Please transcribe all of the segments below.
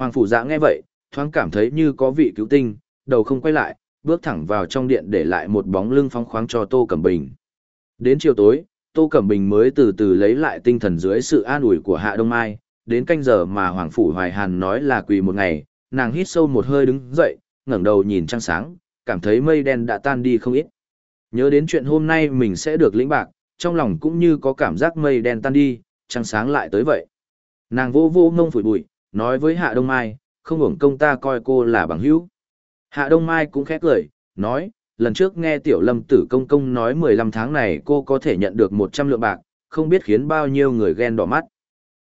Hoàng phủ dạ nghe vậy, thoáng cảm thấy như có vị cứu tinh, đầu không quay lại, bước thẳng vào trong điện để lại một bóng lưng phóng khoáng cho Tô Cẩm Bình. Đến chiều tối, Tô Cẩm Bình mới từ từ lấy lại tinh thần dưới sự an ủi của Hạ Đông Mai, đến canh giờ mà Hoàng Phủ Hoài Hàn nói là quỳ một ngày, nàng hít sâu một hơi đứng dậy, ngẩng đầu nhìn trăng sáng, cảm thấy mây đen đã tan đi không ít. Nhớ đến chuyện hôm nay mình sẽ được lĩnh bạc, trong lòng cũng như có cảm giác mây đen tan đi, trăng sáng lại tới vậy. Nàng vô vô ngông phủi bụi, nói với Hạ Đông Mai, không hưởng công ta coi cô là bằng hữu. Hạ Đông Mai cũng khẽ cười, nói, lần trước nghe Tiểu Lâm Tử Công Công nói 15 tháng này cô có thể nhận được 100 lượng bạc, không biết khiến bao nhiêu người ghen đỏ mắt.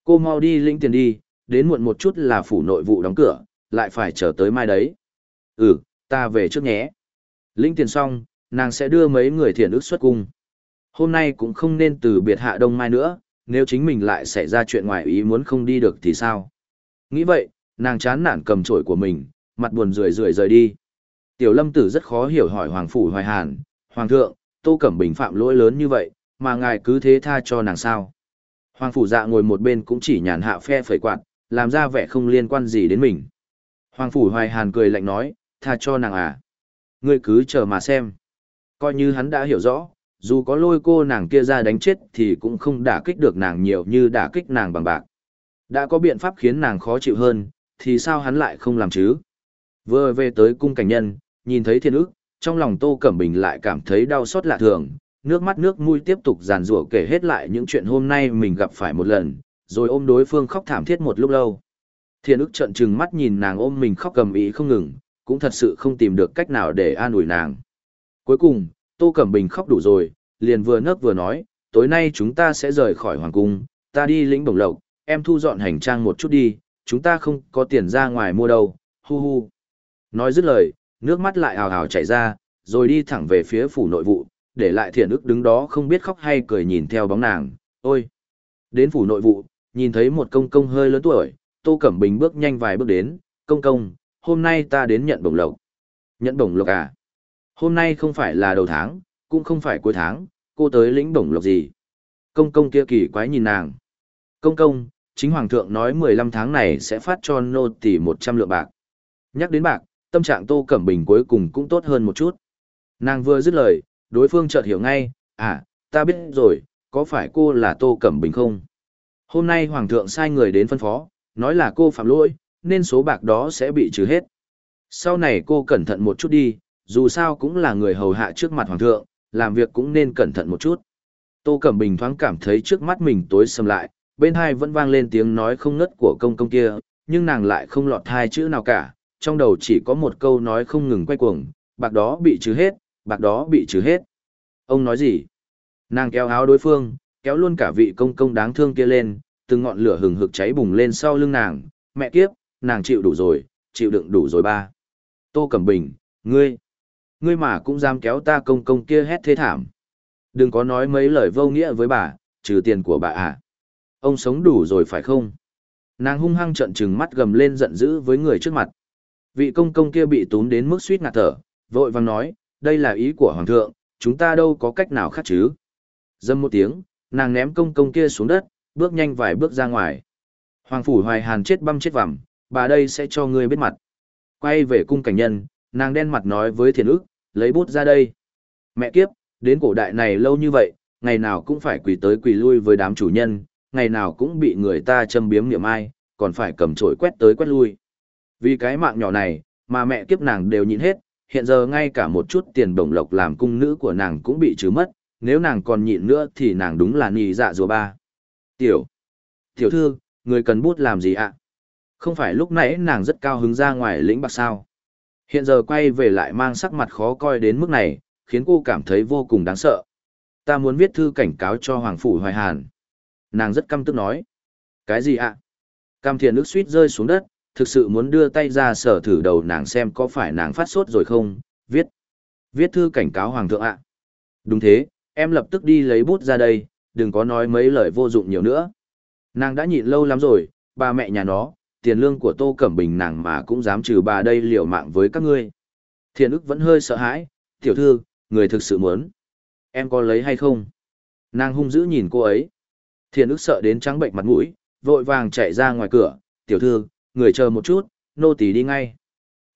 Cô mau đi lĩnh tiền đi, đến muộn một chút là phủ nội vụ đóng cửa, lại phải chờ tới mai đấy. Ừ, ta về trước nhé. Lĩnh tiền xong, nàng sẽ đưa mấy người thiền ước xuất cung. Hôm nay cũng không nên từ biệt Hạ Đông Mai nữa, nếu chính mình lại xảy ra chuyện ngoài ý muốn không đi được thì sao? Nghĩ vậy, nàng chán nản cầm chổi của mình, mặt buồn rười rượi rời đi. Tiểu lâm tử rất khó hiểu hỏi Hoàng Phủ Hoài Hàn, Hoàng thượng, Tô Cẩm Bình phạm lỗi lớn như vậy, mà ngài cứ thế tha cho nàng sao. Hoàng Phủ dạ ngồi một bên cũng chỉ nhàn hạ phe phẩy quạt, làm ra vẻ không liên quan gì đến mình. Hoàng Phủ Hoài Hàn cười lạnh nói, tha cho nàng à. Ngươi cứ chờ mà xem. Coi như hắn đã hiểu rõ, dù có lôi cô nàng kia ra đánh chết thì cũng không đả kích được nàng nhiều như đả kích nàng bằng bạc. Đã có biện pháp khiến nàng khó chịu hơn, thì sao hắn lại không làm chứ? Vừa về tới cung cảnh nhân, nhìn thấy thiên ức, trong lòng Tô Cẩm Bình lại cảm thấy đau xót lạ thường, nước mắt nước mũi tiếp tục giàn rủa kể hết lại những chuyện hôm nay mình gặp phải một lần, rồi ôm đối phương khóc thảm thiết một lúc lâu. Thiên ức trợn trừng mắt nhìn nàng ôm mình khóc cầm ý không ngừng, cũng thật sự không tìm được cách nào để an ủi nàng. Cuối cùng, Tô Cẩm Bình khóc đủ rồi, liền vừa nấc vừa nói, tối nay chúng ta sẽ rời khỏi hoàng cung, ta đi lĩnh bổng lộc, em thu dọn hành trang một chút đi, chúng ta không có tiền ra ngoài mua đâu, hu hu. Nói dứt lời, nước mắt lại hào hào chảy ra, rồi đi thẳng về phía phủ nội vụ, để lại thiện ức đứng đó không biết khóc hay cười nhìn theo bóng nàng, ôi. Đến phủ nội vụ, nhìn thấy một công công hơi lớn tuổi, Tô Cẩm Bình bước nhanh vài bước đến, công công, hôm nay ta đến nhận bổng lộc. Nhận bổng lộc à? Hôm nay không phải là đầu tháng, cũng không phải cuối tháng, cô tới lĩnh bổng lộc gì. Công công kia kỳ quái nhìn nàng. Công công, chính hoàng thượng nói 15 tháng này sẽ phát cho nô tỷ 100 lượng bạc. Nhắc đến bạc, tâm trạng Tô Cẩm Bình cuối cùng cũng tốt hơn một chút. Nàng vừa dứt lời, đối phương chợt hiểu ngay, à, ta biết rồi, có phải cô là Tô Cẩm Bình không? Hôm nay hoàng thượng sai người đến phân phó, nói là cô phạm lỗi, nên số bạc đó sẽ bị trừ hết. Sau này cô cẩn thận một chút đi, dù sao cũng là người hầu hạ trước mặt hoàng thượng, làm việc cũng nên cẩn thận một chút. Tô Cẩm Bình thoáng cảm thấy trước mắt mình tối sầm lại, bên hai vẫn vang lên tiếng nói không ngất của công công kia, nhưng nàng lại không lọt hai chữ nào cả, trong đầu chỉ có một câu nói không ngừng quay cuồng, bạc đó bị trừ hết, bạc đó bị trừ hết. Ông nói gì? Nàng kéo áo đối phương, kéo luôn cả vị công công đáng thương kia lên, từng ngọn lửa hừng hực cháy bùng lên sau lưng nàng, mẹ kiếp, nàng chịu đủ rồi, chịu đựng đủ rồi ba. Tô Cẩm Bình, ngươi, ngươi mà cũng dám kéo ta công công kia hét thế thảm. Đừng có nói mấy lời vô nghĩa với bà, trừ tiền của bà à. Ông sống đủ rồi phải không? Nàng hung hăng trận trừng mắt gầm lên giận dữ với người trước mặt. Vị công công kia bị túm đến mức suýt ngạt thở, vội vàng nói, đây là ý của hoàng thượng, chúng ta đâu có cách nào khác chứ. Dâm một tiếng, nàng ném công công kia xuống đất, bước nhanh vài bước ra ngoài. Hoàng phủ hoài hàn chết băm chết vằm, bà đây sẽ cho ngươi biết mặt. Quay về cung cảnh nhân, nàng đen mặt nói với thiền ức, lấy bút ra đây. Mẹ kiếp, đến cổ đại này lâu như vậy, ngày nào cũng phải quỳ tới quỳ lui với đám chủ nhân, ngày nào cũng bị người ta châm biếm niệm ai, còn phải cầm chổi quét tới quét lui. Vì cái mạng nhỏ này, mà mẹ kiếp nàng đều nhịn hết, hiện giờ ngay cả một chút tiền bổng lộc làm cung nữ của nàng cũng bị trừ mất, nếu nàng còn nhịn nữa thì nàng đúng là nì dạ rùa ba. Tiểu, tiểu thư, người cần bút làm gì ạ? Không phải lúc nãy nàng rất cao hứng ra ngoài lĩnh bạc sao? Hiện giờ quay về lại mang sắc mặt khó coi đến mức này, khiến cô cảm thấy vô cùng đáng sợ. Ta muốn viết thư cảnh cáo cho Hoàng Phủ Hoài Hàn. Nàng rất căm tức nói. Cái gì ạ? Cam thiền nước suýt rơi xuống đất, thực sự muốn đưa tay ra sở thử đầu nàng xem có phải nàng phát sốt rồi không, viết. Viết thư cảnh cáo Hoàng thượng ạ. Đúng thế, em lập tức đi lấy bút ra đây, đừng có nói mấy lời vô dụng nhiều nữa. Nàng đã nhịn lâu lắm rồi, bà mẹ nhà nó, tiền lương của Tô Cẩm Bình nàng mà cũng dám trừ bà đây liều mạng với các ngươi. Thiện ức vẫn hơi sợ hãi, tiểu thư, người thực sự muốn. Em có lấy hay không? Nàng hung dữ nhìn cô ấy. Thiền ức sợ đến trắng bệnh mặt mũi, vội vàng chạy ra ngoài cửa, tiểu thư, người chờ một chút, nô tỳ đi ngay.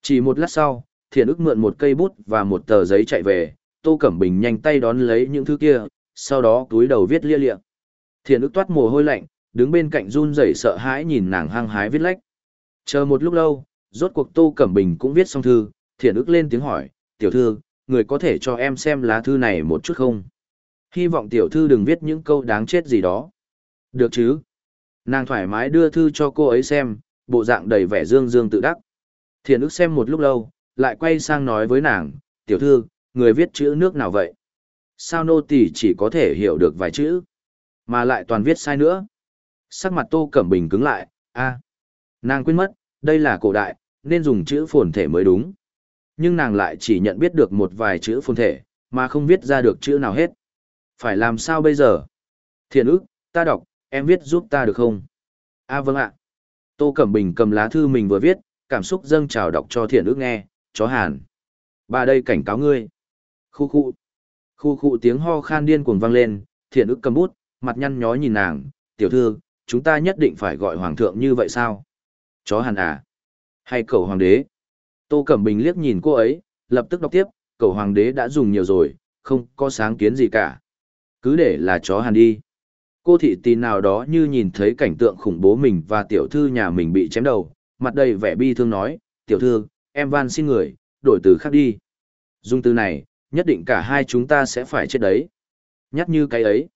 Chỉ một lát sau, thiền ức mượn một cây bút và một tờ giấy chạy về, Tô Cẩm Bình nhanh tay đón lấy những thứ kia, sau đó túi đầu viết lia lịa. Thiền ức toát mồ hôi lạnh, đứng bên cạnh run rẩy sợ hãi nhìn nàng hăng hái viết lách. Chờ một lúc lâu, rốt cuộc Tô Cẩm Bình cũng viết xong thư, thiền ức lên tiếng hỏi, tiểu thư, người có thể cho em xem lá thư này một chút không? Hy vọng tiểu thư đừng viết những câu đáng chết gì đó. Được chứ? Nàng thoải mái đưa thư cho cô ấy xem, bộ dạng đầy vẻ dương dương tự đắc. Thiện ức xem một lúc lâu, lại quay sang nói với nàng, tiểu thư, người viết chữ nước nào vậy? Sao nô tỳ chỉ có thể hiểu được vài chữ, mà lại toàn viết sai nữa? Sắc mặt Tô Cẩm Bình cứng lại, a, nàng quên mất, đây là cổ đại, nên dùng chữ phồn thể mới đúng. Nhưng nàng lại chỉ nhận biết được một vài chữ phồn thể, mà không viết ra được chữ nào hết. Phải làm sao bây giờ? Thiện ức, ta đọc, em viết giúp ta được không? A vâng ạ. Tô Cẩm Bình cầm lá thư mình vừa viết, cảm xúc dâng trào đọc cho thiện Ước nghe, chó hàn. Bà đây cảnh cáo ngươi. Khu khu. Khu khu tiếng ho khan điên cuồng vang lên, thiện Ước cầm bút, mặt nhăn nhó nhìn nàng, tiểu thư, chúng ta nhất định phải gọi hoàng thượng như vậy sao? Chó hàn à? Hay cầu hoàng đế? Tô Cẩm Bình liếc nhìn cô ấy, lập tức đọc tiếp, cầu hoàng đế đã dùng nhiều rồi, không có sáng kiến gì cả. Cứ để là chó hàn đi. Cô thị tì nào đó như nhìn thấy cảnh tượng khủng bố mình và tiểu thư nhà mình bị chém đầu, mặt đầy vẻ bi thương nói, tiểu thư, em van xin người, đổi từ khác đi. Dùng từ này, nhất định cả hai chúng ta sẽ phải chết đấy. Nhắc như cái ấy.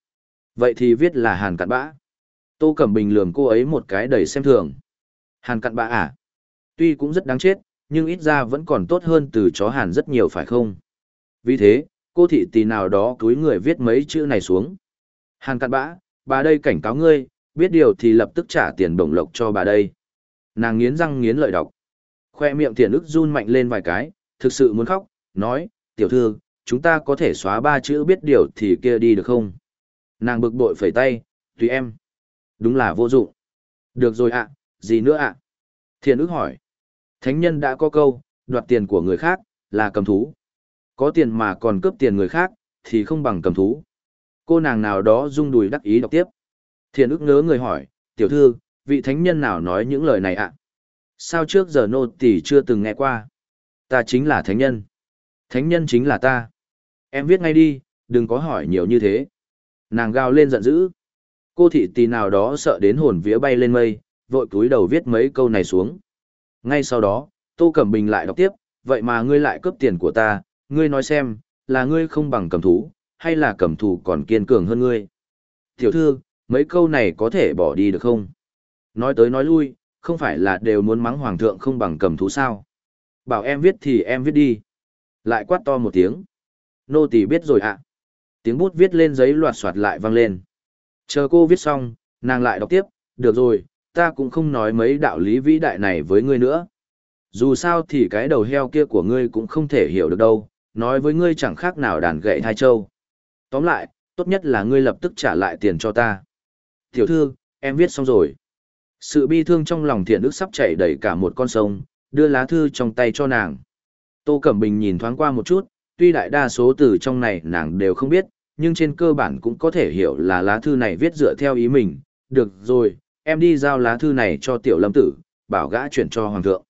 Vậy thì viết là hàn cặn bã. Tô Cẩm Bình lườm cô ấy một cái đầy xem thường. Hàn cặn bã à? Tuy cũng rất đáng chết, nhưng ít ra vẫn còn tốt hơn từ chó hàn rất nhiều phải không? Vì thế, cô thị tì nào đó cúi người viết mấy chữ này xuống. Hàn cặn bã, bà đây cảnh cáo ngươi, biết điều thì lập tức trả tiền bổng lộc cho bà đây. Nàng nghiến răng nghiến lợi đọc. Khoe miệng tiền ức run mạnh lên vài cái, thực sự muốn khóc, nói, tiểu thư, chúng ta có thể xóa ba chữ biết điều thì kia đi được không? Nàng bực bội phẩy tay, tùy em. Đúng là vô dụng. Được rồi ạ, gì nữa ạ? Thiền ức hỏi. Thánh nhân đã có câu, đoạt tiền của người khác, là cầm thú. Có tiền mà còn cướp tiền người khác, thì không bằng cầm thú. Cô nàng nào đó rung đùi đắc ý đọc tiếp. Thiền ức ngớ người hỏi, tiểu thư, vị thánh nhân nào nói những lời này ạ? Sao trước giờ nô tỳ chưa từng nghe qua? Ta chính là thánh nhân. Thánh nhân chính là ta. Em viết ngay đi, đừng có hỏi nhiều như thế. Nàng gào lên giận dữ. Cô thị tì nào đó sợ đến hồn vía bay lên mây, vội cúi đầu viết mấy câu này xuống. Ngay sau đó, Tô Cẩm Bình lại đọc tiếp, vậy mà ngươi lại cướp tiền của ta, ngươi nói xem, là ngươi không bằng cầm thú, hay là cầm thủ còn kiên cường hơn ngươi. Tiểu thư, mấy câu này có thể bỏ đi được không? Nói tới nói lui, không phải là đều muốn mắng hoàng thượng không bằng cầm thú sao? Bảo em viết thì em viết đi. Lại quát to một tiếng. Nô tỳ biết rồi ạ. Tiếng bút viết lên giấy loạt soạt lại vang lên. Chờ cô viết xong, nàng lại đọc tiếp, được rồi, ta cũng không nói mấy đạo lý vĩ đại này với ngươi nữa. Dù sao thì cái đầu heo kia của ngươi cũng không thể hiểu được đâu, nói với ngươi chẳng khác nào đàn gậy thai châu. Tóm lại, tốt nhất là ngươi lập tức trả lại tiền cho ta. Tiểu thư, em viết xong rồi. Sự bi thương trong lòng thiện ức sắp chảy đầy cả một con sông, đưa lá thư trong tay cho nàng. Tô Cẩm Bình nhìn thoáng qua một chút, tuy đại đa số từ trong này nàng đều không biết, nhưng trên cơ bản cũng có thể hiểu là lá thư này viết dựa theo ý mình. Được rồi, em đi giao lá thư này cho tiểu lâm tử, bảo gã chuyển cho hoàng thượng.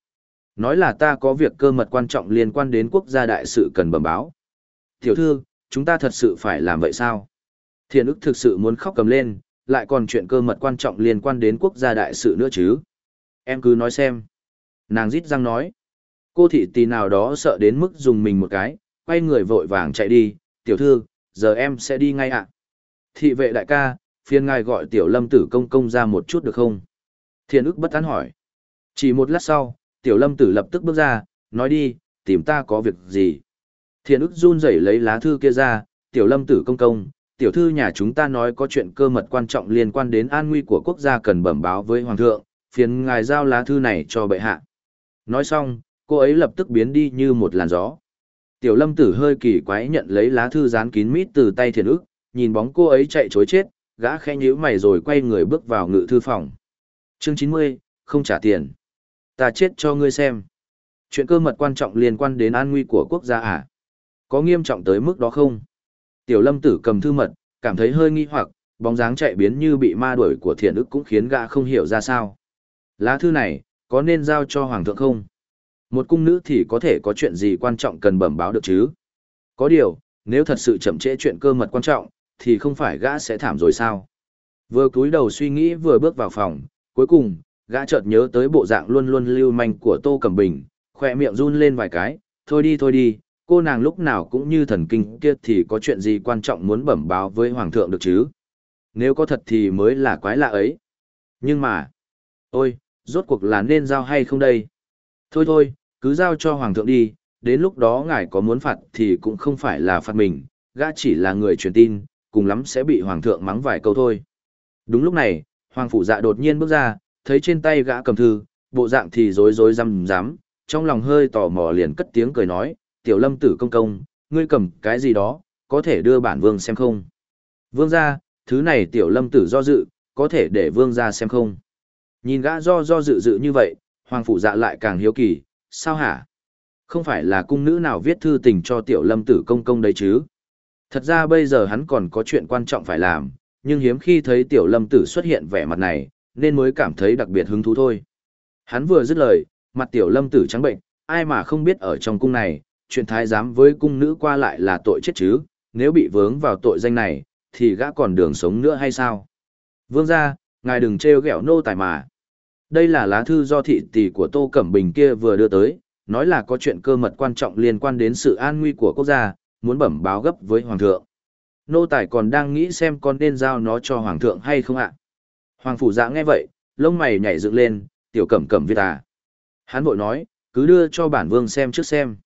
Nói là ta có việc cơ mật quan trọng liên quan đến quốc gia đại sự cần bẩm báo. Tiểu thư, chúng ta thật sự phải làm vậy sao? Thiên ức thực sự muốn khóc cầm lên, lại còn chuyện cơ mật quan trọng liên quan đến quốc gia đại sự nữa chứ. Em cứ nói xem. Nàng rít răng nói. Cô thị tì nào đó sợ đến mức dùng mình một cái, quay người vội vàng chạy đi. Tiểu thư, giờ em sẽ đi ngay ạ. Thị vệ đại ca, phiền ngài gọi tiểu lâm tử công công ra một chút được không? Thiên ức bất tán hỏi. Chỉ một lát sau, tiểu lâm tử lập tức bước ra, nói đi, tìm ta có việc gì? Thiên ức run rẩy lấy lá thư kia ra, tiểu lâm tử công công, tiểu thư nhà chúng ta nói có chuyện cơ mật quan trọng liên quan đến an nguy của quốc gia cần bẩm báo với hoàng thượng, phiền ngài giao lá thư này cho bệ hạ. Nói xong, cô ấy lập tức biến đi như một làn gió. Tiểu lâm tử hơi kỳ quái nhận lấy lá thư dán kín mít từ tay thiền ức, nhìn bóng cô ấy chạy chối chết, gã khẽ nhíu mày rồi quay người bước vào ngự thư phòng. Chương 90, không trả tiền. Ta chết cho ngươi xem. Chuyện cơ mật quan trọng liên quan đến an nguy của quốc gia à? Có nghiêm trọng tới mức đó không? Tiểu lâm tử cầm thư mật, cảm thấy hơi nghi hoặc, bóng dáng chạy biến như bị ma đuổi của thiện ức cũng khiến gã không hiểu ra sao. Lá thư này, có nên giao cho hoàng thượng không? Một cung nữ thì có thể có chuyện gì quan trọng cần bẩm báo được chứ? Có điều, nếu thật sự chậm trễ chuyện cơ mật quan trọng, thì không phải gã sẽ thảm rồi sao? Vừa cúi đầu suy nghĩ vừa bước vào phòng, cuối cùng, gã chợt nhớ tới bộ dạng luôn luôn lưu manh của Tô Cẩm Bình, khỏe miệng run lên vài cái, thôi đi thôi đi, cô nàng lúc nào cũng như thần kinh kia thì có chuyện gì quan trọng muốn bẩm báo với Hoàng thượng được chứ? Nếu có thật thì mới là quái lạ ấy. Nhưng mà, ôi, rốt cuộc là nên giao hay không đây? Thôi thôi, cứ giao cho Hoàng thượng đi, đến lúc đó ngài có muốn phạt thì cũng không phải là phạt mình, gã chỉ là người truyền tin, cùng lắm sẽ bị Hoàng thượng mắng vài câu thôi. Đúng lúc này, Hoàng Phủ Dạ đột nhiên bước ra, thấy trên tay gã cầm thư, bộ dạng thì rối rối răm rám trong lòng hơi tò mò liền cất tiếng cười nói, tiểu lâm tử công công, ngươi cầm cái gì đó, có thể đưa bản vương xem không? Vương ra, thứ này tiểu lâm tử do dự, có thể để vương ra xem không? Nhìn gã do do dự dự như vậy, hoàng phủ dạ lại càng hiếu kỳ, sao hả? Không phải là cung nữ nào viết thư tình cho tiểu lâm tử công công đấy chứ? Thật ra bây giờ hắn còn có chuyện quan trọng phải làm, nhưng hiếm khi thấy tiểu lâm tử xuất hiện vẻ mặt này, nên mới cảm thấy đặc biệt hứng thú thôi. Hắn vừa dứt lời, mặt tiểu lâm tử trắng bệnh, ai mà không biết ở trong cung này, chuyện thái giám với cung nữ qua lại là tội chết chứ, nếu bị vướng vào tội danh này, thì gã còn đường sống nữa hay sao? Vương ra, ngài đừng trêu ghẹo nô tài mà. Đây là lá thư do thị tỷ của Tô Cẩm Bình kia vừa đưa tới, nói là có chuyện cơ mật quan trọng liên quan đến sự an nguy của quốc gia, muốn bẩm báo gấp với Hoàng thượng. Nô tài còn đang nghĩ xem con nên giao nó cho Hoàng thượng hay không ạ. Hoàng phủ dạ nghe vậy, lông mày nhảy dựng lên, tiểu cẩm cẩm viết à. Hán bội nói, cứ đưa cho bản vương xem trước xem.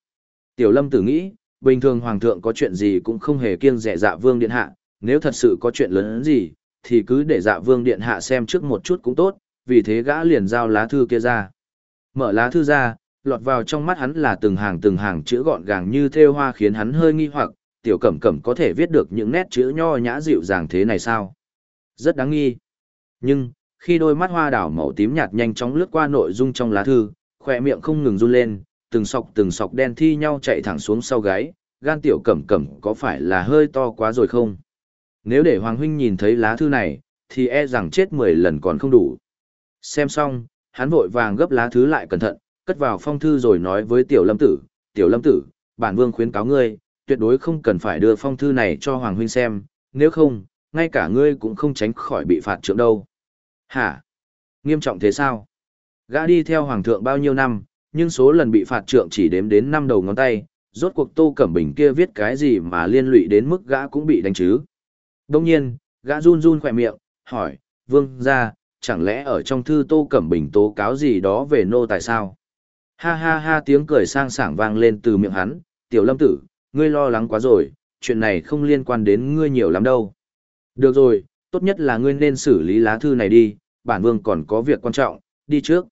Tiểu lâm tử nghĩ, bình thường hoàng thượng có chuyện gì cũng không hề kiêng dè dạ vương điện hạ, nếu thật sự có chuyện lớn gì, thì cứ để dạ vương điện hạ xem trước một chút cũng tốt, vì thế gã liền giao lá thư kia ra. Mở lá thư ra, lọt vào trong mắt hắn là từng hàng từng hàng chữ gọn gàng như thêu hoa khiến hắn hơi nghi hoặc, tiểu cẩm cẩm có thể viết được những nét chữ nho nhã dịu dàng thế này sao? Rất đáng nghi. Nhưng, khi đôi mắt hoa đảo màu tím nhạt nhanh chóng lướt qua nội dung trong lá thư, khỏe miệng không ngừng run lên, từng sọc từng sọc đen thi nhau chạy thẳng xuống sau gáy, gan tiểu cẩm cẩm có phải là hơi to quá rồi không? Nếu để Hoàng Huynh nhìn thấy lá thư này, thì e rằng chết 10 lần còn không đủ. Xem xong, hắn vội vàng gấp lá thư lại cẩn thận, cất vào phong thư rồi nói với tiểu lâm tử, tiểu lâm tử, bản vương khuyến cáo ngươi, tuyệt đối không cần phải đưa phong thư này cho Hoàng Huynh xem, nếu không, ngay cả ngươi cũng không tránh khỏi bị phạt trượng đâu. Hả? Nghiêm trọng thế sao? Gã đi theo Hoàng thượng bao nhiêu năm, nhưng số lần bị phạt trượng chỉ đếm đến năm đầu ngón tay, rốt cuộc Tô Cẩm Bình kia viết cái gì mà liên lụy đến mức gã cũng bị đánh chứ. Đông nhiên, gã run run khỏe miệng, hỏi, vương ra, chẳng lẽ ở trong thư Tô Cẩm Bình tố cáo gì đó về nô tại sao? Ha ha ha tiếng cười sang sảng vang lên từ miệng hắn, tiểu lâm tử, ngươi lo lắng quá rồi, chuyện này không liên quan đến ngươi nhiều lắm đâu. Được rồi, tốt nhất là ngươi nên xử lý lá thư này đi, bản vương còn có việc quan trọng, đi trước.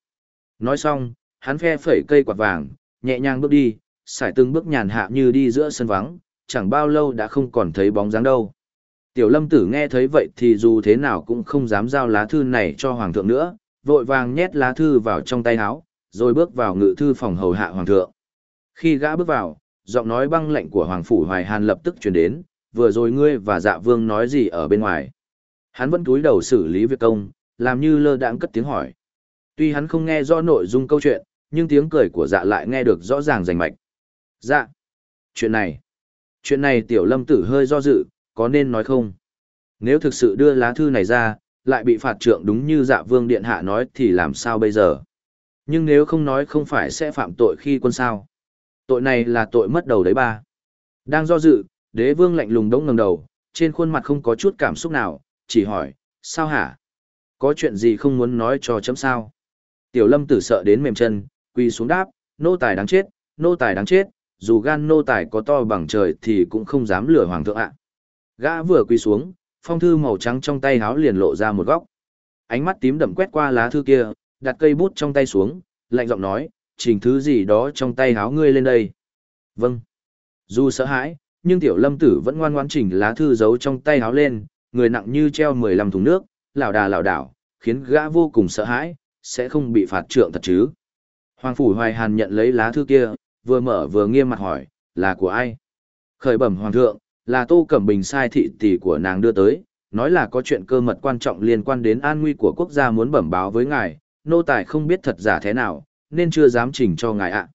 Nói xong, hắn phe phẩy cây quạt vàng, nhẹ nhàng bước đi, sải từng bước nhàn hạ như đi giữa sân vắng, chẳng bao lâu đã không còn thấy bóng dáng đâu. Tiểu lâm tử nghe thấy vậy thì dù thế nào cũng không dám giao lá thư này cho hoàng thượng nữa, vội vàng nhét lá thư vào trong tay áo, rồi bước vào ngự thư phòng hầu hạ hoàng thượng. Khi gã bước vào, giọng nói băng lệnh của hoàng phủ hoài hàn lập tức truyền đến, vừa rồi ngươi và dạ vương nói gì ở bên ngoài. Hắn vẫn cúi đầu xử lý việc công, làm như lơ đãng cất tiếng hỏi. Tuy hắn không nghe rõ nội dung câu chuyện, nhưng tiếng cười của dạ lại nghe được rõ ràng rành mạch. Dạ. Chuyện này. Chuyện này tiểu lâm tử hơi do dự, có nên nói không? Nếu thực sự đưa lá thư này ra, lại bị phạt trượng đúng như dạ vương điện hạ nói thì làm sao bây giờ? Nhưng nếu không nói không phải sẽ phạm tội khi quân sao? Tội này là tội mất đầu đấy ba. Đang do dự, đế vương lạnh lùng đống ngầm đầu, trên khuôn mặt không có chút cảm xúc nào, chỉ hỏi, sao hả? Có chuyện gì không muốn nói cho chấm sao? Tiểu lâm tử sợ đến mềm chân, quỳ xuống đáp, nô tài đáng chết, nô tài đáng chết, dù gan nô tài có to bằng trời thì cũng không dám lừa hoàng thượng ạ. Gã vừa quỳ xuống, phong thư màu trắng trong tay háo liền lộ ra một góc. Ánh mắt tím đậm quét qua lá thư kia, đặt cây bút trong tay xuống, lạnh giọng nói, trình thứ gì đó trong tay háo ngươi lên đây. Vâng. Dù sợ hãi, nhưng tiểu lâm tử vẫn ngoan ngoãn chỉnh lá thư giấu trong tay háo lên, người nặng như treo 15 thùng nước, lảo đà lảo đảo, khiến gã vô cùng sợ hãi, sẽ không bị phạt trượng thật chứ. Hoàng Phủ Hoài Hàn nhận lấy lá thư kia, vừa mở vừa nghiêm mặt hỏi, là của ai? Khởi bẩm Hoàng thượng, là Tô Cẩm Bình sai thị tỷ của nàng đưa tới, nói là có chuyện cơ mật quan trọng liên quan đến an nguy của quốc gia muốn bẩm báo với ngài, nô tài không biết thật giả thế nào, nên chưa dám trình cho ngài ạ.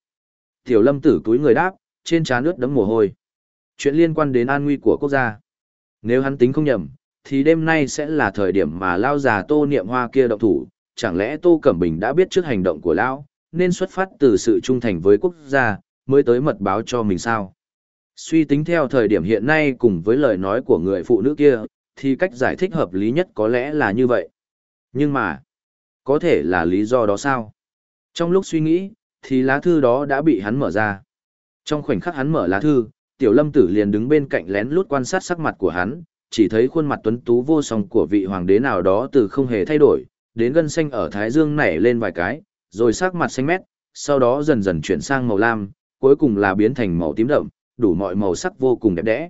Tiểu lâm tử túi người đáp, trên trán nước đấm mồ hôi. Chuyện liên quan đến an nguy của quốc gia. Nếu hắn tính không nhầm, thì đêm nay sẽ là thời điểm mà lao già tô niệm hoa kia động thủ, chẳng lẽ tô cẩm bình đã biết trước hành động của lão, nên xuất phát từ sự trung thành với quốc gia, mới tới mật báo cho mình sao? Suy tính theo thời điểm hiện nay cùng với lời nói của người phụ nữ kia, thì cách giải thích hợp lý nhất có lẽ là như vậy. Nhưng mà, có thể là lý do đó sao? Trong lúc suy nghĩ, thì lá thư đó đã bị hắn mở ra. Trong khoảnh khắc hắn mở lá thư, tiểu lâm tử liền đứng bên cạnh lén lút quan sát sắc mặt của hắn, chỉ thấy khuôn mặt tuấn tú vô song của vị hoàng đế nào đó từ không hề thay đổi, đến gân xanh ở thái dương nảy lên vài cái, rồi sắc mặt xanh mét, sau đó dần dần chuyển sang màu lam, cuối cùng là biến thành màu tím đậm, đủ mọi màu sắc vô cùng đẹp đẽ.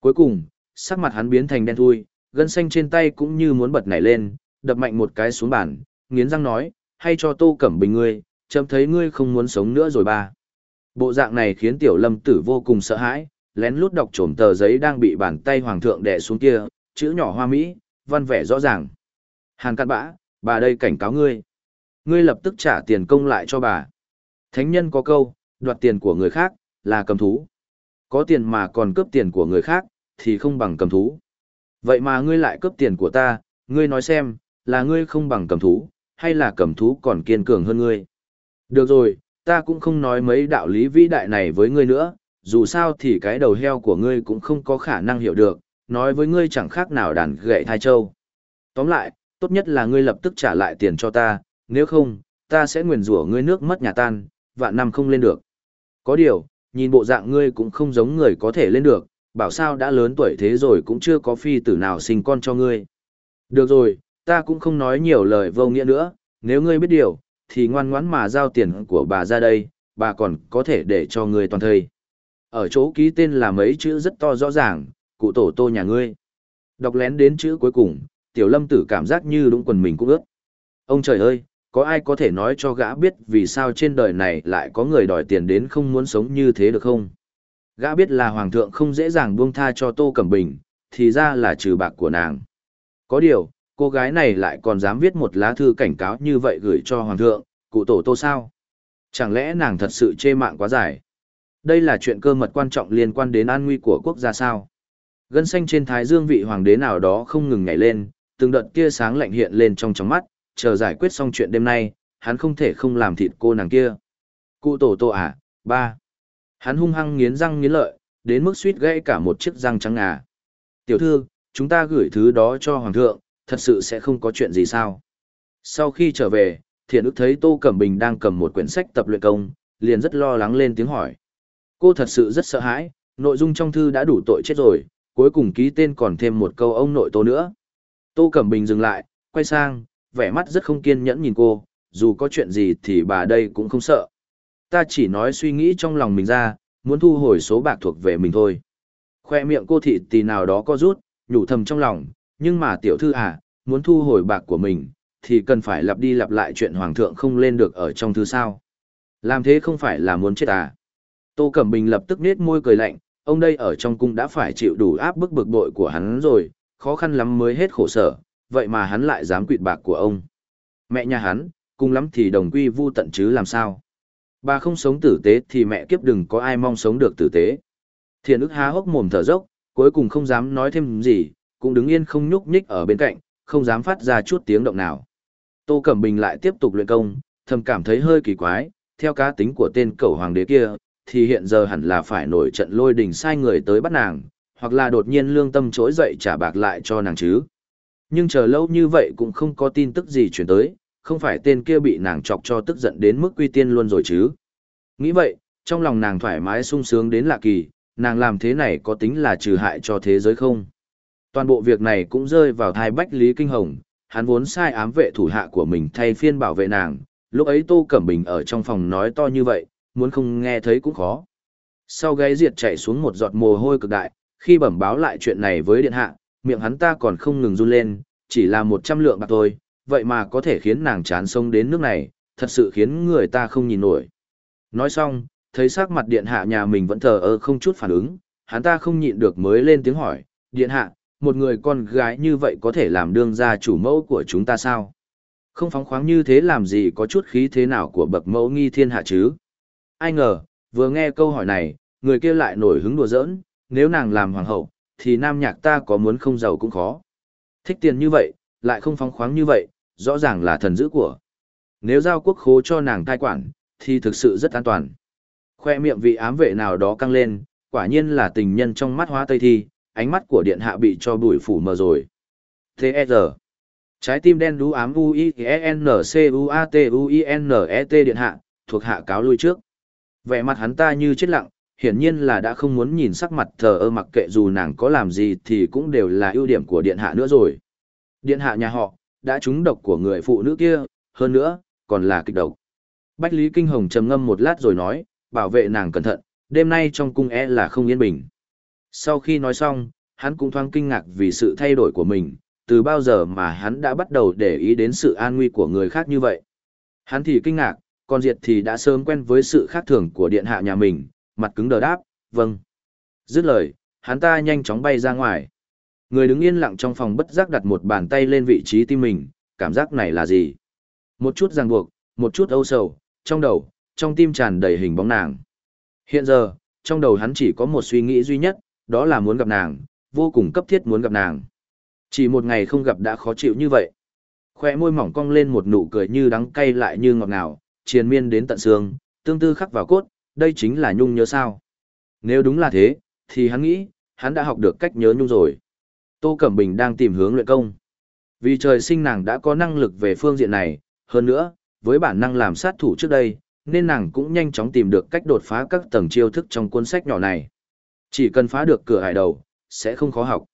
Cuối cùng, sắc mặt hắn biến thành đen thui, gân xanh trên tay cũng như muốn bật nảy lên, đập mạnh một cái xuống bàn, nghiến răng nói, hay cho tô cẩm bình ngươi, chấm thấy ngươi không muốn sống nữa rồi ba. Bộ dạng này khiến tiểu lâm tử vô cùng sợ hãi, lén lút đọc trộm tờ giấy đang bị bàn tay hoàng thượng đè xuống kia, chữ nhỏ hoa mỹ, văn vẻ rõ ràng. Hàn cạn bã, bà đây cảnh cáo ngươi. Ngươi lập tức trả tiền công lại cho bà. Thánh nhân có câu, đoạt tiền của người khác, là cầm thú. Có tiền mà còn cướp tiền của người khác, thì không bằng cầm thú. Vậy mà ngươi lại cướp tiền của ta, ngươi nói xem, là ngươi không bằng cầm thú, hay là cầm thú còn kiên cường hơn ngươi. Được rồi, ta cũng không nói mấy đạo lý vĩ đại này với ngươi nữa, dù sao thì cái đầu heo của ngươi cũng không có khả năng hiểu được, nói với ngươi chẳng khác nào đàn gậy thai châu. Tóm lại, tốt nhất là ngươi lập tức trả lại tiền cho ta, nếu không, ta sẽ nguyền rủa ngươi nước mất nhà tan, vạn năm không lên được. Có điều, nhìn bộ dạng ngươi cũng không giống người có thể lên được, bảo sao đã lớn tuổi thế rồi cũng chưa có phi tử nào sinh con cho ngươi. Được rồi, ta cũng không nói nhiều lời vô nghĩa nữa, nếu ngươi biết điều, thì ngoan ngoãn mà giao tiền của bà ra đây, bà còn có thể để cho ngươi toàn thời. Ở chỗ ký tên là mấy chữ rất to rõ ràng, cụ tổ tô nhà ngươi. Đọc lén đến chữ cuối cùng, tiểu lâm tử cảm giác như đúng quần mình cũng ước. Ông trời ơi, có ai có thể nói cho gã biết vì sao trên đời này lại có người đòi tiền đến không muốn sống như thế được không? Gã biết là hoàng thượng không dễ dàng buông tha cho Tô Cẩm Bình, thì ra là trừ bạc của nàng. Có điều, cô gái này lại còn dám viết một lá thư cảnh cáo như vậy gửi cho hoàng thượng, cụ tổ Tô sao? Chẳng lẽ nàng thật sự chê mạng quá dài? Đây là chuyện cơ mật quan trọng liên quan đến an nguy của quốc gia sao? Gân xanh trên thái dương vị hoàng đế nào đó không ngừng nhảy lên, từng đợt tia sáng lạnh hiện lên trong trong mắt, chờ giải quyết xong chuyện đêm nay, hắn không thể không làm thịt cô nàng kia. Cụ tổ tổ à, ba. Hắn hung hăng nghiến răng nghiến lợi, đến mức suýt gãy cả một chiếc răng trắng ngà. Tiểu thư, chúng ta gửi thứ đó cho hoàng thượng, thật sự sẽ không có chuyện gì sao. Sau khi trở về, thiện ức thấy Tô Cẩm Bình đang cầm một quyển sách tập luyện công, liền rất lo lắng lên tiếng hỏi. Cô thật sự rất sợ hãi, nội dung trong thư đã đủ tội chết rồi, cuối cùng ký tên còn thêm một câu ông nội Tô nữa. Tô Cẩm Bình dừng lại, quay sang, vẻ mắt rất không kiên nhẫn nhìn cô, dù có chuyện gì thì bà đây cũng không sợ. Ta chỉ nói suy nghĩ trong lòng mình ra, muốn thu hồi số bạc thuộc về mình thôi. Khoe miệng cô thị tì nào đó có rút, nhủ thầm trong lòng, nhưng mà tiểu thư à, muốn thu hồi bạc của mình, thì cần phải lặp đi lặp lại chuyện hoàng thượng không lên được ở trong thư sao. Làm thế không phải là muốn chết à. Tô Cẩm Bình lập tức nết môi cười lạnh, ông đây ở trong cung đã phải chịu đủ áp bức bực bội của hắn rồi, khó khăn lắm mới hết khổ sở, vậy mà hắn lại dám quỵt bạc của ông. Mẹ nhà hắn, cùng lắm thì đồng quy vu tận chứ làm sao. Bà không sống tử tế thì mẹ kiếp đừng có ai mong sống được tử tế. Thiền ức há hốc mồm thở dốc, cuối cùng không dám nói thêm gì, cũng đứng yên không nhúc nhích ở bên cạnh, không dám phát ra chút tiếng động nào. Tô Cẩm Bình lại tiếp tục luyện công, thầm cảm thấy hơi kỳ quái, theo cá tính của tên cẩu hoàng đế kia, thì hiện giờ hẳn là phải nổi trận lôi đình sai người tới bắt nàng, hoặc là đột nhiên lương tâm trỗi dậy trả bạc lại cho nàng chứ. Nhưng chờ lâu như vậy cũng không có tin tức gì chuyển tới, không phải tên kia bị nàng chọc cho tức giận đến mức quy tiên luôn rồi chứ. Nghĩ vậy, trong lòng nàng thoải mái sung sướng đến lạ kỳ, nàng làm thế này có tính là trừ hại cho thế giới không? Toàn bộ việc này cũng rơi vào thai Bách Lý Kinh Hồng, hắn vốn sai ám vệ thủ hạ của mình thay phiên bảo vệ nàng, lúc ấy Tô Cẩm Bình ở trong phòng nói to như vậy, muốn không nghe thấy cũng khó. Sau gáy diệt chạy xuống một giọt mồ hôi cực đại, khi bẩm báo lại chuyện này với điện hạ, miệng hắn ta còn không ngừng run lên, chỉ là một trăm lượng bạc thôi, vậy mà có thể khiến nàng chán sông đến nước này, thật sự khiến người ta không nhìn nổi. Nói xong, thấy sắc mặt điện hạ nhà mình vẫn thờ ơ không chút phản ứng, hắn ta không nhịn được mới lên tiếng hỏi, điện hạ, một người con gái như vậy có thể làm đương gia chủ mẫu của chúng ta sao? Không phóng khoáng như thế làm gì có chút khí thế nào của bậc mẫu nghi thiên hạ chứ? Ai ngờ, vừa nghe câu hỏi này, người kia lại nổi hứng đùa giỡn, nếu nàng làm hoàng hậu, thì nam nhạc ta có muốn không giàu cũng khó. Thích tiền như vậy, lại không phóng khoáng như vậy, rõ ràng là thần dữ của. Nếu giao quốc khố cho nàng cai quản, thì thực sự rất an toàn. Khoe miệng vị ám vệ nào đó căng lên, quả nhiên là tình nhân trong mắt hóa tây thi, ánh mắt của điện hạ bị cho bụi phủ mờ rồi. Thế giờ, trái tim đen đú ám u i e n c u a t u i n e t điện hạ, thuộc hạ cáo lui trước. Vẻ mặt hắn ta như chết lặng, hiển nhiên là đã không muốn nhìn sắc mặt thờ ơ mặc kệ dù nàng có làm gì thì cũng đều là ưu điểm của điện hạ nữa rồi. Điện hạ nhà họ, đã trúng độc của người phụ nữ kia, hơn nữa, còn là kịch độc. Bách Lý Kinh Hồng trầm ngâm một lát rồi nói, bảo vệ nàng cẩn thận, đêm nay trong cung e là không yên bình. Sau khi nói xong, hắn cũng thoáng kinh ngạc vì sự thay đổi của mình, từ bao giờ mà hắn đã bắt đầu để ý đến sự an nguy của người khác như vậy. Hắn thì kinh ngạc, còn Diệt thì đã sớm quen với sự khác thường của điện hạ nhà mình, mặt cứng đờ đáp, vâng. Dứt lời, hắn ta nhanh chóng bay ra ngoài. Người đứng yên lặng trong phòng bất giác đặt một bàn tay lên vị trí tim mình, cảm giác này là gì? Một chút ràng buộc, một chút âu sầu, trong đầu, trong tim tràn đầy hình bóng nàng. Hiện giờ, trong đầu hắn chỉ có một suy nghĩ duy nhất, đó là muốn gặp nàng, vô cùng cấp thiết muốn gặp nàng. Chỉ một ngày không gặp đã khó chịu như vậy. Khoe môi mỏng cong lên một nụ cười như đắng cay lại như ngọt ngào, triền miên đến tận xương, tương tư khắc vào cốt, đây chính là nhung nhớ sao. Nếu đúng là thế, thì hắn nghĩ, hắn đã học được cách nhớ nhung rồi. Tô Cẩm Bình đang tìm hướng luyện công. Vì trời sinh nàng đã có năng lực về phương diện này, hơn nữa, với bản năng làm sát thủ trước đây, nên nàng cũng nhanh chóng tìm được cách đột phá các tầng chiêu thức trong cuốn sách nhỏ này. Chỉ cần phá được cửa hải đầu, sẽ không khó học.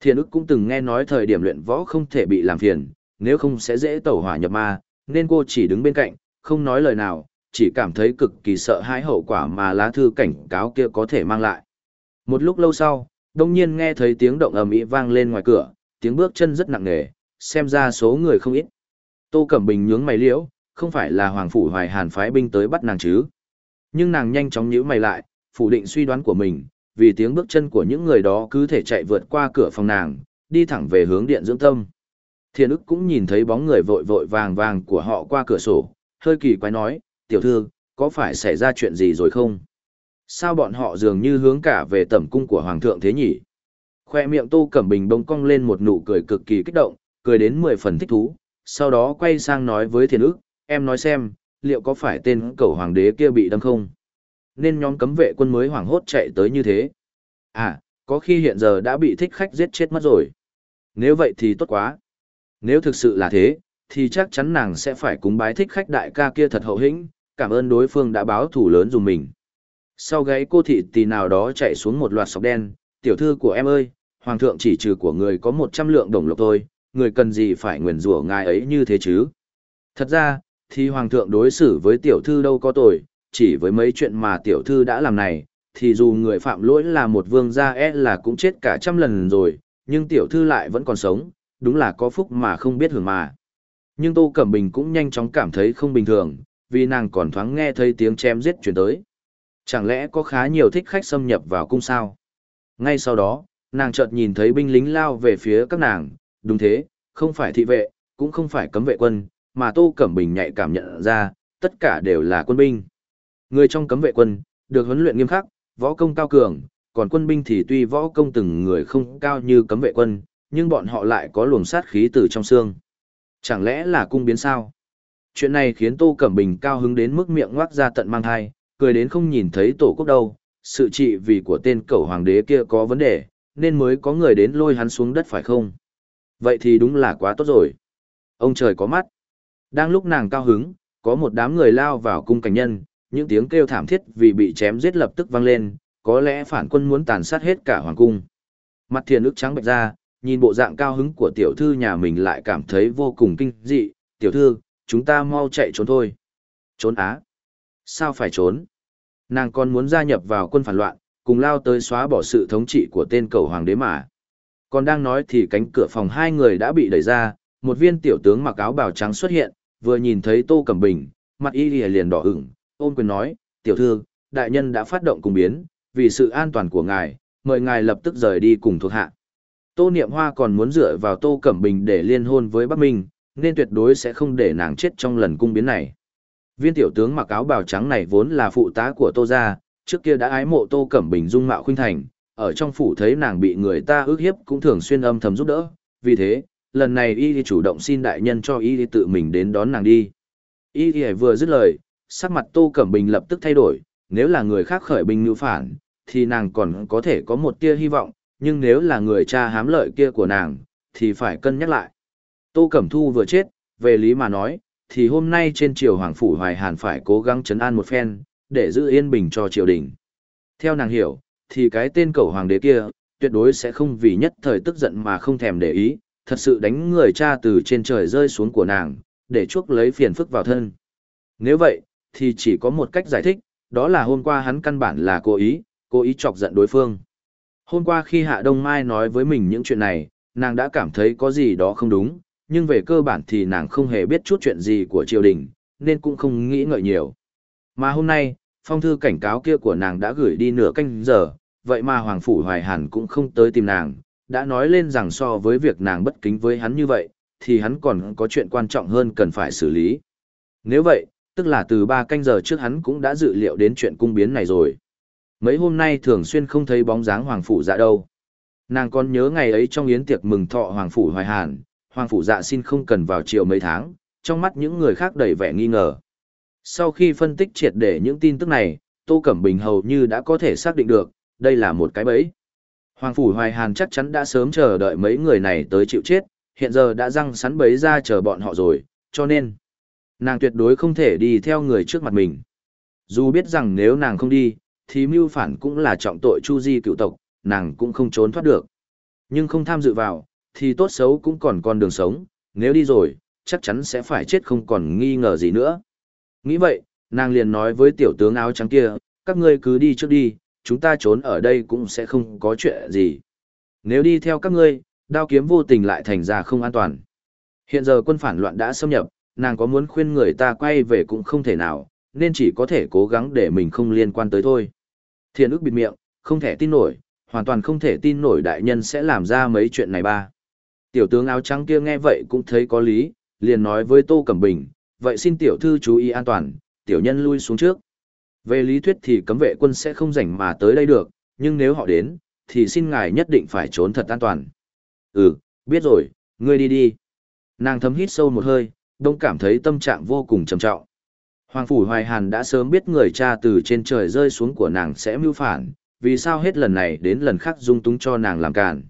Thiền ức cũng từng nghe nói thời điểm luyện võ không thể bị làm phiền, nếu không sẽ dễ tẩu hỏa nhập ma, nên cô chỉ đứng bên cạnh, không nói lời nào, chỉ cảm thấy cực kỳ sợ hãi hậu quả mà lá thư cảnh cáo kia có thể mang lại. Một lúc lâu sau, đông nhiên nghe thấy tiếng động ầm ĩ vang lên ngoài cửa, tiếng bước chân rất nặng nề, xem ra số người không ít. Tô Cẩm Bình nhướng mày liễu, không phải là Hoàng Phủ Hoài Hàn phái binh tới bắt nàng chứ. Nhưng nàng nhanh chóng nhíu mày lại, phủ định suy đoán của mình, vì tiếng bước chân của những người đó cứ thể chạy vượt qua cửa phòng nàng, đi thẳng về hướng điện dưỡng tâm. Thiên ức cũng nhìn thấy bóng người vội vội vàng vàng của họ qua cửa sổ, hơi kỳ quái nói, tiểu thư, có phải xảy ra chuyện gì rồi không? Sao bọn họ dường như hướng cả về tẩm cung của Hoàng thượng thế nhỉ? Khoe miệng Tô Cẩm Bình bông cong lên một nụ cười cực kỳ kích động, cười đến mười phần thích thú, sau đó quay sang nói với thiên ức, em nói xem, liệu có phải tên cầu hoàng đế kia bị đâm không? Nên nhóm cấm vệ quân mới hoảng hốt chạy tới như thế. À, có khi hiện giờ đã bị thích khách giết chết mất rồi. Nếu vậy thì tốt quá. Nếu thực sự là thế, thì chắc chắn nàng sẽ phải cúng bái thích khách đại ca kia thật hậu hĩnh, cảm ơn đối phương đã báo thủ lớn dùng mình. Sau gáy cô thị tì nào đó chạy xuống một loạt sọc đen, tiểu thư của em ơi, hoàng thượng chỉ trừ của người có 100 lượng đồng lộc thôi, người cần gì phải nguyền rủa ngài ấy như thế chứ. Thật ra, thì hoàng thượng đối xử với tiểu thư đâu có tội, chỉ với mấy chuyện mà tiểu thư đã làm này, thì dù người phạm lỗi là một vương gia e là cũng chết cả trăm lần rồi, nhưng tiểu thư lại vẫn còn sống, đúng là có phúc mà không biết hưởng mà. Nhưng Tô Cẩm Bình cũng nhanh chóng cảm thấy không bình thường, vì nàng còn thoáng nghe thấy tiếng chém giết chuyển tới. Chẳng lẽ có khá nhiều thích khách xâm nhập vào cung sao? Ngay sau đó, nàng chợt nhìn thấy binh lính lao về phía các nàng, đúng thế, không phải thị vệ, cũng không phải cấm vệ quân, mà Tô Cẩm Bình nhạy cảm nhận ra, tất cả đều là quân binh. Người trong cấm vệ quân, được huấn luyện nghiêm khắc, võ công cao cường, còn quân binh thì tuy võ công từng người không cao như cấm vệ quân, nhưng bọn họ lại có luồng sát khí từ trong xương. Chẳng lẽ là cung biến sao? Chuyện này khiến Tô Cẩm Bình cao hứng đến mức miệng ngoác ra tận mang thai, cười đến không nhìn thấy tổ quốc đâu. Sự trị vì của tên cẩu hoàng đế kia có vấn đề, nên mới có người đến lôi hắn xuống đất phải không? Vậy thì đúng là quá tốt rồi. Ông trời có mắt. Đang lúc nàng cao hứng, có một đám người lao vào cung cảnh nhân, những tiếng kêu thảm thiết vì bị chém giết lập tức vang lên, có lẽ phản quân muốn tàn sát hết cả hoàng cung. Mặt thiền ức trắng bệch ra, nhìn bộ dạng cao hứng của tiểu thư nhà mình lại cảm thấy vô cùng kinh dị, tiểu thư, chúng ta mau chạy trốn thôi. Trốn á? Sao phải trốn? Nàng còn muốn gia nhập vào quân phản loạn, cùng lao tới xóa bỏ sự thống trị của tên cầu hoàng đế mà. Còn đang nói thì cánh cửa phòng hai người đã bị đẩy ra, một viên tiểu tướng mặc áo bào trắng xuất hiện, vừa nhìn thấy Tô Cẩm Bình, mặt y liền đỏ ửng, ôn quyền nói, tiểu thư, đại nhân đã phát động cùng biến, vì sự an toàn của ngài, mời ngài lập tức rời đi cùng thuộc hạ. Tô Niệm Hoa còn muốn dựa vào Tô Cẩm Bình để liên hôn với Bắc Minh, nên tuyệt đối sẽ không để nàng chết trong lần cung biến này. Viên tiểu tướng mặc áo bào trắng này vốn là phụ tá của Tô gia, trước kia đã ái mộ Tô Cẩm Bình dung mạo khuynh thành, ở trong phủ thấy nàng bị người ta ước hiếp cũng thường xuyên âm thầm giúp đỡ, vì thế, lần này y chủ động xin đại nhân cho y tự mình đến đón nàng đi. Y vừa dứt lời, sắc mặt Tô Cẩm Bình lập tức thay đổi, nếu là người khác khởi binh nữ phản, thì nàng còn có thể có một tia hy vọng, nhưng nếu là người cha hám lợi kia của nàng, thì phải cân nhắc lại. Tô Cẩm Thu vừa chết, về lý mà nói, thì hôm nay trên triều Hoàng Phủ Hoài Hàn phải cố gắng chấn an một phen, để giữ yên bình cho triều đình. Theo nàng hiểu, thì cái tên cầu hoàng đế kia, tuyệt đối sẽ không vì nhất thời tức giận mà không thèm để ý, thật sự đánh người cha từ trên trời rơi xuống của nàng, để chuốc lấy phiền phức vào thân. Nếu vậy, thì chỉ có một cách giải thích, đó là hôm qua hắn căn bản là cố ý, cố ý chọc giận đối phương. Hôm qua khi Hạ Đông Mai nói với mình những chuyện này, nàng đã cảm thấy có gì đó không đúng, nhưng về cơ bản thì nàng không hề biết chút chuyện gì của triều đình, nên cũng không nghĩ ngợi nhiều. Mà hôm nay, phong thư cảnh cáo kia của nàng đã gửi đi nửa canh giờ, vậy mà Hoàng Phủ Hoài Hàn cũng không tới tìm nàng, đã nói lên rằng so với việc nàng bất kính với hắn như vậy, thì hắn còn có chuyện quan trọng hơn cần phải xử lý. Nếu vậy, tức là từ ba canh giờ trước hắn cũng đã dự liệu đến chuyện cung biến này rồi. Mấy hôm nay thường xuyên không thấy bóng dáng Hoàng Phủ dạ đâu. Nàng còn nhớ ngày ấy trong yến tiệc mừng thọ Hoàng Phủ Hoài Hàn, Hoàng Phủ dạ xin không cần vào chiều mấy tháng, trong mắt những người khác đầy vẻ nghi ngờ. Sau khi phân tích triệt để những tin tức này, Tô Cẩm Bình hầu như đã có thể xác định được, đây là một cái bẫy. Hoàng Phủ Hoài Hàn chắc chắn đã sớm chờ đợi mấy người này tới chịu chết, hiện giờ đã răng sắn bấy ra chờ bọn họ rồi, cho nên, nàng tuyệt đối không thể đi theo người trước mặt mình. Dù biết rằng nếu nàng không đi, thì mưu phản cũng là trọng tội chu di cựu tộc, nàng cũng không trốn thoát được. Nhưng không tham dự vào, thì tốt xấu cũng còn con đường sống, nếu đi rồi, chắc chắn sẽ phải chết không còn nghi ngờ gì nữa. Nghĩ vậy, nàng liền nói với tiểu tướng áo trắng kia, các ngươi cứ đi trước đi, chúng ta trốn ở đây cũng sẽ không có chuyện gì. Nếu đi theo các ngươi, đao kiếm vô tình lại thành ra không an toàn. Hiện giờ quân phản loạn đã xâm nhập, nàng có muốn khuyên người ta quay về cũng không thể nào, nên chỉ có thể cố gắng để mình không liên quan tới thôi. Thiện ức bịt miệng, không thể tin nổi, hoàn toàn không thể tin nổi đại nhân sẽ làm ra mấy chuyện này ba. Tiểu tướng áo trắng kia nghe vậy cũng thấy có lý, liền nói với Tô Cẩm Bình, vậy xin tiểu thư chú ý an toàn, tiểu nhân lui xuống trước. Về lý thuyết thì cấm vệ quân sẽ không rảnh mà tới đây được, nhưng nếu họ đến, thì xin ngài nhất định phải trốn thật an toàn. Ừ, biết rồi, ngươi đi đi. Nàng thấm hít sâu một hơi, đông cảm thấy tâm trạng vô cùng trầm trọng. Hoàng Phủ Hoài Hàn đã sớm biết người cha từ trên trời rơi xuống của nàng sẽ mưu phản, vì sao hết lần này đến lần khác dung túng cho nàng làm cản.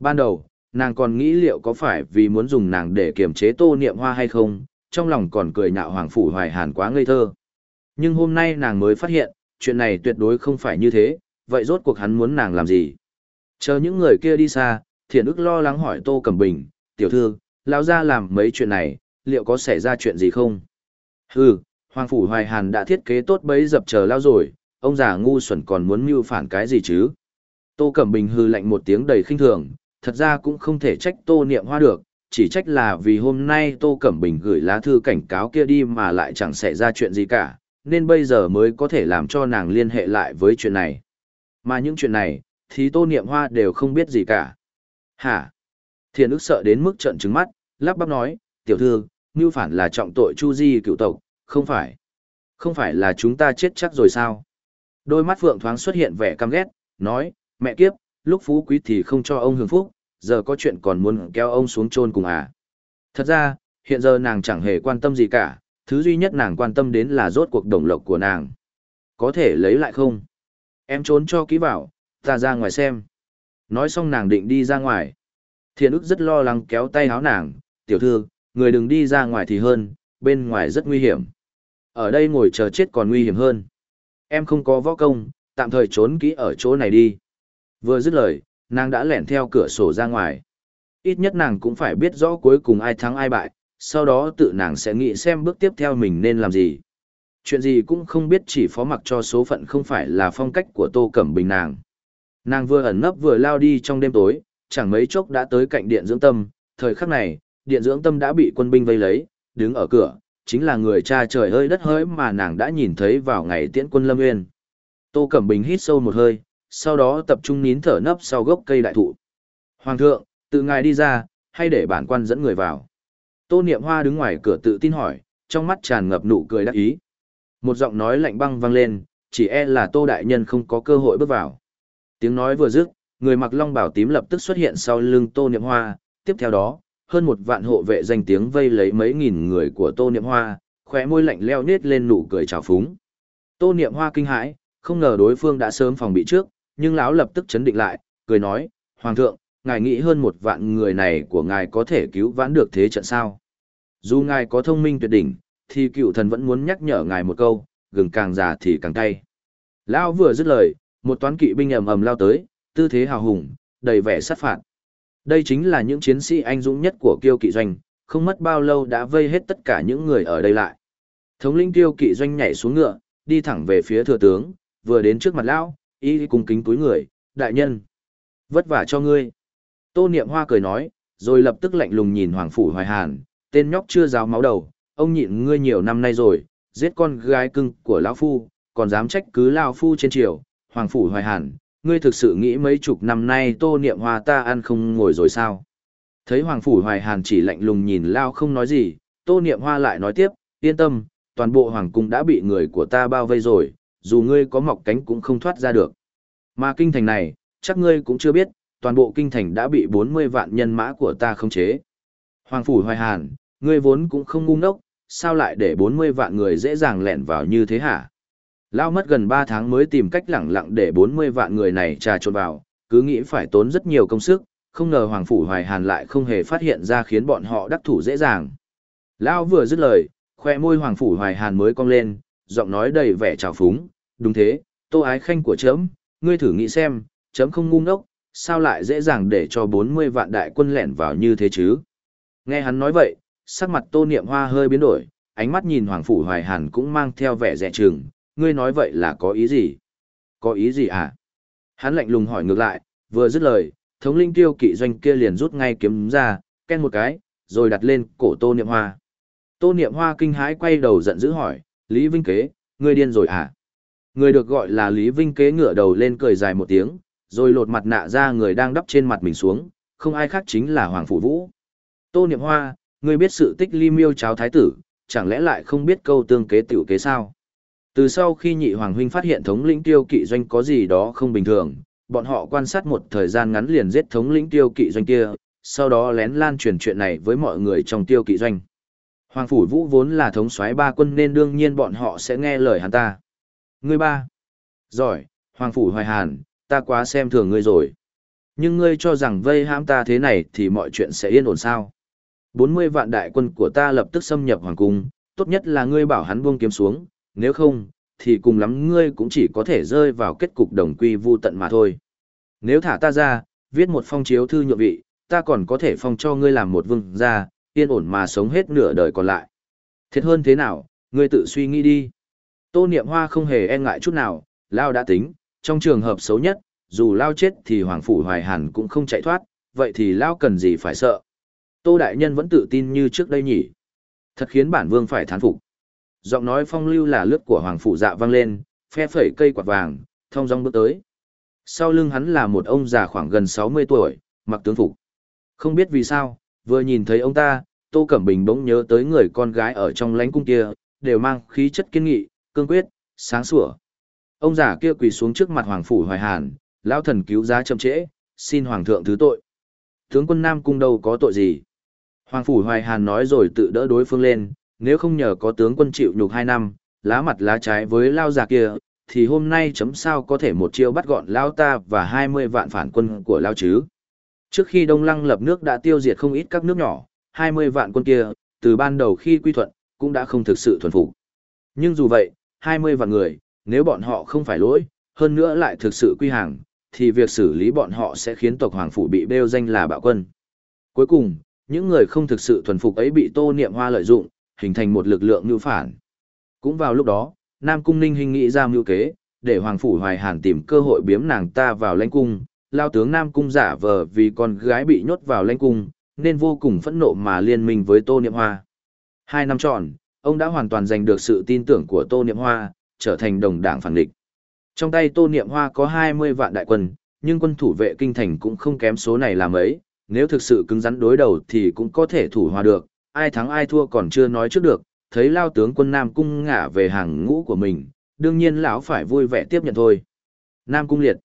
Ban đầu, nàng còn nghĩ liệu có phải vì muốn dùng nàng để kiềm chế tô niệm hoa hay không, trong lòng còn cười nhạo Hoàng Phủ Hoài Hàn quá ngây thơ. Nhưng hôm nay nàng mới phát hiện, chuyện này tuyệt đối không phải như thế, vậy rốt cuộc hắn muốn nàng làm gì? Chờ những người kia đi xa, thiện ức lo lắng hỏi Tô Cẩm Bình, tiểu thư, lão ra làm mấy chuyện này, liệu có xảy ra chuyện gì không? Hừ, Hoàng Phủ Hoài Hàn đã thiết kế tốt bấy dập chờ lao rồi, ông già ngu xuẩn còn muốn mưu phản cái gì chứ? Tô Cẩm Bình hư lạnh một tiếng đầy khinh thường, thật ra cũng không thể trách Tô Niệm Hoa được, chỉ trách là vì hôm nay Tô Cẩm Bình gửi lá thư cảnh cáo kia đi mà lại chẳng xảy ra chuyện gì cả, nên bây giờ mới có thể làm cho nàng liên hệ lại với chuyện này. Mà những chuyện này, thì Tô Niệm Hoa đều không biết gì cả. Hả? Thiền ức sợ đến mức trận trứng mắt, lắp bắp nói, tiểu thư, mưu phản là trọng tội chu di cựu tộc, không phải. Không phải là chúng ta chết chắc rồi sao? Đôi mắt Phượng thoáng xuất hiện vẻ căm ghét, nói, mẹ kiếp, lúc phú quý thì không cho ông hưởng phúc, giờ có chuyện còn muốn kéo ông xuống chôn cùng à. Thật ra, hiện giờ nàng chẳng hề quan tâm gì cả, thứ duy nhất nàng quan tâm đến là rốt cuộc đồng lộc của nàng. Có thể lấy lại không? Em trốn cho kỹ vào, ta ra ngoài xem. Nói xong nàng định đi ra ngoài. Thiện ức rất lo lắng kéo tay háo nàng, tiểu thư, người đừng đi ra ngoài thì hơn, bên ngoài rất nguy hiểm. Ở đây ngồi chờ chết còn nguy hiểm hơn. Em không có võ công, tạm thời trốn kỹ ở chỗ này đi. Vừa dứt lời, nàng đã lẻn theo cửa sổ ra ngoài. Ít nhất nàng cũng phải biết rõ cuối cùng ai thắng ai bại, sau đó tự nàng sẽ nghĩ xem bước tiếp theo mình nên làm gì. Chuyện gì cũng không biết chỉ phó mặc cho số phận không phải là phong cách của Tô Cẩm Bình nàng. Nàng vừa ẩn nấp vừa lao đi trong đêm tối, chẳng mấy chốc đã tới cạnh điện dưỡng tâm, thời khắc này, điện dưỡng tâm đã bị quân binh vây lấy, đứng ở cửa, chính là người cha trời hơi đất hơi mà nàng đã nhìn thấy vào ngày tiễn quân Lâm Nguyên. Tô Cẩm Bình hít sâu một hơi, sau đó tập trung nín thở nấp sau gốc cây đại thụ. Hoàng thượng, tự ngài đi ra, hay để bản quan dẫn người vào. Tô Niệm Hoa đứng ngoài cửa tự tin hỏi, trong mắt tràn ngập nụ cười đắc ý. Một giọng nói lạnh băng vang lên, chỉ e là Tô Đại Nhân không có cơ hội bước vào. Tiếng nói vừa dứt, người mặc long bảo tím lập tức xuất hiện sau lưng Tô Niệm Hoa, tiếp theo đó, hơn một vạn hộ vệ danh tiếng vây lấy mấy nghìn người của Tô Niệm Hoa, khóe môi lạnh leo nết lên nụ cười trào phúng. Tô Niệm Hoa kinh hãi, không ngờ đối phương đã sớm phòng bị trước, nhưng lão lập tức chấn định lại, cười nói, Hoàng thượng, ngài nghĩ hơn một vạn người này của ngài có thể cứu vãn được thế trận sao? Dù ngài có thông minh tuyệt đỉnh, thì cựu thần vẫn muốn nhắc nhở ngài một câu, gừng càng già thì càng cay. Lão vừa dứt lời, một toán kỵ binh ầm ầm lao tới, tư thế hào hùng, đầy vẻ sát phạt. Đây chính là những chiến sĩ anh dũng nhất của kiêu kỵ doanh, không mất bao lâu đã vây hết tất cả những người ở đây lại. Thống lĩnh kiêu kỵ doanh nhảy xuống ngựa, đi thẳng về phía thừa tướng, vừa đến trước mặt lão, y cung kính túi người, đại nhân. Vất vả cho ngươi. Tô Niệm Hoa cười nói, rồi lập tức lạnh lùng nhìn Hoàng Phủ Hoài Hàn, tên nhóc chưa ráo máu đầu, ông nhịn ngươi nhiều năm nay rồi, giết con gái cưng của lão phu, còn dám trách cứ lão phu trên triều, Hoàng Phủ Hoài Hàn, ngươi thực sự nghĩ mấy chục năm nay Tô Niệm Hoa ta ăn không ngồi rồi sao? Thấy Hoàng Phủ Hoài Hàn chỉ lạnh lùng nhìn Lao không nói gì, Tô Niệm Hoa lại nói tiếp, yên tâm, toàn bộ Hoàng Cung đã bị người của ta bao vây rồi, dù ngươi có mọc cánh cũng không thoát ra được. Mà kinh thành này, chắc ngươi cũng chưa biết, toàn bộ kinh thành đã bị 40 vạn nhân mã của ta khống chế. Hoàng Phủ Hoài Hàn, ngươi vốn cũng không ngu ngốc, sao lại để 40 vạn người dễ dàng lẻn vào như thế hả? Lao mất gần 3 tháng mới tìm cách lẳng lặng để 40 vạn người này trà trộn vào, cứ nghĩ phải tốn rất nhiều công sức, không ngờ Hoàng Phủ Hoài Hàn lại không hề phát hiện ra khiến bọn họ đắc thủ dễ dàng. Lao vừa dứt lời, khoe môi Hoàng Phủ Hoài Hàn mới cong lên, giọng nói đầy vẻ trào phúng, đúng thế, tô ái khanh của chấm, ngươi thử nghĩ xem, chấm không ngu ngốc, sao lại dễ dàng để cho 40 vạn đại quân lẻn vào như thế chứ? Nghe hắn nói vậy, sắc mặt tô niệm hoa hơi biến đổi, ánh mắt nhìn Hoàng Phủ Hoài Hàn cũng mang theo vẻ dè chừng, ngươi nói vậy là có ý gì? Có ý gì à? Hắn lạnh lùng hỏi ngược lại, vừa dứt lời, thống linh tiêu kỵ doanh kia liền rút ngay kiếm ra, ken một cái, rồi đặt lên cổ tô niệm hoa. Tô niệm hoa kinh hãi quay đầu giận dữ hỏi, Lý Vinh Kế, ngươi điên rồi à? Người được gọi là Lý Vinh Kế ngửa đầu lên cười dài một tiếng, rồi lột mặt nạ ra người đang đắp trên mặt mình xuống, không ai khác chính là Hoàng Phủ Vũ. Tô niệm hoa, ngươi biết sự tích ly miêu cháo thái tử, chẳng lẽ lại không biết câu tương kế tiểu kế sao? Từ sau khi nhị hoàng huynh phát hiện thống lĩnh tiêu kỵ doanh có gì đó không bình thường, bọn họ quan sát một thời gian ngắn liền giết thống lĩnh tiêu kỵ doanh kia, sau đó lén lan truyền chuyện này với mọi người trong tiêu kỵ doanh. Hoàng phủ vũ vốn là thống soái ba quân nên đương nhiên bọn họ sẽ nghe lời hắn ta. Ngươi ba. Giỏi, Hoàng phủ hoài hàn, ta quá xem thường ngươi rồi. Nhưng ngươi cho rằng vây hãm ta thế này thì mọi chuyện sẽ yên ổn sao. 40 vạn đại quân của ta lập tức xâm nhập hoàng cung, tốt nhất là ngươi bảo hắn buông kiếm xuống, nếu không, thì cùng lắm ngươi cũng chỉ có thể rơi vào kết cục đồng quy vu tận mà thôi. Nếu thả ta ra, viết một phong chiếu thư nhượng vị, ta còn có thể phong cho ngươi làm một vương gia, yên ổn mà sống hết nửa đời còn lại. Thiệt hơn thế nào, ngươi tự suy nghĩ đi. Tô Niệm Hoa không hề e ngại chút nào, Lao đã tính, trong trường hợp xấu nhất, dù Lao chết thì Hoàng Phủ Hoài Hàn cũng không chạy thoát, vậy thì Lao cần gì phải sợ. Tô Đại Nhân vẫn tự tin như trước đây nhỉ. Thật khiến bản vương phải thán phục giọng nói phong lưu là lướt của hoàng Phủ dạ vang lên phe phẩy cây quạt vàng thong dong bước tới sau lưng hắn là một ông già khoảng gần sáu mươi tuổi mặc tướng phục không biết vì sao vừa nhìn thấy ông ta tô cẩm bình bỗng nhớ tới người con gái ở trong lánh cung kia đều mang khí chất kiên nghị cương quyết sáng sủa ông già kia quỳ xuống trước mặt hoàng phủ hoài hàn lão thần cứu giá chậm trễ xin hoàng thượng thứ tội tướng quân nam cung đâu có tội gì hoàng phủ hoài hàn nói rồi tự đỡ đối phương lên nếu không nhờ có tướng quân chịu nhục hai năm, lá mặt lá trái với lao già kia, thì hôm nay chấm sao có thể một chiêu bắt gọn lao ta và hai mươi vạn phản quân của lao chứ. Trước khi Đông Lăng lập nước đã tiêu diệt không ít các nước nhỏ, hai mươi vạn quân kia, từ ban đầu khi quy thuận, cũng đã không thực sự thuần phục. Nhưng dù vậy, hai mươi vạn người, nếu bọn họ không phải lỗi, hơn nữa lại thực sự quy hàng, thì việc xử lý bọn họ sẽ khiến tộc Hoàng Phủ bị bêu danh là bạo quân. Cuối cùng, những người không thực sự thuần phục ấy bị Tô Niệm Hoa lợi dụng, hình thành một lực lượng mưu phản. Cũng vào lúc đó, Nam Cung Ninh hình nghĩ ra mưu kế, để Hoàng Phủ Hoài Hàn tìm cơ hội biếm nàng ta vào lãnh cung, lao tướng Nam Cung giả vờ vì con gái bị nhốt vào lãnh cung, nên vô cùng phẫn nộ mà liên minh với Tô Niệm Hoa. Hai năm tròn, ông đã hoàn toàn giành được sự tin tưởng của Tô Niệm Hoa, trở thành đồng đảng phản địch. Trong tay Tô Niệm Hoa có 20 vạn đại quân, nhưng quân thủ vệ kinh thành cũng không kém số này làm mấy nếu thực sự cứng rắn đối đầu thì cũng có thể thủ hòa được, ai thắng ai thua còn chưa nói trước được, thấy lao tướng quân Nam Cung ngả về hàng ngũ của mình, đương nhiên lão phải vui vẻ tiếp nhận thôi. Nam Cung liệt.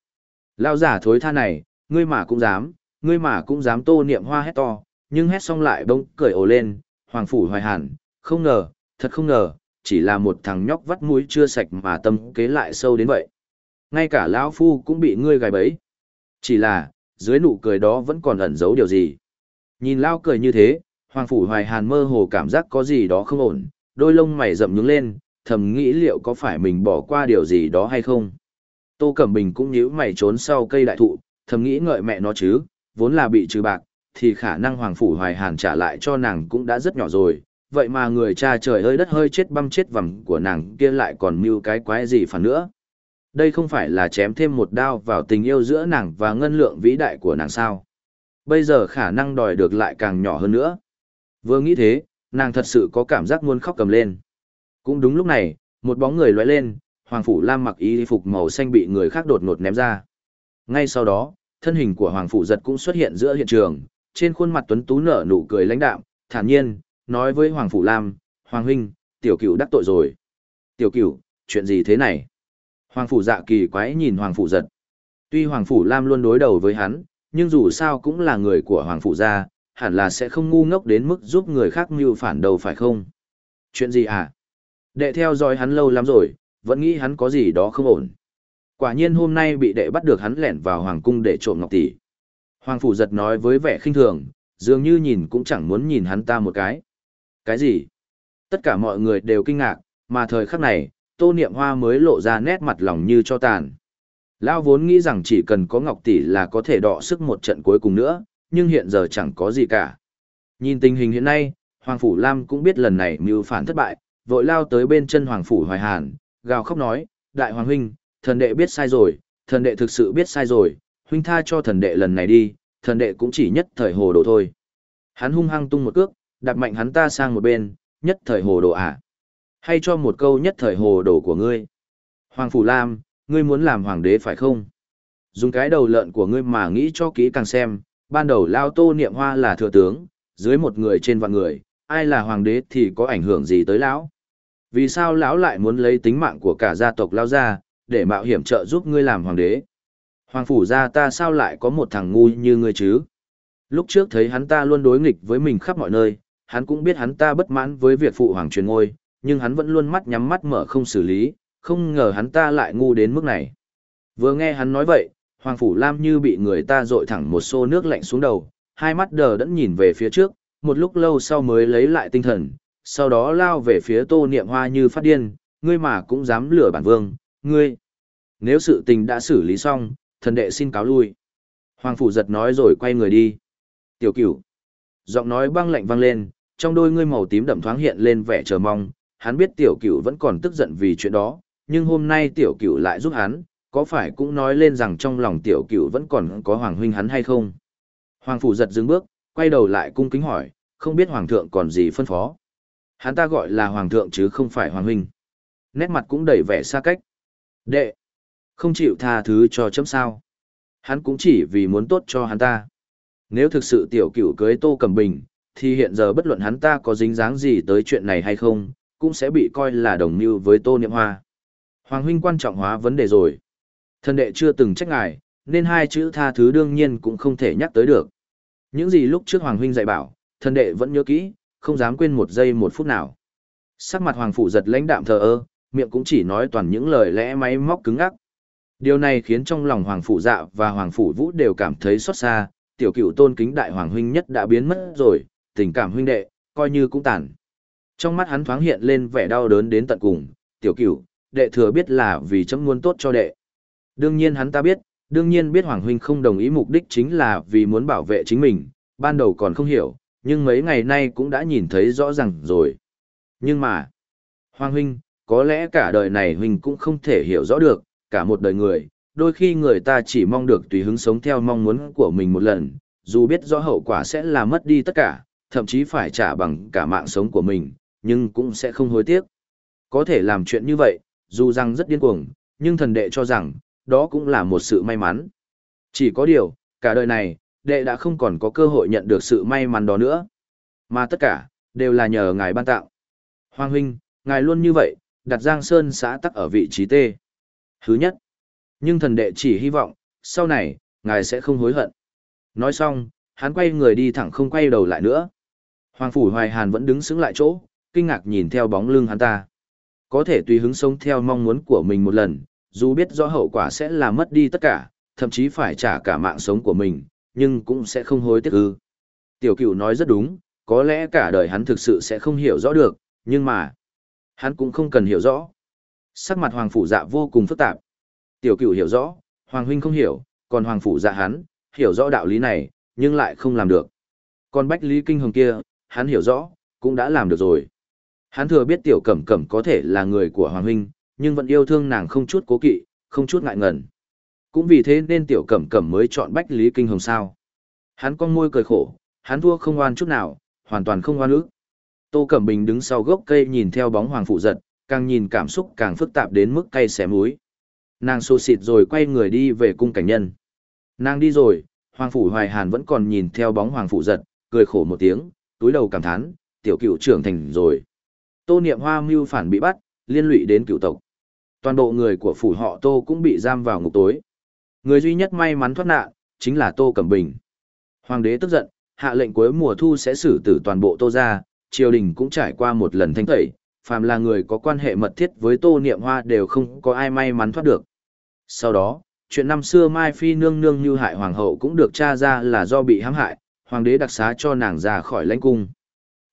Lao giả thối tha này, ngươi mà cũng dám, ngươi mà cũng dám tô niệm hoa hét to, nhưng hét xong lại bỗng cười ồ lên, hoàng phủ hoài hẳn không ngờ, thật không ngờ, chỉ là một thằng nhóc vắt mũi chưa sạch mà tâm kế lại sâu đến vậy. Ngay cả lão phu cũng bị ngươi gài bẫy. Chỉ là, dưới nụ cười đó vẫn còn ẩn giấu điều gì. Nhìn lao cười như thế, hoàng phủ hoài hàn mơ hồ cảm giác có gì đó không ổn, đôi lông mày rậm nhướng lên, thầm nghĩ liệu có phải mình bỏ qua điều gì đó hay không. Tô Cẩm Bình cũng nhíu mày trốn sau cây đại thụ, thầm nghĩ ngợi mẹ nó chứ, vốn là bị trừ bạc, thì khả năng Hoàng Phủ Hoài Hàn trả lại cho nàng cũng đã rất nhỏ rồi, vậy mà người cha trời hơi đất hơi chết băm chết vằm của nàng kia lại còn mưu cái quái gì phản nữa. Đây không phải là chém thêm một đao vào tình yêu giữa nàng và ngân lượng vĩ đại của nàng sao. Bây giờ khả năng đòi được lại càng nhỏ hơn nữa. Vừa nghĩ thế, nàng thật sự có cảm giác muốn khóc cầm lên. Cũng đúng lúc này, một bóng người lóe lên, Hoàng Phủ Lam mặc y phục màu xanh bị người khác đột ngột ném ra. Ngay sau đó, thân hình của Hoàng Phủ Giật cũng xuất hiện giữa hiện trường, trên khuôn mặt tuấn tú nở nụ cười lãnh đạm, thản nhiên, nói với Hoàng Phủ Lam, Hoàng Huynh, tiểu cửu đắc tội rồi. Tiểu cửu, chuyện gì thế này? Hoàng Phủ dạ kỳ quái nhìn Hoàng Phủ Giật. Tuy Hoàng Phủ Lam luôn đối đầu với hắn, nhưng dù sao cũng là người của Hoàng Phủ gia, hẳn là sẽ không ngu ngốc đến mức giúp người khác mưu phản đầu phải không? Chuyện gì à? Đệ theo dõi hắn lâu lắm rồi, vẫn nghĩ hắn có gì đó không ổn. Quả nhiên hôm nay bị đệ bắt được hắn lẻn vào hoàng cung để trộm ngọc tỷ. Hoàng phủ giật nói với vẻ khinh thường, dường như nhìn cũng chẳng muốn nhìn hắn ta một cái. Cái gì? Tất cả mọi người đều kinh ngạc, mà thời khắc này, tô niệm hoa mới lộ ra nét mặt lòng như cho tàn. Lão vốn nghĩ rằng chỉ cần có ngọc tỷ là có thể đọ sức một trận cuối cùng nữa, nhưng hiện giờ chẳng có gì cả. Nhìn tình hình hiện nay, Hoàng Phủ Lam cũng biết lần này mưu phản thất bại, vội lao tới bên chân Hoàng Phủ Hoài Hàn, gào khóc nói, Đại Hoàng Huynh, thần đệ biết sai rồi, thần đệ thực sự biết sai rồi, huynh tha cho thần đệ lần này đi, thần đệ cũng chỉ nhất thời hồ đồ thôi. Hắn hung hăng tung một cước, đặt mạnh hắn ta sang một bên, nhất thời hồ đồ à. Hay cho một câu nhất thời hồ đồ của ngươi. Hoàng Phủ Lam, ngươi muốn làm hoàng đế phải không? Dùng cái đầu lợn của ngươi mà nghĩ cho kỹ càng xem, ban đầu lao tô niệm hoa là thừa tướng, dưới một người trên vạn người, ai là hoàng đế thì có ảnh hưởng gì tới lão? Vì sao lão lại muốn lấy tính mạng của cả gia tộc lao ra, để mạo hiểm trợ giúp ngươi làm hoàng đế? Hoàng phủ gia ta sao lại có một thằng ngu như ngươi chứ? Lúc trước thấy hắn ta luôn đối nghịch với mình khắp mọi nơi, hắn cũng biết hắn ta bất mãn với việc phụ hoàng truyền ngôi, nhưng hắn vẫn luôn mắt nhắm mắt mở không xử lý, không ngờ hắn ta lại ngu đến mức này. Vừa nghe hắn nói vậy, Hoàng Phủ Lam như bị người ta dội thẳng một xô nước lạnh xuống đầu, hai mắt đờ đẫn nhìn về phía trước, một lúc lâu sau mới lấy lại tinh thần, sau đó lao về phía tô niệm hoa như phát điên, ngươi mà cũng dám lừa bản vương, ngươi. Nếu sự tình đã xử lý xong, thần đệ xin cáo lui. Hoàng Phủ giật nói rồi quay người đi. Tiểu cửu. Giọng nói băng lạnh vang lên, trong đôi ngươi màu tím đậm thoáng hiện lên vẻ chờ mong, hắn biết tiểu cửu vẫn còn tức giận vì chuyện đó, nhưng hôm nay tiểu cửu lại giúp hắn, có phải cũng nói lên rằng trong lòng tiểu cửu vẫn còn có hoàng huynh hắn hay không? Hoàng phủ giật dừng bước, quay đầu lại cung kính hỏi, không biết hoàng thượng còn gì phân phó. Hắn ta gọi là hoàng thượng chứ không phải hoàng huynh. Nét mặt cũng đầy vẻ xa cách. Đệ, không chịu tha thứ cho chấm sao. Hắn cũng chỉ vì muốn tốt cho hắn ta. Nếu thực sự tiểu cửu cưới tô cầm bình, thì hiện giờ bất luận hắn ta có dính dáng gì tới chuyện này hay không, cũng sẽ bị coi là đồng mưu với tô niệm hoa. Hoàng huynh quan trọng hóa vấn đề rồi. Thần đệ chưa từng trách ngài, nên hai chữ tha thứ đương nhiên cũng không thể nhắc tới được. Những gì lúc trước Hoàng huynh dạy bảo, thần đệ vẫn nhớ kỹ, không dám quên một giây một phút nào. Sắc mặt Hoàng phủ giật lãnh đạm thờ ơ, miệng cũng chỉ nói toàn những lời lẽ máy móc cứng ngắc. Điều này khiến trong lòng Hoàng phủ dạ và Hoàng phủ vũ đều cảm thấy xót xa, tiểu cửu tôn kính đại hoàng huynh nhất đã biến mất rồi, tình cảm huynh đệ, coi như cũng tàn. Trong mắt hắn thoáng hiện lên vẻ đau đớn đến tận cùng, tiểu cửu, đệ thừa biết là vì chấm muốn tốt cho đệ. Đương nhiên hắn ta biết, đương nhiên biết Hoàng Huynh không đồng ý mục đích chính là vì muốn bảo vệ chính mình, ban đầu còn không hiểu, nhưng mấy ngày nay cũng đã nhìn thấy rõ ràng rồi. Nhưng mà, Hoàng Huynh, có lẽ cả đời này Huynh cũng không thể hiểu rõ được, cả một đời người, đôi khi người ta chỉ mong được tùy hứng sống theo mong muốn của mình một lần, dù biết rõ hậu quả sẽ là mất đi tất cả, thậm chí phải trả bằng cả mạng sống của mình, nhưng cũng sẽ không hối tiếc. Có thể làm chuyện như vậy, dù rằng rất điên cuồng, nhưng thần đệ cho rằng, đó cũng là một sự may mắn. Chỉ có điều, cả đời này, đệ đã không còn có cơ hội nhận được sự may mắn đó nữa. Mà tất cả, đều là nhờ ngài ban tạo. Hoàng huynh, ngài luôn như vậy, đặt Giang Sơn xã tắc ở vị trí T. Thứ nhất. Nhưng thần đệ chỉ hy vọng, sau này, ngài sẽ không hối hận. Nói xong, hắn quay người đi thẳng không quay đầu lại nữa. Hoàng Phủ Hoài Hàn vẫn đứng sững lại chỗ, kinh ngạc nhìn theo bóng lưng hắn ta. Có thể tùy hứng sống theo mong muốn của mình một lần, dù biết rõ hậu quả sẽ là mất đi tất cả, thậm chí phải trả cả mạng sống của mình, nhưng cũng sẽ không hối tiếc ư. Tiểu cửu nói rất đúng, có lẽ cả đời hắn thực sự sẽ không hiểu rõ được, nhưng mà, hắn cũng không cần hiểu rõ. Sắc mặt Hoàng Phủ Dạ vô cùng phức tạp. Tiểu cửu hiểu rõ, Hoàng Huynh không hiểu, còn Hoàng Phủ Dạ hắn, hiểu rõ đạo lý này, nhưng lại không làm được. Còn Bách Lý Kinh Hồng kia, hắn hiểu rõ, cũng đã làm được rồi. Hắn thừa biết Tiểu Cẩm Cẩm có thể là người của Hoàng Huynh, nhưng vẫn yêu thương nàng không chút cố kỵ, không chút ngại ngần. Cũng vì thế nên Tiểu Cẩm Cẩm mới chọn Bách Lý Kinh Hồng sao. Hắn con môi cười khổ, hắn thua không oan chút nào, hoàn toàn không oan ức. Tô Cẩm Bình đứng sau gốc cây nhìn theo bóng Hoàng Phụ giật, càng nhìn cảm xúc càng phức tạp đến mức cay xé múi. Nàng xô xịt rồi quay người đi về cung cảnh nhân. Nàng đi rồi, Hoàng Phủ Hoài Hàn vẫn còn nhìn theo bóng Hoàng Phụ giật, cười khổ một tiếng, túi đầu cảm thán, tiểu cựu trưởng thành rồi. Tô Niệm Hoa mưu phản bị bắt, liên lụy đến cựu tộc. Toàn bộ người của phủ họ Tô cũng bị giam vào ngục tối. Người duy nhất may mắn thoát nạn, chính là Tô Cẩm Bình. Hoàng đế tức giận, hạ lệnh cuối mùa thu sẽ xử tử toàn bộ Tô gia, triều đình cũng trải qua một lần thanh tẩy, phàm là người có quan hệ mật thiết với Tô Niệm Hoa đều không có ai may mắn thoát được. Sau đó, chuyện năm xưa Mai Phi nương nương như hại hoàng hậu cũng được tra ra là do bị hãm hại, hoàng đế đặc xá cho nàng ra khỏi lãnh cung.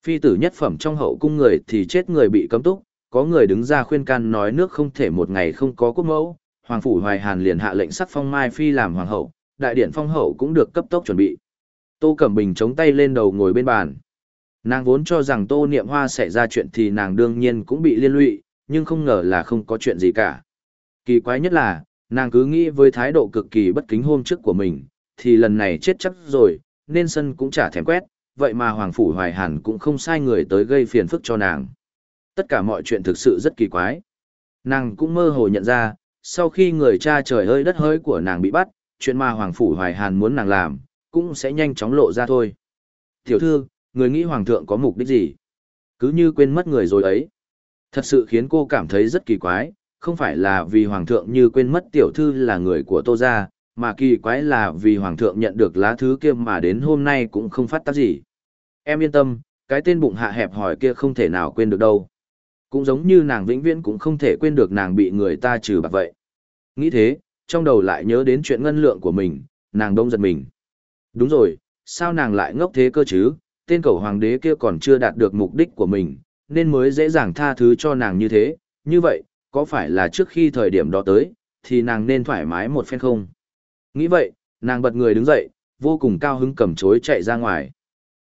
Phi tử nhất phẩm trong hậu cung người thì chết người bị cấm túc, có người đứng ra khuyên can nói nước không thể một ngày không có quốc mẫu, hoàng phủ Hoài Hàn liền hạ lệnh sắc phong Mai Phi làm hoàng hậu, đại điện phong hậu cũng được cấp tốc chuẩn bị. Tô Cẩm Bình chống tay lên đầu ngồi bên bàn. Nàng vốn cho rằng Tô Niệm Hoa sẽ ra chuyện thì nàng đương nhiên cũng bị liên lụy, nhưng không ngờ là không có chuyện gì cả. Kỳ quái nhất là, nàng cứ nghĩ với thái độ cực kỳ bất kính hôm trước của mình, thì lần này chết chắc rồi, nên sân cũng chả thèm quét, vậy mà Hoàng Phủ Hoài Hàn cũng không sai người tới gây phiền phức cho nàng. Tất cả mọi chuyện thực sự rất kỳ quái. Nàng cũng mơ hồ nhận ra, sau khi người cha trời hơi đất hơi của nàng bị bắt, chuyện mà Hoàng Phủ Hoài Hàn muốn nàng làm, cũng sẽ nhanh chóng lộ ra thôi. Tiểu thư, người nghĩ Hoàng thượng có mục đích gì? Cứ như quên mất người rồi ấy. Thật sự khiến cô cảm thấy rất kỳ quái, không phải là vì Hoàng thượng như quên mất tiểu thư là người của Tô Gia, mà kỳ quái là vì Hoàng thượng nhận được lá thứ kia mà đến hôm nay cũng không phát tác gì. Em yên tâm, cái tên bụng hạ hẹp hỏi kia không thể nào quên được đâu. Cũng giống như nàng vĩnh viễn cũng không thể quên được nàng bị người ta trừ bạc vậy. Nghĩ thế, trong đầu lại nhớ đến chuyện ngân lượng của mình, nàng đông giật mình. Đúng rồi, sao nàng lại ngốc thế cơ chứ, tên cầu hoàng đế kia còn chưa đạt được mục đích của mình, nên mới dễ dàng tha thứ cho nàng như thế, như vậy, có phải là trước khi thời điểm đó tới, thì nàng nên thoải mái một phen không? Nghĩ vậy, nàng bật người đứng dậy, vô cùng cao hứng cầm chối chạy ra ngoài.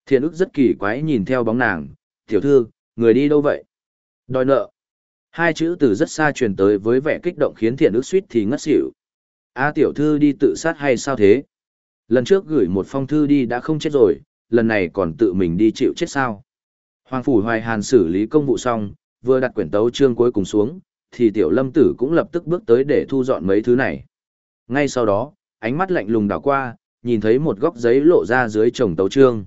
Thiện ức rất kỳ quái nhìn theo bóng nàng, tiểu thư, người đi đâu vậy? Đòi nợ. Hai chữ từ rất xa truyền tới với vẻ kích động khiến thiện ức suýt thì ngất xỉu. A tiểu thư đi tự sát hay sao thế? Lần trước gửi một phong thư đi đã không chết rồi, lần này còn tự mình đi chịu chết sao? Hoàng Phủ Hoài Hàn xử lý công vụ xong, vừa đặt quyển tấu chương cuối cùng xuống, thì tiểu lâm tử cũng lập tức bước tới để thu dọn mấy thứ này. Ngay sau đó, ánh mắt lạnh lùng đảo qua, nhìn thấy một góc giấy lộ ra dưới chồng tấu chương.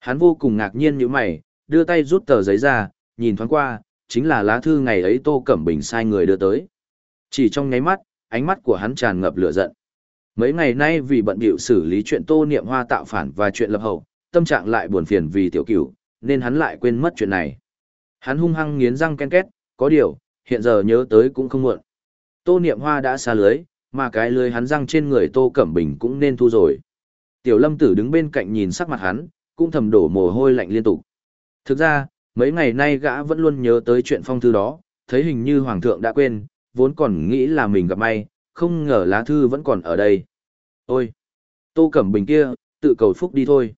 Hắn vô cùng ngạc nhiên như mày, đưa tay rút tờ giấy ra, nhìn thoáng qua, chính là lá thư ngày ấy Tô Cẩm Bình sai người đưa tới. Chỉ trong nháy mắt, ánh mắt của hắn tràn ngập lửa giận. Mấy ngày nay vì bận bịu xử lý chuyện Tô Niệm Hoa tạo phản và chuyện lập hậu, tâm trạng lại buồn phiền vì tiểu cửu, nên hắn lại quên mất chuyện này. Hắn hung hăng nghiến răng ken két, có điều, hiện giờ nhớ tới cũng không muộn. Tô Niệm Hoa đã xa lưới, mà cái lưới hắn răng trên người Tô Cẩm Bình cũng nên thu rồi. Tiểu Lâm Tử đứng bên cạnh nhìn sắc mặt hắn, cũng thầm đổ mồ hôi lạnh liên tục. Thực ra, mấy ngày nay gã vẫn luôn nhớ tới chuyện phong thư đó, thấy hình như Hoàng thượng đã quên, vốn còn nghĩ là mình gặp may, không ngờ lá thư vẫn còn ở đây. Ôi! Tô Cẩm Bình kia, tự cầu phúc đi thôi.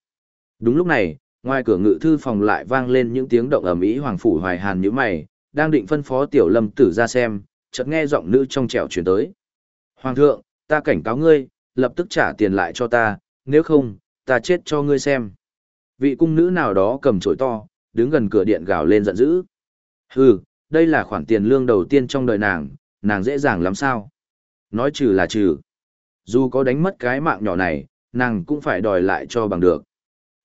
Đúng lúc này, ngoài cửa ngự thư phòng lại vang lên những tiếng động ầm ĩ Hoàng Phủ Hoài Hàn như mày, đang định phân phó Tiểu Lâm Tử ra xem, chợt nghe giọng nữ trong trẻo chuyển tới. Hoàng thượng, ta cảnh cáo ngươi, lập tức trả tiền lại cho ta, nếu không, ta chết cho ngươi xem. Vị cung nữ nào đó cầm chổi to, đứng gần cửa điện gào lên giận dữ. Hừ, đây là khoản tiền lương đầu tiên trong đời nàng, nàng dễ dàng lắm sao. Nói trừ là trừ. Dù có đánh mất cái mạng nhỏ này, nàng cũng phải đòi lại cho bằng được.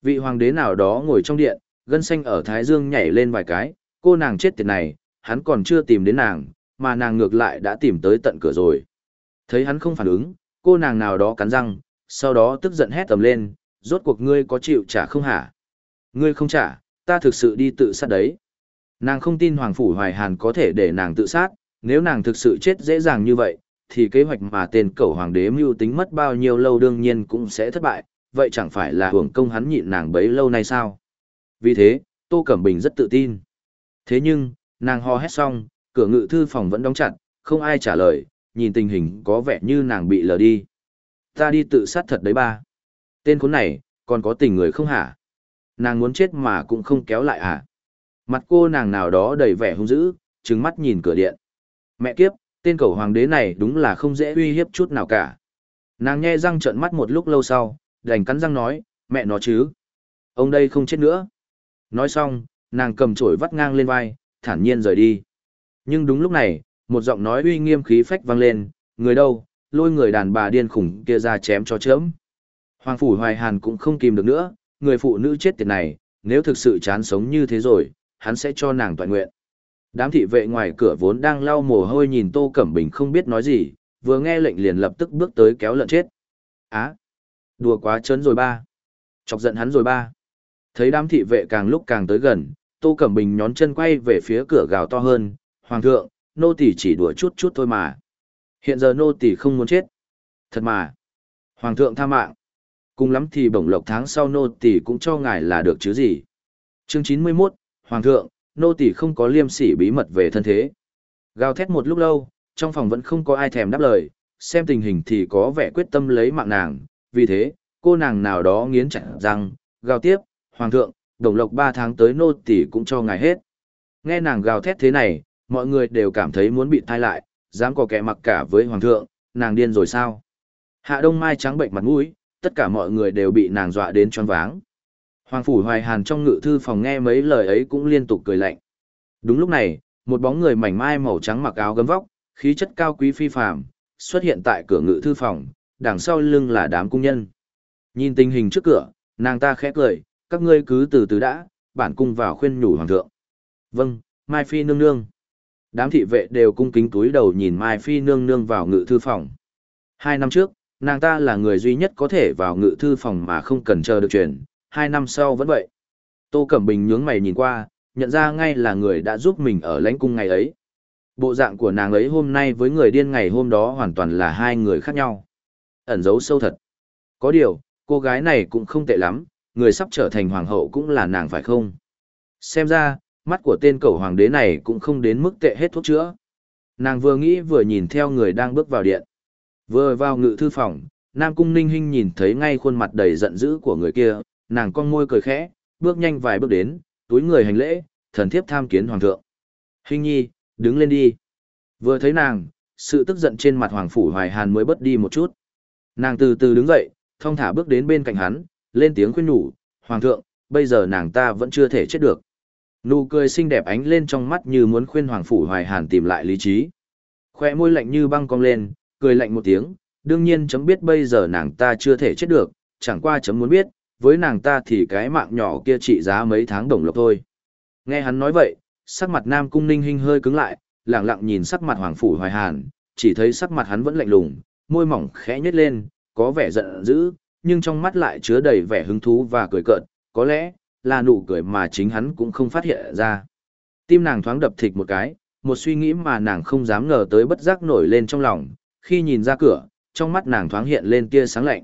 Vị hoàng đế nào đó ngồi trong điện, gân xanh ở Thái Dương nhảy lên vài cái, cô nàng chết tiệt này, hắn còn chưa tìm đến nàng, mà nàng ngược lại đã tìm tới tận cửa rồi. Thấy hắn không phản ứng, cô nàng nào đó cắn răng, sau đó tức giận hét tầm lên, rốt cuộc ngươi có chịu trả không hả? Ngươi không trả, ta thực sự đi tự sát đấy. Nàng không tin Hoàng Phủ Hoài Hàn có thể để nàng tự sát, nếu nàng thực sự chết dễ dàng như vậy, thì kế hoạch mà tên cẩu hoàng đế mưu tính mất bao nhiêu lâu đương nhiên cũng sẽ thất bại, vậy chẳng phải là hưởng công hắn nhịn nàng bấy lâu nay sao? Vì thế, Tô Cẩm Bình rất tự tin. Thế nhưng, nàng ho hét xong, cửa ngự thư phòng vẫn đóng chặt, không ai trả lời, nhìn tình hình có vẻ như nàng bị lờ đi. Ta đi tự sát thật đấy ba. Tên khốn này, còn có tình người không hả? Nàng muốn chết mà cũng không kéo lại hả? Mặt cô nàng nào đó đầy vẻ hung dữ, trừng mắt nhìn cửa điện. Mẹ kiếp, tên cầu hoàng đế này đúng là không dễ uy hiếp chút nào cả. Nàng nghe răng trợn mắt một lúc lâu sau, đành cắn răng nói, mẹ nó chứ. Ông đây không chết nữa. Nói xong, nàng cầm chổi vắt ngang lên vai, thản nhiên rời đi. Nhưng đúng lúc này, một giọng nói uy nghiêm khí phách vang lên, người đâu, lôi người đàn bà điên khủng kia ra chém cho chớm. Hoàng phủ hoài hàn cũng không kìm được nữa, người phụ nữ chết tiệt này, nếu thực sự chán sống như thế rồi, hắn sẽ cho nàng toàn nguyện. Đám thị vệ ngoài cửa vốn đang lau mồ hôi nhìn Tô Cẩm Bình không biết nói gì, vừa nghe lệnh liền lập tức bước tới kéo lợn chết. Á, đùa quá trớn rồi ba. Chọc giận hắn rồi ba. Thấy đám thị vệ càng lúc càng tới gần, Tô Cẩm Bình nhón chân quay về phía cửa gào to hơn, Hoàng thượng, nô tỳ chỉ đùa chút chút thôi mà. Hiện giờ nô tỳ không muốn chết. Thật mà. Hoàng thượng tha mạng. Cùng lắm thì bổng lộc tháng sau nô tỳ cũng cho ngài là được chứ gì. Chương chín mươi 91, Hoàng thượng, nô tỳ không có liêm sỉ bí mật về thân thế. Gào thét một lúc lâu, trong phòng vẫn không có ai thèm đáp lời, xem tình hình thì có vẻ quyết tâm lấy mạng nàng, vì thế, cô nàng nào đó nghiến chặt răng, gào tiếp, Hoàng thượng, đồng lộc ba tháng tới nô tỳ cũng cho ngài hết. Nghe nàng gào thét thế này, mọi người đều cảm thấy muốn bị thai lại, dám có kẻ mặc cả với hoàng thượng, nàng điên rồi sao? Hạ Đông Mai trắng bệnh mặt mũi, tất cả mọi người đều bị nàng dọa đến choáng váng. Hoàng phủ Hoài Hàn trong ngự thư phòng nghe mấy lời ấy cũng liên tục cười lạnh. Đúng lúc này, một bóng người mảnh mai màu trắng mặc áo gấm vóc, khí chất cao quý phi phàm, xuất hiện tại cửa ngự thư phòng, đằng sau lưng là đám cung nhân. Nhìn tình hình trước cửa, nàng ta khẽ cười, các ngươi cứ từ từ đã, bản cung vào khuyên nhủ hoàng thượng. Vâng, Mai Phi nương nương. Đám thị vệ đều cung kính túi đầu nhìn Mai Phi nương nương vào ngự thư phòng. Hai năm trước, nàng ta là người duy nhất có thể vào ngự thư phòng mà không cần chờ được chuyển, hai năm sau vẫn vậy. Tô Cẩm Bình nhướng mày nhìn qua, nhận ra ngay là người đã giúp mình ở lãnh cung ngày ấy. Bộ dạng của nàng ấy hôm nay với người điên ngày hôm đó hoàn toàn là hai người khác nhau. Ẩn giấu sâu thật. Có điều, cô gái này cũng không tệ lắm, người sắp trở thành hoàng hậu cũng là nàng phải không? Xem ra, mắt của tên cầu hoàng đế này cũng không đến mức tệ hết thuốc chữa. Nàng vừa nghĩ vừa nhìn theo người đang bước vào điện. Vừa vào ngự thư phòng, Nam Cung Ninh Hinh nhìn thấy ngay khuôn mặt đầy giận dữ của người kia, nàng cong môi cười khẽ, bước nhanh vài bước đến, túi người hành lễ, thần thiếp tham kiến hoàng thượng. Hinh nhi, đứng lên đi. Vừa thấy nàng, sự tức giận trên mặt hoàng phủ hoài hàn mới bớt đi một chút. Nàng từ từ đứng dậy, thong thả bước đến bên cạnh hắn, lên tiếng khuyên nhủ, hoàng thượng, bây giờ nàng ta vẫn chưa thể chết được. Nụ cười xinh đẹp ánh lên trong mắt như muốn khuyên Hoàng Phủ Hoài Hàn tìm lại lý trí. Khoe môi lạnh như băng cong lên, cười lạnh một tiếng, đương nhiên chấm biết bây giờ nàng ta chưa thể chết được, chẳng qua chấm muốn biết, với nàng ta thì cái mạng nhỏ kia trị giá mấy tháng đồng lộc thôi. Nghe hắn nói vậy, sắc mặt Nam Cung Ninh Hinh hơi cứng lại, lặng lặng nhìn sắc mặt Hoàng Phủ Hoài Hàn, chỉ thấy sắc mặt hắn vẫn lạnh lùng, môi mỏng khẽ nhếch lên, có vẻ giận dữ, nhưng trong mắt lại chứa đầy vẻ hứng thú và cười cợt, có lẽ, là nụ cười mà chính hắn cũng không phát hiện ra. Tim nàng thoáng đập thịch một cái, một suy nghĩ mà nàng không dám ngờ tới bất giác nổi lên trong lòng, khi nhìn ra cửa, trong mắt nàng thoáng hiện lên tia sáng lạnh.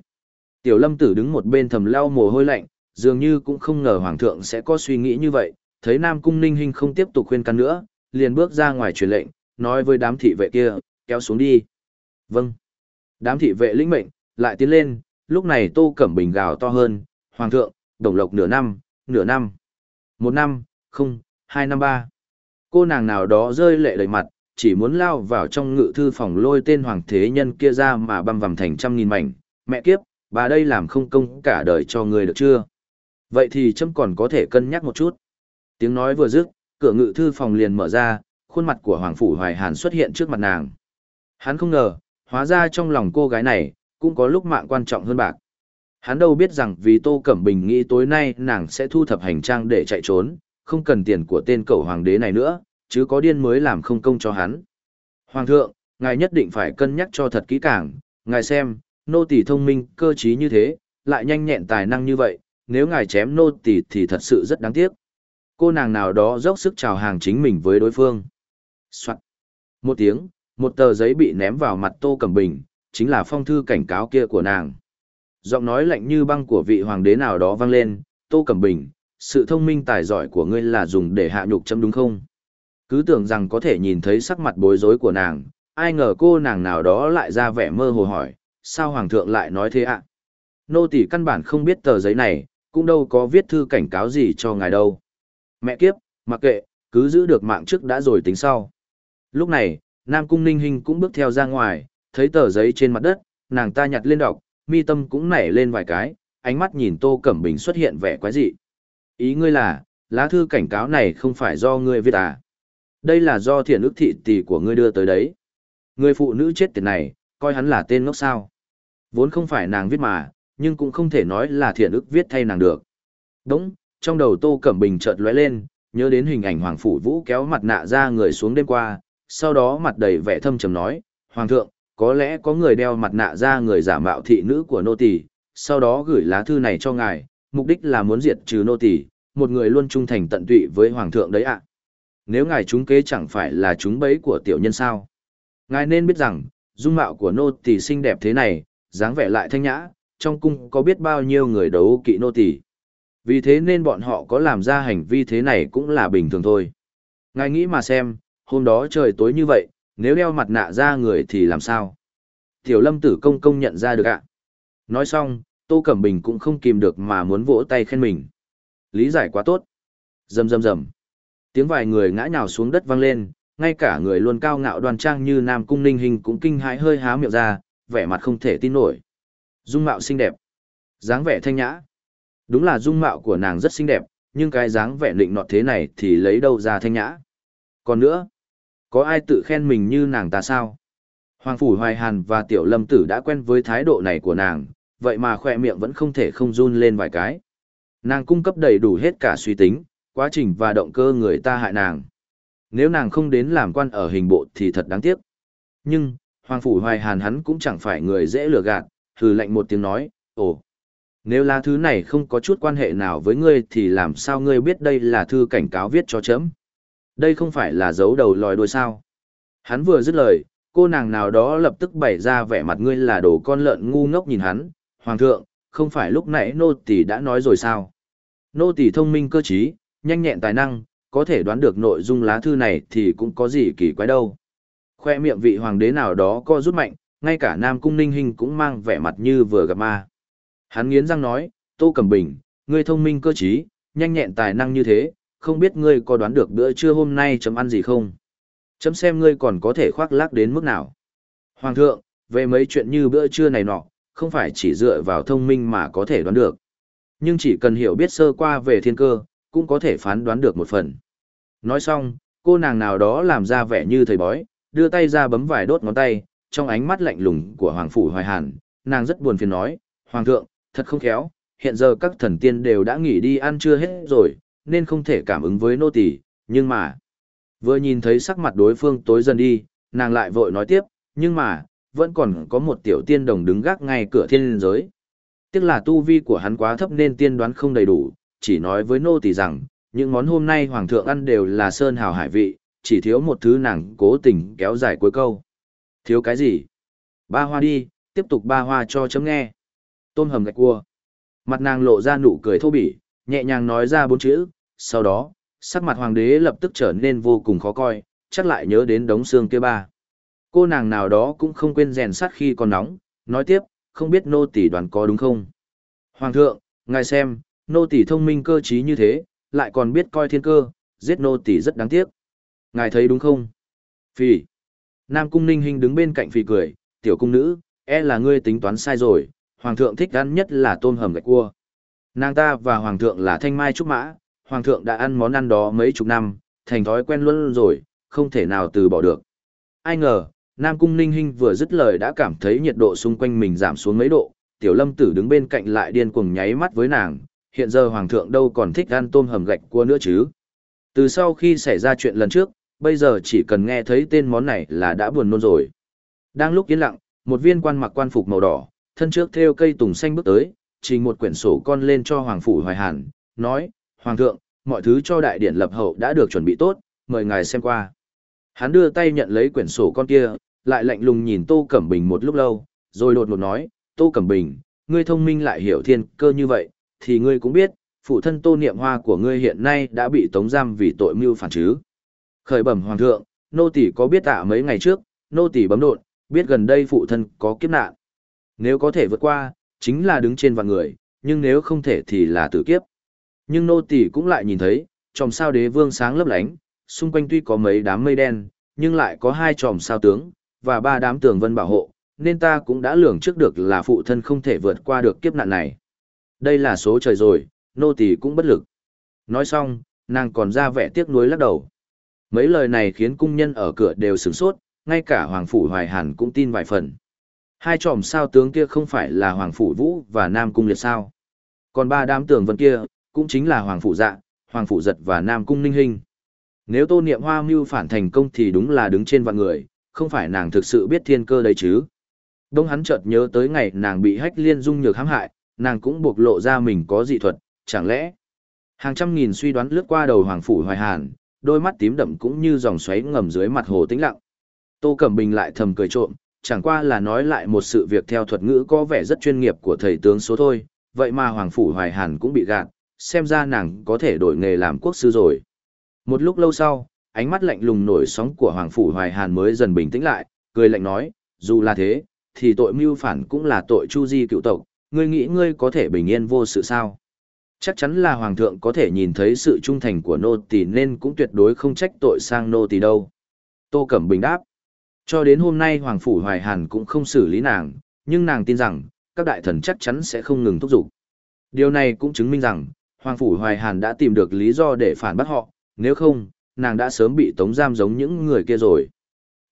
Tiểu lâm tử đứng một bên thầm lau mồ hôi lạnh, dường như cũng không ngờ hoàng thượng sẽ có suy nghĩ như vậy, thấy Nam Cung Ninh Hinh không tiếp tục khuyên can nữa, liền bước ra ngoài truyền lệnh, nói với đám thị vệ kia, kéo xuống đi. Vâng. Đám thị vệ lĩnh mệnh, lại tiến lên, lúc này Tô Cẩm Bình gào to hơn, Hoàng thượng, đồng lộc nửa năm, nửa năm, một năm, không, hai năm ba. Cô nàng nào đó rơi lệ đầy mặt, chỉ muốn lao vào trong ngự thư phòng lôi tên hoàng thế nhân kia ra mà băm vằm thành trăm nghìn mảnh. Mẹ kiếp, bà đây làm không công cả đời cho người được chưa? Vậy thì chấm còn có thể cân nhắc một chút. Tiếng nói vừa dứt, cửa ngự thư phòng liền mở ra, khuôn mặt của Hoàng Phủ Hoài Hàn xuất hiện trước mặt nàng. Hắn không ngờ, hóa ra trong lòng cô gái này, cũng có lúc mạng quan trọng hơn bạc. Hắn đâu biết rằng vì Tô Cẩm Bình nghĩ tối nay nàng sẽ thu thập hành trang để chạy trốn, không cần tiền của tên cẩu hoàng đế này nữa, chứ có điên mới làm không công cho hắn. Hoàng thượng, ngài nhất định phải cân nhắc cho thật kỹ càng, ngài xem, nô tỳ thông minh, cơ trí như thế, lại nhanh nhẹn tài năng như vậy, nếu ngài chém nô tỳ thì thật sự rất đáng tiếc. Cô nàng nào đó dốc sức chào hàng chính mình với đối phương. Soạn. Một tiếng, một tờ giấy bị ném vào mặt Tô Cẩm Bình, chính là phong thư cảnh cáo kia của nàng. Giọng nói lạnh như băng của vị hoàng đế nào đó vang lên, Tô Cẩm Bình, sự thông minh tài giỏi của ngươi là dùng để hạ nhục chấm đúng không? Cứ tưởng rằng có thể nhìn thấy sắc mặt bối rối của nàng, ai ngờ cô nàng nào đó lại ra vẻ mơ hồ hỏi, sao hoàng thượng lại nói thế ạ? Nô tỳ căn bản không biết tờ giấy này, cũng đâu có viết thư cảnh cáo gì cho ngài đâu. Mẹ kiếp, mặc kệ, cứ giữ được mạng trước đã rồi tính sau. Lúc này, Nam Cung Ninh Hinh cũng bước theo ra ngoài, thấy tờ giấy trên mặt đất, nàng ta nhặt lên đọc, mi tâm cũng nảy lên vài cái, ánh mắt nhìn Tô Cẩm Bình xuất hiện vẻ quái dị. Ý ngươi là, lá thư cảnh cáo này không phải do ngươi viết à? Đây là do thiện ức thị tỷ của ngươi đưa tới đấy. Người phụ nữ chết tiệt này, coi hắn là tên ngốc sao. Vốn không phải nàng viết mà, nhưng cũng không thể nói là thiện ức viết thay nàng được. Đúng, trong đầu Tô Cẩm Bình chợt lóe lên, nhớ đến hình ảnh Hoàng Phủ Vũ kéo mặt nạ ra người xuống đêm qua, sau đó mặt đầy vẻ thâm trầm nói, Hoàng thượng, có lẽ có người đeo mặt nạ ra người giả mạo thị nữ của nô tỳ, sau đó gửi lá thư này cho ngài, mục đích là muốn diệt trừ nô tỳ, một người luôn trung thành tận tụy với Hoàng thượng đấy ạ. Nếu ngài trúng kế chẳng phải là trúng bẫy của tiểu nhân sao? Ngài nên biết rằng, dung mạo của nô tỳ xinh đẹp thế này, dáng vẻ lại thanh nhã, trong cung có biết bao nhiêu người đấu kỵ nô tỳ. Vì thế nên bọn họ có làm ra hành vi thế này cũng là bình thường thôi. Ngài nghĩ mà xem, hôm đó trời tối như vậy, nếu đeo mặt nạ ra người thì làm sao? Tiểu lâm tử công công nhận ra được ạ. Nói xong, Tô Cẩm Bình cũng không kìm được mà muốn vỗ tay khen mình. Lý giải quá tốt. Rầm rầm rầm. Tiếng vài người ngã nhào xuống đất vang lên, ngay cả người luôn cao ngạo đoan trang như Nam Cung Ninh Hình cũng kinh hãi hơi há miệng ra, vẻ mặt không thể tin nổi. Dung mạo xinh đẹp, dáng vẻ thanh nhã. Đúng là dung mạo của nàng rất xinh đẹp, nhưng cái dáng vẻ định nọt thế này thì lấy đâu ra thanh nhã. Còn nữa, có ai tự khen mình như nàng ta sao? Hoàng Phủ Hoài Hàn và Tiểu Lâm Tử đã quen với thái độ này của nàng, vậy mà khoe miệng vẫn không thể không run lên vài cái. Nàng cung cấp đầy đủ hết cả suy tính, quá trình và động cơ người ta hại nàng. Nếu nàng không đến làm quan ở hình bộ thì thật đáng tiếc. Nhưng, Hoàng Phủ Hoài Hàn hắn cũng chẳng phải người dễ lừa gạt, hừ lạnh một tiếng nói, ồ, nếu là thứ này không có chút quan hệ nào với ngươi thì làm sao ngươi biết đây là thư cảnh cáo viết cho chấm? Đây không phải là dấu đầu lòi đuôi sao? Hắn vừa dứt lời, cô nàng nào đó lập tức bày ra vẻ mặt ngươi là đồ con lợn ngu ngốc nhìn hắn. Hoàng thượng, không phải lúc nãy nô tỳ đã nói rồi sao? Nô tỳ thông minh cơ trí, nhanh nhẹn tài năng, có thể đoán được nội dung lá thư này thì cũng có gì kỳ quái đâu. Khoe miệng vị hoàng đế nào đó co rút mạnh, ngay cả Nam Cung Ninh hình cũng mang vẻ mặt như vừa gặp ma. Hắn nghiến răng nói, Tô Cẩm Bình, ngươi thông minh cơ trí, nhanh nhẹn tài năng như thế, không biết ngươi có đoán được bữa trưa hôm nay chấm ăn gì không? Chấm xem ngươi còn có thể khoác lác đến mức nào. Hoàng thượng, về mấy chuyện như bữa trưa này nọ, không phải chỉ dựa vào thông minh mà có thể đoán được. Nhưng chỉ cần hiểu biết sơ qua về thiên cơ, cũng có thể phán đoán được một phần. Nói xong, cô nàng nào đó làm ra vẻ như thầy bói, đưa tay ra bấm vài đốt ngón tay, trong ánh mắt lạnh lùng của Hoàng Phủ Hoài Hàn, nàng rất buồn phiền nói, Hoàng thượng, thật không khéo, hiện giờ các thần tiên đều đã nghỉ đi ăn trưa hết rồi, nên không thể cảm ứng với nô tỳ, nhưng mà vừa nhìn thấy sắc mặt đối phương tối dần đi, nàng lại vội nói tiếp, nhưng mà vẫn còn có một tiểu tiên đồng đứng gác ngay cửa thiên giới. Tiếc là tu vi của hắn quá thấp nên tiên đoán không đầy đủ, chỉ nói với nô tỳ rằng, những món hôm nay hoàng thượng ăn đều là sơn hào hải vị, chỉ thiếu một thứ nàng cố tình kéo dài cuối câu. Thiếu cái gì? Ba hoa đi, tiếp tục ba hoa cho chấm nghe. Tôm hầm gạch cua. Mặt nàng lộ ra nụ cười thô bỉ, nhẹ nhàng nói ra bốn chữ, sau đó, sắc mặt hoàng đế lập tức trở nên vô cùng khó coi, chắc lại nhớ đến đống xương kia ba. Cô nàng nào đó cũng không quên rèn sắt khi còn nóng, nói tiếp, không biết nô tỷ đoán có đúng không? Hoàng thượng, ngài xem, nô tỷ thông minh cơ trí như thế, lại còn biết coi thiên cơ, giết nô tỷ rất đáng tiếc. Ngài thấy đúng không? Phỉ. Nam cung ninh hình đứng bên cạnh phỉ cười, tiểu cung nữ, e là ngươi tính toán sai rồi, hoàng thượng thích ăn nhất là tôm hầm gạch cua. Nàng ta và hoàng thượng là thanh mai trúc mã, hoàng thượng đã ăn món ăn đó mấy chục năm, thành thói quen luôn rồi, không thể nào từ bỏ được. Ai ngờ, Nam Cung Ninh Hinh vừa dứt lời đã cảm thấy nhiệt độ xung quanh mình giảm xuống mấy độ, tiểu lâm tử đứng bên cạnh lại điên cuồng nháy mắt với nàng, hiện giờ hoàng thượng đâu còn thích ăn tôm hầm gạch cua nữa chứ. Từ sau khi xảy ra chuyện lần trước, bây giờ chỉ cần nghe thấy tên món này là đã buồn nôn rồi. Đang lúc yên lặng, một viên quan mặc quan phục màu đỏ, thân trước theo cây tùng xanh bước tới, trình một quyển sổ con lên cho Hoàng Phủ Hoài Hàn, nói, Hoàng thượng, mọi thứ cho đại điển lập hậu đã được chuẩn bị tốt, mời ngài xem qua. Hắn đưa tay nhận lấy quyển sổ con kia, lại lạnh lùng nhìn Tô Cẩm Bình một lúc lâu, rồi đột ngột nói, Tô Cẩm Bình, ngươi thông minh lại hiểu thiên cơ như vậy, thì ngươi cũng biết, phụ thân Tô Niệm Hoa của ngươi hiện nay đã bị tống giam vì tội mưu phản chứ. Khởi bẩm Hoàng thượng, nô tỷ có biết tạ mấy ngày trước, nô tỷ bấm đột, biết gần đây phụ thân có kiếp nạn. Nếu có thể vượt qua, chính là đứng trên vạn người, nhưng nếu không thể thì là tử kiếp. Nhưng nô tỷ cũng lại nhìn thấy, chòm sao đế vương sáng lấp lánh, xung quanh tuy có mấy đám mây đen, nhưng lại có hai chòm sao tướng, và ba đám tường vân bảo hộ, nên ta cũng đã lường trước được là phụ thân không thể vượt qua được kiếp nạn này. Đây là số trời rồi, nô tỳ cũng bất lực. Nói xong, nàng còn ra vẻ tiếc nuối lắc đầu. Mấy lời này khiến cung nhân ở cửa đều sửng sốt, ngay cả Hoàng Phủ Hoài Hàn cũng tin vài phần. Hai tròm sao tướng kia không phải là Hoàng Phủ Vũ và Nam Cung Liệt sao. Còn ba đám tường vân kia, cũng chính là Hoàng Phủ Dạ, Hoàng Phủ Giật và Nam Cung Ninh Hinh. Nếu tô niệm hoa mưu phản thành công thì đúng là đứng trên vạn người, không phải nàng thực sự biết thiên cơ đấy chứ. Đông hắn chợt nhớ tới ngày nàng bị hách liên dung nhược hãm hại, nàng cũng buộc lộ ra mình có dị thuật, chẳng lẽ. Hàng trăm nghìn suy đoán lướt qua đầu Hoàng Phủ Hoài Hàn, đôi mắt tím đậm cũng như dòng xoáy ngầm dưới mặt hồ tĩnh lặng. Tô Cẩm Bình lại thầm cười trộm, chẳng qua là nói lại một sự việc theo thuật ngữ có vẻ rất chuyên nghiệp của thầy tướng số thôi, vậy mà Hoàng Phủ Hoài Hàn cũng bị gạt, xem ra nàng có thể đổi nghề làm quốc sư rồi. Một lúc lâu sau, ánh mắt lạnh lùng nổi sóng của Hoàng Phủ Hoài Hàn mới dần bình tĩnh lại, cười lạnh nói, dù là thế, thì tội mưu phản cũng là tội chu di cựu tộc, ngươi nghĩ ngươi có thể bình yên vô sự sao? Chắc chắn là Hoàng thượng có thể nhìn thấy sự trung thành của nô tỳ nên cũng tuyệt đối không trách tội sang nô tỳ đâu. Tô Cẩm Bình đáp. Cho đến hôm nay Hoàng Phủ Hoài Hàn cũng không xử lý nàng, nhưng nàng tin rằng, các đại thần chắc chắn sẽ không ngừng thúc giục. Điều này cũng chứng minh rằng, Hoàng Phủ Hoài Hàn đã tìm được lý do để phản bắt họ, nếu không, nàng đã sớm bị tống giam giống những người kia rồi.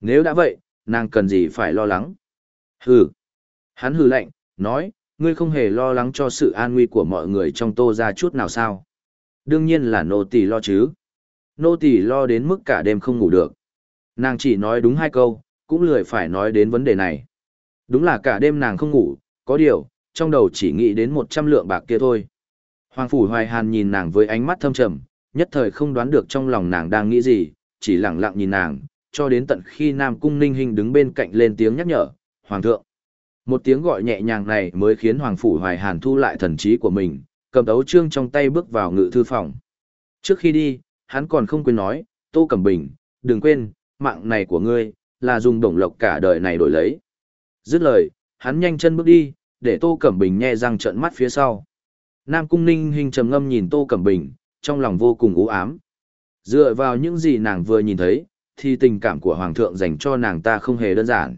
Nếu đã vậy, nàng cần gì phải lo lắng? Hừ. Hắn hừ lạnh, nói, ngươi không hề lo lắng cho sự an nguy của mọi người trong tô ra chút nào sao? Đương nhiên là nô tỳ lo chứ. Nô tỳ lo đến mức cả đêm không ngủ được. Nàng chỉ nói đúng hai câu, cũng lười phải nói đến vấn đề này. Đúng là cả đêm nàng không ngủ, có điều, trong đầu chỉ nghĩ đến một trăm lượng bạc kia thôi. Hoàng Phủ Hoài Hàn nhìn nàng với ánh mắt thâm trầm, nhất thời không đoán được trong lòng nàng đang nghĩ gì, chỉ lặng lặng nhìn nàng, cho đến tận khi Nam Cung Ninh Hinh đứng bên cạnh lên tiếng nhắc nhở, Hoàng thượng. Một tiếng gọi nhẹ nhàng này mới khiến Hoàng Phủ Hoài Hàn thu lại thần trí của mình, cầm đấu trương trong tay bước vào ngự thư phòng. Trước khi đi, hắn còn không quên nói, Tô Cẩm Bình, đừng quên, mạng này của ngươi, là dùng đồng lộc cả đời này đổi lấy. Dứt lời, hắn nhanh chân bước đi, để Tô Cẩm Bình nghe răng trợn mắt phía sau. Nam Cung Ninh hình trầm ngâm nhìn Tô Cẩm Bình, trong lòng vô cùng u ám. Dựa vào những gì nàng vừa nhìn thấy, thì tình cảm của Hoàng thượng dành cho nàng ta không hề đơn giản.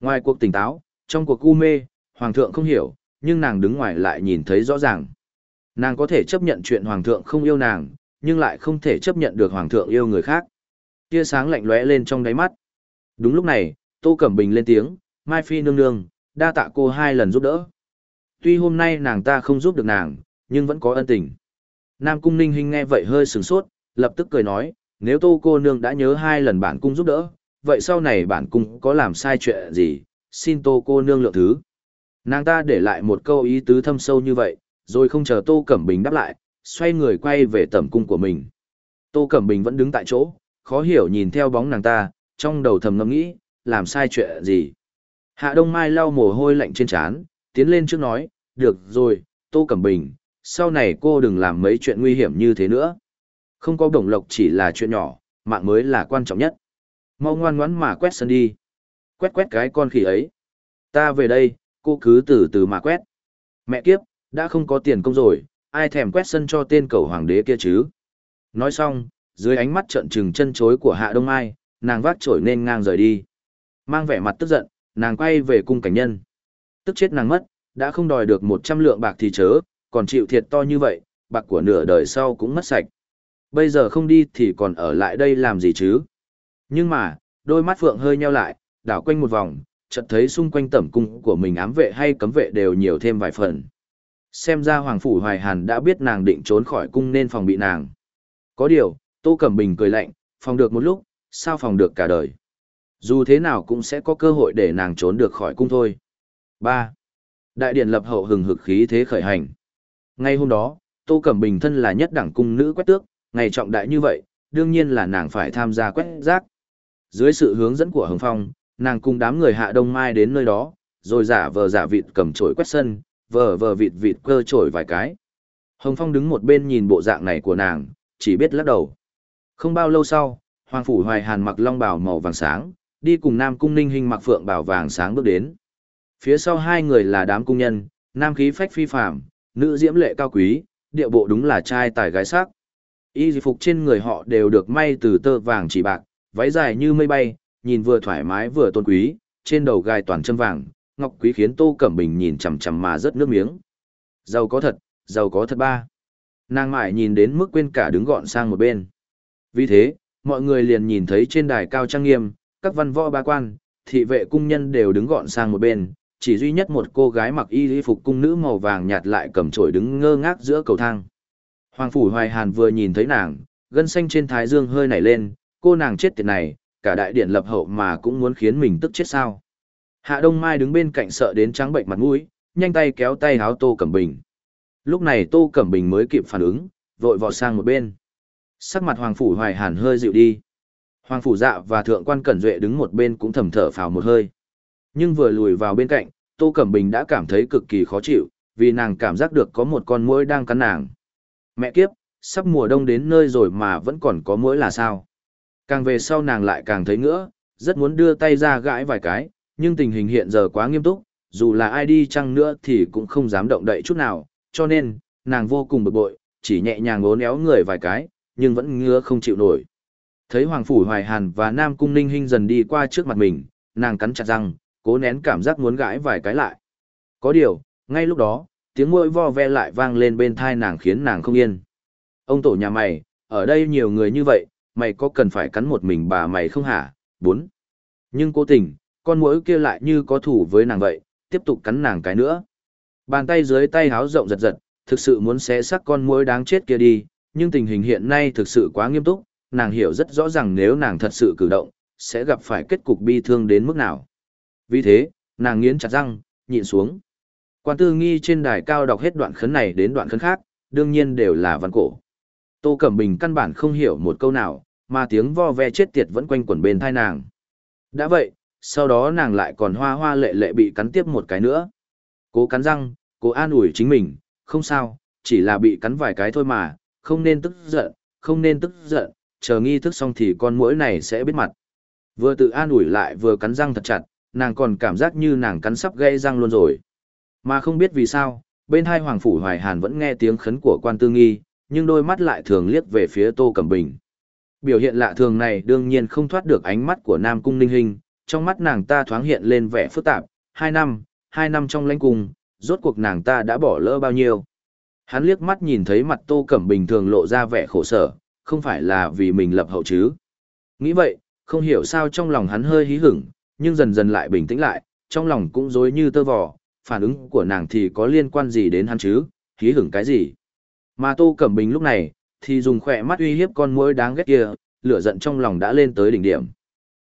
Ngoài cuộc tỉnh táo, trong cuộc u mê, Hoàng thượng không hiểu, nhưng nàng đứng ngoài lại nhìn thấy rõ ràng. Nàng có thể chấp nhận chuyện Hoàng thượng không yêu nàng, nhưng lại không thể chấp nhận được Hoàng thượng yêu người khác. Tia sáng lạnh lóe lên trong đáy mắt. Đúng lúc này, Tô Cẩm Bình lên tiếng, Mai Phi nương nương, đa tạ cô hai lần giúp đỡ. Tuy hôm nay nàng ta không giúp được nàng, nhưng vẫn có ân tình. Nam Cung Ninh Hinh nghe vậy hơi sừng sốt, lập tức cười nói, nếu Tô cô nương đã nhớ hai lần bản cung giúp đỡ, vậy sau này bản cung có làm sai chuyện gì, xin Tô cô nương lượng thứ. Nàng ta để lại một câu ý tứ thâm sâu như vậy, rồi không chờ Tô Cẩm Bình đáp lại, xoay người quay về tẩm cung của mình. Tô Cẩm Bình vẫn đứng tại chỗ, khó hiểu nhìn theo bóng nàng ta, trong đầu thầm ngẫm nghĩ, làm sai chuyện gì. Hạ Đông Mai lau mồ hôi lạnh trên trán, tiến lên trước nói, được rồi, Tô Cẩm Bình, sau này cô đừng làm mấy chuyện nguy hiểm như thế nữa. Không có đồng lộc chỉ là chuyện nhỏ, mạng mới là quan trọng nhất. Mau ngoan ngoãn mà quét sân đi. Quét quét cái con khỉ ấy. Ta về đây, cô cứ từ từ mà quét. Mẹ kiếp, đã không có tiền công rồi, ai thèm quét sân cho tên cầu hoàng đế kia chứ. Nói xong, dưới ánh mắt trợn trừng chân chối của Hạ Đông Mai, nàng vác chổi nên ngang rời đi. Mang vẻ mặt tức giận, nàng quay về cung cảnh nhân. Tức chết nàng mất, đã không đòi được một trăm lượng bạc thì chớ, còn chịu thiệt to như vậy, bạc của nửa đời sau cũng mất sạch. Bây giờ không đi thì còn ở lại đây làm gì chứ? Nhưng mà, đôi mắt Phượng hơi nheo lại, đảo quanh một vòng, chợt thấy xung quanh tẩm cung của mình ám vệ hay cấm vệ đều nhiều thêm vài phần. Xem ra Hoàng Phủ Hoài Hàn đã biết nàng định trốn khỏi cung nên phòng bị nàng. Có điều, Tô Cẩm Bình cười lạnh, phòng được một lúc, sao phòng được cả đời. Dù thế nào cũng sẽ có cơ hội để nàng trốn được khỏi cung thôi. 3. Đại điện lập hậu hừng hực khí thế khởi hành. Ngay hôm đó, Tô Cẩm Bình thân là nhất đẳng cung nữ quét tước, ngày trọng đại như vậy, đương nhiên là nàng phải tham gia quét rác. Dưới sự hướng dẫn của Hồng Phong, nàng cùng đám người hạ đông mai đến nơi đó, rồi giả vờ giả vịt cầm chổi quét sân, vờ vờ vịt vịt cơ chổi vài cái. Hồng Phong đứng một bên nhìn bộ dạng này của nàng, chỉ biết lắc đầu. Không bao lâu sau, Hoàng Phủ Hoài Hàn mặc long bào màu vàng sáng, đi cùng Nam Cung Ninh Hinh mặc phượng bào vàng sáng bước đến. Phía sau hai người là đám cung nhân, nam khí phách phi phàm, nữ diễm lệ cao quý, địa bộ đúng là trai tài gái sắc. Y phục trên người họ đều được may từ tơ vàng chỉ bạc, váy dài như mây bay, nhìn vừa thoải mái vừa tôn quý, trên đầu gai toàn châm vàng, ngọc quý khiến Tô Cẩm Bình nhìn chằm chằm mà rớt nước miếng. Giàu có thật, giàu có thật ba. Nàng mãi nhìn đến mức quên cả đứng gọn sang một bên. Vì thế, mọi người liền nhìn thấy trên đài cao trang nghiêm, các văn võ ba quan, thị vệ cung nhân đều đứng gọn sang một bên, chỉ duy nhất một cô gái mặc y phục cung nữ màu vàng nhạt lại cầm chổi đứng ngơ ngác giữa cầu thang. Hoàng Phủ Hoài Hàn vừa nhìn thấy nàng, gân xanh trên thái dương hơi nảy lên, cô nàng chết tiệt này, cả đại điện lập hậu mà cũng muốn khiến mình tức chết sao. Hạ Đông Mai đứng bên cạnh sợ đến trắng bệnh mặt mũi, nhanh tay kéo tay háo Tô Cẩm Bình. Lúc này Tô Cẩm Bình mới kịp phản ứng, vội vọt sang một bên. Sắc mặt Hoàng Phủ Hoài Hàn hơi dịu đi. Hoàng Phủ Dạ và Thượng quan Cẩn Duệ đứng một bên cũng thầm thở phào một hơi. Nhưng vừa lùi vào bên cạnh, Tô Cẩm Bình đã cảm thấy cực kỳ khó chịu, vì nàng cảm giác được có một con muỗi đang cắn nàng. Mẹ kiếp, sắp mùa đông đến nơi rồi mà vẫn còn có muỗi là sao? Càng về sau nàng lại càng thấy ngỡ, rất muốn đưa tay ra gãi vài cái, nhưng tình hình hiện giờ quá nghiêm túc, dù là ai đi chăng nữa thì cũng không dám động đậy chút nào, cho nên, nàng vô cùng bực bội, chỉ nhẹ nhàng ngốn éo người vài cái, nhưng vẫn ngứa không chịu nổi. Thấy Hoàng Phủ Hoài Hàn và Nam Cung Ninh Hinh dần đi qua trước mặt mình, nàng cắn chặt răng, cố nén cảm giác muốn gãi vài cái lại. Có điều, ngay lúc đó, tiếng môi vo ve lại vang lên bên thai nàng khiến nàng không yên. Ông tổ nhà mày, ở đây nhiều người như vậy, mày có cần phải cắn một mình bà mày không hả? Bốn. Nhưng cố tình, con mũi kia lại như có thủ với nàng vậy, tiếp tục cắn nàng cái nữa. Bàn tay dưới tay háo rộng giật giật, thực sự muốn xé xác con mũi đáng chết kia đi, nhưng tình hình hiện nay thực sự quá nghiêm túc, nàng hiểu rất rõ ràng nếu nàng thật sự cử động, sẽ gặp phải kết cục bi thương đến mức nào. Vì thế, nàng nghiến chặt răng, nhịn xuống. Quan tư nghi trên đài cao đọc hết đoạn khấn này đến đoạn khấn khác, đương nhiên đều là văn cổ. Tô Cẩm Bình căn bản không hiểu một câu nào, mà tiếng vo ve chết tiệt vẫn quanh quẩn bên thai nàng. Đã vậy, sau đó nàng lại còn hoa hoa lệ lệ bị cắn tiếp một cái nữa. Cố cắn răng, cố an ủi chính mình, không sao, chỉ là bị cắn vài cái thôi mà, không nên tức giận, không nên tức giận, chờ nghi thức xong thì con muỗi này sẽ biết mặt. Vừa tự an ủi lại vừa cắn răng thật chặt, nàng còn cảm giác như nàng cắn sắp gây răng luôn rồi. Mà không biết vì sao, bên hai Hoàng Phủ Hoài Hàn vẫn nghe tiếng khấn của quan tư nghi, nhưng đôi mắt lại thường liếc về phía Tô Cẩm Bình. Biểu hiện lạ thường này đương nhiên không thoát được ánh mắt của Nam Cung Ninh Hình, trong mắt nàng ta thoáng hiện lên vẻ phức tạp, hai năm, hai năm trong lãnh cung, rốt cuộc nàng ta đã bỏ lỡ bao nhiêu. Hắn liếc mắt nhìn thấy mặt Tô Cẩm Bình thường lộ ra vẻ khổ sở, không phải là vì mình lập hậu chứ. Nghĩ vậy, không hiểu sao trong lòng hắn hơi hí hửng, nhưng dần dần lại bình tĩnh lại, trong lòng cũng rối như tơ vò, phản ứng của nàng thì có liên quan gì đến hắn chứ, khí hưởng cái gì. Mà Tô Cẩm Bình lúc này, thì dùng khỏe mắt uy hiếp con muỗi đáng ghét kia, lửa giận trong lòng đã lên tới đỉnh điểm.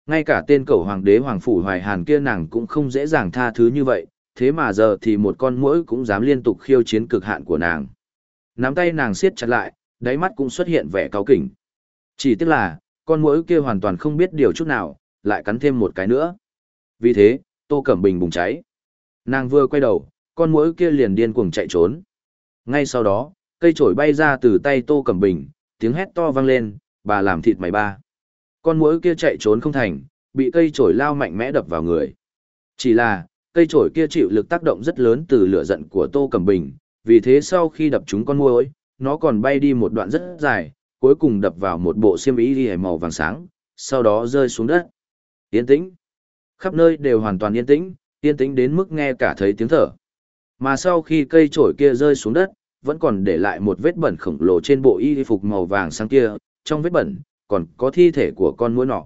Ngay cả tên cầu hoàng đế hoàng phủ hoài hàn kia nàng cũng không dễ dàng tha thứ như vậy, thế mà giờ thì một con muỗi cũng dám liên tục khiêu chiến cực hạn của nàng. Nắm tay nàng siết chặt lại, đáy mắt cũng xuất hiện vẻ cáu kỉnh. Chỉ tiếc là, con muỗi kia hoàn toàn không biết điều chút nào, lại cắn thêm một cái nữa. Vì thế, Tô Cẩm Bình bùng cháy. Nàng vừa quay đầu, con muỗi kia liền điên cuồng chạy trốn. Ngay sau đó, cây chổi bay ra từ tay Tô Cẩm Bình, tiếng hét to vang lên, bà làm thịt mày ba. Con muỗi kia chạy trốn không thành, bị cây chổi lao mạnh mẽ đập vào người. Chỉ là, cây chổi kia chịu lực tác động rất lớn từ lửa giận của Tô Cẩm Bình, vì thế sau khi đập trúng con muỗi, nó còn bay đi một đoạn rất dài, cuối cùng đập vào một bộ xiêm y màu vàng sáng, sau đó rơi xuống đất. Yên tĩnh. Khắp nơi đều hoàn toàn yên tĩnh, yên tĩnh đến mức nghe cả thấy tiếng thở. Mà sau khi cây chổi kia rơi xuống đất, vẫn còn để lại một vết bẩn khổng lồ trên bộ y phục màu vàng sáng kia, trong vết bẩn, còn có thi thể của con muỗi nọ.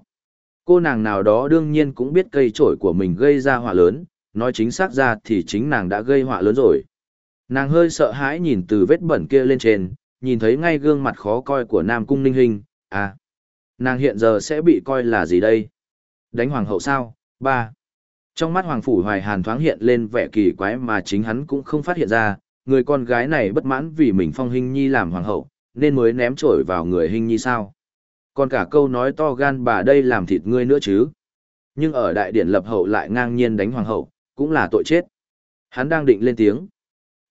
Cô nàng nào đó đương nhiên cũng biết cây trổi của mình gây ra họa lớn, nói chính xác ra thì chính nàng đã gây họa lớn rồi. Nàng hơi sợ hãi nhìn từ vết bẩn kia lên trên, nhìn thấy ngay gương mặt khó coi của Nam Cung Ninh Hình, à, nàng hiện giờ sẽ bị coi là gì đây? Đánh hoàng hậu sao? Ba. Trong mắt Hoàng Phủ Hoài Hàn thoáng hiện lên vẻ kỳ quái mà chính hắn cũng không phát hiện ra, người con gái này bất mãn vì mình phong hình nhi làm hoàng hậu, nên mới ném trổi vào người hình nhi sao. Còn cả câu nói to gan bà đây làm thịt ngươi nữa chứ. Nhưng ở đại điển lập hậu lại ngang nhiên đánh hoàng hậu, cũng là tội chết. Hắn đang định lên tiếng.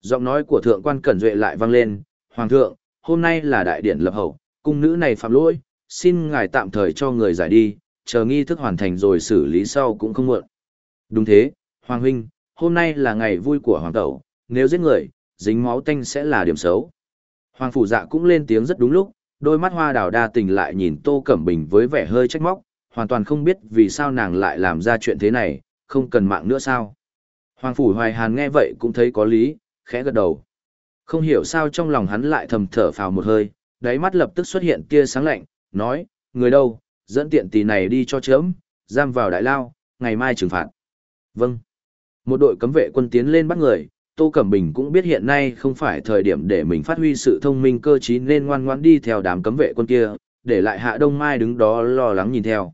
Giọng nói của thượng quan Cẩn Duệ lại vang lên, Hoàng thượng, hôm nay là đại điển lập hậu, cung nữ này phạm lỗi, xin ngài tạm thời cho người giải đi, chờ nghi thức hoàn thành rồi xử lý sau cũng không muộn. Đúng thế, Hoàng huynh, hôm nay là ngày vui của Hoàng tẩu, nếu giết người, dính máu tanh sẽ là điểm xấu. Hoàng phủ dạ cũng lên tiếng rất đúng lúc, đôi mắt hoa đào đa tình lại nhìn Tô Cẩm Bình với vẻ hơi trách móc, hoàn toàn không biết vì sao nàng lại làm ra chuyện thế này, không cần mạng nữa sao. Hoàng phủ hoài hàn nghe vậy cũng thấy có lý, khẽ gật đầu. Không hiểu sao trong lòng hắn lại thầm thở phào một hơi, đáy mắt lập tức xuất hiện tia sáng lạnh, nói, người đâu, dẫn tiện tỷ này đi cho chớm, giam vào đại lao, ngày mai trừng phạt. Vâng. Một đội cấm vệ quân tiến lên bắt người, Tô Cẩm Bình cũng biết hiện nay không phải thời điểm để mình phát huy sự thông minh cơ trí nên ngoan ngoãn đi theo đám cấm vệ quân kia, để lại Hạ Đông Mai đứng đó lo lắng nhìn theo.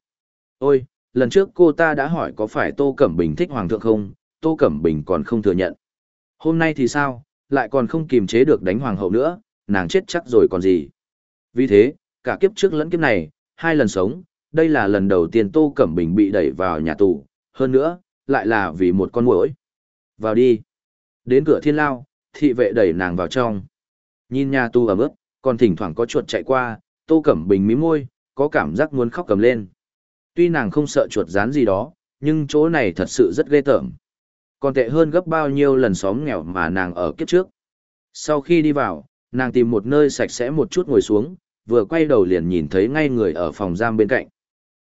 Ôi, lần trước cô ta đã hỏi có phải Tô Cẩm Bình thích Hoàng thượng không, Tô Cẩm Bình còn không thừa nhận. Hôm nay thì sao, lại còn không kiềm chế được đánh Hoàng hậu nữa, nàng chết chắc rồi còn gì. Vì thế, cả kiếp trước lẫn kiếp này, hai lần sống, đây là lần đầu tiên Tô Cẩm Bình bị đẩy vào nhà tù, hơn nữa, lại là vì một con muỗi. Vào đi. Đến cửa thiên lao, thị vệ đẩy nàng vào trong. Nhìn nhà tù ẩm ướt, còn thỉnh thoảng có chuột chạy qua, Tô Cẩm Bình mím môi, có cảm giác muốn khóc cầm lên. Tuy nàng không sợ chuột rán gì đó, nhưng chỗ này thật sự rất ghê tởm. Còn tệ hơn gấp bao nhiêu lần xóm nghèo mà nàng ở kiếp trước. Sau khi đi vào, nàng tìm một nơi sạch sẽ một chút ngồi xuống, vừa quay đầu liền nhìn thấy ngay người ở phòng giam bên cạnh.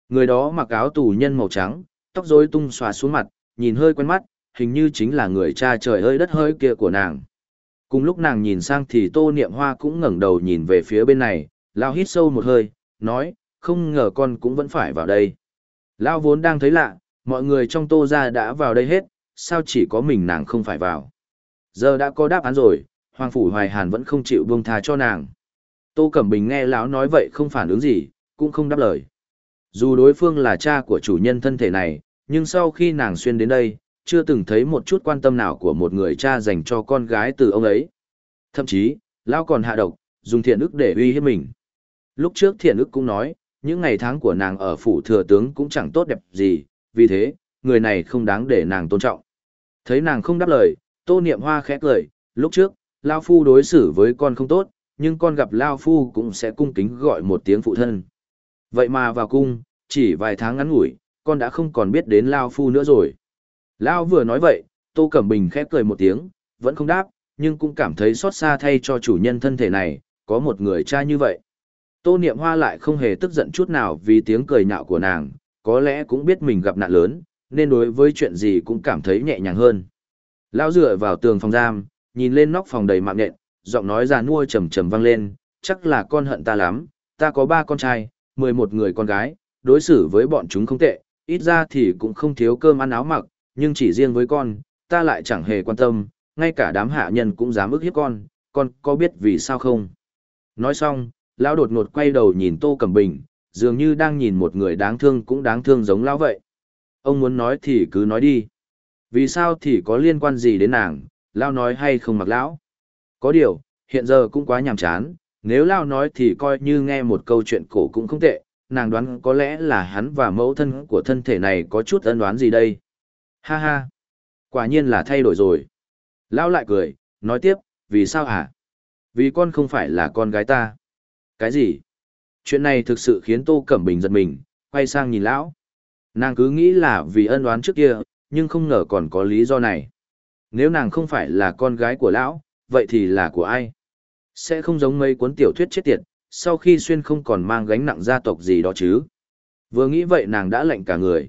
Người đó mặc áo tù nhân màu trắng, tóc rối tung xòa xuống mặt, nhìn hơi quen mắt, hình như chính là người cha trời ơi đất hơi kia của nàng. Cùng lúc nàng nhìn sang thì tô niệm hoa cũng ngẩng đầu nhìn về phía bên này, lao hít sâu một hơi, nói, không ngờ con cũng vẫn phải vào đây. Lao vốn đang thấy lạ, mọi người trong tô ra đã vào đây hết, sao chỉ có mình nàng không phải vào. Giờ đã có đáp án rồi, Hoàng Phủ Hoài Hàn vẫn không chịu buông tha cho nàng. Tô Cẩm Bình nghe lão nói vậy không phản ứng gì, cũng không đáp lời. Dù đối phương là cha của chủ nhân thân thể này, nhưng sau khi nàng xuyên đến đây, chưa từng thấy một chút quan tâm nào của một người cha dành cho con gái từ ông ấy. Thậm chí, lão còn hạ độc, dùng thiện ức để uy hiếp mình. Lúc trước thiện ức cũng nói, những ngày tháng của nàng ở phủ thừa tướng cũng chẳng tốt đẹp gì, vì thế, người này không đáng để nàng tôn trọng. Thấy nàng không đáp lời, tô niệm hoa khẽ cười, lúc trước, Lao Phu đối xử với con không tốt, nhưng con gặp Lao Phu cũng sẽ cung kính gọi một tiếng phụ thân. Vậy mà vào cung, chỉ vài tháng ngắn ngủi, con đã không còn biết đến Lao Phu nữa rồi. Lao vừa nói vậy, Tô Cẩm Bình khép cười một tiếng, vẫn không đáp, nhưng cũng cảm thấy xót xa thay cho chủ nhân thân thể này, có một người cha như vậy. Tô Niệm Hoa lại không hề tức giận chút nào vì tiếng cười nhạo của nàng, có lẽ cũng biết mình gặp nạn lớn, nên đối với chuyện gì cũng cảm thấy nhẹ nhàng hơn. Lao dựa vào tường phòng giam, nhìn lên nóc phòng đầy mạng nện, giọng nói già nua trầm trầm vang lên, chắc là con hận ta lắm, ta có ba con trai, mười một người con gái, đối xử với bọn chúng không tệ, ít ra thì cũng không thiếu cơm ăn áo mặc, nhưng chỉ riêng với con, ta lại chẳng hề quan tâm, ngay cả đám hạ nhân cũng dám ức hiếp con, con có biết vì sao không? Nói xong, lão đột ngột quay đầu nhìn Tô Cẩm Bình, dường như đang nhìn một người đáng thương cũng đáng thương giống lão vậy. Ông muốn nói thì cứ nói đi. Vì sao thì có liên quan gì đến nàng, lão nói hay không mặc lão? Có điều, hiện giờ cũng quá nhàm chán, nếu lão nói thì coi như nghe một câu chuyện cổ cũng không tệ, nàng đoán có lẽ là hắn và mẫu thân của thân thể này có chút ân đoán gì đây. Ha ha, quả nhiên là thay đổi rồi. Lão lại cười, nói tiếp, vì sao hả? Vì con không phải là con gái ta. Cái gì? Chuyện này thực sự khiến Tô Cẩm Bình giật mình, quay sang nhìn lão. Nàng cứ nghĩ là vì ân đoán trước kia, nhưng không ngờ còn có lý do này. Nếu nàng không phải là con gái của lão, vậy thì là của ai? Sẽ không giống mấy cuốn tiểu thuyết chết tiệt, sau khi xuyên không còn mang gánh nặng gia tộc gì đó chứ. Vừa nghĩ vậy nàng đã lệnh cả người.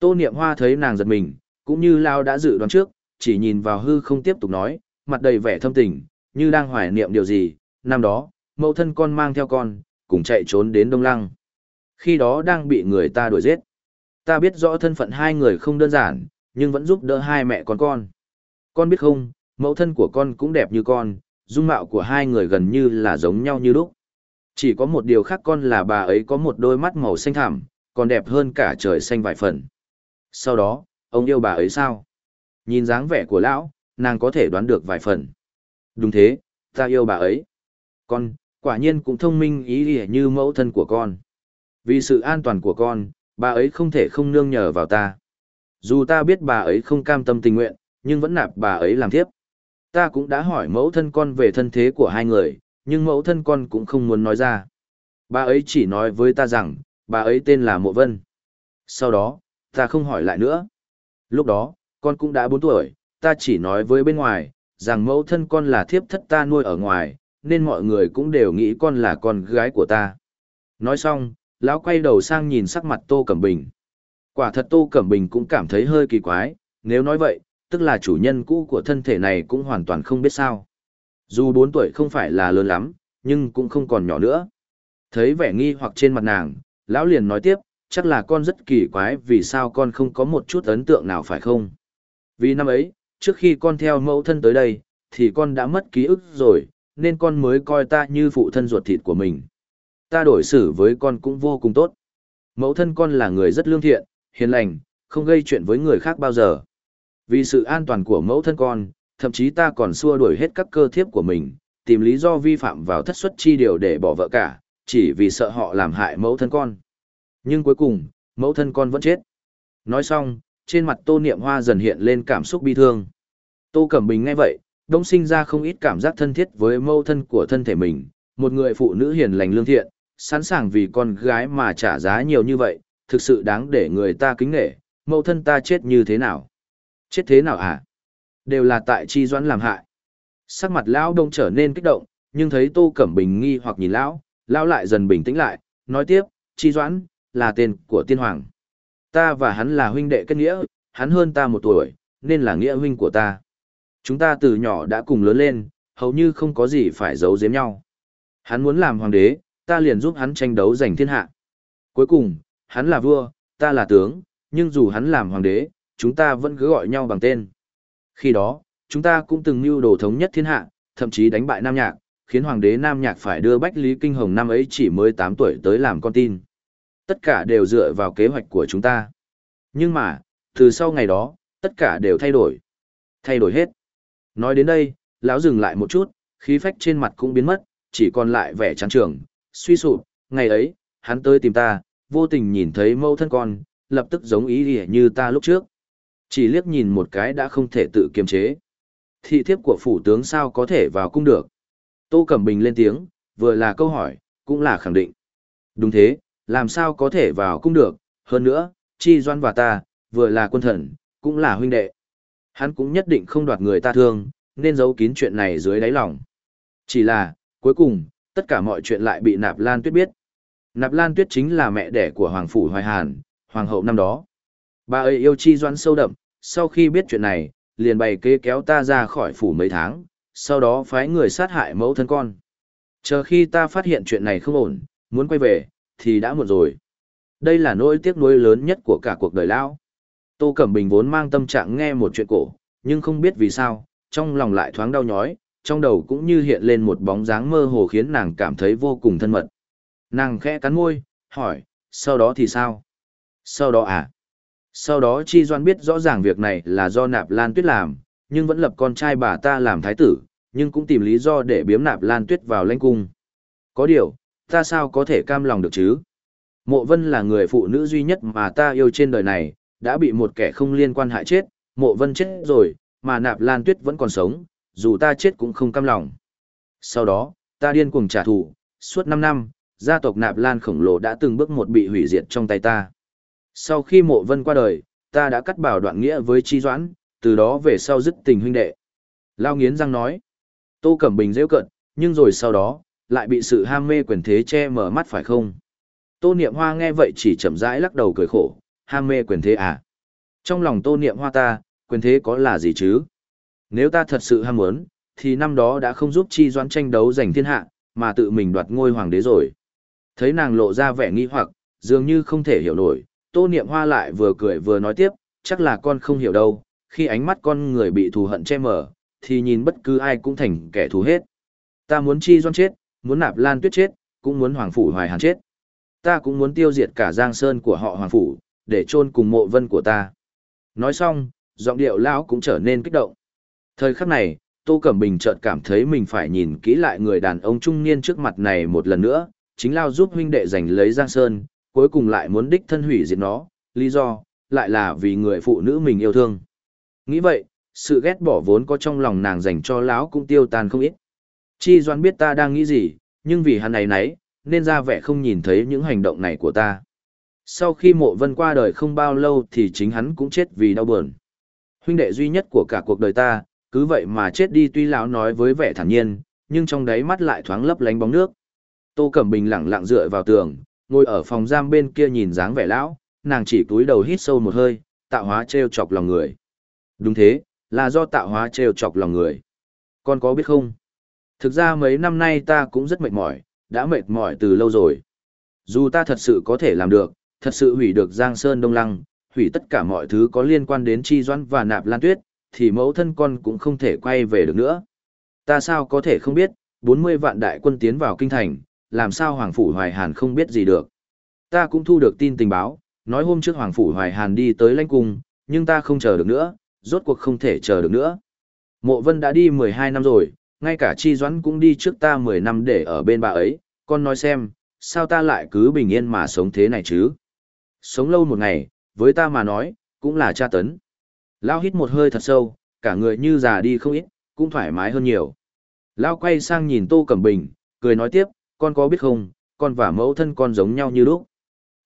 Tô Niệm Hoa thấy nàng giật mình, cũng như Lao đã dự đoán trước, chỉ nhìn vào hư không tiếp tục nói, mặt đầy vẻ thâm tình, như đang hoài niệm điều gì. Năm đó, mẫu thân con mang theo con, cùng chạy trốn đến Đông Lăng. Khi đó đang bị người ta đuổi giết. Ta biết rõ thân phận hai người không đơn giản, nhưng vẫn giúp đỡ hai mẹ con con. Con biết không, mẫu thân của con cũng đẹp như con, dung mạo của hai người gần như là giống nhau như lúc. Chỉ có một điều khác con là bà ấy có một đôi mắt màu xanh thẳm, còn đẹp hơn cả trời xanh vài phần. Sau đó, ông yêu bà ấy sao? Nhìn dáng vẻ của lão, nàng có thể đoán được vài phần. Đúng thế, ta yêu bà ấy. Con, quả nhiên cũng thông minh ý nghĩa như mẫu thân của con. Vì sự an toàn của con, bà ấy không thể không nương nhờ vào ta. Dù ta biết bà ấy không cam tâm tình nguyện, nhưng vẫn nạp bà ấy làm thiếp. Ta cũng đã hỏi mẫu thân con về thân thế của hai người, nhưng mẫu thân con cũng không muốn nói ra. Bà ấy chỉ nói với ta rằng, bà ấy tên là Mộ Vân. Sau đó, ta không hỏi lại nữa. Lúc đó, con cũng đã 4 tuổi, ta chỉ nói với bên ngoài, rằng mẫu thân con là thiếp thất ta nuôi ở ngoài, nên mọi người cũng đều nghĩ con là con gái của ta. Nói xong, lão quay đầu sang nhìn sắc mặt Tô Cẩm Bình. Quả thật Tô Cẩm Bình cũng cảm thấy hơi kỳ quái, nếu nói vậy, tức là chủ nhân cũ của thân thể này cũng hoàn toàn không biết sao. Dù 4 tuổi không phải là lớn lắm, nhưng cũng không còn nhỏ nữa. Thấy vẻ nghi hoặc trên mặt nàng, lão liền nói tiếp, chắc là con rất kỳ quái vì sao con không có một chút ấn tượng nào phải không? Vì năm ấy, trước khi con theo mẫu thân tới đây, thì con đã mất ký ức rồi, nên con mới coi ta như phụ thân ruột thịt của mình. Ta đổi xử với con cũng vô cùng tốt. Mẫu thân con là người rất lương thiện, hiền lành, không gây chuyện với người khác bao giờ. Vì sự an toàn của mẫu thân con, thậm chí ta còn xua đuổi hết các cơ thiếp của mình, tìm lý do vi phạm vào thất suất chi điều để bỏ vợ cả, chỉ vì sợ họ làm hại mẫu thân con. Nhưng cuối cùng, mẫu thân con vẫn chết. Nói xong, trên mặt Tô Niệm Hoa dần hiện lên cảm xúc bi thương. Tô Cẩm Bình nghe vậy, đông sinh ra không ít cảm giác thân thiết với mẫu thân của thân thể mình, một người phụ nữ hiền lành lương thiện, sẵn sàng vì con gái mà trả giá nhiều như vậy, thực sự đáng để người ta kính nể, mẫu thân ta chết như thế nào? Chết thế nào hả? Đều là tại chi doãn làm hại. Sắc mặt lão đông trở nên kích động, nhưng thấy Tô Cẩm Bình nghi hoặc nhìn lão, lão lại dần bình tĩnh lại, nói tiếp, chi doãn, là tên của tiên hoàng. Ta và hắn là huynh đệ kết nghĩa, hắn hơn ta một tuổi, nên là nghĩa huynh của ta. Chúng ta từ nhỏ đã cùng lớn lên, hầu như không có gì phải giấu giếm nhau. Hắn muốn làm hoàng đế, ta liền giúp hắn tranh đấu giành thiên hạ. Cuối cùng, hắn là vua, ta là tướng, nhưng dù hắn làm hoàng đế, chúng ta vẫn cứ gọi nhau bằng tên. Khi đó, chúng ta cũng từng mưu đồ thống nhất thiên hạ, thậm chí đánh bại Nam Nhạc, khiến hoàng đế Nam Nhạc phải đưa Bách Lý Kinh Hồng năm ấy chỉ mới 8 tuổi tới làm con tin. Tất cả đều dựa vào kế hoạch của chúng ta. Nhưng mà, từ sau ngày đó, tất cả đều thay đổi. Thay đổi hết. Nói đến đây, lão dừng lại một chút, khí phách trên mặt cũng biến mất, chỉ còn lại vẻ trắng trường, suy sụp. Ngày ấy, hắn tới tìm ta, vô tình nhìn thấy mâu thân con, lập tức giống ý như ta lúc trước. Chỉ liếc nhìn một cái đã không thể tự kiềm chế. Thị thiếp của phủ tướng sao có thể vào cung được? Tô Cẩm Bình lên tiếng, vừa là câu hỏi, cũng là khẳng định. Đúng thế, làm sao có thể vào cung được, hơn nữa, Chi Doan và ta, vừa là quân thần, cũng là huynh đệ. Hắn cũng nhất định không đoạt người ta thương, nên giấu kín chuyện này dưới đáy lòng. Chỉ là, cuối cùng, tất cả mọi chuyện lại bị Nạp Lan Tuyết biết. Nạp Lan Tuyết chính là mẹ đẻ của Hoàng Phủ Hoài Hàn, Hoàng hậu năm đó. Bà ấy yêu Chi Doan sâu đậm, sau khi biết chuyện này, liền bày kế kéo ta ra khỏi phủ mấy tháng, sau đó phái người sát hại mẫu thân con. Chờ khi ta phát hiện chuyện này không ổn, muốn quay về, thì đã muộn rồi. Đây là nỗi tiếc nuối lớn nhất của cả cuộc đời lão. Tô Cẩm Bình vốn mang tâm trạng nghe một chuyện cổ, nhưng không biết vì sao, trong lòng lại thoáng đau nhói, trong đầu cũng như hiện lên một bóng dáng mơ hồ khiến nàng cảm thấy vô cùng thân mật. Nàng khẽ cắn môi, hỏi, sau đó thì sao? Sau đó à? Sau đó Chi Doan biết rõ ràng việc này là do Nạp Lan Tuyết làm, nhưng vẫn lập con trai bà ta làm thái tử, nhưng cũng tìm lý do để biếm Nạp Lan Tuyết vào lãnh cung. Có điều, ta sao có thể cam lòng được chứ? Mộ Vân là người phụ nữ duy nhất mà ta yêu trên đời này, đã bị một kẻ không liên quan hại chết, Mộ Vân chết rồi, mà Nạp Lan Tuyết vẫn còn sống, dù ta chết cũng không cam lòng. Sau đó, ta điên cuồng trả thù, suốt 5 năm, gia tộc Nạp Lan khổng lồ đã từng bước một bị hủy diệt trong tay ta. Sau khi Mộ Vân qua đời, ta đã cắt bảo đoạn nghĩa với Chi Doãn, từ đó về sau dứt tình huynh đệ. Lao nghiến răng nói. Tô Cẩm Bình rêu cận, nhưng rồi sau đó, lại bị sự ham mê quyền thế che mở mắt phải không? Tô Niệm Hoa nghe vậy chỉ chậm rãi lắc đầu cười khổ, ham mê quyền thế à? Trong lòng Tô Niệm Hoa ta, quyền thế có là gì chứ? Nếu ta thật sự ham muốn, thì năm đó đã không giúp chi doãn tranh đấu giành thiên hạ, mà tự mình đoạt ngôi hoàng đế rồi. Thấy nàng lộ ra vẻ nghi hoặc, dường như không thể hiểu nổi, Tô Niệm Hoa lại vừa cười vừa nói tiếp, chắc là con không hiểu đâu, khi ánh mắt con người bị thù hận che mở, thì nhìn bất cứ ai cũng thành kẻ thù hết. Ta muốn chi doan chết, muốn nạp lan tuyết chết, cũng muốn hoàng phủ hoài hàn chết. Ta cũng muốn tiêu diệt cả giang sơn của họ hoàng phủ, để chôn cùng mộ vân của ta. Nói xong, giọng điệu lão cũng trở nên kích động. Thời khắc này, Tô Cẩm Bình chợt cảm thấy mình phải nhìn kỹ lại người đàn ông trung niên trước mặt này một lần nữa, chính lao giúp huynh đệ giành lấy Giang Sơn, cuối cùng lại muốn đích thân hủy diệt nó, lý do, lại là vì người phụ nữ mình yêu thương. Nghĩ vậy, sự ghét bỏ vốn có trong lòng nàng dành cho lão cũng tiêu tan không ít. Chi Doan biết ta đang nghĩ gì, nhưng vì hắn này nấy, nên ra vẻ không nhìn thấy những hành động này của ta. Sau khi mộ vân qua đời không bao lâu thì chính hắn cũng chết vì đau buồn. Huynh đệ duy nhất của cả cuộc đời ta, cứ vậy mà chết đi tuy lão nói với vẻ thản nhiên, nhưng trong đáy mắt lại thoáng lấp lánh bóng nước. Tô Cẩm Bình lặng lặng dựa vào tường, ngồi ở phòng giam bên kia nhìn dáng vẻ lão, nàng chỉ cúi đầu hít sâu một hơi, tạo hóa treo chọc lòng người. Đúng thế, là do tạo hóa treo chọc lòng người. Con có biết không? Thực ra mấy năm nay ta cũng rất mệt mỏi, đã mệt mỏi từ lâu rồi. Dù ta thật sự có thể làm được, thật sự hủy được Giang Sơn Đông Lăng, hủy tất cả mọi thứ có liên quan đến Chi Doan và Nạp Lan Tuyết, thì mẫu thân con cũng không thể quay về được nữa. Ta sao có thể không biết, 40 vạn đại quân tiến vào kinh thành, làm sao Hoàng Phủ Hoài Hàn không biết gì được. Ta cũng thu được tin tình báo, nói hôm trước Hoàng Phủ Hoài Hàn đi tới lãnh cung, nhưng ta không chờ được nữa, rốt cuộc không thể chờ được nữa. Mộ Vân đã đi 12 năm rồi, ngay cả Chi Doãn cũng đi trước ta 10 năm để ở bên bà ấy, con nói xem, sao ta lại cứ bình yên mà sống thế này chứ? Sống lâu một ngày, với ta mà nói, cũng là tra tấn. Lao hít một hơi thật sâu, cả người như già đi không ít, cũng thoải mái hơn nhiều. Lao quay sang nhìn Tô Cẩm Bình, cười nói tiếp, con có biết không, con và mẫu thân con giống nhau như lúc.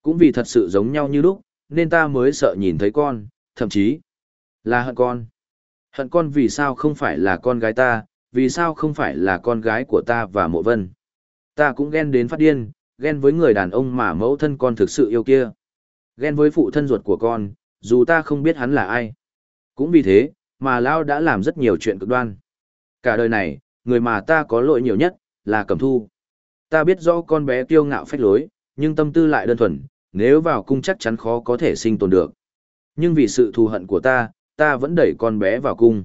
Cũng vì thật sự giống nhau như lúc, nên ta mới sợ nhìn thấy con, thậm chí là hận con. Hận con vì sao không phải là con gái ta, vì sao không phải là con gái của ta và mộ vân. Ta cũng ghen đến phát điên, ghen với người đàn ông mà mẫu thân con thực sự yêu kia. Ghen với phụ thân ruột của con, dù ta không biết hắn là ai. Cũng vì thế, mà Lao đã làm rất nhiều chuyện cực đoan. Cả đời này, người mà ta có lỗi nhiều nhất, là Cẩm Thu. Ta biết rõ con bé kiêu ngạo phách lối, nhưng tâm tư lại đơn thuần, nếu vào cung chắc chắn khó có thể sinh tồn được. Nhưng vì sự thù hận của ta, ta vẫn đẩy con bé vào cung.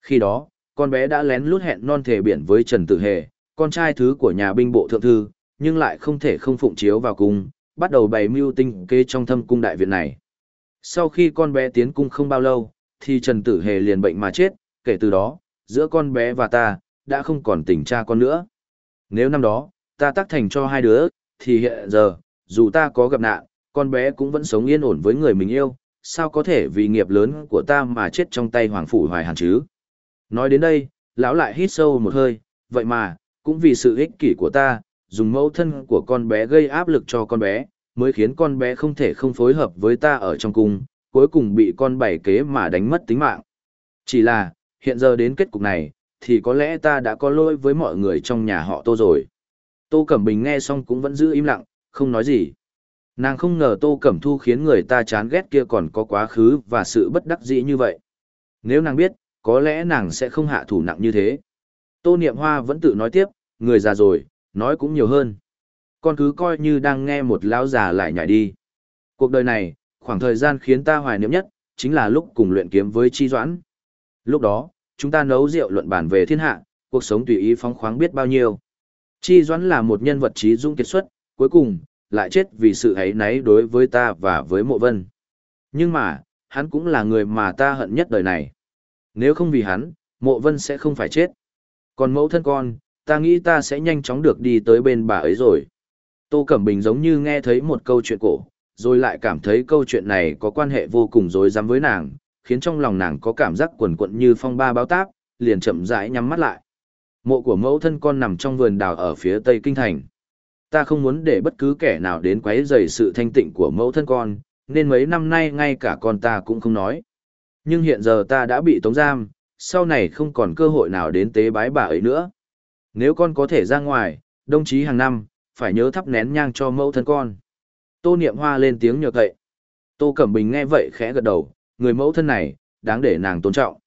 Khi đó, con bé đã lén lút hẹn non thể biển với Trần Tử Hề, con trai thứ của nhà binh bộ thượng thư, nhưng lại không thể không phụng chiếu vào cung, bắt đầu bày mưu tinh kế trong thâm cung đại viện này. Sau khi con bé tiến cung không bao lâu, thì Trần Tử Hề liền bệnh mà chết, kể từ đó, giữa con bé và ta, đã không còn tình cha con nữa. Nếu năm đó, ta tác thành cho hai đứa, thì hiện giờ, dù ta có gặp nạn, con bé cũng vẫn sống yên ổn với người mình yêu, sao có thể vì nghiệp lớn của ta mà chết trong tay Hoàng Phủ Hoài Hàn chứ? Nói đến đây, lão lại hít sâu một hơi, vậy mà, cũng vì sự ích kỷ của ta, dùng mẫu thân của con bé gây áp lực cho con bé, mới khiến con bé không thể không phối hợp với ta ở trong cung, cuối cùng bị con bảy kế mà đánh mất tính mạng. Chỉ là, hiện giờ đến kết cục này, thì có lẽ ta đã có lỗi với mọi người trong nhà họ Tô rồi. Tô Cẩm Bình nghe xong cũng vẫn giữ im lặng, không nói gì. Nàng không ngờ Tô Cẩm Thu khiến người ta chán ghét kia còn có quá khứ và sự bất đắc dĩ như vậy. Nếu nàng biết, có lẽ nàng sẽ không hạ thủ nặng như thế. Tô Niệm Hoa vẫn tự nói tiếp, người già rồi, nói cũng nhiều hơn. Con cứ coi như đang nghe một lão già lại nhảy đi. Cuộc đời này, khoảng thời gian khiến ta hoài niệm nhất, chính là lúc cùng luyện kiếm với Chi Doãn. Lúc đó, chúng ta nấu rượu luận bàn về thiên hạ, cuộc sống tùy ý phóng khoáng biết bao nhiêu. Chi Doãn là một nhân vật trí dung kiệt xuất, cuối cùng, lại chết vì sự ấy náy đối với ta và với mộ vân. Nhưng mà, hắn cũng là người mà ta hận nhất đời này. Nếu không vì hắn, mộ vân sẽ không phải chết. Còn mẫu thân con, ta nghĩ ta sẽ nhanh chóng được đi tới bên bà ấy rồi. Tô Cẩm Bình giống như nghe thấy một câu chuyện cổ, rồi lại cảm thấy câu chuyện này có quan hệ vô cùng rối rắm với nàng, khiến trong lòng nàng có cảm giác quần quận như phong ba báo táp, liền chậm rãi nhắm mắt lại. Mộ của mẫu thân con nằm trong vườn đào ở phía tây kinh thành. Ta không muốn để bất cứ kẻ nào đến quấy rầy sự thanh tịnh của mẫu thân con, nên mấy năm nay ngay cả con ta cũng không nói. Nhưng hiện giờ ta đã bị tống giam, sau này không còn cơ hội nào đến tế bái bà ấy nữa. Nếu con có thể ra ngoài, đồng chí hàng năm, phải nhớ thắp nén nhang cho mẫu thân con. Tô Niệm Hoa lên tiếng nhờ cậy. Tô Cẩm Bình nghe vậy khẽ gật đầu, người mẫu thân này, đáng để nàng tôn trọng.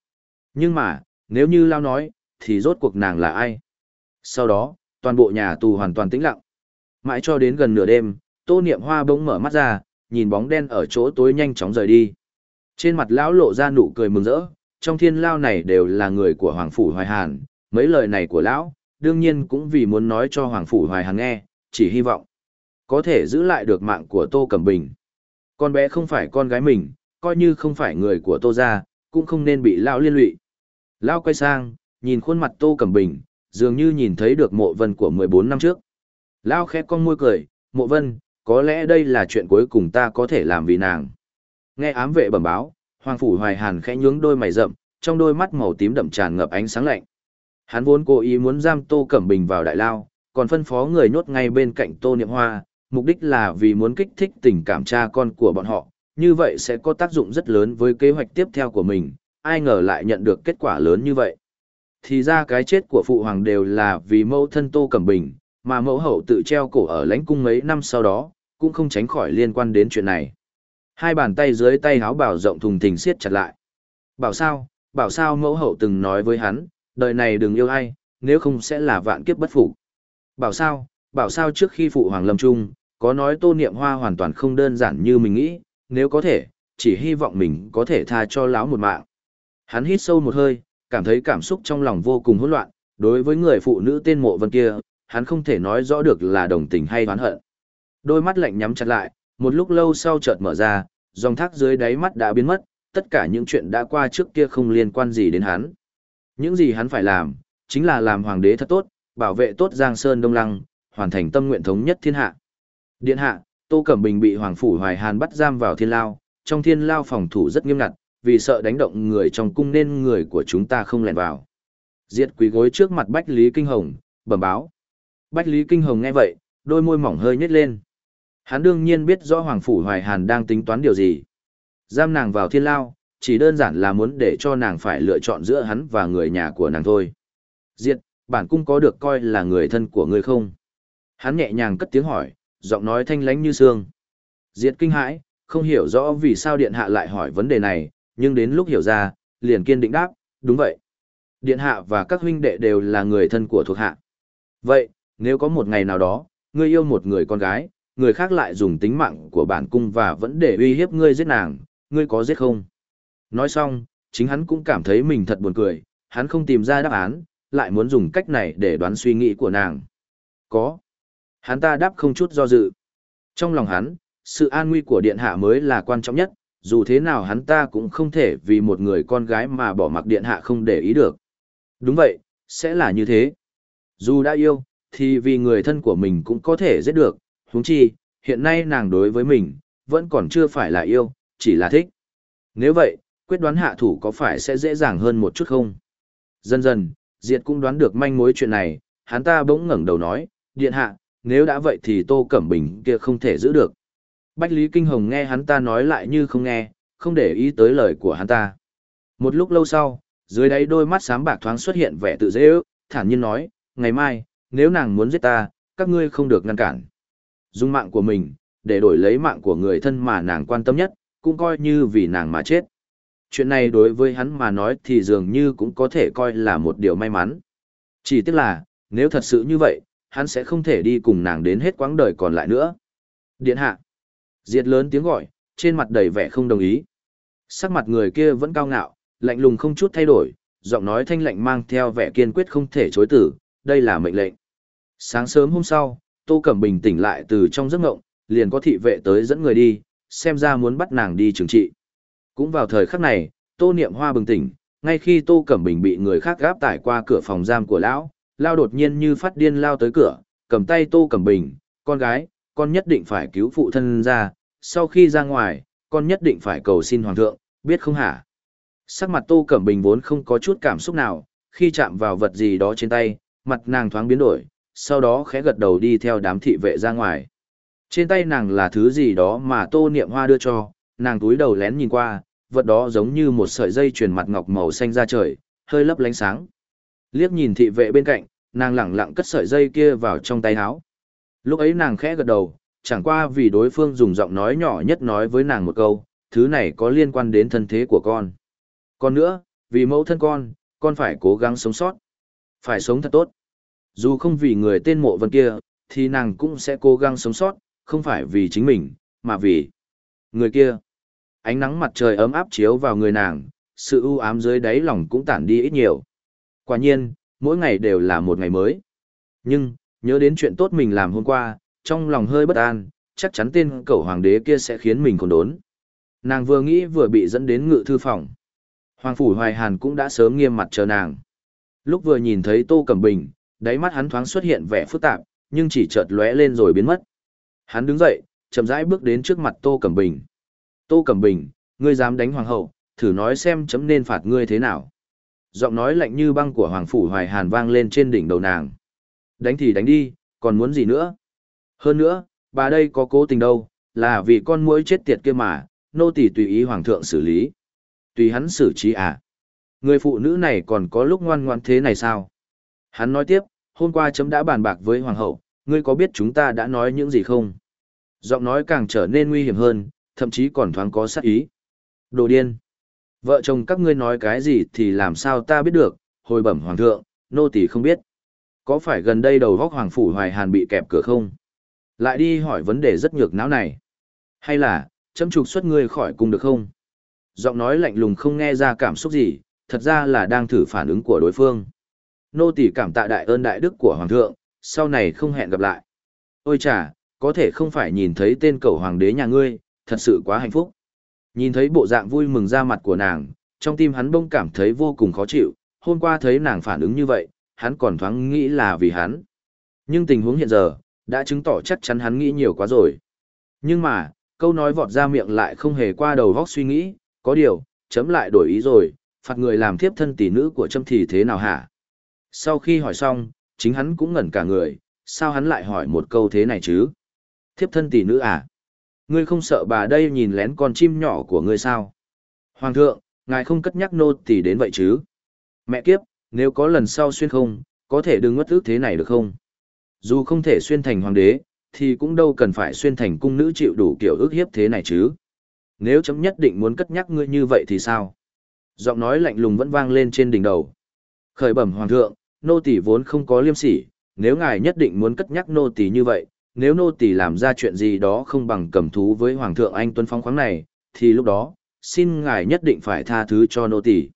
Nhưng mà, nếu như Lao nói, thì rốt cuộc nàng là ai? Sau đó, toàn bộ nhà tù hoàn toàn tĩnh lặng. Mãi cho đến gần nửa đêm, Tô Niệm Hoa bỗng mở mắt ra, nhìn bóng đen ở chỗ tối nhanh chóng rời đi. Trên mặt lão lộ ra nụ cười mừng rỡ, trong thiên lao này đều là người của Hoàng Phủ Hoài Hàn, mấy lời này của lão, đương nhiên cũng vì muốn nói cho Hoàng Phủ Hoài Hàn nghe, chỉ hy vọng có thể giữ lại được mạng của Tô Cẩm Bình. Con bé không phải con gái mình, coi như không phải người của Tô gia, cũng không nên bị lão liên lụy. Lão quay sang, nhìn khuôn mặt Tô Cẩm Bình, dường như nhìn thấy được mộ vân của 14 năm trước. lao khẽ con môi cười, mộ vân, có lẽ đây là chuyện cuối cùng ta có thể làm vì nàng. Nghe ám vệ bẩm báo, Hoàng Phủ Hoài Hàn khẽ nhướng đôi mày rậm, trong đôi mắt màu tím đậm tràn ngập ánh sáng lạnh. Hắn vốn cố ý muốn giam Tô Cẩm Bình vào đại lao, còn phân phó người nhốt ngay bên cạnh Tô Niệm Hoa, mục đích là vì muốn kích thích tình cảm cha con của bọn họ, như vậy sẽ có tác dụng rất lớn với kế hoạch tiếp theo của mình, ai ngờ lại nhận được kết quả lớn như vậy. Thì ra cái chết của Phụ Hoàng đều là vì mẫu thân Tô Cẩm Bình, mà mẫu hậu tự treo cổ ở lãnh cung mấy năm sau đó, cũng không tránh khỏi liên quan đến chuyện này. Hai bàn tay dưới tay háo bảo rộng thùng thình siết chặt lại. Bảo sao, bảo sao mẫu hậu từng nói với hắn, đời này đừng yêu ai, nếu không sẽ là vạn kiếp bất phục. Bảo sao, bảo sao trước khi phụ hoàng lâm trung, có nói tô niệm hoa hoàn toàn không đơn giản như mình nghĩ, nếu có thể, chỉ hy vọng mình có thể tha cho lão một mạng. Hắn hít sâu một hơi, cảm thấy cảm xúc trong lòng vô cùng hỗn loạn, đối với người phụ nữ tên mộ vân kia, hắn không thể nói rõ được là đồng tình hay oán hận. Đôi mắt lạnh nhắm chặt lại, một lúc lâu sau chợt mở ra, dòng thác dưới đáy mắt đã biến mất, tất cả những chuyện đã qua trước kia không liên quan gì đến hắn. Những gì hắn phải làm, chính là làm hoàng đế thật tốt, bảo vệ tốt Giang Sơn Đông Lăng, hoàn thành tâm nguyện thống nhất thiên hạ. Điện hạ, Tô Cẩm Bình bị Hoàng Phủ Hoài Hàn bắt giam vào thiên lao, trong thiên lao phòng thủ rất nghiêm ngặt, vì sợ đánh động người trong cung nên người của chúng ta không lèn vào. Diệt quỳ gối trước mặt Bách Lý Kinh Hồng, bẩm báo. Bách Lý Kinh Hồng nghe vậy, đôi môi mỏng hơi nhếch lên. Hắn đương nhiên biết rõ Hoàng Phủ Hoài Hàn đang tính toán điều gì. Giam nàng vào thiên lao, chỉ đơn giản là muốn để cho nàng phải lựa chọn giữa hắn và người nhà của nàng thôi. Diệt, bản cung có được coi là người thân của ngươi không? Hắn nhẹ nhàng cất tiếng hỏi, giọng nói thanh lánh như sương. Diệt kinh hãi, không hiểu rõ vì sao điện hạ lại hỏi vấn đề này, nhưng đến lúc hiểu ra, liền kiên định đáp, đúng vậy. Điện hạ và các huynh đệ đều là người thân của thuộc hạ. Vậy, nếu có một ngày nào đó, ngươi yêu một người con gái, người khác lại dùng tính mạng của bản cung và vẫn để uy hiếp ngươi giết nàng, ngươi có giết không? Nói xong, chính hắn cũng cảm thấy mình thật buồn cười, hắn không tìm ra đáp án, lại muốn dùng cách này để đoán suy nghĩ của nàng. Có. Hắn ta đáp không chút do dự. Trong lòng hắn, sự an nguy của điện hạ mới là quan trọng nhất, dù thế nào hắn ta cũng không thể vì một người con gái mà bỏ mặc điện hạ không để ý được. Đúng vậy, sẽ là như thế. Dù đã yêu, thì vì người thân của mình cũng có thể giết được, huống chi, hiện nay nàng đối với mình, vẫn còn chưa phải là yêu, chỉ là thích. Nếu vậy, quyết đoán hạ thủ có phải sẽ dễ dàng hơn một chút không? Dần dần, Diệt cũng đoán được manh mối chuyện này, hắn ta bỗng ngẩng đầu nói, điện hạ, nếu đã vậy thì Tô Cẩm Bình kia không thể giữ được. Bách Lý Kinh Hồng nghe hắn ta nói lại như không nghe, không để ý tới lời của hắn ta. Một lúc lâu sau, dưới đáy đôi mắt sám bạc thoáng xuất hiện vẻ tự dễ ước, thản nhiên nói, ngày mai, nếu nàng muốn giết ta, các ngươi không được ngăn cản. Dùng mạng của mình, để đổi lấy mạng của người thân mà nàng quan tâm nhất, cũng coi như vì nàng mà chết. Chuyện này đối với hắn mà nói thì dường như cũng có thể coi là một điều may mắn. Chỉ tiếc là, nếu thật sự như vậy, hắn sẽ không thể đi cùng nàng đến hết quãng đời còn lại nữa. Điện hạ. Diệt lớn tiếng gọi, trên mặt đầy vẻ không đồng ý. Sắc mặt người kia vẫn cao ngạo, lạnh lùng không chút thay đổi, giọng nói thanh lạnh mang theo vẻ kiên quyết không thể chối tử, đây là mệnh lệnh. Sáng sớm hôm sau, Tô Cẩm Bình tỉnh lại từ trong giấc ngộng, liền có thị vệ tới dẫn người đi, xem ra muốn bắt nàng đi trừng trị. Cũng vào thời khắc này, Tô Niệm Hoa bừng tỉnh, ngay khi Tô Cẩm Bình bị người khác gáp tải qua cửa phòng giam của lão, lao đột nhiên như phát điên lao tới cửa, cầm tay Tô Cẩm Bình, con gái, con nhất định phải cứu phụ thân ra, sau khi ra ngoài, con nhất định phải cầu xin hoàng thượng, biết không hả? Sắc mặt Tô Cẩm Bình vốn không có chút cảm xúc nào, khi chạm vào vật gì đó trên tay, mặt nàng thoáng biến đổi, sau đó khẽ gật đầu đi theo đám thị vệ ra ngoài. Trên tay nàng là thứ gì đó mà Tô Niệm Hoa đưa cho, nàng túi đầu lén nhìn qua, vật đó giống như một sợi dây chuyền mặt ngọc màu xanh ra trời, hơi lấp lánh sáng. Liếc nhìn thị vệ bên cạnh, nàng lẳng lặng cất sợi dây kia vào trong tay áo. Lúc ấy nàng khẽ gật đầu, chẳng qua vì đối phương dùng giọng nói nhỏ nhất nói với nàng một câu, thứ này có liên quan đến thân thế của con. Còn nữa, vì mẫu thân con, con phải cố gắng sống sót. Phải sống thật tốt. Dù không vì người tên mộ vân kia, thì nàng cũng sẽ cố gắng sống sót, không phải vì chính mình, mà vì Người kia. Ánh nắng mặt trời ấm áp chiếu vào người nàng, sự u ám dưới đáy lòng cũng tản đi ít nhiều. Quả nhiên, mỗi ngày đều là một ngày mới. Nhưng, nhớ đến chuyện tốt mình làm hôm qua, trong lòng hơi bất an, chắc chắn tên cậu hoàng đế kia sẽ khiến mình còn đốn. Nàng vừa nghĩ vừa bị dẫn đến ngự thư phòng. Hoàng phủ Hoài Hàn cũng đã sớm nghiêm mặt chờ nàng. Lúc vừa nhìn thấy Tô Cẩm Bình, đáy mắt hắn thoáng xuất hiện vẻ phức tạp, nhưng chỉ chợt lóe lên rồi biến mất. Hắn đứng dậy, chậm rãi bước đến trước mặt Tô Cẩm Bình. Tô Cẩm Bình, ngươi dám đánh hoàng hậu, thử nói xem chấm nên phạt ngươi thế nào. Giọng nói lạnh như băng của Hoàng Phủ Hoài Hàn vang lên trên đỉnh đầu nàng. Đánh thì đánh đi, còn muốn gì nữa? Hơn nữa, bà đây có cố tình đâu, là vì con muỗi chết tiệt kia mà, nô tỳ tùy ý Hoàng thượng xử lý. Tùy hắn xử trí à? Người phụ nữ này còn có lúc ngoan ngoan thế này sao? Hắn nói tiếp, hôm qua chấm đã bàn bạc với Hoàng hậu, ngươi có biết chúng ta đã nói những gì không? Giọng nói càng trở nên nguy hiểm hơn, thậm chí còn thoáng có sát ý. Đồ điên! Vợ chồng các ngươi nói cái gì thì làm sao ta biết được, hồi bẩm hoàng thượng, nô tỳ không biết. Có phải gần đây đầu góc hoàng phủ hoài hàn bị kẹp cửa không? Lại đi hỏi vấn đề rất nhược não này. Hay là, chấm trục xuất ngươi khỏi cùng được không? Giọng nói lạnh lùng không nghe ra cảm xúc gì, thật ra là đang thử phản ứng của đối phương. Nô tỳ cảm tạ đại ơn đại đức của hoàng thượng, sau này không hẹn gặp lại. Ôi chà, có thể không phải nhìn thấy tên cầu hoàng đế nhà ngươi, thật sự quá hạnh phúc. Nhìn thấy bộ dạng vui mừng ra mặt của nàng, trong tim hắn bỗng cảm thấy vô cùng khó chịu, hôm qua thấy nàng phản ứng như vậy, hắn còn thoáng nghĩ là vì hắn. Nhưng tình huống hiện giờ, đã chứng tỏ chắc chắn hắn nghĩ nhiều quá rồi. Nhưng mà, câu nói vọt ra miệng lại không hề qua đầu góc suy nghĩ, có điều, chấm lại đổi ý rồi, phạt người làm thiếp thân tỷ nữ của chấm thì thế nào hả? Sau khi hỏi xong, chính hắn cũng ngẩn cả người, sao hắn lại hỏi một câu thế này chứ? Thiếp thân tỷ nữ à? Ngươi không sợ bà đây nhìn lén con chim nhỏ của ngươi sao? Hoàng thượng, ngài không cất nhắc nô tỷ đến vậy chứ? Mẹ kiếp, nếu có lần sau xuyên không, có thể đừng ngất ước thế này được không? Dù không thể xuyên thành hoàng đế, thì cũng đâu cần phải xuyên thành cung nữ chịu đủ kiểu ước hiếp thế này chứ. Nếu chấm nhất định muốn cất nhắc ngươi như vậy thì sao? Giọng nói lạnh lùng vẫn vang lên trên đỉnh đầu. Khởi bẩm hoàng thượng, nô tỳ vốn không có liêm sỉ, nếu ngài nhất định muốn cất nhắc nô tỳ như vậy, nếu nô tỳ làm ra chuyện gì đó không bằng cầm thú với hoàng thượng anh tuân phong khoáng này, thì lúc đó, xin ngài nhất định phải tha thứ cho nô tỳ.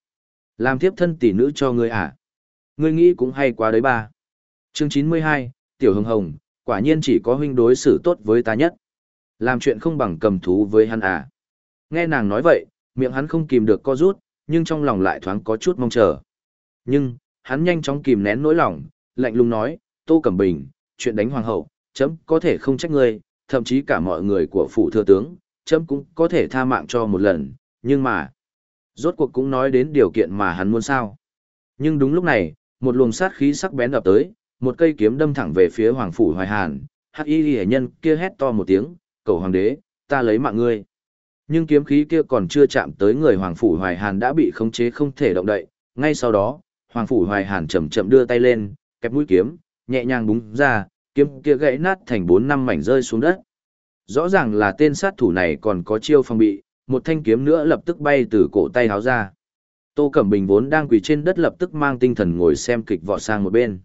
Làm tiếp thân tỷ nữ cho ngươi à? Ngươi nghĩ cũng hay quá đấy ba. Chương chín mươi hai, Tiểu Hồng Hồng, quả nhiên chỉ có huynh đối xử tốt với ta nhất. Làm chuyện không bằng cầm thú với hắn à? Nghe nàng nói vậy, miệng hắn không kìm được co rút, nhưng trong lòng lại thoáng có chút mong chờ. Nhưng, hắn nhanh chóng kìm nén nỗi lòng, lạnh lùng nói, Tô Cẩm Bình, chuyện đánh hoàng hậu, chấm có thể không trách ngươi, thậm chí cả mọi người của phủ thừa tướng, chấm cũng có thể tha mạng cho một lần, nhưng mà, rốt cuộc cũng nói đến điều kiện mà hắn muốn sao. Nhưng đúng lúc này, một luồng sát khí sắc bén ập tới, một cây kiếm đâm thẳng về phía hoàng phủ hoài hàn, hắc y hệ nhân kia hét to một tiếng, cầu hoàng đế, ta lấy mạng ngươi. Nhưng kiếm khí kia còn chưa chạm tới người hoàng phủ hoài hàn đã bị khống chế không thể động đậy, ngay sau đó, hoàng phủ hoài hàn chậm chậm đưa tay lên, kẹp mũi kiếm, nhẹ nhàng búng ra, kiếm kia gãy nát thành bốn năm mảnh rơi xuống đất. Rõ ràng là tên sát thủ này còn có chiêu phòng bị, một thanh kiếm nữa lập tức bay từ cổ tay háo ra. Tô Cẩm Bình vốn đang quỳ trên đất lập tức mang tinh thần ngồi xem kịch vọt sang một bên.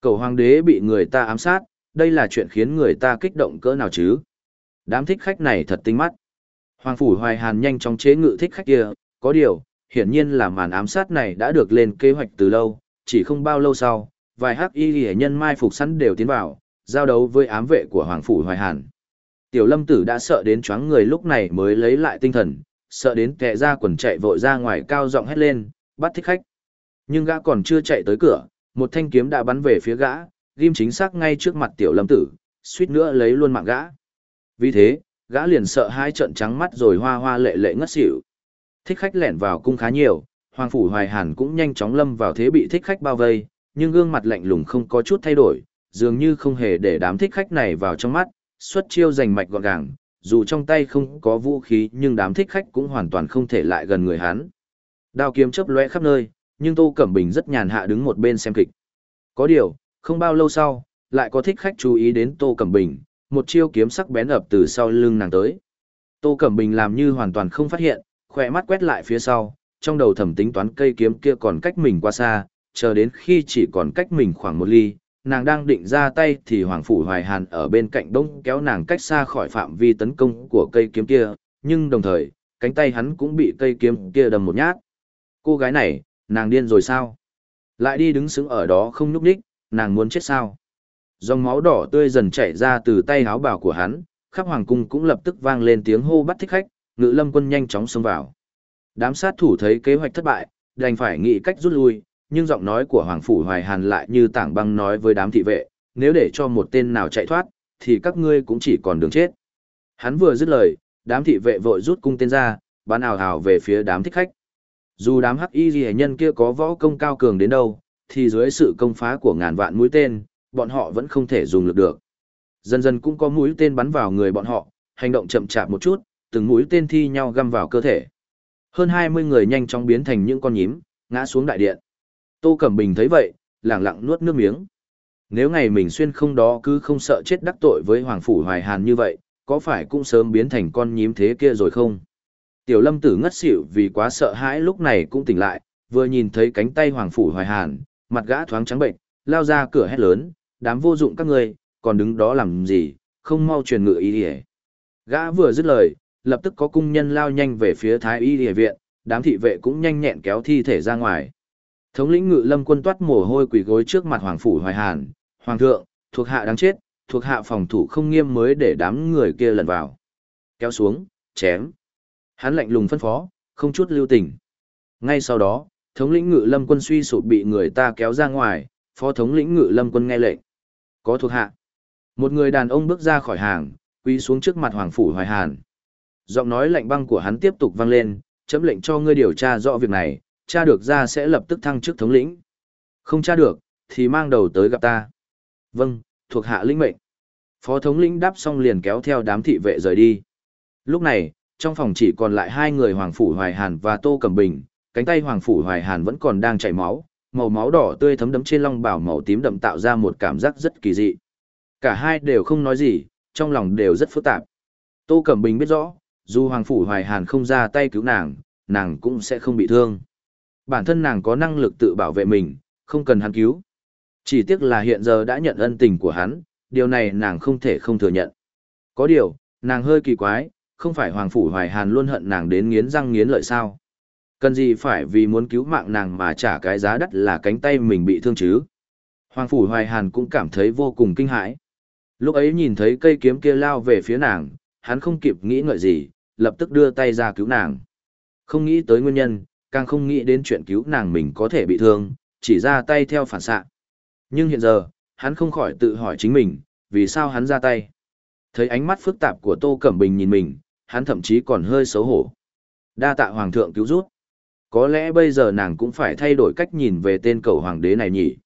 Cầu hoàng đế bị người ta ám sát, đây là chuyện khiến người ta kích động cỡ nào chứ? Đám thích khách này thật tinh mắt. Hoàng phủ Hoài Hàn nhanh chóng chế ngự thích khách kia, có điều, hiển nhiên là màn ám sát này đã được lên kế hoạch từ lâu, chỉ không bao lâu sau, vài hắc y hệ nhân mai phục sẵn đều tiến vào, giao đấu với ám vệ của Hoàng Phủ Hoài Hàn. Tiểu lâm tử đã sợ đến choáng người lúc này mới lấy lại tinh thần, sợ đến kẹ ra quần chạy vội ra ngoài cao giọng hét lên, bắt thích khách. Nhưng gã còn chưa chạy tới cửa, một thanh kiếm đã bắn về phía gã, ghim chính xác ngay trước mặt tiểu lâm tử, suýt nữa lấy luôn mạng gã. Vì thế, gã liền sợ hai trận trắng mắt rồi hoa hoa lệ lệ ngất xỉu. Thích khách lẻn vào cung khá nhiều, Hoàng Phủ Hoài Hàn cũng nhanh chóng lâm vào thế bị thích khách bao vây, nhưng gương mặt lạnh lùng không có chút thay đổi, dường như không hề để đám thích khách này vào trong mắt, xuất chiêu giành mạch gọn gàng, dù trong tay không có vũ khí nhưng đám thích khách cũng hoàn toàn không thể lại gần người hắn. Đao kiếm chớp lóe khắp nơi, nhưng Tô Cẩm Bình rất nhàn hạ đứng một bên xem kịch. Có điều, không bao lâu sau, lại có thích khách chú ý đến Tô Cẩm Bình, một chiêu kiếm sắc bén ập từ sau lưng nàng tới. Tô Cẩm Bình làm như hoàn toàn không phát hiện, khỏe mắt quét lại phía sau, trong đầu thầm tính toán cây kiếm kia còn cách mình qua xa, chờ đến khi chỉ còn cách mình khoảng một ly, nàng đang định ra tay thì Hoàng Phủ Hoài Hàn ở bên cạnh đông kéo nàng cách xa khỏi phạm vi tấn công của cây kiếm kia, Nhưng đồng thời, cánh tay hắn cũng bị cây kiếm kia đầm một nhát. Cô gái này, nàng điên rồi sao? Lại đi đứng sững ở đó không nhúc nhích, nàng muốn chết sao? Dòng máu đỏ tươi dần chảy ra từ tay áo bào của hắn, khắp hoàng cung cũng lập tức vang lên tiếng hô bắt thích khách, ngự lâm quân nhanh chóng xông vào. Đám sát thủ thấy kế hoạch thất bại, đành phải nghĩ cách rút lui, nhưng giọng nói của Hoàng Phủ Hoài Hàn lại như tảng băng nói với đám thị vệ, nếu để cho một tên nào chạy thoát, thì các ngươi cũng chỉ còn đường chết. Hắn vừa dứt lời, đám thị vệ vội rút cung tên ra, bắn ảo hào về phía đám thích khách. Dù đám hắc y ghi nhân kia có võ công cao cường đến đâu, thì dưới sự công phá của ngàn vạn mũi tên, bọn họ vẫn không thể dùng lực được. Dần dần cũng có mũi tên bắn vào người bọn họ, hành động chậm chạp một chút, từng mũi tên thi nhau găm vào cơ thể. Hơn 20 người nhanh chóng biến thành những con nhím, ngã xuống đại điện. Tô Cẩm Bình thấy vậy, lẳng lặng nuốt nước miếng. Nếu ngày mình xuyên không đó cứ không sợ chết đắc tội với Hoàng Phủ Hoài Hàn như vậy, có phải cũng sớm biến thành con nhím thế kia rồi không? Tiểu lâm tử ngất xỉu vì quá sợ hãi lúc này cũng tỉnh lại, vừa nhìn thấy cánh tay Hoàng Phủ Hoài Hàn, mặt gã thoáng trắng bệnh, lao ra cửa hét lớn, đám vô dụng các ngươi, còn đứng đó làm gì, không mau truyền ngựa ý hề. Gã vừa dứt lời, lập tức có cung nhân lao nhanh về phía thái y địa viện, đám thị vệ cũng nhanh nhẹn kéo thi thể ra ngoài. Thống lĩnh ngự lâm quân toát mồ hôi quỳ gối trước mặt Hoàng Phủ Hoài Hàn, Hoàng thượng, thuộc hạ đáng chết, thuộc hạ phòng thủ không nghiêm mới để đám người kia lần vào. Kéo xuống, chém. Hắn lạnh lùng phân phó, không chút lưu tình. Ngay sau đó, thống lĩnh ngự lâm quân suy sụp bị người ta kéo ra ngoài, phó thống lĩnh ngự lâm quân nghe lệnh. Có thuộc hạ. Một người đàn ông bước ra khỏi hàng, quỳ xuống trước mặt Hoàng Phủ Hoài Hàn. Giọng nói lạnh băng của hắn tiếp tục vang lên, chấm lệnh cho ngươi điều tra rõ việc này, tra được ra sẽ lập tức thăng chức thống lĩnh. Không tra được, thì mang đầu tới gặp ta. Vâng, thuộc hạ lĩnh mệnh. Phó thống lĩnh đáp xong liền kéo theo đám thị vệ rời đi. Lúc này, trong phòng chỉ còn lại hai người Hoàng Phủ Hoài Hàn và Tô Cẩm Bình, cánh tay Hoàng Phủ Hoài Hàn vẫn còn đang chảy máu, màu máu đỏ tươi thấm đấm trên long bảo màu tím đậm tạo ra một cảm giác rất kỳ dị. Cả hai đều không nói gì, trong lòng đều rất phức tạp. Tô Cẩm Bình biết rõ, dù Hoàng Phủ Hoài Hàn không ra tay cứu nàng, nàng cũng sẽ không bị thương. Bản thân nàng có năng lực tự bảo vệ mình, không cần hắn cứu. Chỉ tiếc là hiện giờ đã nhận ân tình của hắn, điều này nàng không thể không thừa nhận. Có điều, nàng hơi kỳ quái, không phải Hoàng Phủ Hoài Hàn luôn hận nàng đến nghiến răng nghiến lợi sao. Cần gì phải vì muốn cứu mạng nàng mà trả cái giá đắt là cánh tay mình bị thương chứ. Hoàng Phủ Hoài Hàn cũng cảm thấy vô cùng kinh hãi. Lúc ấy nhìn thấy cây kiếm kia lao về phía nàng, hắn không kịp nghĩ ngợi gì, lập tức đưa tay ra cứu nàng. Không nghĩ tới nguyên nhân, càng không nghĩ đến chuyện cứu nàng mình có thể bị thương, chỉ ra tay theo phản xạ. Nhưng hiện giờ, hắn không khỏi tự hỏi chính mình, vì sao hắn ra tay. Thấy ánh mắt phức tạp của Tô Cẩm Bình nhìn mình, hắn thậm chí còn hơi xấu hổ. Đa tạ Hoàng thượng cứu giúp. Có lẽ bây giờ nàng cũng phải thay đổi cách nhìn về tên cầu hoàng đế này nhỉ.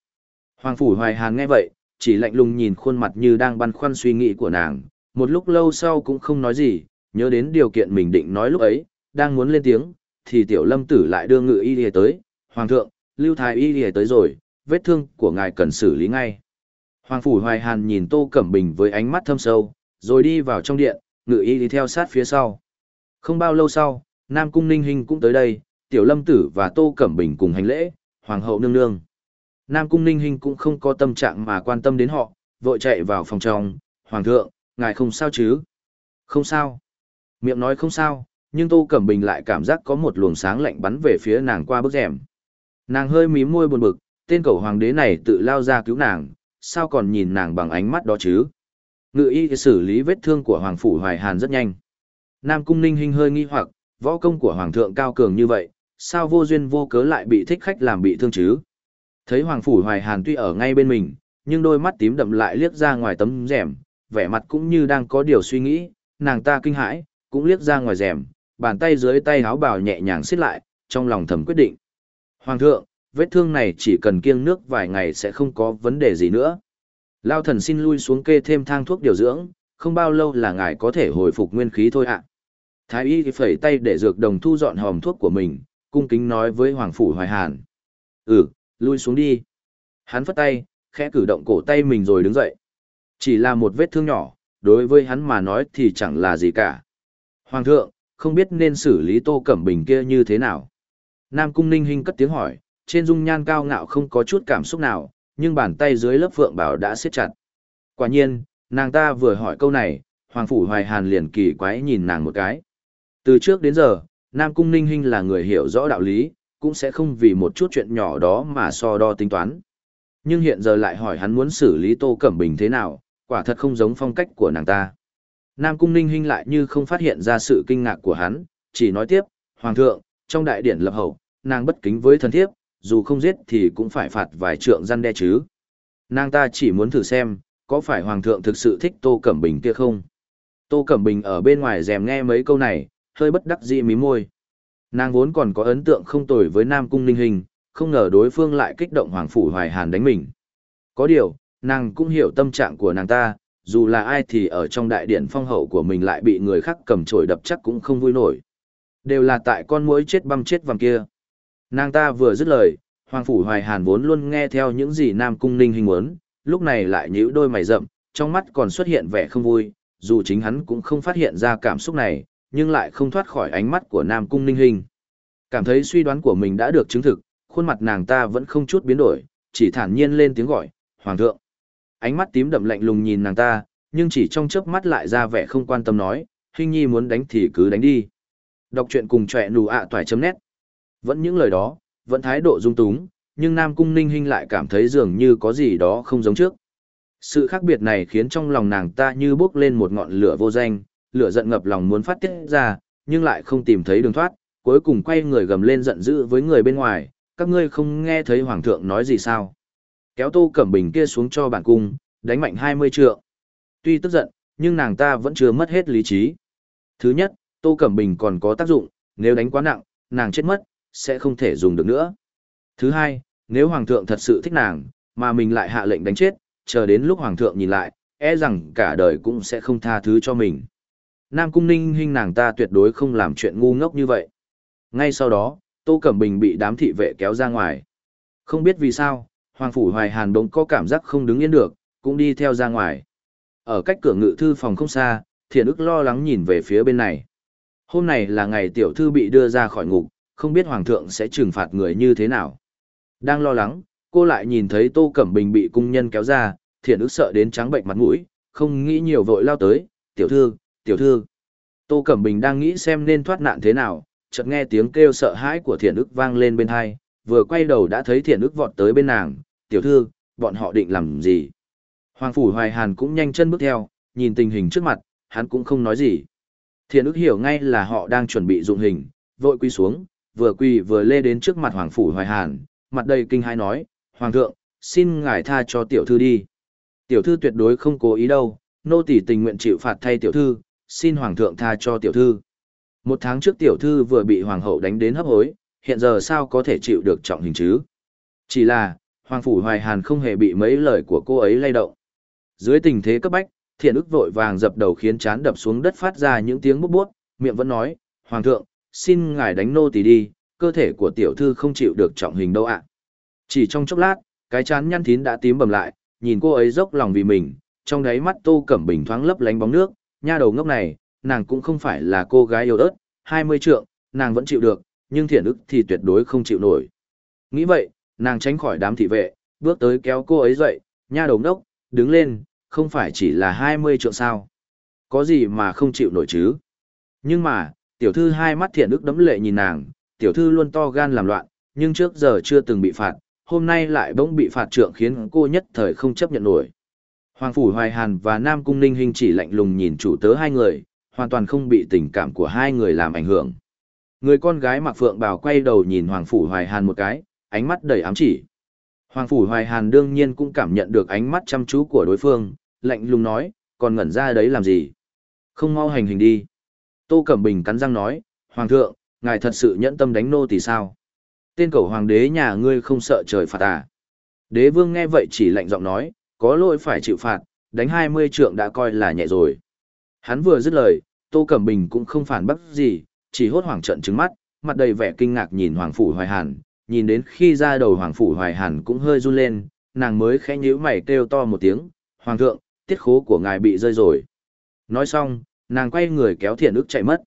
Hoàng Phủ Hoài Hàn nghe vậy, chỉ lạnh lùng nhìn khuôn mặt như đang băn khoăn suy nghĩ của nàng, một lúc lâu sau cũng không nói gì, nhớ đến điều kiện mình định nói lúc ấy, đang muốn lên tiếng, thì tiểu lâm tử lại đưa ngự y lìa tới, Hoàng thượng, lưu thái y lìa tới rồi, vết thương của ngài cần xử lý ngay. Hoàng Phủ Hoài Hàn nhìn Tô Cẩm Bình với ánh mắt thâm sâu, rồi đi vào trong điện, ngự y đi theo sát phía sau. Không bao lâu sau, Nam Cung Ninh Hinh cũng tới đây, Tiểu Lâm Tử và Tô Cẩm Bình cùng hành lễ, Hoàng hậu nương nương. Nam Cung Ninh Hinh cũng không có tâm trạng mà quan tâm đến họ, vội chạy vào phòng trong, Hoàng thượng, ngài không sao chứ? Không sao. Miệng nói không sao, nhưng Tô Cẩm Bình lại cảm giác có một luồng sáng lạnh bắn về phía nàng qua bức rèm. Nàng hơi mím môi buồn bực, tên cầu hoàng đế này tự lao ra cứu nàng, sao còn nhìn nàng bằng ánh mắt đó chứ? Ngự y xử lý vết thương của Hoàng Phủ Hoài Hàn rất nhanh. Nam Cung Ninh Hinh hơi nghi hoặc, võ công của Hoàng thượng cao cường như vậy, sao vô duyên vô cớ lại bị thích khách làm bị thương chứ? Thấy Hoàng Phủ Hoài Hàn tuy ở ngay bên mình, nhưng đôi mắt tím đậm lại liếc ra ngoài tấm rèm, vẻ mặt cũng như đang có điều suy nghĩ, nàng ta kinh hãi, cũng liếc ra ngoài rèm, bàn tay dưới tay áo bào nhẹ nhàng xiết lại, trong lòng thầm quyết định. Hoàng thượng, vết thương này chỉ cần kiêng nước vài ngày sẽ không có vấn đề gì nữa. Lao thần xin lui xuống kê thêm thang thuốc điều dưỡng, không bao lâu là ngài có thể hồi phục nguyên khí thôi ạ. Thái y thì phẩy tay để dược đồng thu dọn hòm thuốc của mình, cung kính nói với Hoàng Phủ Hoài Hàn. Ừ, lui xuống đi. Hắn phất tay, khẽ cử động cổ tay mình rồi đứng dậy. Chỉ là một vết thương nhỏ, đối với hắn mà nói thì chẳng là gì cả. Hoàng thượng, không biết nên xử lý Tô Cẩm Bình kia như thế nào. Nam Cung Ninh Hinh cất tiếng hỏi, trên dung nhan cao ngạo không có chút cảm xúc nào, nhưng bàn tay dưới lớp phượng bảo đã siết chặt. Quả nhiên, nàng ta vừa hỏi câu này, Hoàng Phủ Hoài Hàn liền kỳ quái nhìn nàng một cái. Từ trước đến giờ, Nam Cung Ninh Hinh là người hiểu rõ đạo lý, cũng sẽ không vì một chút chuyện nhỏ đó mà so đo tính toán. Nhưng hiện giờ lại hỏi hắn muốn xử lý Tô Cẩm Bình thế nào, quả thật không giống phong cách của nàng ta. Nam Cung Ninh Hinh lại như không phát hiện ra sự kinh ngạc của hắn, chỉ nói tiếp, Hoàng thượng, trong đại điển lập hậu, nàng bất kính với thần thiếp, dù không giết thì cũng phải phạt vài trượng gian đe chứ. Nàng ta chỉ muốn thử xem, có phải Hoàng thượng thực sự thích Tô Cẩm Bình kia không? Tô Cẩm Bình ở bên ngoài rèm nghe mấy câu này, hơi bất đắc dĩ mí môi. Nàng vốn còn có ấn tượng không tồi với Nam Cung Ninh Hình, không ngờ đối phương lại kích động Hoàng Phủ Hoài Hàn đánh mình. Có điều, nàng cũng hiểu tâm trạng của nàng ta, dù là ai thì ở trong đại điện phong hậu của mình lại bị người khác cầm chổi đập chắc cũng không vui nổi. Đều là tại con muỗi chết băm chết vàng kia. Nàng ta vừa dứt lời, Hoàng Phủ Hoài Hàn vốn luôn nghe theo những gì Nam Cung Ninh Hình muốn, lúc này lại nhíu đôi mày rậm, trong mắt còn xuất hiện vẻ không vui, dù chính hắn cũng không phát hiện ra cảm xúc này, nhưng lại không thoát khỏi ánh mắt của Nam Cung Ninh Hình. Cảm thấy suy đoán của mình đã được chứng thực, khuôn mặt nàng ta vẫn không chút biến đổi, chỉ thản nhiên lên tiếng gọi, Hoàng thượng. Ánh mắt tím đậm lạnh lùng nhìn nàng ta, nhưng chỉ trong chớp mắt lại ra vẻ không quan tâm nói, Hình nhi muốn đánh thì cứ đánh đi. Đọc truyện cùng trẻ nù ạ toài chấm nét. Vẫn những lời đó, vẫn thái độ dung túng, nhưng Nam Cung Ninh Hinh lại cảm thấy dường như có gì đó không giống trước. Sự khác biệt này khiến trong lòng nàng ta như bốc lên một ngọn lửa vô danh, lửa giận ngập lòng muốn phát tiết ra, nhưng lại không tìm thấy đường thoát, cuối cùng quay người gầm lên giận dữ với người bên ngoài, các ngươi không nghe thấy hoàng thượng nói gì sao. Kéo tô cẩm bình kia xuống cho bản cung, đánh mạnh 20 trượng. Tuy tức giận, nhưng nàng ta vẫn chưa mất hết lý trí. Thứ nhất, tô cẩm bình còn có tác dụng, nếu đánh quá nặng, nàng chết mất, sẽ không thể dùng được nữa. Thứ hai, nếu hoàng thượng thật sự thích nàng, mà mình lại hạ lệnh đánh chết, chờ đến lúc hoàng thượng nhìn lại, e rằng cả đời cũng sẽ không tha thứ cho mình. Nam Cung Ninh hinh nàng ta tuyệt đối không làm chuyện ngu ngốc như vậy. Ngay sau đó, Tô Cẩm Bình bị đám thị vệ kéo ra ngoài. Không biết vì sao, Hoàng Phủ Hoài Hàn bỗng có cảm giác không đứng yên được, cũng đi theo ra ngoài. Ở cách cửa ngự thư phòng không xa, thiện ức lo lắng nhìn về phía bên này. Hôm này là ngày tiểu thư bị đưa ra khỏi ngục, không biết Hoàng thượng sẽ trừng phạt người như thế nào. Đang lo lắng, cô lại nhìn thấy Tô Cẩm Bình bị cung nhân kéo ra, thiện ức sợ đến trắng bệnh mặt mũi, không nghĩ nhiều vội lao tới, tiểu thư, tiểu thư. Tô Cẩm Bình đang nghĩ xem nên thoát nạn thế nào, chợt nghe tiếng kêu sợ hãi của thiện ức vang lên bên hai, vừa quay đầu đã thấy thiện ức vọt tới bên nàng, tiểu thư, bọn họ định làm gì. Hoàng Phủ Hoài Hàn cũng nhanh chân bước theo, nhìn tình hình trước mặt, hắn cũng không nói gì. Thiện ức hiểu ngay là họ đang chuẩn bị dụng hình, vội quy xuống, vừa quỳ vừa lê đến trước mặt Hoàng Phủ Hoài Hàn, mặt đầy kinh hãi nói, Hoàng thượng, xin ngài tha cho tiểu thư đi. Tiểu thư tuyệt đối không cố ý đâu, nô tỳ tình nguyện chịu phạt thay tiểu thư, xin hoàng thượng tha cho tiểu thư. Một tháng trước tiểu thư vừa bị hoàng hậu đánh đến hấp hối, hiện giờ sao có thể chịu được trọng hình chứ? Chỉ là, hoàng phủ hoài hàn không hề bị mấy lời của cô ấy lay động. Dưới tình thế cấp bách, thiện ức vội vàng dập đầu khiến chán đập xuống đất phát ra những tiếng bút bút, miệng vẫn nói, hoàng thượng, xin ngài đánh nô tỳ đi, cơ thể của tiểu thư không chịu được trọng hình đâu ạ. Chỉ trong chốc lát, cái chán nhăn thín đã tím bầm lại, nhìn cô ấy dốc lòng vì mình, trong đáy mắt tô cẩm bình thoáng lấp lánh bóng nước, nha đầu ngốc này, nàng cũng không phải là cô gái yêu ớt, 20 trượng, nàng vẫn chịu được, nhưng thiện ức thì tuyệt đối không chịu nổi. Nghĩ vậy, nàng tránh khỏi đám thị vệ, bước tới kéo cô ấy dậy, nha đầu đốc, đứng lên, không phải chỉ là 20 trượng sao. Có gì mà không chịu nổi chứ. Nhưng mà, tiểu thư hai mắt thiện ức đấm lệ nhìn nàng, tiểu thư luôn to gan làm loạn, nhưng trước giờ chưa từng bị phạt, hôm nay lại bỗng bị phạt trượng khiến cô nhất thời không chấp nhận nổi. Hoàng Phủ Hoài Hàn và Nam Cung Ninh Hinh chỉ lạnh lùng nhìn chủ tớ hai người, hoàn toàn không bị tình cảm của hai người làm ảnh hưởng. Người con gái mặc phượng bào quay đầu nhìn Hoàng Phủ Hoài Hàn một cái, ánh mắt đầy ám chỉ. Hoàng Phủ Hoài Hàn đương nhiên cũng cảm nhận được ánh mắt chăm chú của đối phương, lạnh lùng nói, còn ngẩn ra đấy làm gì? Không mau hành hình đi. Tô Cẩm Bình cắn răng nói, Hoàng thượng, ngài thật sự nhẫn tâm đánh nô thì sao? Tên cầu hoàng đế nhà ngươi không sợ trời phạt à? Đế vương nghe vậy chỉ lạnh giọng nói, có lỗi phải chịu phạt, đánh 20 trượng đã coi là nhẹ rồi. Hắn vừa dứt lời, Tô Cẩm Bình cũng không phản bác gì, chỉ hốt hoảng trận trứng mắt, mặt đầy vẻ kinh ngạc nhìn Hoàng Phủ Hoài Hàn, nhìn đến khi ra đầu Hoàng Phủ Hoài Hàn cũng hơi run lên, nàng mới khẽ nhíu mày kêu to một tiếng, Hoàng thượng, tiết khố của ngài bị rơi rồi. Nói xong, nàng quay người kéo thiện ức chạy mất.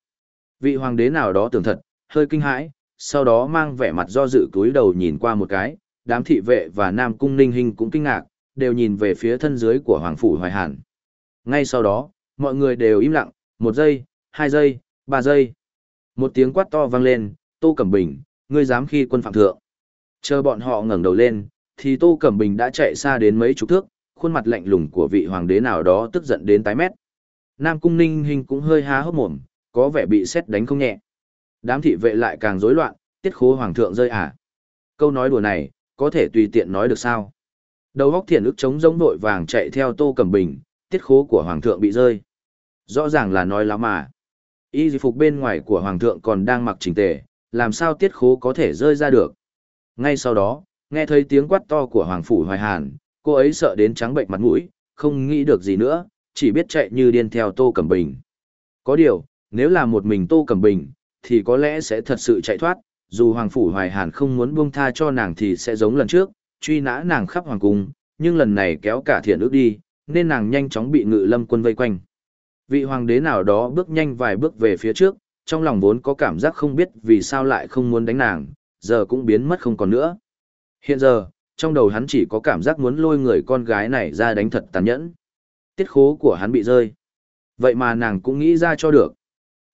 Vị hoàng đế nào đó tưởng thật, hơi kinh hãi, sau đó mang vẻ mặt do dự túi đầu nhìn qua một cái, đám thị vệ và nam cung ninh hình cũng kinh ngạc, đều nhìn về phía thân dưới của Hoàng Phủ Hoài Hàn. Ngay sau đó, mọi người đều im lặng, một giây, hai giây, ba giây. Một tiếng quát to vang lên, Tô Cẩm Bình, ngươi dám khi quân phạm thượng. Chờ bọn họ ngẩng đầu lên, thì Tô Cẩm Bình đã chạy xa đến mấy chục thước, khuôn mặt lạnh lùng của vị hoàng đế nào đó tức giận đến tái mét. Nam Cung Ninh hình cũng hơi há hốc mồm, có vẻ bị xét đánh không nhẹ. Đám thị vệ lại càng rối loạn, tiết khố hoàng thượng rơi à. Câu nói đùa này, có thể tùy tiện nói được sao? Đầu góc thiền ức chống giống đội vàng chạy theo Tô Cẩm Bình, tiết khố của hoàng thượng bị rơi. Rõ ràng là nói láo mà. Y dịch phục bên ngoài của hoàng thượng còn đang mặc chỉnh tề, làm sao tiết khố có thể rơi ra được. Ngay sau đó, nghe thấy tiếng quát to của hoàng phủ hoài hàn, cô ấy sợ đến trắng bệnh mặt mũi, không nghĩ được gì nữa, chỉ biết chạy như điên theo Tô Cẩm Bình. Có điều, nếu là một mình Tô Cẩm Bình, thì có lẽ sẽ thật sự chạy thoát, dù Hoàng Phủ Hoài Hàn không muốn buông tha cho nàng thì sẽ giống lần trước, truy nã nàng khắp Hoàng Cung, nhưng lần này kéo cả thiện ước đi, nên nàng nhanh chóng bị ngự lâm quân vây quanh. Vị hoàng đế nào đó bước nhanh vài bước về phía trước, trong lòng vốn có cảm giác không biết vì sao lại không muốn đánh nàng, giờ cũng biến mất không còn nữa. Hiện giờ, trong đầu hắn chỉ có cảm giác muốn lôi người con gái này ra đánh thật tàn nhẫn. Tiết khố của hắn bị rơi. Vậy mà nàng cũng nghĩ ra cho được.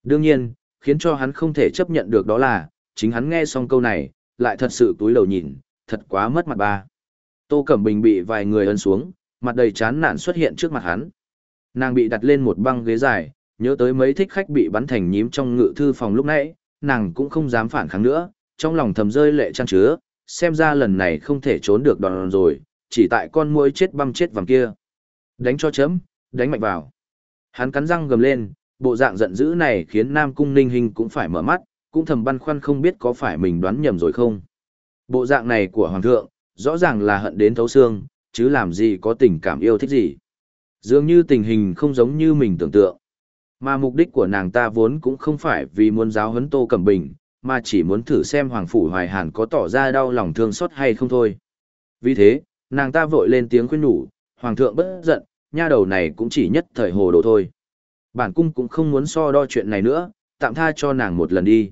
Đương nhiên, khiến cho hắn không thể chấp nhận được đó là, chính hắn nghe xong câu này, lại thật sự túi lầu nhìn, thật quá mất mặt ba. Tô Cẩm Bình bị vài người ân xuống, mặt đầy chán nản xuất hiện trước mặt hắn. Nàng bị đặt lên một băng ghế dài, nhớ tới mấy thích khách bị bắn thành nhím trong ngự thư phòng lúc nãy, nàng cũng không dám phản kháng nữa, trong lòng thầm rơi lệ chăn chứa, xem ra lần này không thể trốn được đòn rồi, chỉ tại con muỗi chết băm chết vàng kia. Đánh cho chấm, đánh mạnh vào. Hắn cắn răng gầm lên, bộ dạng giận dữ này khiến Nam Cung Ninh Hình cũng phải mở mắt, cũng thầm băn khoăn không biết có phải mình đoán nhầm rồi không. Bộ dạng này của Hoàng thượng, rõ ràng là hận đến thấu xương, chứ làm gì có tình cảm yêu thích gì. Dường như tình hình không giống như mình tưởng tượng. Mà mục đích của nàng ta vốn cũng không phải vì muốn giáo huấn Tô Cẩm Bình, mà chỉ muốn thử xem Hoàng Phủ Hoài Hàn có tỏ ra đau lòng thương xót hay không thôi. Vì thế, nàng ta vội lên tiếng khuyên nhủ, Hoàng thượng bất giận, nha đầu này cũng chỉ nhất thời hồ đồ thôi. Bản cung cũng không muốn so đo chuyện này nữa, tạm tha cho nàng một lần đi.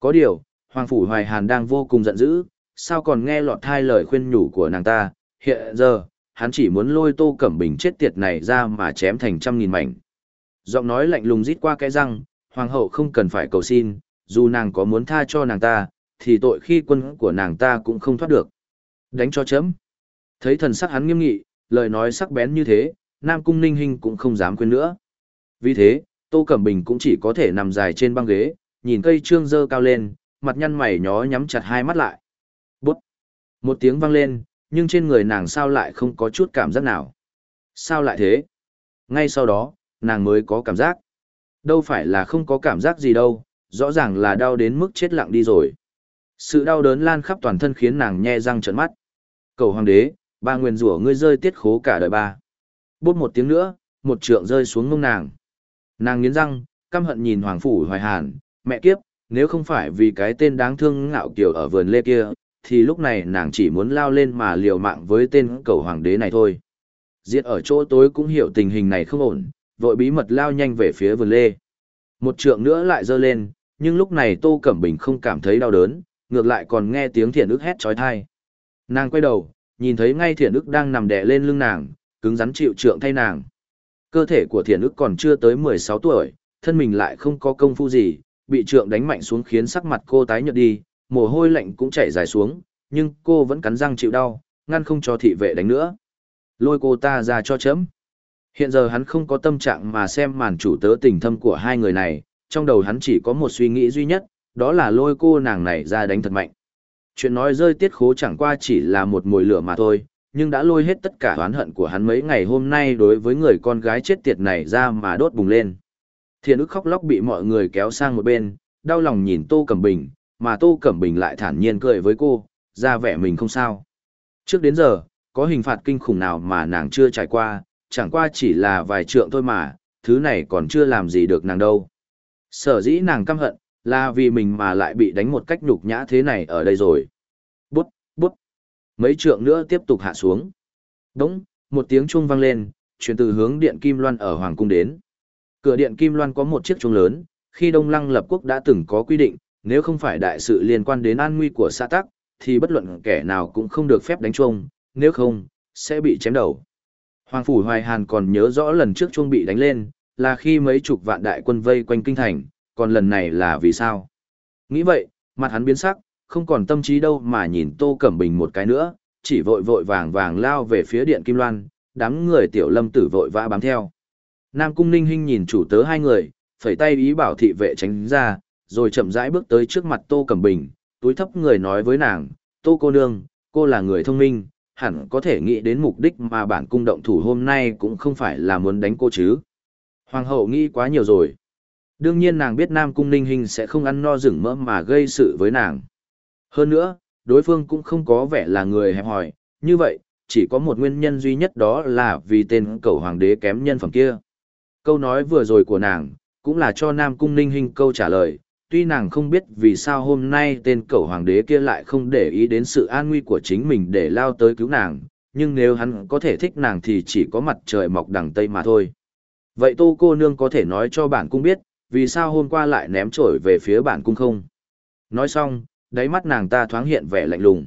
Có điều, Hoàng Phủ Hoài Hàn đang vô cùng giận dữ, sao còn nghe lọt thai lời khuyên nhủ của nàng ta, hiện giờ, hắn chỉ muốn lôi tô cẩm bình chết tiệt này ra mà chém thành trăm nghìn mảnh. Giọng nói lạnh lùng rít qua cái răng, Hoàng hậu không cần phải cầu xin, dù nàng có muốn tha cho nàng ta, thì tội khi quân của nàng ta cũng không thoát được. Đánh cho chấm. Thấy thần sắc hắn nghiêm nghị, lời nói sắc bén như thế, Nam Cung Ninh Hinh cũng không dám quên nữa. Vì thế, Tô Cẩm Bình cũng chỉ có thể nằm dài trên băng ghế, nhìn cây trương dơ cao lên, mặt nhăn mày nhó nhắm chặt hai mắt lại. Bút! Một tiếng vang lên, nhưng trên người nàng sao lại không có chút cảm giác nào. Sao lại thế? Ngay sau đó, nàng mới có cảm giác. Đâu phải là không có cảm giác gì đâu, rõ ràng là đau đến mức chết lặng đi rồi. Sự đau đớn lan khắp toàn thân khiến nàng nhe răng trợn mắt. Cầu hoàng đế, ba nguyên rủa ngươi rơi tiết khố cả đời ba. Bút một tiếng nữa, một trượng rơi xuống mông nàng. Nàng nghiến răng, căm hận nhìn Hoàng Phủ Hoài Hàn, mẹ kiếp, nếu không phải vì cái tên đáng thương ngạo kiểu ở vườn lê kia, thì lúc này nàng chỉ muốn lao lên mà liều mạng với tên cầu hoàng đế này thôi. Diệt ở chỗ tối cũng hiểu tình hình này không ổn, vội bí mật lao nhanh về phía vườn lê. Một trượng nữa lại dơ lên, nhưng lúc này Tô Cẩm Bình không cảm thấy đau đớn, ngược lại còn nghe tiếng thiện ức hét trói thai. Nàng quay đầu, nhìn thấy ngay thiện ức đang nằm đè lên lưng nàng, cứng rắn chịu trượng thay nàng. Cơ thể của thiện ức còn chưa tới 16 tuổi, thân mình lại không có công phu gì, bị trượng đánh mạnh xuống khiến sắc mặt cô tái nhợt đi, mồ hôi lạnh cũng chảy dài xuống, nhưng cô vẫn cắn răng chịu đau, ngăn không cho thị vệ đánh nữa. Lôi cô ta ra cho chấm. Hiện giờ hắn không có tâm trạng mà xem màn chủ tớ tình thâm của hai người này, trong đầu hắn chỉ có một suy nghĩ duy nhất, đó là lôi cô nàng này ra đánh thật mạnh. Chuyện nói rơi tiết khố chẳng qua chỉ là một mồi lửa mà thôi, nhưng đã lôi hết tất cả oán hận của hắn mấy ngày hôm nay đối với người con gái chết tiệt này ra mà đốt bùng lên. Thiên ức khóc lóc bị mọi người kéo sang một bên, đau lòng nhìn Tô Cẩm Bình, mà Tô Cẩm Bình lại thản nhiên cười với cô, ra vẻ mình không sao. Trước đến giờ, có hình phạt kinh khủng nào mà nàng chưa trải qua, chẳng qua chỉ là vài trượng thôi mà, thứ này còn chưa làm gì được nàng đâu. Sở dĩ nàng căm hận, là vì mình mà lại bị đánh một cách nhục nhã thế này ở đây rồi. Bút, bút. Mấy trượng nữa tiếp tục hạ xuống. Đúng, một tiếng chuông vang lên, chuyển từ hướng điện Kim Loan ở Hoàng Cung đến. Cửa điện Kim Loan có một chiếc chuông lớn, khi Đông Lăng lập quốc đã từng có quy định, nếu không phải đại sự liên quan đến an nguy của xã tắc, thì bất luận kẻ nào cũng không được phép đánh chuông, nếu không, sẽ bị chém đầu. Hoàng Phủ Hoài Hàn còn nhớ rõ lần trước chuông bị đánh lên, là khi mấy chục vạn đại quân vây quanh kinh thành, còn lần này là vì sao? Nghĩ vậy, mặt hắn biến sắc, không còn tâm trí đâu mà nhìn Tô Cẩm Bình một cái nữa, chỉ vội vội vàng vàng lao về phía điện Kim Loan, đám người tiểu lâm tử vội vã bám theo. Nam Cung Ninh Hinh nhìn chủ tớ hai người, phẩy tay ý bảo thị vệ tránh ra, rồi chậm rãi bước tới trước mặt Tô Cẩm Bình, túi thấp người nói với nàng, Tô cô nương, cô là người thông minh, hẳn có thể nghĩ đến mục đích mà bản cung động thủ hôm nay cũng không phải là muốn đánh cô chứ. Hoàng hậu nghĩ quá nhiều rồi. Đương nhiên nàng biết Nam Cung Ninh hình sẽ không ăn no rừng mỡ mà gây sự với nàng. Hơn nữa, đối phương cũng không có vẻ là người hẹp hòi, như vậy, chỉ có một nguyên nhân duy nhất đó là vì tên cầu hoàng đế kém nhân phẩm kia. Câu nói vừa rồi của nàng, cũng là cho Nam Cung Ninh hình câu trả lời, tuy nàng không biết vì sao hôm nay tên cẩu hoàng đế kia lại không để ý đến sự an nguy của chính mình để lao tới cứu nàng, nhưng nếu hắn có thể thích nàng thì chỉ có mặt trời mọc đằng tây mà thôi. Vậy tô cô nương có thể nói cho bản cung biết, vì sao hôm qua lại ném trổi về phía bản cung không? Nói xong, đáy mắt nàng ta thoáng hiện vẻ lạnh lùng.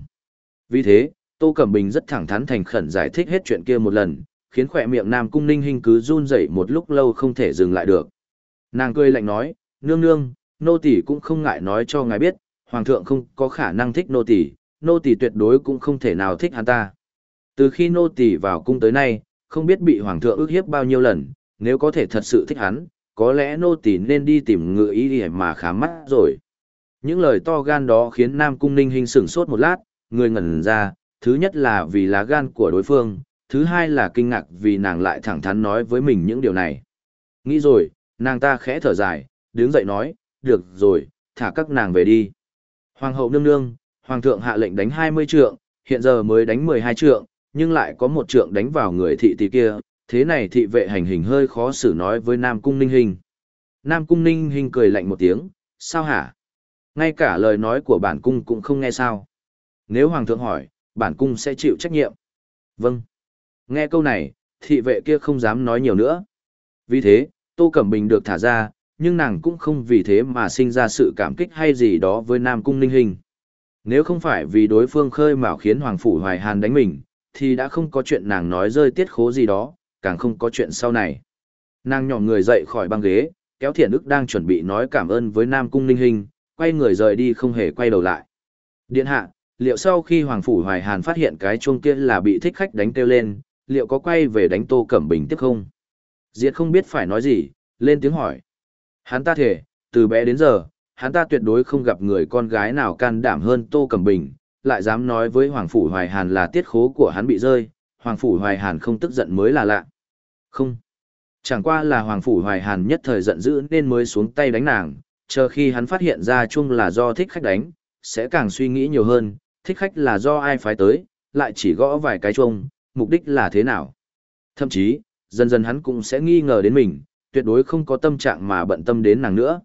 Vì thế, Tô Cẩm Bình rất thẳng thắn thành khẩn giải thích hết chuyện kia một lần, khiến khỏe miệng Nam Cung Ninh Hinh cứ run rẩy một lúc lâu không thể dừng lại được. Nàng cười lạnh nói, nương nương, nô tỳ cũng không ngại nói cho ngài biết, hoàng thượng không có khả năng thích nô tỳ, nô tỳ tuyệt đối cũng không thể nào thích hắn ta. Từ khi nô tỳ vào cung tới nay, không biết bị hoàng thượng ức hiếp bao nhiêu lần, nếu có thể thật sự thích hắn, có lẽ nô tỳ nên đi tìm ngựa ý để mà khám mắt rồi. Những lời to gan đó khiến Nam Cung Ninh Hinh sửng sốt một lát, người ngẩn ra, thứ nhất là vì lá gan của đối phương, thứ hai là kinh ngạc vì nàng lại thẳng thắn nói với mình những điều này. Nghĩ rồi, nàng ta khẽ thở dài, đứng dậy nói, được rồi, thả các nàng về đi. Hoàng hậu nương nương, hoàng thượng hạ lệnh đánh 20 trượng, hiện giờ mới đánh 12 trượng, nhưng lại có một trượng đánh vào người thị tỷ kia, thế này thị vệ hành hình hơi khó xử nói với Nam Cung Ninh Hình. Nam Cung Ninh Hình cười lạnh một tiếng, sao hả? Ngay cả lời nói của bản cung cũng không nghe sao. Nếu hoàng thượng hỏi, bản cung sẽ chịu trách nhiệm. Vâng. Nghe câu này, thị vệ kia không dám nói nhiều nữa. Vì thế, Tô Cẩm Bình được thả ra, nhưng nàng cũng không vì thế mà sinh ra sự cảm kích hay gì đó với Nam Cung Ninh Hình. Nếu không phải vì đối phương khơi mào khiến Hoàng Phủ Hoài Hàn đánh mình, thì đã không có chuyện nàng nói rơi tiết khố gì đó, càng không có chuyện sau này. Nàng nhỏ người dậy khỏi băng ghế, kéo thiện ức đang chuẩn bị nói cảm ơn với Nam Cung Ninh Hình, quay người rời đi không hề quay đầu lại. Điện hạ, liệu sau khi Hoàng Phủ Hoài Hàn phát hiện cái chuông kia là bị thích khách đánh kêu lên, liệu có quay về đánh Tô Cẩm Bình tiếp không? Diệt không biết phải nói gì, lên tiếng hỏi. Hắn ta thể, từ bé đến giờ, hắn ta tuyệt đối không gặp người con gái nào can đảm hơn Tô Cẩm Bình, lại dám nói với Hoàng Phủ Hoài Hàn là tiết khố của hắn bị rơi, Hoàng Phủ Hoài Hàn không tức giận mới là lạ. Không. Chẳng qua là Hoàng Phủ Hoài Hàn nhất thời giận dữ nên mới xuống tay đánh nàng, chờ khi hắn phát hiện ra chung là do thích khách đánh, sẽ càng suy nghĩ nhiều hơn, thích khách là do ai phái tới, lại chỉ gõ vài cái chung, mục đích là thế nào. Thậm chí, dần dần hắn cũng sẽ nghi ngờ đến mình, tuyệt đối không có tâm trạng mà bận tâm đến nàng nữa.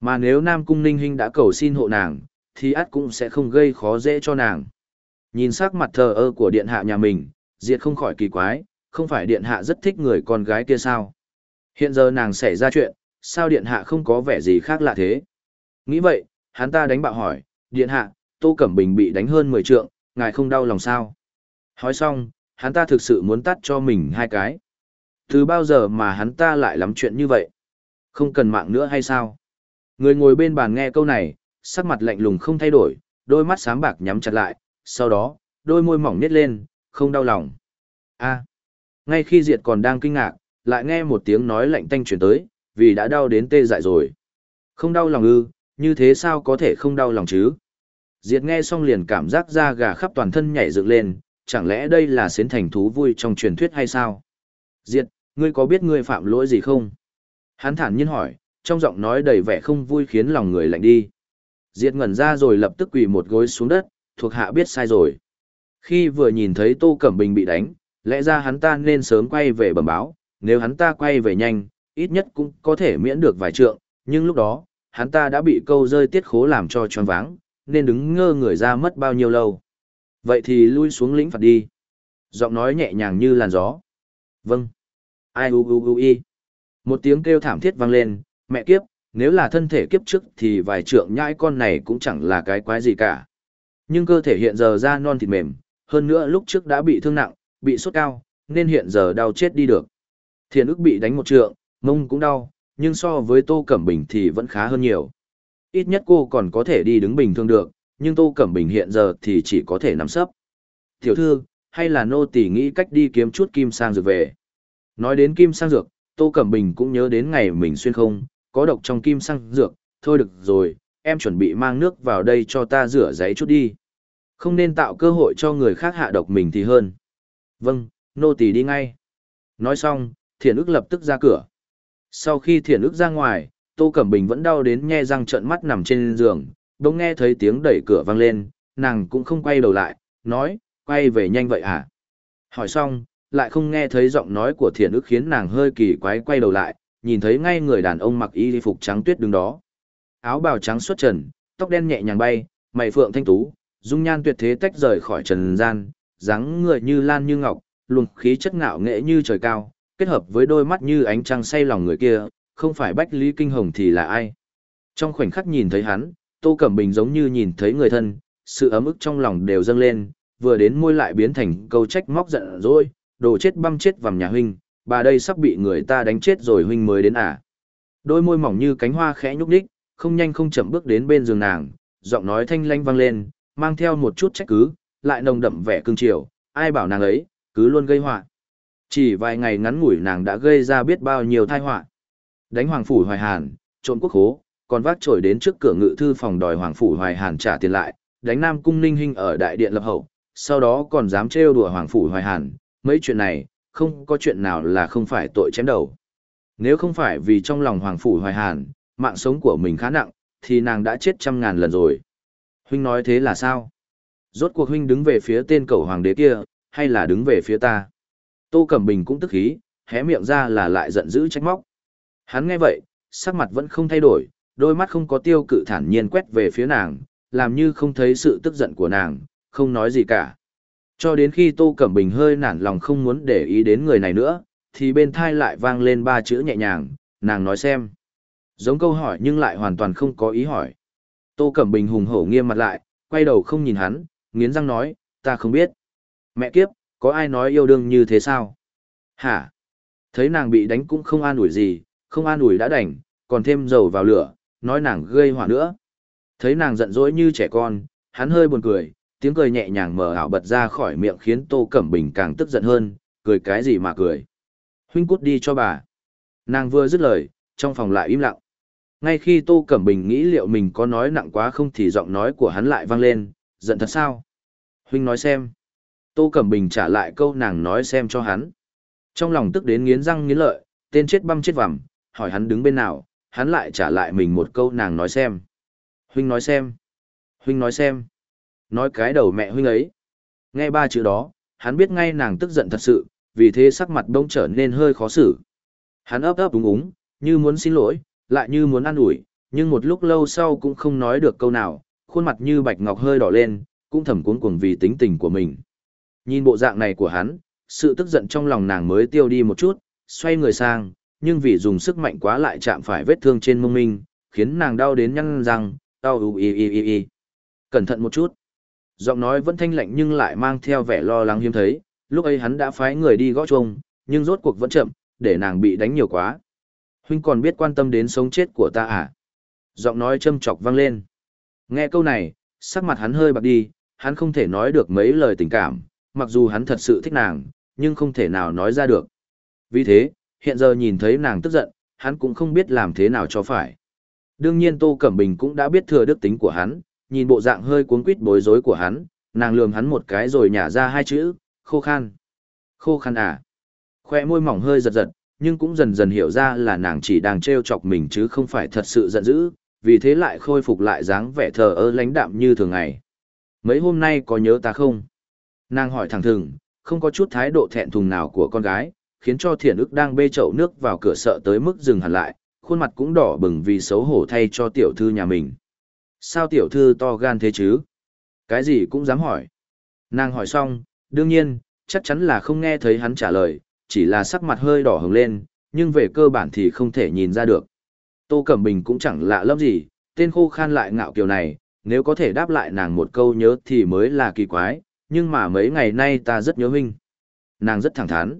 Mà nếu Nam Cung Ninh Hinh đã cầu xin hộ nàng, thì át cũng sẽ không gây khó dễ cho nàng. Nhìn sắc mặt thờ ơ của điện hạ nhà mình, Diệt không khỏi kỳ quái, không phải điện hạ rất thích người con gái kia sao? Hiện giờ nàng xảy ra chuyện, sao điện hạ không có vẻ gì khác lạ thế? Nghĩ vậy, hắn ta đánh bạo hỏi, điện hạ, Tô Cẩm Bình bị đánh hơn 10 trượng, ngài không đau lòng sao? Hỏi xong, hắn ta thực sự muốn tắt cho mình hai cái. Từ bao giờ mà hắn ta lại lắm chuyện như vậy? Không cần mạng nữa hay sao? Người ngồi bên bàn nghe câu này, sắc mặt lạnh lùng không thay đổi, đôi mắt sáng bạc nhắm chặt lại, sau đó, đôi môi mỏng nhếch lên, không đau lòng. A. Ngay khi Diệt còn đang kinh ngạc, lại nghe một tiếng nói lạnh tanh truyền tới, vì đã đau đến tê dại rồi. Không đau lòng ư, như thế sao có thể không đau lòng chứ? Diệt nghe xong liền cảm giác da gà khắp toàn thân nhảy dựng lên, chẳng lẽ đây là xến thành thú vui trong truyền thuyết hay sao? Diệt, ngươi có biết ngươi phạm lỗi gì không? Hắn thản nhiên hỏi, trong giọng nói đầy vẻ không vui khiến lòng người lạnh đi. Diệt ngẩn ra rồi lập tức quỳ một gối xuống đất, thuộc hạ biết sai rồi. Khi vừa nhìn thấy Tô Cẩm Bình bị đánh, lẽ ra hắn ta nên sớm quay về bẩm báo, nếu hắn ta quay về nhanh, ít nhất cũng có thể miễn được vài trượng, nhưng lúc đó, hắn ta đã bị câu rơi tiết khố làm cho choáng váng, nên đứng ngơ người ra mất bao nhiêu lâu. Vậy thì lui xuống lĩnh phạt đi. Giọng nói nhẹ nhàng như làn gió. Vâng. Ai u u u y. Một tiếng kêu thảm thiết vang lên, mẹ kiếp, nếu là thân thể kiếp trước thì vài trượng nhãi con này cũng chẳng là cái quái gì cả. Nhưng cơ thể hiện giờ da non thịt mềm, hơn nữa lúc trước đã bị thương nặng, bị sốt cao, nên hiện giờ đau chết đi được. Thiền ức bị đánh một trượng, mông cũng đau, nhưng so với Tô Cẩm Bình thì vẫn khá hơn nhiều. Ít nhất cô còn có thể đi đứng bình thường được, nhưng Tô Cẩm Bình hiện giờ thì chỉ có thể nằm sấp. Tiểu thư, hay là nô tỳ nghĩ cách đi kiếm chút kim sang dược về. Nói đến kim sang dược, Tô Cẩm Bình cũng nhớ đến ngày mình xuyên không, có độc trong kim sang dược, thôi được rồi, em chuẩn bị mang nước vào đây cho ta rửa giấy chút đi. Không nên tạo cơ hội cho người khác hạ độc mình thì hơn. Vâng, nô tỳ đi ngay. Nói xong, thiền ức lập tức ra cửa. Sau khi thiền ức ra ngoài, Tô Cẩm Bình vẫn đau đến nhe răng trợn mắt nằm trên giường, bỗng nghe thấy tiếng đẩy cửa vang lên, nàng cũng không quay đầu lại, nói, quay về nhanh vậy à? Hỏi xong, lại không nghe thấy giọng nói của thiền ức khiến nàng hơi kỳ quái quay đầu lại, nhìn thấy ngay người đàn ông mặc y phục trắng tuyết đứng đó. Áo bào trắng xuất trần, tóc đen nhẹ nhàng bay, mày phượng thanh tú, dung nhan tuyệt thế tách rời khỏi trần gian, dáng người như lan như ngọc, luồng khí chất ngạo nghệ như trời cao, kết hợp với đôi mắt như ánh trăng say lòng người kia, không phải Bách Lý Kinh Hồng thì là ai. Trong khoảnh khắc nhìn thấy hắn, Tô Cẩm Bình giống như nhìn thấy người thân, sự ấm ức trong lòng đều dâng lên, vừa đến môi lại biến thành câu trách móc giận dỗi, đồ chết băm chết vằm nhà huynh, bà đây sắp bị người ta đánh chết rồi huynh mới đến à. Đôi môi mỏng như cánh hoa khẽ nhúc nhích, không nhanh không chậm bước đến bên giường nàng, giọng nói thanh lanh vang lên, mang theo một chút trách cứ, lại nồng đậm vẻ cương triều, ai bảo nàng ấy, cứ luôn gây họa. Chỉ vài ngày ngắn ngủi nàng đã gây ra biết bao nhiêu tai họa. Đánh Hoàng Phủ Hoài Hàn, trộm quốc hố, còn vác trổi đến trước cửa ngự thư phòng đòi Hoàng Phủ Hoài Hàn trả tiền lại, đánh Nam Cung Ninh Hinh ở đại điện lập hậu, sau đó còn dám trêu đùa Hoàng Phủ Hoài Hàn, mấy chuyện này, không có chuyện nào là không phải tội chém đầu. Nếu không phải vì trong lòng Hoàng Phủ Hoài Hàn, mạng sống của mình khá nặng, thì nàng đã chết trăm ngàn lần rồi. Huynh nói thế là sao? Rốt cuộc huynh đứng về phía tên cầu hoàng đế kia, hay là đứng về phía ta? Tô Cẩm Bình cũng tức khí, hé miệng ra là lại giận dữ trách móc. Hắn nghe vậy, sắc mặt vẫn không thay đổi, đôi mắt không có tiêu cự thản nhiên quét về phía nàng, làm như không thấy sự tức giận của nàng, không nói gì cả. Cho đến khi Tô Cẩm Bình hơi nản lòng không muốn để ý đến người này nữa, thì bên thai lại vang lên ba chữ nhẹ nhàng, nàng nói xem. Giống câu hỏi nhưng lại hoàn toàn không có ý hỏi. Tô Cẩm Bình hùng hổ nghiêm mặt lại, quay đầu không nhìn hắn, nghiến răng nói, ta không biết. Mẹ kiếp, có ai nói yêu đương như thế sao? Hả? Thấy nàng bị đánh cũng không an ủi gì, không an ủi đã đành, còn thêm dầu vào lửa, nói nàng gây hỏa nữa. Thấy nàng giận dỗi như trẻ con, hắn hơi buồn cười, tiếng cười nhẹ nhàng mờ ảo bật ra khỏi miệng khiến Tô Cẩm Bình càng tức giận hơn, cười cái gì mà cười. Huynh cút đi cho bà. Nàng vừa dứt lời, trong phòng lại im lặng. Ngay khi Tô Cẩm Bình nghĩ liệu mình có nói nặng quá không thì giọng nói của hắn lại vang lên, giận thật sao? Huynh nói xem. Tô Cẩm Bình trả lại câu nàng nói xem cho hắn. Trong lòng tức đến nghiến răng nghiến lợi, tên chết băm chết vằm, hỏi hắn đứng bên nào, hắn lại trả lại mình một câu nàng nói xem. Huynh nói xem. Huynh nói xem. Nói cái đầu mẹ huynh ấy. Nghe ba chữ đó, hắn biết ngay nàng tức giận thật sự, vì thế sắc mặt bỗng trở nên hơi khó xử. Hắn ấp ấp úng úng, như muốn xin lỗi, lại như muốn ăn ủi, nhưng một lúc lâu sau cũng không nói được câu nào, khuôn mặt như bạch ngọc hơi đỏ lên, cũng thầm cuống cuồng vì tính tình của mình. Nhìn bộ dạng này của hắn, sự tức giận trong lòng nàng mới tiêu đi một chút, xoay người sang, nhưng vì dùng sức mạnh quá lại chạm phải vết thương trên mông mình khiến nàng đau đến nhăn răng, đau u y y y y. Cẩn thận một chút. Giọng nói vẫn thanh lạnh nhưng lại mang theo vẻ lo lắng hiếm thấy, lúc ấy hắn đã phái người đi gõ chuông, nhưng rốt cuộc vẫn chậm, để nàng bị đánh nhiều quá. Huynh còn biết quan tâm đến sống chết của ta à? Giọng nói châm chọc vang lên. Nghe câu này, sắc mặt hắn hơi bạc đi, hắn không thể nói được mấy lời tình cảm, mặc dù hắn thật sự thích nàng, nhưng không thể nào nói ra được. Vì thế, hiện giờ nhìn thấy nàng tức giận, hắn cũng không biết làm thế nào cho phải. Đương nhiên Tô Cẩm Bình cũng đã biết thừa đức tính của hắn, nhìn bộ dạng hơi cuốn quýt bối rối của hắn, nàng lườm hắn một cái rồi nhả ra hai chữ, khô khan. Khô khan à? Khoe môi mỏng hơi giật giật, nhưng cũng dần dần hiểu ra là nàng chỉ đang trêu chọc mình chứ không phải thật sự giận dữ, vì thế lại khôi phục lại dáng vẻ thờ ơ lãnh đạm như thường ngày. Mấy hôm nay có nhớ ta không? Nàng hỏi thẳng thừng, không có chút thái độ thẹn thùng nào của con gái, khiến cho thiện ức đang bê chậu nước vào cửa sợ tới mức dừng hẳn lại, khuôn mặt cũng đỏ bừng vì xấu hổ thay cho tiểu thư nhà mình. Sao tiểu thư to gan thế chứ? Cái gì cũng dám hỏi. Nàng hỏi xong, đương nhiên, chắc chắn là không nghe thấy hắn trả lời, chỉ là sắc mặt hơi đỏ hứng lên, nhưng về cơ bản thì không thể nhìn ra được. Tô Cẩm Bình cũng chẳng lạ lắm gì, tên khô khan lại ngạo kiều này, nếu có thể đáp lại nàng một câu nhớ thì mới là kỳ quái, nhưng mà mấy ngày nay ta rất nhớ huynh. Nàng rất thẳng thắn.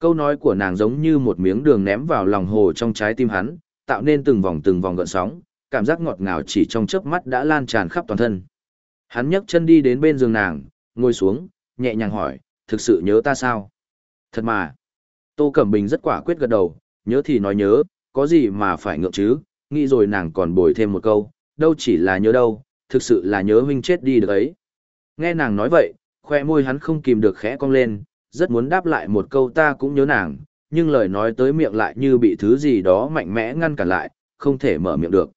Câu nói của nàng giống như một miếng đường ném vào lòng hồ trong trái tim hắn, tạo nên từng vòng từng vòng gợn sóng, cảm giác ngọt ngào chỉ trong chớp mắt đã lan tràn khắp toàn thân. Hắn nhấc chân đi đến bên giường nàng, ngồi xuống, nhẹ nhàng hỏi, thực sự nhớ ta sao? Thật mà. Tô Cẩm Bình rất quả quyết gật đầu, nhớ thì nói nhớ, có gì mà phải ngượng chứ, nghĩ rồi nàng còn bồi thêm một câu, đâu chỉ là nhớ đâu, thực sự là nhớ huynh chết đi được ấy. Nghe nàng nói vậy, khoe môi hắn không kìm được khẽ cong lên, rất muốn đáp lại một câu ta cũng nhớ nàng, nhưng lời nói tới miệng lại như bị thứ gì đó mạnh mẽ ngăn cản lại, không thể mở miệng được.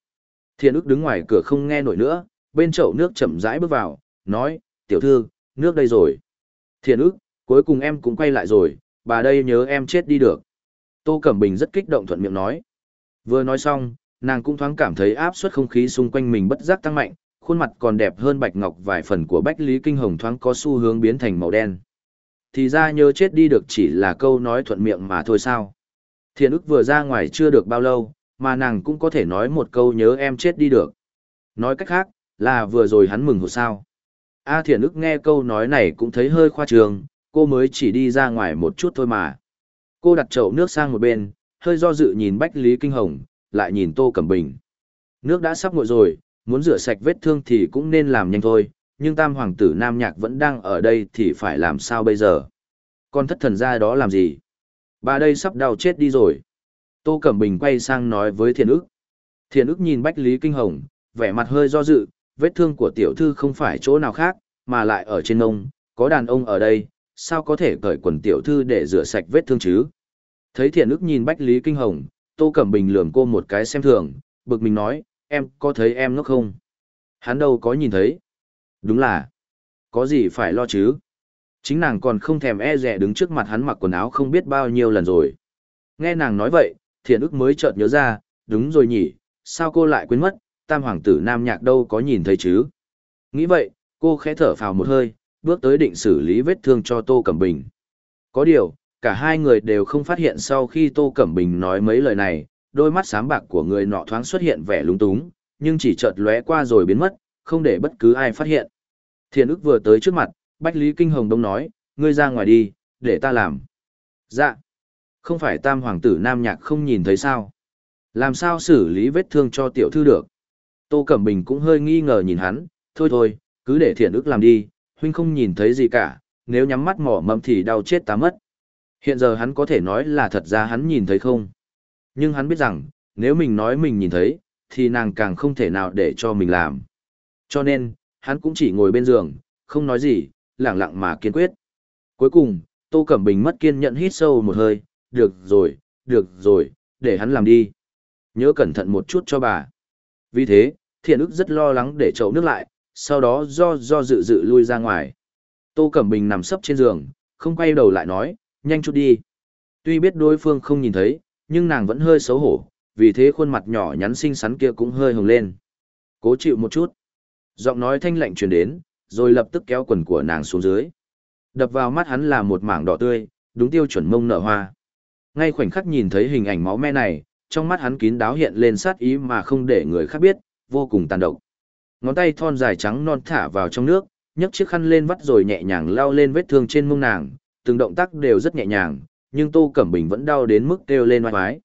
Thiên ức đứng ngoài cửa không nghe nổi nữa, bên chậu nước chậm rãi bước vào, nói, tiểu thư, nước đây rồi. Thiên ức, cuối cùng em cũng quay lại rồi, bà đây nhớ em chết đi được. Tô Cẩm Bình rất kích động thuận miệng nói. Vừa nói xong, nàng cũng thoáng cảm thấy áp suất không khí xung quanh mình bất giác tăng mạnh, khuôn mặt còn đẹp hơn bạch ngọc vài phần của Bách Lý Kinh Hồng thoáng có xu hướng biến thành màu đen. Thì ra nhớ chết đi được chỉ là câu nói thuận miệng mà thôi sao. Thiên ức vừa ra ngoài chưa được bao lâu, mà nàng cũng có thể nói một câu nhớ em chết đi được. Nói cách khác, là vừa rồi hắn mừng hụt sao. A thiện ức nghe câu nói này cũng thấy hơi khoa trường, cô mới chỉ đi ra ngoài một chút thôi mà. Cô đặt chậu nước sang một bên, hơi do dự nhìn Bách Lý Kinh Hồng, lại nhìn Tô Cẩm Bình. Nước đã sắp nguội rồi, muốn rửa sạch vết thương thì cũng nên làm nhanh thôi, nhưng tam hoàng tử Nam Nhạc vẫn đang ở đây thì phải làm sao bây giờ? Con thất thần ra đó làm gì? Bà đây sắp đau chết đi rồi. Tô Cẩm Bình quay sang nói với thiền ức. Thiền ức nhìn Bách Lý Kinh Hồng, vẻ mặt hơi do dự, vết thương của tiểu thư không phải chỗ nào khác, mà lại ở trên ông, có đàn ông ở đây, sao có thể cởi quần tiểu thư để rửa sạch vết thương chứ? Thấy thiền ức nhìn Bách Lý Kinh Hồng, Tô Cẩm Bình lườm cô một cái xem thường, bực mình nói, em có thấy em ngốc không? Hắn đâu có nhìn thấy. Đúng là, có gì phải lo chứ? Chính nàng còn không thèm e rẻ đứng trước mặt hắn mặc quần áo không biết bao nhiêu lần rồi. Nghe nàng nói vậy, thiện ức mới chợt nhớ ra, đúng rồi nhỉ, sao cô lại quên mất, tam hoàng tử nam nhạc đâu có nhìn thấy chứ? Nghĩ vậy, cô khẽ thở phào một hơi, bước tới định xử lý vết thương cho Tô Cẩm Bình. Có điều, cả hai người đều không phát hiện sau khi Tô Cẩm Bình nói mấy lời này, đôi mắt sáng bạc của người nọ thoáng xuất hiện vẻ lúng túng, nhưng chỉ chợt lóe qua rồi biến mất, không để bất cứ ai phát hiện. Thiền ức vừa tới trước mặt, Bách Lý Kinh Hồng Đông nói, ngươi ra ngoài đi, để ta làm. Dạ. Không phải tam hoàng tử Nam Nhạc không nhìn thấy sao? Làm sao xử lý vết thương cho tiểu thư được? Tô Cẩm Bình cũng hơi nghi ngờ nhìn hắn, thôi thôi, cứ để thiện ức làm đi, huynh không nhìn thấy gì cả, nếu nhắm mắt mỏ mẫm thì đau chết ta mất. Hiện giờ hắn có thể nói là thật ra hắn nhìn thấy không. Nhưng hắn biết rằng, nếu mình nói mình nhìn thấy, thì nàng càng không thể nào để cho mình làm. Cho nên, hắn cũng chỉ ngồi bên giường, không nói gì, lặng lặng mà kiên quyết. Cuối cùng, Tô Cẩm Bình mất kiên nhẫn hít sâu một hơi, được rồi, được rồi, để hắn làm đi. Nhớ cẩn thận một chút cho bà. Vì thế, thiện ức rất lo lắng để chậu nước lại, sau đó do do dự dự lui ra ngoài. Tô Cẩm Bình nằm sấp trên giường, không quay đầu lại nói, nhanh chút đi. Tuy biết đối phương không nhìn thấy, nhưng nàng vẫn hơi xấu hổ, vì thế khuôn mặt nhỏ nhắn xinh xắn kia cũng hơi hồng lên. Cố chịu một chút. Giọng nói thanh lạnh truyền đến, rồi lập tức kéo quần của nàng xuống dưới. Đập vào mắt hắn là một mảng đỏ tươi, đúng tiêu chuẩn mông nở hoa. Ngay khoảnh khắc nhìn thấy hình ảnh máu me này, trong mắt hắn kín đáo hiện lên sát ý mà không để người khác biết, vô cùng tàn độc. Ngón tay thon dài trắng non thả vào trong nước, nhấc chiếc khăn lên vắt rồi nhẹ nhàng lao lên vết thương trên mông nàng, từng động tác đều rất nhẹ nhàng, nhưng Tô Cẩm Bình vẫn đau đến mức kêu lên oai oái.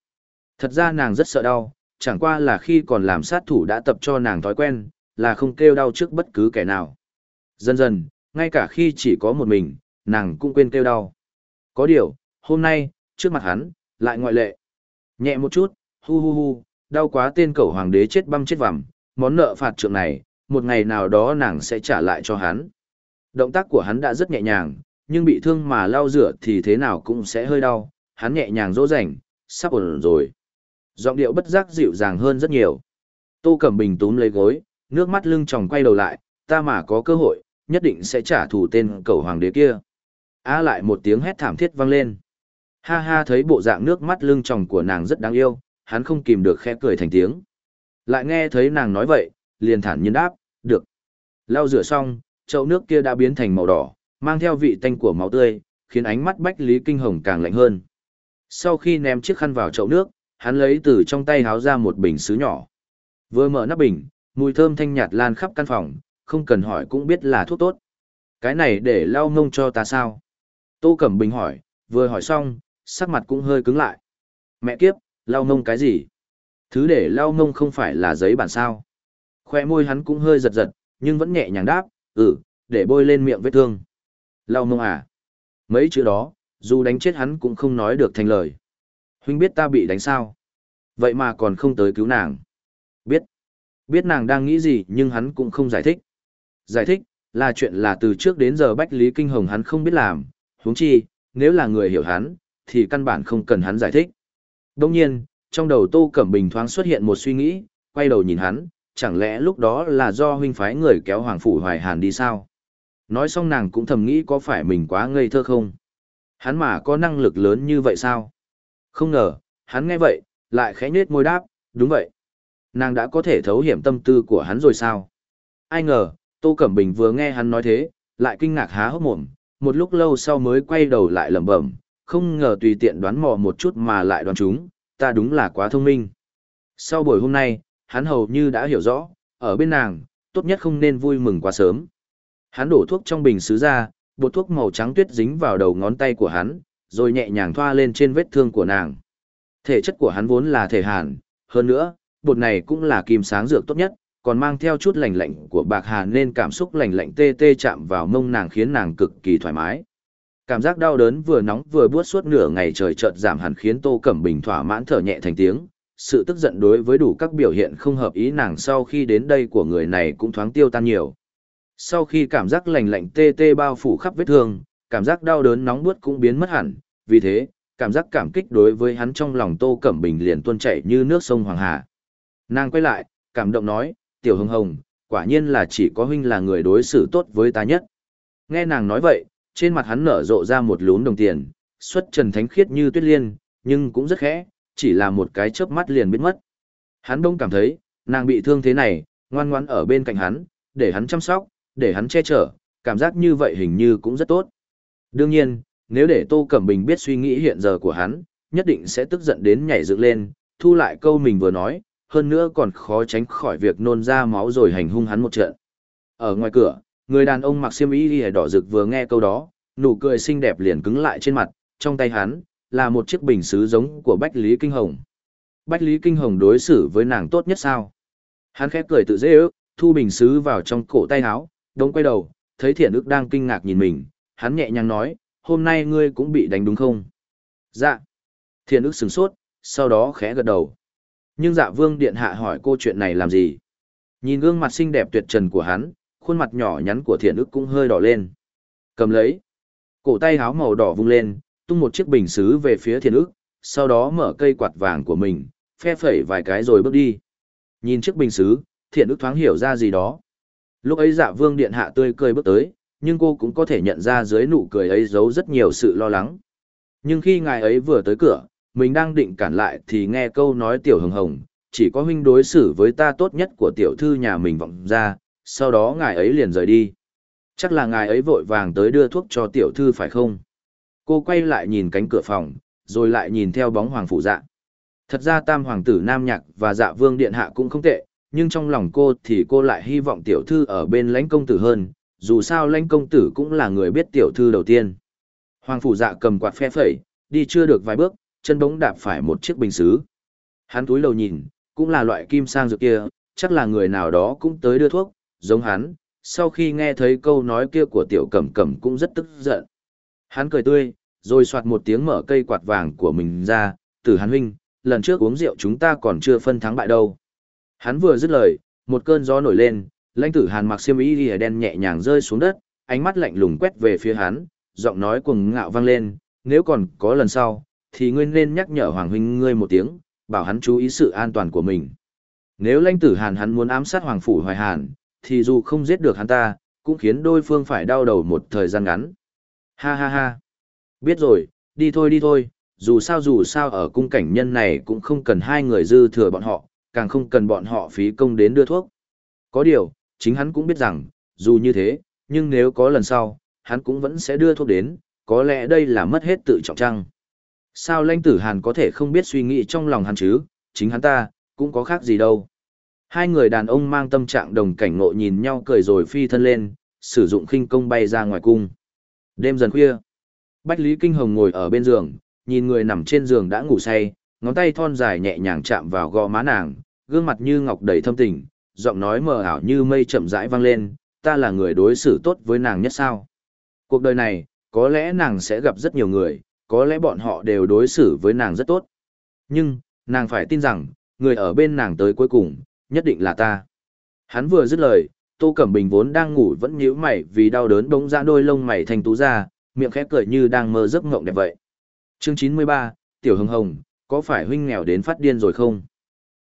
Thật ra nàng rất sợ đau, chẳng qua là khi còn làm sát thủ đã tập cho nàng thói quen, là không kêu đau trước bất cứ kẻ nào. Dần dần, ngay cả khi chỉ có một mình, nàng cũng quên kêu đau. Có điều, hôm nay, trước mặt hắn, lại ngoại lệ. Nhẹ một chút, hu hu hu, đau quá tên cẩu hoàng đế chết băm chết vằm, món nợ phạt trượng này, một ngày nào đó nàng sẽ trả lại cho hắn. Động tác của hắn đã rất nhẹ nhàng, nhưng bị thương mà lau rửa thì thế nào cũng sẽ hơi đau, hắn nhẹ nhàng dỗ dành, sắp ổn rồi. Giọng điệu bất giác dịu dàng hơn rất nhiều. Tô Cẩm Bình túm lấy gối, nước mắt lưng tròng quay đầu lại, ta mà có cơ hội, nhất định sẽ trả thù tên cẩu hoàng đế kia. Á lại một tiếng hét thảm thiết vang lên. Ha ha thấy bộ dạng nước mắt lưng tròng của nàng rất đáng yêu, hắn không kìm được khẽ cười thành tiếng. Lại nghe thấy nàng nói vậy, liền thản nhiên đáp, được. Lau rửa xong, chậu nước kia đã biến thành màu đỏ, mang theo vị tanh của máu tươi, khiến ánh mắt Bách Lý Kinh Hồng càng lạnh hơn. Sau khi ném chiếc khăn vào chậu nước, hắn lấy từ trong tay háo ra một bình sứ nhỏ. Vừa mở nắp bình, mùi thơm thanh nhạt lan khắp căn phòng, không cần hỏi cũng biết là thuốc tốt. Cái này để lau mông cho ta sao? Tô Cẩm Bình hỏi, vừa hỏi xong, sắc mặt cũng hơi cứng lại. Mẹ kiếp, lau ngông cái gì? Thứ để lau mông không phải là giấy bản sao. Khoe môi hắn cũng hơi giật giật, nhưng vẫn nhẹ nhàng đáp, ừ, để bôi lên miệng vết thương. Lau mông à? Mấy chữ đó, dù đánh chết hắn cũng không nói được thành lời. Huynh biết ta bị đánh sao? Vậy mà còn không tới cứu nàng. Biết. Biết nàng đang nghĩ gì nhưng hắn cũng không giải thích. Giải thích, là chuyện là từ trước đến giờ Bách Lý Kinh Hồng hắn không biết làm, huống chi, nếu là người hiểu hắn, thì căn bản không cần hắn giải thích. Đồng nhiên, trong đầu Tô Cẩm Bình thoáng xuất hiện một suy nghĩ, quay đầu nhìn hắn, chẳng lẽ lúc đó là do huynh phái người kéo Hoàng Phủ Hoài Hàn đi sao? Nói xong nàng cũng thầm nghĩ có phải mình quá ngây thơ không? Hắn mà có năng lực lớn như vậy sao? Không ngờ, hắn nghe vậy, lại khẽ nhếch môi đáp, đúng vậy. Nàng đã có thể thấu hiểm tâm tư của hắn rồi sao? Ai ngờ, Tô Cẩm Bình vừa nghe hắn nói thế, lại kinh ngạc há hốc mồm, một lúc lâu sau mới quay đầu lại lẩm bẩm, không ngờ tùy tiện đoán mò một chút mà lại đoán chúng, ta đúng là quá thông minh. Sau buổi hôm nay, hắn hầu như đã hiểu rõ, ở bên nàng, tốt nhất không nên vui mừng quá sớm. Hắn đổ thuốc trong bình sứ ra, bột thuốc màu trắng tuyết dính vào đầu ngón tay của hắn, rồi nhẹ nhàng thoa lên trên vết thương của nàng. Thể chất của hắn vốn là thể hàn, hơn nữa, bột này cũng là kim sáng dược tốt nhất, còn mang theo chút lạnh lạnh của bạc hà nên cảm xúc lạnh lạnh tê tê chạm vào mông nàng khiến nàng cực kỳ thoải mái. Cảm giác đau đớn vừa nóng vừa buốt suốt nửa ngày trời chợt giảm hẳn khiến Tô Cẩm Bình thỏa mãn thở nhẹ thành tiếng, sự tức giận đối với đủ các biểu hiện không hợp ý nàng sau khi đến đây của người này cũng thoáng tiêu tan nhiều. Sau khi cảm giác lành lạnh tê tê bao phủ khắp vết thương, cảm giác đau đớn nóng buốt cũng biến mất hẳn, vì thế, cảm giác cảm kích đối với hắn trong lòng Tô Cẩm Bình liền tuôn chảy như nước sông Hoàng Hà. Nàng quay lại, cảm động nói, tiểu hồng hồng, quả nhiên là chỉ có huynh là người đối xử tốt với ta nhất. Nghe nàng nói vậy, trên mặt hắn nở rộ ra một lún đồng tiền, xuất trần thánh khiết như tuyết liên, nhưng cũng rất khẽ, chỉ là một cái chớp mắt liền biến mất. Hắn đông cảm thấy, nàng bị thương thế này, ngoan ngoãn ở bên cạnh hắn, để hắn chăm sóc, để hắn che chở, cảm giác như vậy hình như cũng rất tốt. Đương nhiên, nếu để Tô Cẩm Bình biết suy nghĩ hiện giờ của hắn, nhất định sẽ tức giận đến nhảy dựng lên, thu lại câu mình vừa nói, hơn nữa còn khó tránh khỏi việc nôn ra máu rồi hành hung hắn một trận. Ở ngoài cửa, người đàn ông mặc xiêm y lìa đỏ rực vừa nghe câu đó, nụ cười xinh đẹp liền cứng lại trên mặt, trong tay hắn là một chiếc bình sứ giống của Bách Lý Kinh Hồng. Bách Lý Kinh Hồng đối xử với nàng tốt nhất sao? Hắn khép cười tự dễ ước, thu bình sứ vào trong cổ tay áo, đống quay đầu, thấy thiện ức đang kinh ngạc nhìn mình, hắn nhẹ nhàng nói, hôm nay ngươi cũng bị đánh đúng không? Dạ. Thiện ức sửng sốt, sau đó khẽ gật đầu. Nhưng dạ vương điện hạ hỏi cô chuyện này làm gì? Nhìn gương mặt xinh đẹp tuyệt trần của hắn, khuôn mặt nhỏ nhắn của thiện ức cũng hơi đỏ lên. Cầm lấy. Cổ tay háo màu đỏ vung lên, tung một chiếc bình xứ về phía thiện ức, sau đó mở cây quạt vàng của mình, phe phẩy vài cái rồi bước đi. Nhìn chiếc bình xứ, thiện ức thoáng hiểu ra gì đó. Lúc ấy dạ vương điện hạ tươi cười bước tới, nhưng cô cũng có thể nhận ra dưới nụ cười ấy giấu rất nhiều sự lo lắng. Nhưng khi ngài ấy vừa tới cửa, mình đang định cản lại thì nghe câu nói tiểu hồng hồng, chỉ có huynh đối xử với ta tốt nhất của tiểu thư nhà mình vọng ra, sau đó ngài ấy liền rời đi. Chắc là ngài ấy vội vàng tới đưa thuốc cho tiểu thư phải không? Cô quay lại nhìn cánh cửa phòng, rồi lại nhìn theo bóng hoàng phủ dạ. Thật ra tam hoàng tử Nam Nhạc và dạ vương điện hạ cũng không tệ, nhưng trong lòng cô thì cô lại hy vọng tiểu thư ở bên lãnh công tử hơn, dù sao lãnh công tử cũng là người biết tiểu thư đầu tiên. Hoàng phủ dạ cầm quạt phe phẩy, đi chưa được vài bước, chân bóng đạp phải một chiếc bình xứ. Hắn túi lầu nhìn, cũng là loại kim sang dược kia, chắc là người nào đó cũng tới đưa thuốc, giống hắn, sau khi nghe thấy câu nói kia của tiểu cẩm cẩm cũng rất tức giận. Hắn cười tươi, rồi soạt một tiếng mở cây quạt vàng của mình ra, tử hắn huynh, lần trước uống rượu chúng ta còn chưa phân thắng bại đâu. Hắn vừa dứt lời, một cơn gió nổi lên, lãnh tử hàn mặc xiêm y lìa đen nhẹ nhàng rơi xuống đất, ánh mắt lạnh lùng quét về phía hắn, giọng nói cuồng ngạo vang lên, nếu còn có lần sau, thì ngươi nên nhắc nhở Hoàng huynh ngươi một tiếng, bảo hắn chú ý sự an toàn của mình. Nếu lãnh tử hàn hắn muốn ám sát Hoàng phủ hoài hàn, thì dù không giết được hắn ta, cũng khiến đôi phương phải đau đầu một thời gian ngắn. Ha ha ha. Biết rồi, đi thôi đi thôi, dù sao dù sao ở cung cảnh nhân này cũng không cần hai người dư thừa bọn họ, càng không cần bọn họ phí công đến đưa thuốc. Có điều, chính hắn cũng biết rằng, dù như thế, nhưng nếu có lần sau, hắn cũng vẫn sẽ đưa thuốc đến, có lẽ đây là mất hết tự trọng trăng. Sao lãnh tử hàn có thể không biết suy nghĩ trong lòng hắn chứ, chính hắn ta, cũng có khác gì đâu. Hai người đàn ông mang tâm trạng đồng cảnh ngộ nhìn nhau cười rồi phi thân lên, sử dụng khinh công bay ra ngoài cung. Đêm dần khuya, Bách Lý Kinh Hồng ngồi ở bên giường, nhìn người nằm trên giường đã ngủ say, ngón tay thon dài nhẹ nhàng chạm vào gò má nàng, gương mặt như ngọc đầy thâm tình, giọng nói mờ ảo như mây chậm rãi vang lên, ta là người đối xử tốt với nàng nhất sao. Cuộc đời này, có lẽ nàng sẽ gặp rất nhiều người, có lẽ bọn họ đều đối xử với nàng rất tốt. Nhưng, nàng phải tin rằng, người ở bên nàng tới cuối cùng, nhất định là ta. Hắn vừa dứt lời, Tô Cẩm Bình vốn đang ngủ vẫn nhíu mày vì đau đớn bỗng ra đôi lông mày thành tú ra, miệng khẽ cười như đang mơ giấc ngộng đẹp vậy. Chương 93, Tiểu hưng Hồng, có phải huynh nghèo đến phát điên rồi không?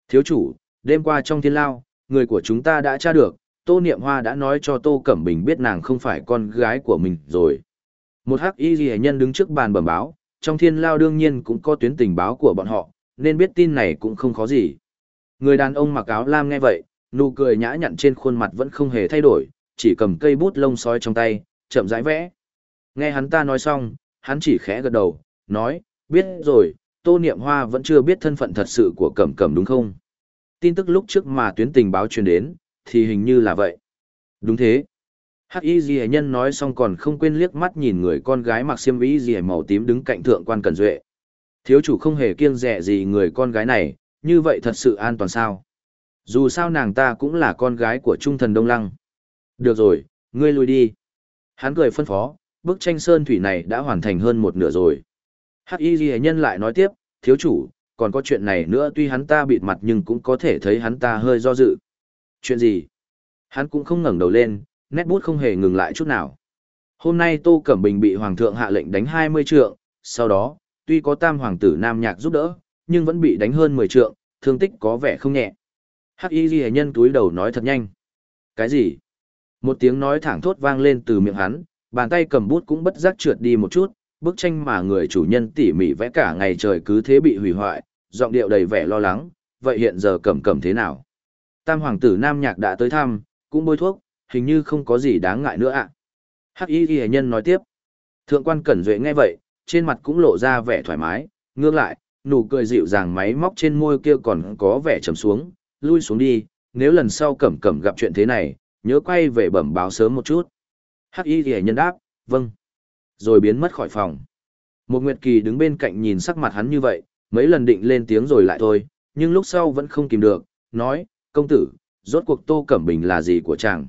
Thiếu chủ, đêm qua trong thiên lao, người của chúng ta đã tra được, Tô Niệm Hoa đã nói cho Tô Cẩm Bình biết nàng không phải con gái của mình rồi. Một hắc y ghi nhân đứng trước bàn bẩm báo, trong thiên lao đương nhiên cũng có tuyến tình báo của bọn họ, nên biết tin này cũng không khó gì. Người đàn ông mặc áo lam nghe vậy, nụ cười nhã nhặn trên khuôn mặt vẫn không hề thay đổi, chỉ cầm cây bút lông sói trong tay, chậm rãi vẽ. Nghe hắn ta nói xong, hắn chỉ khẽ gật đầu, nói, biết rồi, Tô Niệm Hoa vẫn chưa biết thân phận thật sự của Cẩm Cẩm đúng không? Tin tức lúc trước mà tuyến tình báo truyền đến, thì hình như là vậy. Đúng thế. Hắc Y Dì Nhân nói xong còn không quên liếc mắt nhìn người con gái mặc xiêm y dì màu tím đứng cạnh thượng quan Cẩn Duệ. Thiếu chủ không hề kiêng dè gì người con gái này, như vậy thật sự an toàn sao? Dù sao nàng ta cũng là con gái của trung thần Đông Lăng. Được rồi, ngươi lui đi. Hắn cười phân phó, bức tranh sơn thủy này đã hoàn thành hơn một nửa rồi. Hắc Y Ghi Nhân lại nói tiếp, thiếu chủ, còn có chuyện này nữa tuy hắn ta bịt mặt nhưng cũng có thể thấy hắn ta hơi do dự. Chuyện gì? Hắn cũng không ngẩng đầu lên, nét bút không hề ngừng lại chút nào. Hôm nay Tô Cẩm Bình bị Hoàng thượng hạ lệnh đánh 20 trượng, sau đó, tuy có tam hoàng tử Nam Nhạc giúp đỡ, nhưng vẫn bị đánh hơn 10 trượng, thương tích có vẻ không nhẹ. Hắc Y Ghi Nhân túi đầu nói thật nhanh. Cái gì? Một tiếng nói thẳng thốt vang lên từ miệng hắn, bàn tay cầm bút cũng bất giác trượt đi một chút, bức tranh mà người chủ nhân tỉ mỉ vẽ cả ngày trời cứ thế bị hủy hoại, giọng điệu đầy vẻ lo lắng, vậy hiện giờ cầm cầm thế nào? Tam hoàng tử Nam Nhạc đã tới thăm, cũng bôi thuốc, hình như không có gì đáng ngại nữa ạ. Hắc y ghi nhân nói tiếp. Thượng quan Cẩn Duệ nghe vậy, trên mặt cũng lộ ra vẻ thoải mái, ngược lại, nụ cười dịu dàng máy móc trên môi kia còn có vẻ trầm xuống, lui xuống đi, nếu lần sau cẩm cẩm gặp chuyện thế này, nhớ quay về bẩm báo sớm một chút. Hắc y ghi nhân đáp, vâng. Rồi biến mất khỏi phòng. Một Nguyệt Kỳ đứng bên cạnh nhìn sắc mặt hắn như vậy, mấy lần định lên tiếng rồi lại thôi, nhưng lúc sau vẫn không kìm được, nói, công tử, rốt cuộc Tô Cẩm Bình là gì của chàng?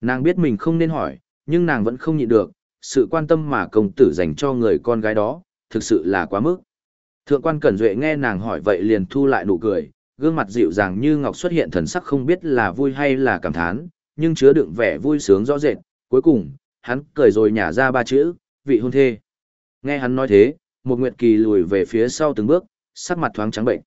Nàng biết mình không nên hỏi, nhưng nàng vẫn không nhịn được, sự quan tâm mà công tử dành cho người con gái đó, thực sự là quá mức. Thượng quan Cẩn Duệ nghe nàng hỏi vậy liền thu lại nụ cười, gương mặt dịu dàng như ngọc xuất hiện thần sắc không biết là vui hay là cảm thán, nhưng chứa đựng vẻ vui sướng rõ rệt. Cuối cùng, hắn cười rồi nhả ra ba chữ, vị hôn thê. Nghe hắn nói thế, một nguyệt kỳ lùi về phía sau từng bước, sắc mặt thoáng trắng bệnh.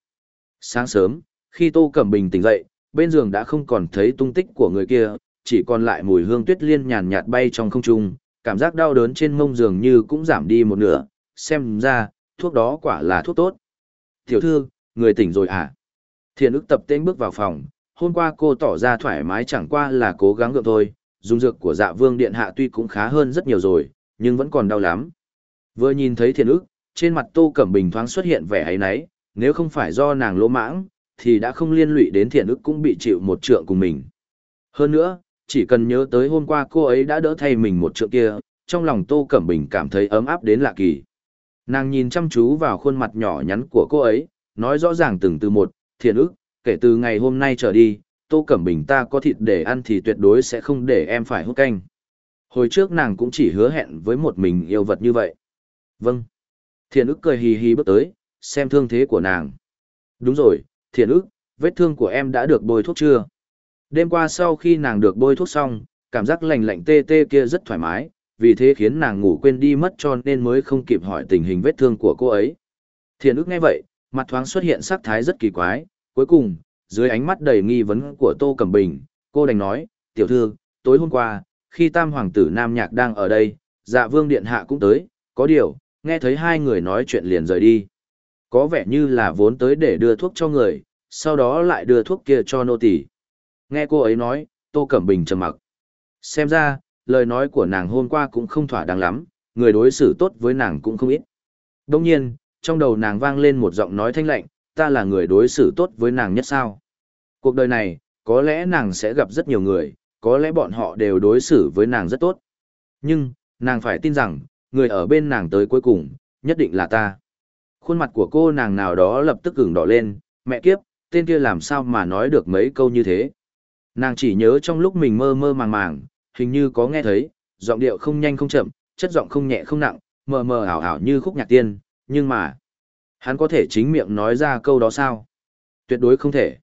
Sáng sớm, khi Tô Cẩm Bình tỉnh dậy, bên giường đã không còn thấy tung tích của người kia, chỉ còn lại mùi hương tuyết liên nhàn nhạt bay trong không trung, cảm giác đau đớn trên mông giường như cũng giảm đi một nửa, xem ra, thuốc đó quả là thuốc tốt. Tiểu thư, người tỉnh rồi à? Thiện ức tập tên bước vào phòng, hôm qua cô tỏ ra thoải mái chẳng qua là cố gắng gượng thôi, dùng dược của dạ vương điện hạ tuy cũng khá hơn rất nhiều rồi, nhưng vẫn còn đau lắm. Vừa nhìn thấy thiện ức, trên mặt tô cẩm bình thoáng xuất hiện vẻ ấy nấy, nếu không phải do nàng lỗ mãng, thì đã không liên lụy đến thiện ức cũng bị chịu một trượng cùng mình. Hơn nữa, chỉ cần nhớ tới hôm qua cô ấy đã đỡ thay mình một trượng kia, trong lòng tô cẩm bình cảm thấy ấm áp đến lạ kỳ. Nàng nhìn chăm chú vào khuôn mặt nhỏ nhắn của cô ấy, nói rõ ràng từng từ một, thiện ức, kể từ ngày hôm nay trở đi, Tô Cẩm Bình ta có thịt để ăn thì tuyệt đối sẽ không để em phải hút canh. Hồi trước nàng cũng chỉ hứa hẹn với một mình yêu vật như vậy. Vâng. Thiện ức cười hì hì bước tới, xem thương thế của nàng. Đúng rồi, thiện ức, vết thương của em đã được bôi thuốc chưa? Đêm qua sau khi nàng được bôi thuốc xong, cảm giác lành lạnh tê tê kia rất thoải mái, vì thế khiến nàng ngủ quên đi mất cho nên mới không kịp hỏi tình hình vết thương của cô ấy. Thiện ức nghe vậy, mặt thoáng xuất hiện sắc thái rất kỳ quái, cuối cùng, dưới ánh mắt đầy nghi vấn của Tô Cẩm Bình, cô đành nói, tiểu thư, tối hôm qua, khi tam hoàng tử Nam Nhạc đang ở đây, dạ vương điện hạ cũng tới, có điều, nghe thấy hai người nói chuyện liền rời đi. Có vẻ như là vốn tới để đưa thuốc cho người, sau đó lại đưa thuốc kia cho nô tỳ. Nghe cô ấy nói, Tô Cẩm Bình trầm mặc. Xem ra, lời nói của nàng hôm qua cũng không thỏa đáng lắm, người đối xử tốt với nàng cũng không ít. Đồng nhiên, trong đầu nàng vang lên một giọng nói thanh lạnh, ta là người đối xử tốt với nàng nhất sao. Cuộc đời này, có lẽ nàng sẽ gặp rất nhiều người, có lẽ bọn họ đều đối xử với nàng rất tốt. Nhưng, nàng phải tin rằng, người ở bên nàng tới cuối cùng, nhất định là ta. Khuôn mặt của cô nàng nào đó lập tức ửng đỏ lên, mẹ kiếp, tên kia làm sao mà nói được mấy câu như thế. Nàng chỉ nhớ trong lúc mình mơ mơ màng màng, hình như có nghe thấy, giọng điệu không nhanh không chậm, chất giọng không nhẹ không nặng, mờ mờ ảo ảo như khúc nhạc tiên, nhưng mà, hắn có thể chính miệng nói ra câu đó sao? Tuyệt đối không thể.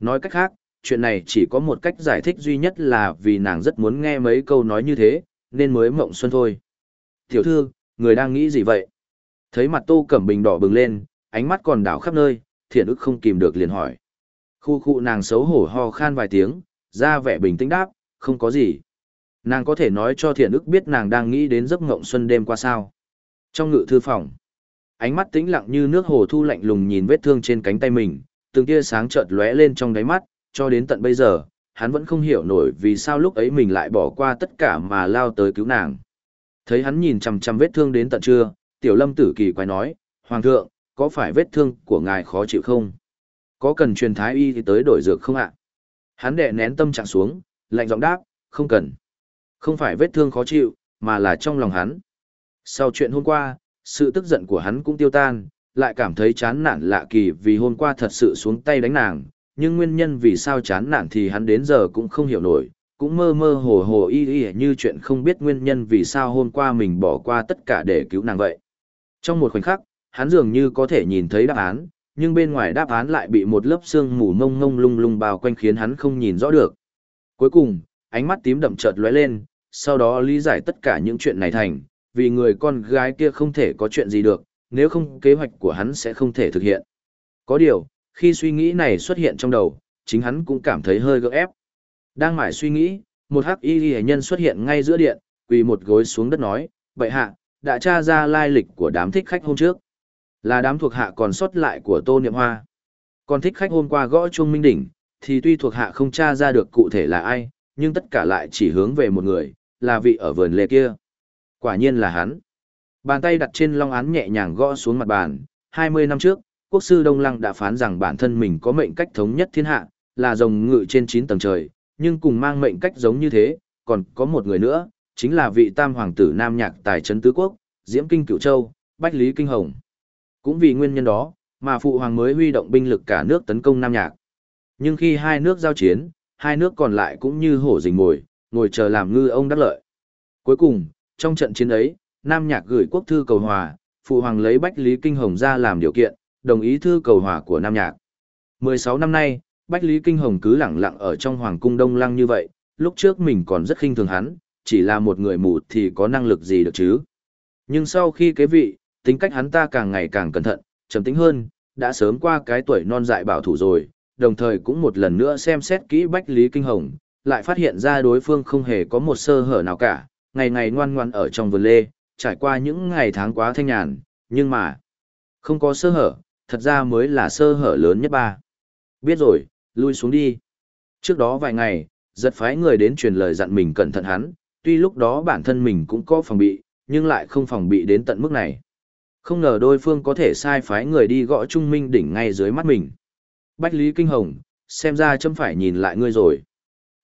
Nói cách khác, chuyện này chỉ có một cách giải thích duy nhất là vì nàng rất muốn nghe mấy câu nói như thế, nên mới mộng xuân thôi. Tiểu thư, người đang nghĩ gì vậy? Thấy mặt tô cẩm bình đỏ bừng lên, ánh mắt còn đảo khắp nơi, thiện ức không kìm được liền hỏi. Khu khu nàng xấu hổ ho khan vài tiếng, ra vẻ bình tĩnh đáp, không có gì. Nàng có thể nói cho thiện ức biết nàng đang nghĩ đến giấc ngộng xuân đêm qua sao. Trong ngự thư phòng, ánh mắt tĩnh lặng như nước hồ thu lạnh lùng nhìn vết thương trên cánh tay mình, từng tia sáng chợt lóe lên trong đáy mắt, cho đến tận bây giờ, hắn vẫn không hiểu nổi vì sao lúc ấy mình lại bỏ qua tất cả mà lao tới cứu nàng. Thấy hắn nhìn chằm chằm vết thương đến tận trưa, tiểu lâm tử kỳ quái nói, Hoàng thượng, có phải vết thương của ngài khó chịu không? Có cần truyền thái y thì tới đổi dược không ạ? Hắn đè nén tâm trạng xuống, lạnh giọng đáp, không cần. Không phải vết thương khó chịu, mà là trong lòng hắn. Sau chuyện hôm qua, sự tức giận của hắn cũng tiêu tan, lại cảm thấy chán nản lạ kỳ vì hôm qua thật sự xuống tay đánh nàng, nhưng nguyên nhân vì sao chán nản thì hắn đến giờ cũng không hiểu nổi, cũng mơ mơ hồ hồ y y như chuyện không biết nguyên nhân vì sao hôm qua mình bỏ qua tất cả để cứu nàng vậy. Trong một khoảnh khắc, hắn dường như có thể nhìn thấy đáp án, nhưng bên ngoài đáp án lại bị một lớp sương mù mông ngông lung lung bao quanh khiến hắn không nhìn rõ được. Cuối cùng, ánh mắt tím đậm chợt lóe lên, sau đó lý giải tất cả những chuyện này thành, vì người con gái kia không thể có chuyện gì được, nếu không kế hoạch của hắn sẽ không thể thực hiện. Có điều, khi suy nghĩ này xuất hiện trong đầu, chính hắn cũng cảm thấy hơi gỡ ép. Đang mải suy nghĩ, một hắc y ghi nhân xuất hiện ngay giữa điện, quỳ một gối xuống đất nói, vậy hạ, đã tra ra lai lịch của đám thích khách hôm trước. Là đám thuộc hạ còn sót lại của Tô Niệm Hoa. Còn thích khách hôm qua gõ chuông minh đỉnh, thì tuy thuộc hạ không tra ra được cụ thể là ai, nhưng tất cả lại chỉ hướng về một người, là vị ở vườn lê kia. Quả nhiên là hắn. Bàn tay đặt trên long án nhẹ nhàng gõ xuống mặt bàn, 20 năm trước, quốc sư Đông Lăng đã phán rằng bản thân mình có mệnh cách thống nhất thiên hạ, là rồng ngự trên 9 tầng trời, nhưng cùng mang mệnh cách giống như thế, còn có một người nữa, chính là vị tam hoàng tử Nam Nhạc tài trấn tứ quốc, Diễm Kinh Cửu Châu, Bách Lý Kinh Hồng. Cũng vì nguyên nhân đó, mà phụ hoàng mới huy động binh lực cả nước tấn công Nam Nhạc. Nhưng khi hai nước giao chiến, hai nước còn lại cũng như hổ rình mồi, ngồi chờ làm ngư ông đắc lợi. Cuối cùng, trong trận chiến ấy, Nam Nhạc gửi quốc thư cầu hòa, phụ hoàng lấy Bách Lý Kinh Hồng ra làm điều kiện, đồng ý thư cầu hòa của Nam Nhạc. 16 năm nay, Bách Lý Kinh Hồng cứ lẳng lặng ở trong hoàng cung Đông Lăng như vậy, lúc trước mình còn rất khinh thường hắn, chỉ là một người mù thì có năng lực gì được chứ. Nhưng sau khi kế vị, tính cách hắn ta càng ngày càng cẩn thận, trầm tính hơn, đã sớm qua cái tuổi non dại bảo thủ rồi, đồng thời cũng một lần nữa xem xét kỹ Bách Lý Kinh Hồng, lại phát hiện ra đối phương không hề có một sơ hở nào cả, ngày ngày ngoan ngoan ở trong vườn lê, trải qua những ngày tháng quá thanh nhàn, nhưng mà, không có sơ hở, thật ra mới là sơ hở lớn nhất ba. Biết rồi, lui xuống đi. Trước đó vài ngày, giật phái người đến truyền lời dặn mình cẩn thận hắn, tuy lúc đó bản thân mình cũng có phòng bị, nhưng lại không phòng bị đến tận mức này. Không ngờ đối phương có thể sai phái người đi gõ trung minh đỉnh ngay dưới mắt mình. Bách Lý Kinh Hồng, xem ra chấm phải nhìn lại ngươi rồi.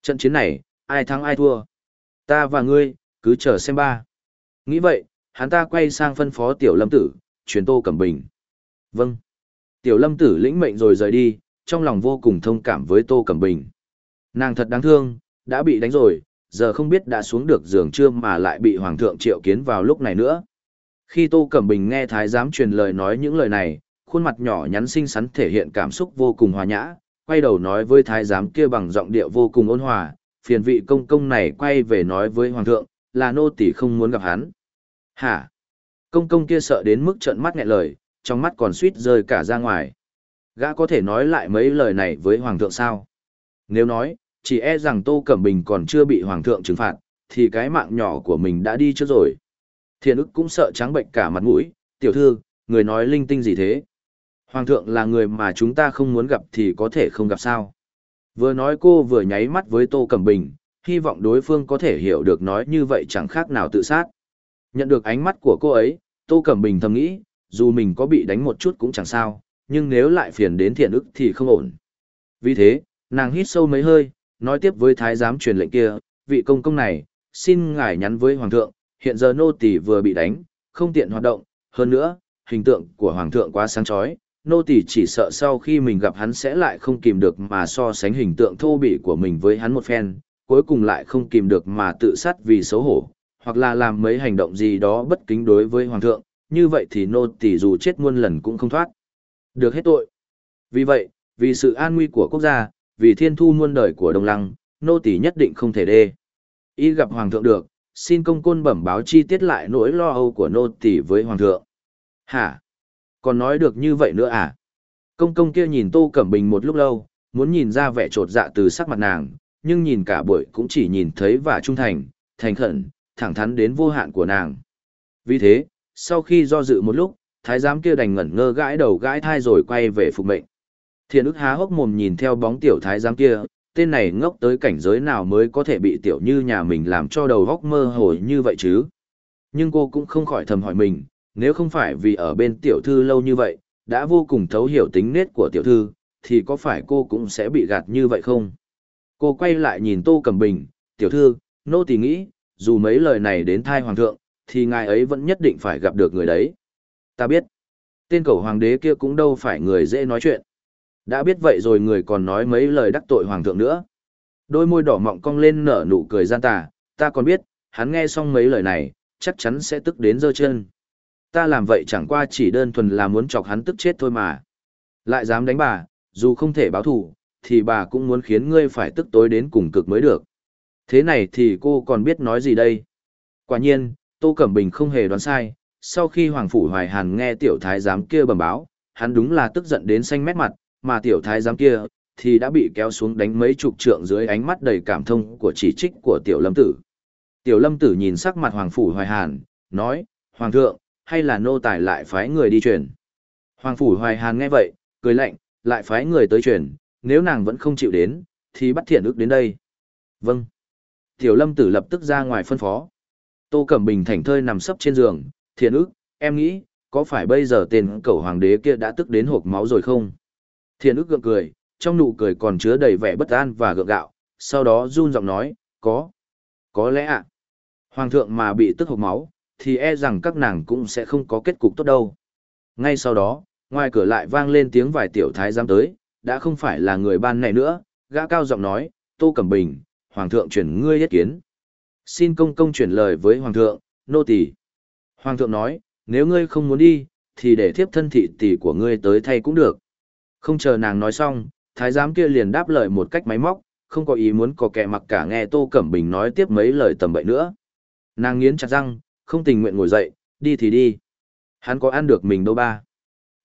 Trận chiến này, ai thắng ai thua. Ta và ngươi, cứ chờ xem ba. Nghĩ vậy, hắn ta quay sang phân phó tiểu lâm tử, truyền tô cẩm bình. Vâng. Tiểu lâm tử lĩnh mệnh rồi rời đi, trong lòng vô cùng thông cảm với tô cẩm bình. Nàng thật đáng thương, đã bị đánh rồi, giờ không biết đã xuống được giường chưa mà lại bị hoàng thượng triệu kiến vào lúc này nữa. Khi Tô Cẩm Bình nghe thái giám truyền lời nói những lời này, khuôn mặt nhỏ nhắn xinh xắn thể hiện cảm xúc vô cùng hòa nhã, quay đầu nói với thái giám kia bằng giọng điệu vô cùng ôn hòa, phiền vị công công này quay về nói với hoàng thượng, là nô tỳ không muốn gặp hắn. Hả? Công công kia sợ đến mức trợn mắt nghẹn lời, trong mắt còn suýt rơi cả ra ngoài. Gã có thể nói lại mấy lời này với hoàng thượng sao? Nếu nói, chỉ e rằng Tô Cẩm Bình còn chưa bị hoàng thượng trừng phạt, thì cái mạng nhỏ của mình đã đi trước rồi. Thiện ức cũng sợ trắng bệnh cả mặt mũi, tiểu thư, người nói linh tinh gì thế? Hoàng thượng là người mà chúng ta không muốn gặp thì có thể không gặp sao. Vừa nói cô vừa nháy mắt với Tô Cẩm Bình, hy vọng đối phương có thể hiểu được nói như vậy chẳng khác nào tự sát. Nhận được ánh mắt của cô ấy, Tô Cẩm Bình thầm nghĩ, dù mình có bị đánh một chút cũng chẳng sao, nhưng nếu lại phiền đến thiện ức thì không ổn. Vì thế, nàng hít sâu mấy hơi, nói tiếp với thái giám truyền lệnh kia, vị công công này, xin ngài nhắn với hoàng thượng, hiện giờ nô tỳ vừa bị đánh, không tiện hoạt động, hơn nữa, hình tượng của hoàng thượng quá sáng chói, nô tỳ chỉ sợ sau khi mình gặp hắn sẽ lại không kìm được mà so sánh hình tượng thô bỉ của mình với hắn một phen, cuối cùng lại không kìm được mà tự sát vì xấu hổ, hoặc là làm mấy hành động gì đó bất kính đối với hoàng thượng, như vậy thì nô tỳ dù chết muôn lần cũng không thoát. Được hết tội. Vì vậy, vì sự an nguy của quốc gia, vì thiên thu muôn đời của đồng lăng, nô tỳ nhất định không thể đê. Y gặp hoàng thượng được, xin công côn bẩm báo chi tiết lại nỗi lo âu của nô tỳ với hoàng thượng. Hả? Còn nói được như vậy nữa à? Công công kia nhìn Tô Cẩm Bình một lúc lâu, muốn nhìn ra vẻ trột dạ từ sắc mặt nàng, nhưng nhìn cả buổi cũng chỉ nhìn thấy và trung thành, thành khẩn, thẳng thắn đến vô hạn của nàng. Vì thế, sau khi do dự một lúc, thái giám kia đành ngẩn ngơ gãi đầu gãi thai rồi quay về phục mệnh. Thiên ức há hốc mồm nhìn theo bóng tiểu thái giám kia, tên này ngốc tới cảnh giới nào mới có thể bị tiểu như nhà mình làm cho đầu góc mơ hồ như vậy chứ. Nhưng cô cũng không khỏi thầm hỏi mình, nếu không phải vì ở bên tiểu thư lâu như vậy, đã vô cùng thấu hiểu tính nết của tiểu thư, thì có phải cô cũng sẽ bị gạt như vậy không? Cô quay lại nhìn Tô Cẩm Bình, tiểu thư, nô tỳ nghĩ, dù mấy lời này đến thai hoàng thượng, thì ngài ấy vẫn nhất định phải gặp được người đấy. Ta biết, tên cầu hoàng đế kia cũng đâu phải người dễ nói chuyện. Đã biết vậy rồi người còn nói mấy lời đắc tội hoàng thượng nữa. Đôi môi đỏ mọng cong lên nở nụ cười gian tà, ta còn biết, hắn nghe xong mấy lời này, chắc chắn sẽ tức đến giơ chân. Ta làm vậy chẳng qua chỉ đơn thuần là muốn chọc hắn tức chết thôi mà. Lại dám đánh bà, dù không thể báo thù, thì bà cũng muốn khiến ngươi phải tức tối đến cùng cực mới được. Thế này thì cô còn biết nói gì đây? Quả nhiên, Tô Cẩm Bình không hề đoán sai, sau khi Hoàng Phủ Hoài Hàn nghe tiểu thái giám kia bẩm báo, hắn đúng là tức giận đến xanh mét mặt, mà tiểu thái giám kia thì đã bị kéo xuống đánh mấy chục trượng dưới ánh mắt đầy cảm thông của chỉ trích của tiểu lâm tử. Tiểu lâm tử nhìn sắc mặt Hoàng Phủ Hoài Hàn, nói, Hoàng thượng, hay là nô tài lại phái người đi truyền. Hoàng Phủ Hoài Hàn nghe vậy, cười lạnh, lại phái người tới truyền, nếu nàng vẫn không chịu đến, thì bắt thiện ức đến đây. Vâng. Tiểu lâm tử lập tức ra ngoài phân phó. Tô Cẩm Bình thảnh thơi nằm sấp trên giường, thiện ức, em nghĩ, có phải bây giờ tên cẩu hoàng đế kia đã tức đến hộp máu rồi không? Thiện ức gượng cười, trong nụ cười còn chứa đầy vẻ bất an và gượng gạo, sau đó run giọng nói, có. Có lẽ ạ. Hoàng thượng mà bị tức hộp máu, thì e rằng các nàng cũng sẽ không có kết cục tốt đâu. Ngay sau đó, ngoài cửa lại vang lên tiếng vài tiểu thái giám tới, đã không phải là người ban này nữa, gã cao giọng nói, Tô Cẩm Bình, Hoàng thượng chuyển ngươi yết kiến. Xin công công chuyển lời với Hoàng thượng, nô tỳ. Hoàng thượng nói, nếu ngươi không muốn đi, thì để thiếp thân thị tỷ của ngươi tới thay cũng được. Không chờ nàng nói xong, thái giám kia liền đáp lời một cách máy móc, không có ý muốn có kẻ mặc cả nghe Tô Cẩm Bình nói tiếp mấy lời tầm bậy nữa. Nàng nghiến chặt răng, không tình nguyện ngồi dậy, đi thì đi. Hắn có ăn được mình đâu ba.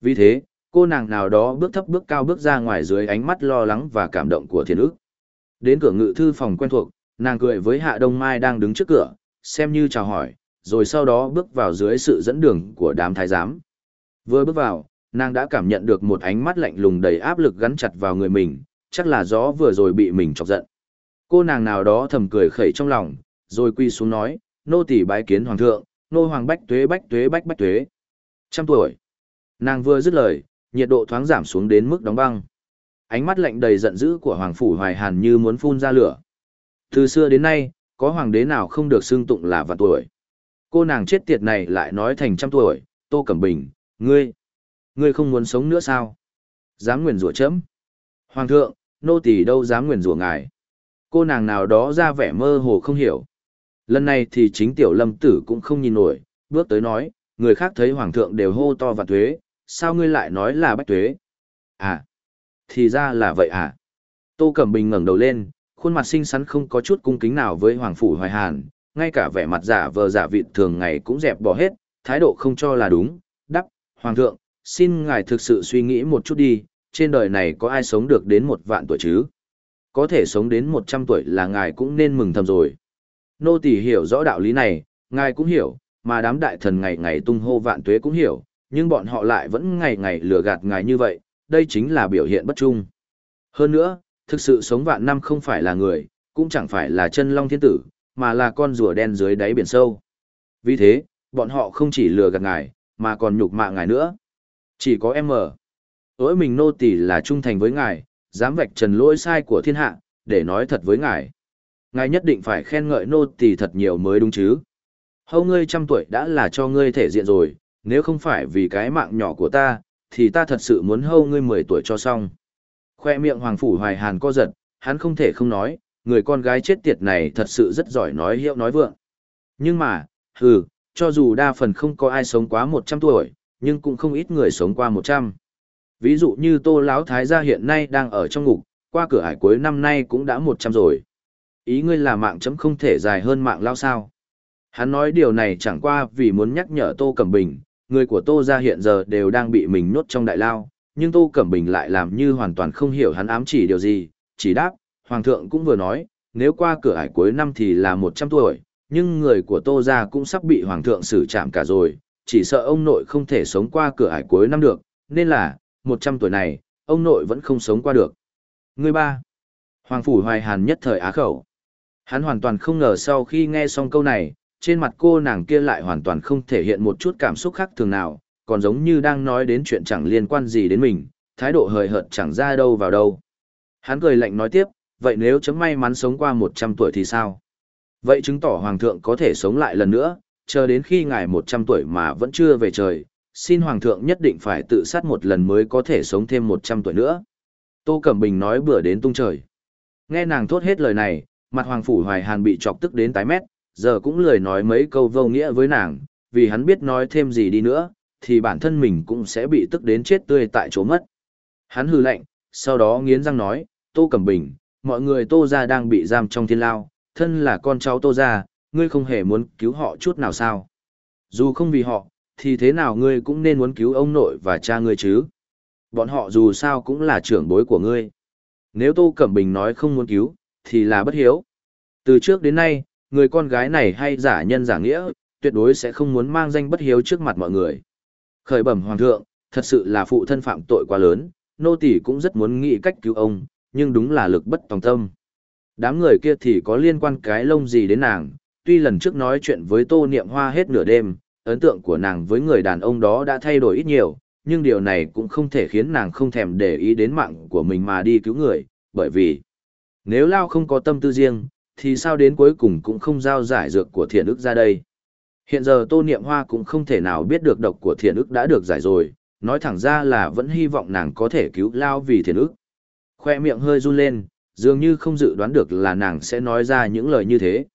Vì thế, cô nàng nào đó bước thấp bước cao bước ra ngoài dưới ánh mắt lo lắng và cảm động của thiên ức. Đến cửa ngự thư phòng quen thuộc, nàng cười với Hạ Đông Mai đang đứng trước cửa, xem như chào hỏi, rồi sau đó bước vào dưới sự dẫn đường của đám thái giám. Vừa bước vào, nàng đã cảm nhận được một ánh mắt lạnh lùng đầy áp lực gắn chặt vào người mình, chắc là gió vừa rồi bị mình chọc giận. Cô nàng nào đó thầm cười khẩy trong lòng, rồi quy xuống nói, nô tỳ bái kiến hoàng thượng, nô hoàng bách tuế bách tuế bách bách tuế. Trăm tuổi. Nàng vừa dứt lời, nhiệt độ thoáng giảm xuống đến mức đóng băng. Ánh mắt lạnh đầy giận dữ của hoàng phủ hoài hàn như muốn phun ra lửa. Từ xưa đến nay, có hoàng đế nào không được xưng tụng là vạn tuổi. Cô nàng chết tiệt này lại nói thành trăm tuổi, Tô Cẩm Bình, ngươi, ngươi không muốn sống nữa sao? Dám nguyền rủa chấm. Hoàng thượng, nô tỳ đâu dám nguyền rủa ngài. Cô nàng nào đó ra vẻ mơ hồ không hiểu. Lần này thì chính tiểu lâm tử cũng không nhìn nổi, bước tới nói, người khác thấy hoàng thượng đều hô to và thuế sao ngươi lại nói là bách thuế À, thì ra là vậy à? Tô Cẩm Bình ngẩng đầu lên, khuôn mặt xinh xắn không có chút cung kính nào với Hoàng Phủ Hoài Hàn, ngay cả vẻ mặt giả vờ giả vịt thường ngày cũng dẹp bỏ hết, thái độ không cho là đúng, đắp, Hoàng thượng, xin ngài thực sự suy nghĩ một chút đi, trên đời này có ai sống được đến một vạn tuổi chứ? Có thể sống đến một trăm tuổi là ngài cũng nên mừng thầm rồi. Nô tỳ hiểu rõ đạo lý này, ngài cũng hiểu, mà đám đại thần ngày ngày tung hô vạn tuế cũng hiểu, nhưng bọn họ lại vẫn ngày ngày lừa gạt ngài như vậy, đây chính là biểu hiện bất trung. Hơn nữa, thực sự sống vạn năm không phải là người, cũng chẳng phải là chân long thiên tử, mà là con rùa đen dưới đáy biển sâu. Vì thế, bọn họ không chỉ lừa gạt ngài, mà còn nhục mạ ngài nữa. Chỉ có em ở. Ối mình nô tỳ là trung thành với ngài, dám vạch trần lỗi sai của thiên hạ, để nói thật với ngài. Ngài nhất định phải khen ngợi nô tỳ thật nhiều mới đúng chứ. Hầu ngươi trăm tuổi đã là cho ngươi thể diện rồi, nếu không phải vì cái mạng nhỏ của ta, thì ta thật sự muốn hâu ngươi 10 tuổi cho xong. Khoe miệng Hoàng Phủ Hoài Hàn co giật, hắn không thể không nói, người con gái chết tiệt này thật sự rất giỏi nói hiệu nói vượng. Nhưng mà, hừ, cho dù đa phần không có ai sống quá 100 tuổi, nhưng cũng không ít người sống qua 100. Ví dụ như Tô Lão Thái gia hiện nay đang ở trong ngục, qua cửa hải cuối năm nay cũng đã 100 rồi. Ý ngươi là mạng chấm không thể dài hơn mạng lao sao. Hắn nói điều này chẳng qua vì muốn nhắc nhở Tô Cẩm Bình, người của Tô gia hiện giờ đều đang bị mình nhốt trong đại lao, nhưng Tô Cẩm Bình lại làm như hoàn toàn không hiểu hắn ám chỉ điều gì, chỉ đáp, Hoàng thượng cũng vừa nói, nếu qua cửa ải cuối năm thì là 100 tuổi, nhưng người của Tô gia cũng sắp bị Hoàng thượng xử trảm cả rồi, chỉ sợ ông nội không thể sống qua cửa ải cuối năm được, nên là, 100 tuổi này, ông nội vẫn không sống qua được. Người ba, Hoàng Phủ Hoài Hàn nhất thời á khẩu. Hắn hoàn toàn không ngờ sau khi nghe xong câu này, trên mặt cô nàng kia lại hoàn toàn không thể hiện một chút cảm xúc khác thường nào, còn giống như đang nói đến chuyện chẳng liên quan gì đến mình, thái độ hời hợt chẳng ra đâu vào đâu. Hắn cười lạnh nói tiếp, vậy nếu chấm may mắn sống qua 100 tuổi thì sao? Vậy chứng tỏ Hoàng thượng có thể sống lại lần nữa, chờ đến khi ngài 100 tuổi mà vẫn chưa về trời, xin Hoàng thượng nhất định phải tự sát một lần mới có thể sống thêm 100 tuổi nữa. Tô Cẩm Bình nói bừa đến tung trời. Nghe nàng thốt hết lời này, mặt Hoàng Phủ Hoài Hàn bị chọc tức đến tái mét, giờ cũng lười nói mấy câu vô nghĩa với nàng, vì hắn biết nói thêm gì đi nữa, thì bản thân mình cũng sẽ bị tức đến chết tươi tại chỗ mất. Hắn hừ lạnh, sau đó nghiến răng nói, Tô Cẩm Bình, mọi người Tô gia đang bị giam trong thiên lao, thân là con cháu Tô gia, ngươi không hề muốn cứu họ chút nào sao? Dù không vì họ, thì thế nào ngươi cũng nên muốn cứu ông nội và cha ngươi chứ? Bọn họ dù sao cũng là trưởng bối của ngươi. Nếu Tô Cẩm Bình nói không muốn cứu, thì là bất hiếu. Từ trước đến nay, người con gái này hay giả nhân giả nghĩa, tuyệt đối sẽ không muốn mang danh bất hiếu trước mặt mọi người. Khởi bẩm hoàng thượng, thật sự là phụ thân phạm tội quá lớn, nô tỳ cũng rất muốn nghĩ cách cứu ông, nhưng đúng là lực bất tòng tâm. Đám người kia thì có liên quan cái lông gì đến nàng, tuy lần trước nói chuyện với Tô Niệm Hoa hết nửa đêm, ấn tượng của nàng với người đàn ông đó đã thay đổi ít nhiều, nhưng điều này cũng không thể khiến nàng không thèm để ý đến mạng của mình mà đi cứu người, bởi vì nếu Lao không có tâm tư riêng, thì sao đến cuối cùng cũng không giao giải dược của thiện ức ra đây. Hiện giờ Tô Niệm Hoa cũng không thể nào biết được độc của thiện ức đã được giải rồi, nói thẳng ra là vẫn hy vọng nàng có thể cứu Lao vì thiện ức. Khoe miệng hơi run lên, dường như không dự đoán được là nàng sẽ nói ra những lời như thế.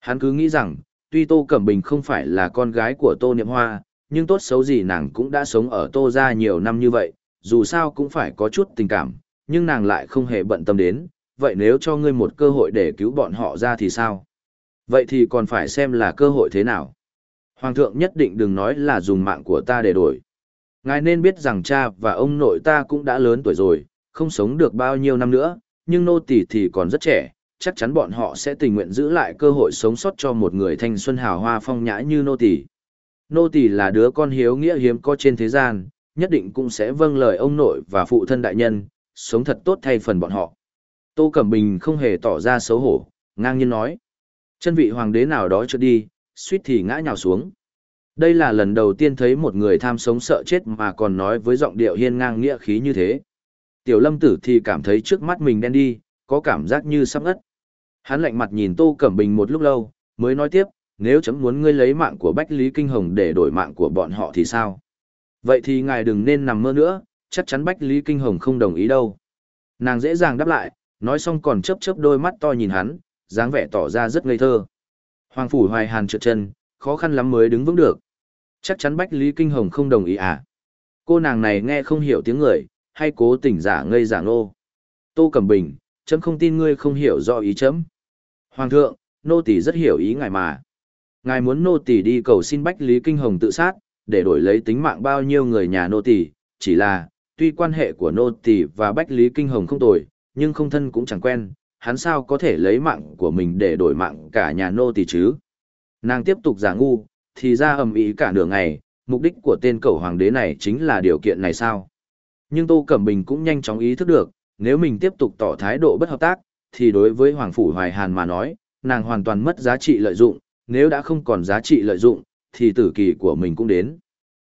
Hắn cứ nghĩ rằng, tuy Tô Cẩm Bình không phải là con gái của Tô Niệm Hoa, nhưng tốt xấu gì nàng cũng đã sống ở Tô gia nhiều năm như vậy, dù sao cũng phải có chút tình cảm, nhưng nàng lại không hề bận tâm đến, vậy nếu cho ngươi một cơ hội để cứu bọn họ ra thì sao? Vậy thì còn phải xem là cơ hội thế nào? Hoàng thượng nhất định đừng nói là dùng mạng của ta để đổi. Ngài nên biết rằng cha và ông nội ta cũng đã lớn tuổi rồi, không sống được bao nhiêu năm nữa, nhưng nô tỳ thì còn rất trẻ, chắc chắn bọn họ sẽ tình nguyện giữ lại cơ hội sống sót cho một người thanh xuân hào hoa phong nhã như nô tỳ. Nô tỳ là đứa con hiếu nghĩa hiếm có trên thế gian, nhất định cũng sẽ vâng lời ông nội và phụ thân đại nhân, sống thật tốt thay phần bọn họ. Tô Cẩm Bình không hề tỏ ra xấu hổ, ngang nhiên nói. Chân vị hoàng đế nào đó trượt đi, suýt thì ngã nhào xuống. Đây là lần đầu tiên thấy một người tham sống sợ chết mà còn nói với giọng điệu hiên ngang nghĩa khí như thế. Tiểu lâm tử thì cảm thấy trước mắt mình đen đi, có cảm giác như sắp ngất. Hắn lạnh mặt nhìn Tô Cẩm Bình một lúc lâu, mới nói tiếp, nếu chấm muốn ngươi lấy mạng của Bách Lý Kinh Hồng để đổi mạng của bọn họ thì sao? Vậy thì ngài đừng nên nằm mơ nữa, chắc chắn Bách Lý Kinh Hồng không đồng ý đâu. Nàng dễ dàng đáp lại, nói xong còn chớp chớp đôi mắt to nhìn hắn, dáng vẻ tỏ ra rất ngây thơ. Hoàng phủ hoài hàn trượt chân, khó khăn lắm mới đứng vững được. Chắc chắn Bách Lý Kinh Hồng không đồng ý à? Cô nàng này nghe không hiểu tiếng người, hay cố tình giả ngây giả ngô. Tô Cẩm Bình, chấm không tin ngươi không hiểu rõ ý chấm. Hoàng thượng, nô tỳ rất hiểu ý ngài mà. Ngài muốn nô tỳ đi cầu xin Bách Lý Kinh Hồng tự sát, để đổi lấy tính mạng bao nhiêu người nhà nô tỳ, chỉ là, tuy quan hệ của nô tỳ và Bách Lý Kinh Hồng không tồi, nhưng không thân cũng chẳng quen, hắn sao có thể lấy mạng của mình để đổi mạng cả nhà nô tỳ chứ. Nàng tiếp tục giả ngu, thì ra ầm ĩ cả nửa ngày, mục đích của tên cầu hoàng đế này chính là điều kiện này sao. Nhưng Tô Cẩm Bình cũng nhanh chóng ý thức được, nếu mình tiếp tục tỏ thái độ bất hợp tác, thì đối với Hoàng Phủ Hoài Hàn mà nói, nàng hoàn toàn mất giá trị lợi dụng, nếu đã không còn giá trị lợi dụng, thì tử kỳ của mình cũng đến.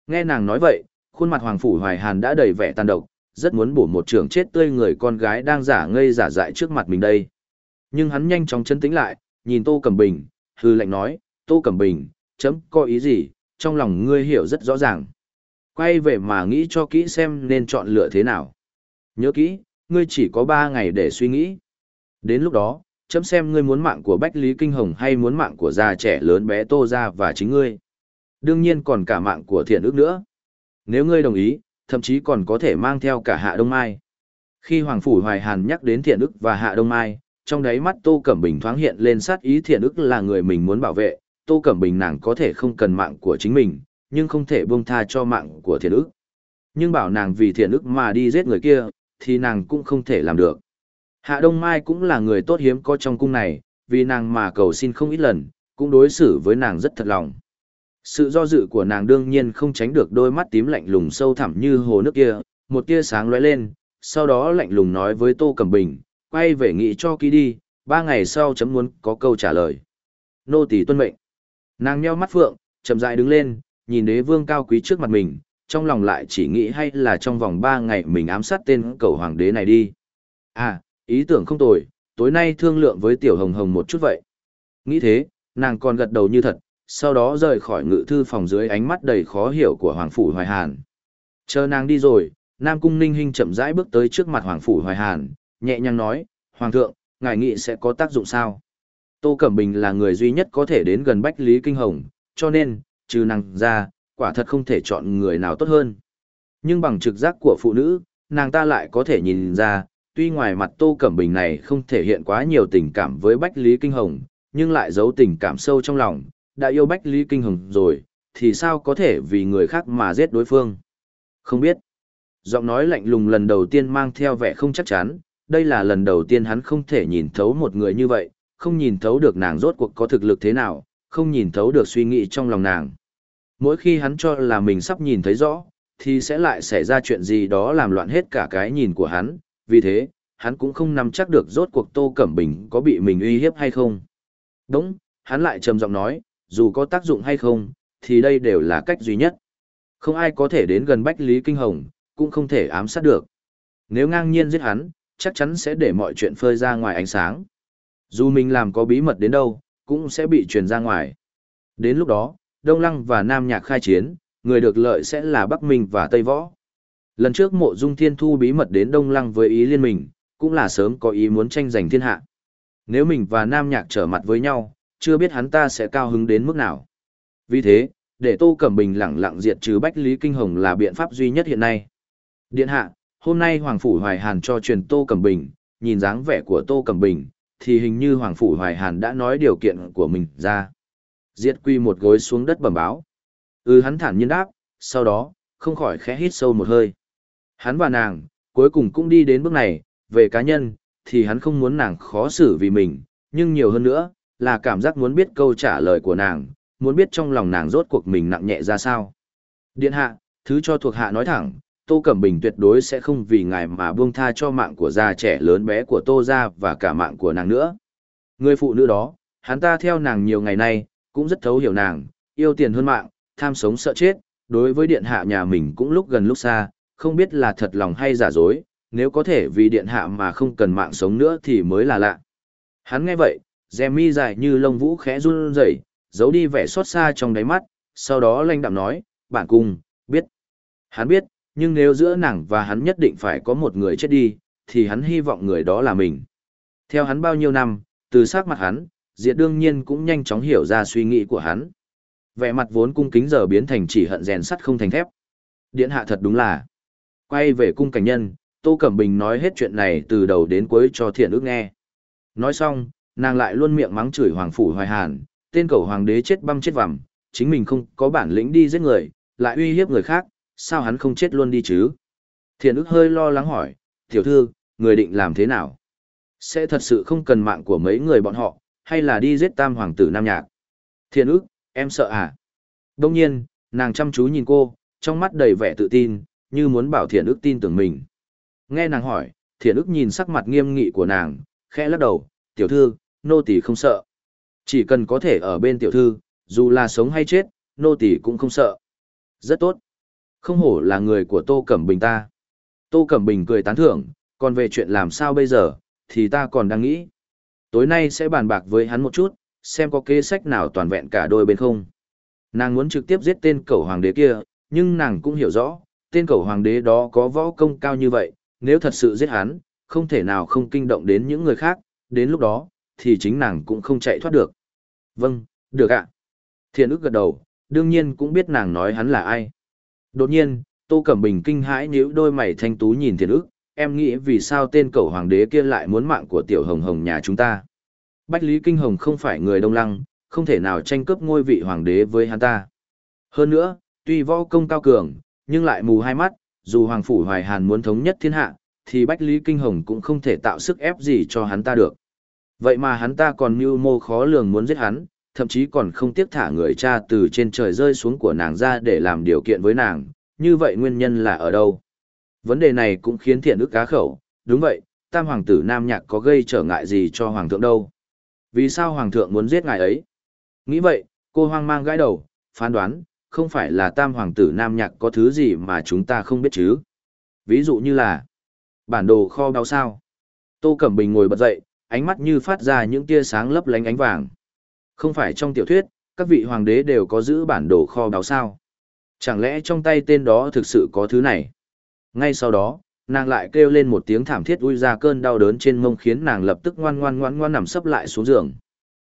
Nghe nàng nói vậy, khuôn mặt Hoàng Phủ Hoài Hàn đã đầy vẻ tàn độc, rất muốn bổ một trường chết tươi người con gái đang giả ngây giả dại trước mặt mình đây. Nhưng hắn nhanh chóng chân tĩnh lại, nhìn Tô Cẩm Bình, hư lệnh nói, Tô Cẩm Bình, chấm có ý gì, trong lòng ngươi hiểu rất rõ ràng. Quay về mà nghĩ cho kỹ xem nên chọn lựa thế nào. Nhớ kỹ, ngươi chỉ có 3 ngày để suy nghĩ. Đến lúc đó, chấm xem ngươi muốn mạng của Bách Lý Kinh Hồng hay muốn mạng của già trẻ lớn bé Tô Gia và chính ngươi. Đương nhiên còn cả mạng của thiện ước nữa. Nếu ngươi đồng ý, thậm chí còn có thể mang theo cả Hạ Đông Mai. Khi Hoàng Phủ Hoài Hàn nhắc đến thiện ức và Hạ Đông Mai, trong đáy mắt Tô Cẩm Bình thoáng hiện lên sát ý thiện ức là người mình muốn bảo vệ, Tô Cẩm Bình nàng có thể không cần mạng của chính mình, nhưng không thể buông tha cho mạng của thiện ức. Nhưng bảo nàng vì thiện ức mà đi giết người kia, thì nàng cũng không thể làm được. Hạ Đông Mai cũng là người tốt hiếm có trong cung này, vì nàng mà cầu xin không ít lần, cũng đối xử với nàng rất thật lòng. Sự do dự của nàng đương nhiên không tránh được đôi mắt tím lạnh lùng sâu thẳm như hồ nước kia, một tia sáng lóe lên, sau đó lạnh lùng nói với Tô Cẩm Bình, quay về nghị cho ký đi, ba ngày sau chấm muốn có câu trả lời. Nô tỳ tuân mệnh. Nàng nheo mắt phượng, chậm rãi đứng lên, nhìn đế vương cao quý trước mặt mình, trong lòng lại chỉ nghĩ hay là trong vòng ba ngày mình ám sát tên cầu hoàng đế này đi. À, ý tưởng không tồi, tối nay thương lượng với tiểu hồng hồng một chút vậy. Nghĩ thế, nàng còn gật đầu như thật, sau đó rời khỏi ngự thư phòng dưới ánh mắt đầy khó hiểu của Hoàng Phủ Hoài Hàn. Chờ nàng đi rồi, Nam Cung Ninh Hinh chậm rãi bước tới trước mặt Hoàng Phủ Hoài Hàn, nhẹ nhàng nói, Hoàng thượng, ngài nghĩ sẽ có tác dụng sao? Tô Cẩm Bình là người duy nhất có thể đến gần Bách Lý Kinh Hồng, cho nên, trừ nàng ra, quả thật không thể chọn người nào tốt hơn. Nhưng bằng trực giác của phụ nữ, nàng ta lại có thể nhìn ra, tuy ngoài mặt Tô Cẩm Bình này không thể hiện quá nhiều tình cảm với Bách Lý Kinh Hồng, nhưng lại giấu tình cảm sâu trong lòng, đã yêu Bách Lý Kinh Hồng rồi, thì sao có thể vì người khác mà giết đối phương? Không biết. Giọng nói lạnh lùng lần đầu tiên mang theo vẻ không chắc chắn, đây là lần đầu tiên hắn không thể nhìn thấu một người như vậy, không nhìn thấu được nàng rốt cuộc có thực lực thế nào, không nhìn thấu được suy nghĩ trong lòng nàng. Mỗi khi hắn cho là mình sắp nhìn thấy rõ, thì sẽ lại xảy ra chuyện gì đó làm loạn hết cả cái nhìn của hắn, vì thế, hắn cũng không nắm chắc được rốt cuộc Tô Cẩm Bình có bị mình uy hiếp hay không. Đúng, hắn lại trầm giọng nói, dù có tác dụng hay không, thì đây đều là cách duy nhất. Không ai có thể đến gần Bách Lý Kinh Hồng, cũng không thể ám sát được. Nếu ngang nhiên giết hắn, chắc chắn sẽ để mọi chuyện phơi ra ngoài ánh sáng. Dù mình làm có bí mật đến đâu, cũng sẽ bị truyền ra ngoài. Đến lúc đó, Đông Lăng và Nam Nhạc khai chiến, người được lợi sẽ là Bắc Minh và Tây Võ. Lần trước mộ dung thiên thu bí mật đến Đông Lăng với ý liên mình, cũng là sớm có ý muốn tranh giành thiên hạ. Nếu mình và Nam Nhạc trở mặt với nhau, chưa biết hắn ta sẽ cao hứng đến mức nào. Vì thế, để Tô Cẩm Bình lẳng lặng diệt trừ Bách Lý Kinh Hồng là biện pháp duy nhất hiện nay. Điện hạ, hôm nay Hoàng Phủ Hoài Hàn cho truyền Tô Cẩm Bình, nhìn dáng vẻ của Tô Cẩm Bình, thì hình như Hoàng Phủ Hoài Hàn đã nói điều kiện của mình ra. Diệt quy một gối xuống đất bẩm báo. Ừ hắn thản nhiên đáp, sau đó, không khỏi khẽ hít sâu một hơi. Hắn và nàng, cuối cùng cũng đi đến bước này, về cá nhân, thì hắn không muốn nàng khó xử vì mình, nhưng nhiều hơn nữa, là cảm giác muốn biết câu trả lời của nàng, muốn biết trong lòng nàng rốt cuộc mình nặng nhẹ ra sao. Điện hạ, thứ cho thuộc hạ nói thẳng, Tô Cẩm Bình tuyệt đối sẽ không vì ngài mà buông tha cho mạng của già trẻ lớn bé của Tô gia và cả mạng của nàng nữa. Người phụ nữ đó, hắn ta theo nàng nhiều ngày nay, cũng rất thấu hiểu nàng, yêu tiền hơn mạng, tham sống sợ chết, đối với điện hạ nhà mình cũng lúc gần lúc xa, không biết là thật lòng hay giả dối, nếu có thể vì điện hạ mà không cần mạng sống nữa thì mới là lạ. Hắn nghe vậy, dè mi dài như lông vũ khẽ run rẩy, giấu đi vẻ xót xa trong đáy mắt, sau đó lanh đạm nói, bản cung, biết. Hắn biết, nhưng nếu giữa nàng và hắn nhất định phải có một người chết đi, thì hắn hy vọng người đó là mình. Theo hắn bao nhiêu năm, từ sắc mặt hắn, Diệt đương nhiên cũng nhanh chóng hiểu ra suy nghĩ của hắn. Vẻ mặt vốn cung kính giờ biến thành chỉ hận rèn sắt không thành thép. Điện hạ thật đúng là. Quay về cung cảnh nhân, Tô Cẩm Bình nói hết chuyện này từ đầu đến cuối cho thiện ước nghe. Nói xong, nàng lại luôn miệng mắng chửi Hoàng Phủ Hoài Hàn, tên cầu hoàng đế chết băm chết vằm, chính mình không có bản lĩnh đi giết người, lại uy hiếp người khác, sao hắn không chết luôn đi chứ? thiền ức hơi lo lắng hỏi, tiểu thư, người định làm thế nào? Sẽ thật sự không cần mạng của mấy người bọn họ, hay là đi giết tam hoàng tử Nam Nhạc? thiền ức, em sợ à? Đông nhiên, nàng chăm chú nhìn cô, trong mắt đầy vẻ tự tin, như muốn bảo thiền ức tin tưởng mình. Nghe nàng hỏi, thiền ức nhìn sắc mặt nghiêm nghị của nàng, khẽ lắc đầu, tiểu thư, nô tỳ không sợ. Chỉ cần có thể ở bên tiểu thư, dù là sống hay chết, nô tỳ cũng không sợ. Rất tốt. Không hổ là người của Tô Cẩm Bình ta. Tô Cẩm Bình cười tán thưởng, còn về chuyện làm sao bây giờ, thì ta còn đang nghĩ. Tối nay sẽ bàn bạc với hắn một chút, xem có kế sách nào toàn vẹn cả đôi bên không. Nàng muốn trực tiếp giết tên cẩu hoàng đế kia, nhưng nàng cũng hiểu rõ, tên cẩu hoàng đế đó có võ công cao như vậy, nếu thật sự giết hắn, không thể nào không kinh động đến những người khác, đến lúc đó, thì chính nàng cũng không chạy thoát được. Vâng, được ạ. Thiện ức gật đầu, đương nhiên cũng biết nàng nói hắn là ai. Đột nhiên, Tô Cẩm Bình kinh hãi nếu đôi mày thanh tú nhìn thiện ức, em nghĩ vì sao tên cầu hoàng đế kia lại muốn mạng của tiểu hồng hồng nhà chúng ta. Bách Lý Kinh Hồng không phải người đông lăng, không thể nào tranh cướp ngôi vị hoàng đế với hắn ta. Hơn nữa, tuy võ công cao cường, nhưng lại mù hai mắt, dù Hoàng Phủ Hoài Hàn muốn thống nhất thiên hạ, thì Bách Lý Kinh Hồng cũng không thể tạo sức ép gì cho hắn ta được. Vậy mà hắn ta còn mưu mô khó lường muốn giết hắn, thậm chí còn không tiếc thả người cha từ trên trời rơi xuống của nàng ra để làm điều kiện với nàng, như vậy nguyên nhân là ở đâu? Vấn đề này cũng khiến thiện ức cá khẩu, đúng vậy, tam hoàng tử Nam Nhạc có gây trở ngại gì cho hoàng thượng đâu? Vì sao hoàng thượng muốn giết ngài ấy? Nghĩ vậy, cô hoang mang gãi đầu, phán đoán, không phải là tam hoàng tử Nam Nhạc có thứ gì mà chúng ta không biết chứ? Ví dụ như là bản đồ kho báo sao? Tô Cẩm Bình ngồi bật dậy, ánh mắt như phát ra những tia sáng lấp lánh ánh vàng. Không phải trong tiểu thuyết, các vị hoàng đế đều có giữ bản đồ kho báu sao? Chẳng lẽ trong tay tên đó thực sự có thứ này? Ngay sau đó, nàng lại kêu lên một tiếng thảm thiết ui ra cơn đau đớn trên mông khiến nàng lập tức ngoan ngoan ngoan ngoan nằm sấp lại xuống giường.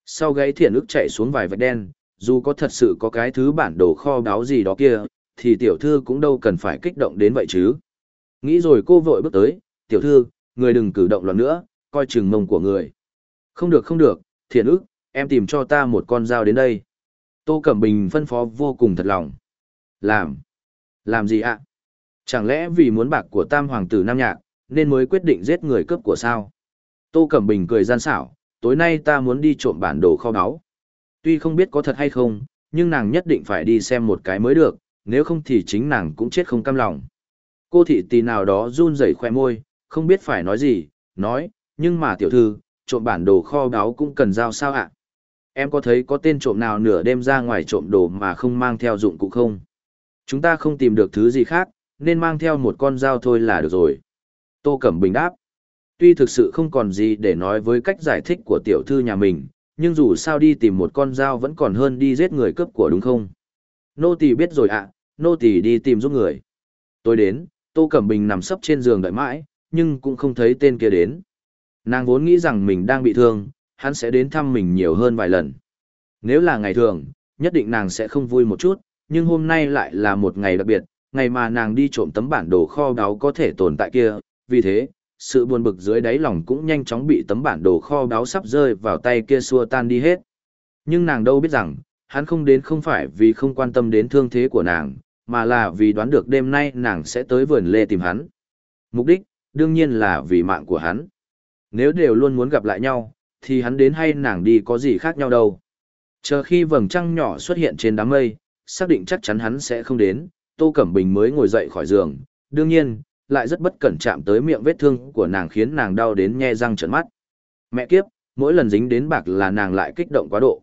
Sau gáy thiện ức chạy xuống vài vạch đen, dù có thật sự có cái thứ bản đồ kho báu gì đó kia, thì tiểu thư cũng đâu cần phải kích động đến vậy chứ. Nghĩ rồi cô vội bước tới, tiểu thư, người đừng cử động loạn nữa, coi chừng mông của người. Không được không được, thiện ức, em tìm cho ta một con dao đến đây. Tô Cẩm Bình phân phó vô cùng thật lòng. Làm? Làm gì ạ? Chẳng lẽ vì muốn bạc của tam hoàng tử Nam Nhạc, nên mới quyết định giết người cướp của sao? Tô Cẩm Bình cười gian xảo, tối nay ta muốn đi trộm bản đồ kho báu. Tuy không biết có thật hay không, nhưng nàng nhất định phải đi xem một cái mới được, nếu không thì chính nàng cũng chết không cam lòng. Cô thị tì nào đó run rẩy khoe môi, không biết phải nói gì, nói, nhưng mà tiểu thư, trộm bản đồ kho báu cũng cần giao sao ạ? Em có thấy có tên trộm nào nửa đêm ra ngoài trộm đồ mà không mang theo dụng cụ không? Chúng ta không tìm được thứ gì khác, nên mang theo một con dao thôi là được rồi. Tô Cẩm Bình đáp. Tuy thực sự không còn gì để nói với cách giải thích của tiểu thư nhà mình, nhưng dù sao đi tìm một con dao vẫn còn hơn đi giết người cướp của đúng không? Nô tỳ biết rồi ạ, nô tỳ đi tìm giúp người. Tôi đến, Tô Cẩm Bình nằm sấp trên giường đợi mãi, nhưng cũng không thấy tên kia đến. Nàng vốn nghĩ rằng mình đang bị thương, hắn sẽ đến thăm mình nhiều hơn vài lần. Nếu là ngày thường, nhất định nàng sẽ không vui một chút, nhưng hôm nay lại là một ngày đặc biệt, ngày mà nàng đi trộm tấm bản đồ kho báu có thể tồn tại kia, vì thế, sự buồn bực dưới đáy lòng cũng nhanh chóng bị tấm bản đồ kho báu sắp rơi vào tay kia xua tan đi hết. Nhưng nàng đâu biết rằng, hắn không đến không phải vì không quan tâm đến thương thế của nàng, mà là vì đoán được đêm nay nàng sẽ tới vườn lê tìm hắn. Mục đích, đương nhiên là vì mạng của hắn. Nếu đều luôn muốn gặp lại nhau, thì hắn đến hay nàng đi có gì khác nhau đâu. Chờ khi vầng trăng nhỏ xuất hiện trên đám mây, xác định chắc chắn hắn sẽ không đến, Tô Cẩm Bình mới ngồi dậy khỏi giường, đương nhiên, lại rất bất cẩn chạm tới miệng vết thương của nàng khiến nàng đau đến nhe răng trợn mắt. Mẹ kiếp, mỗi lần dính đến bạc là nàng lại kích động quá độ.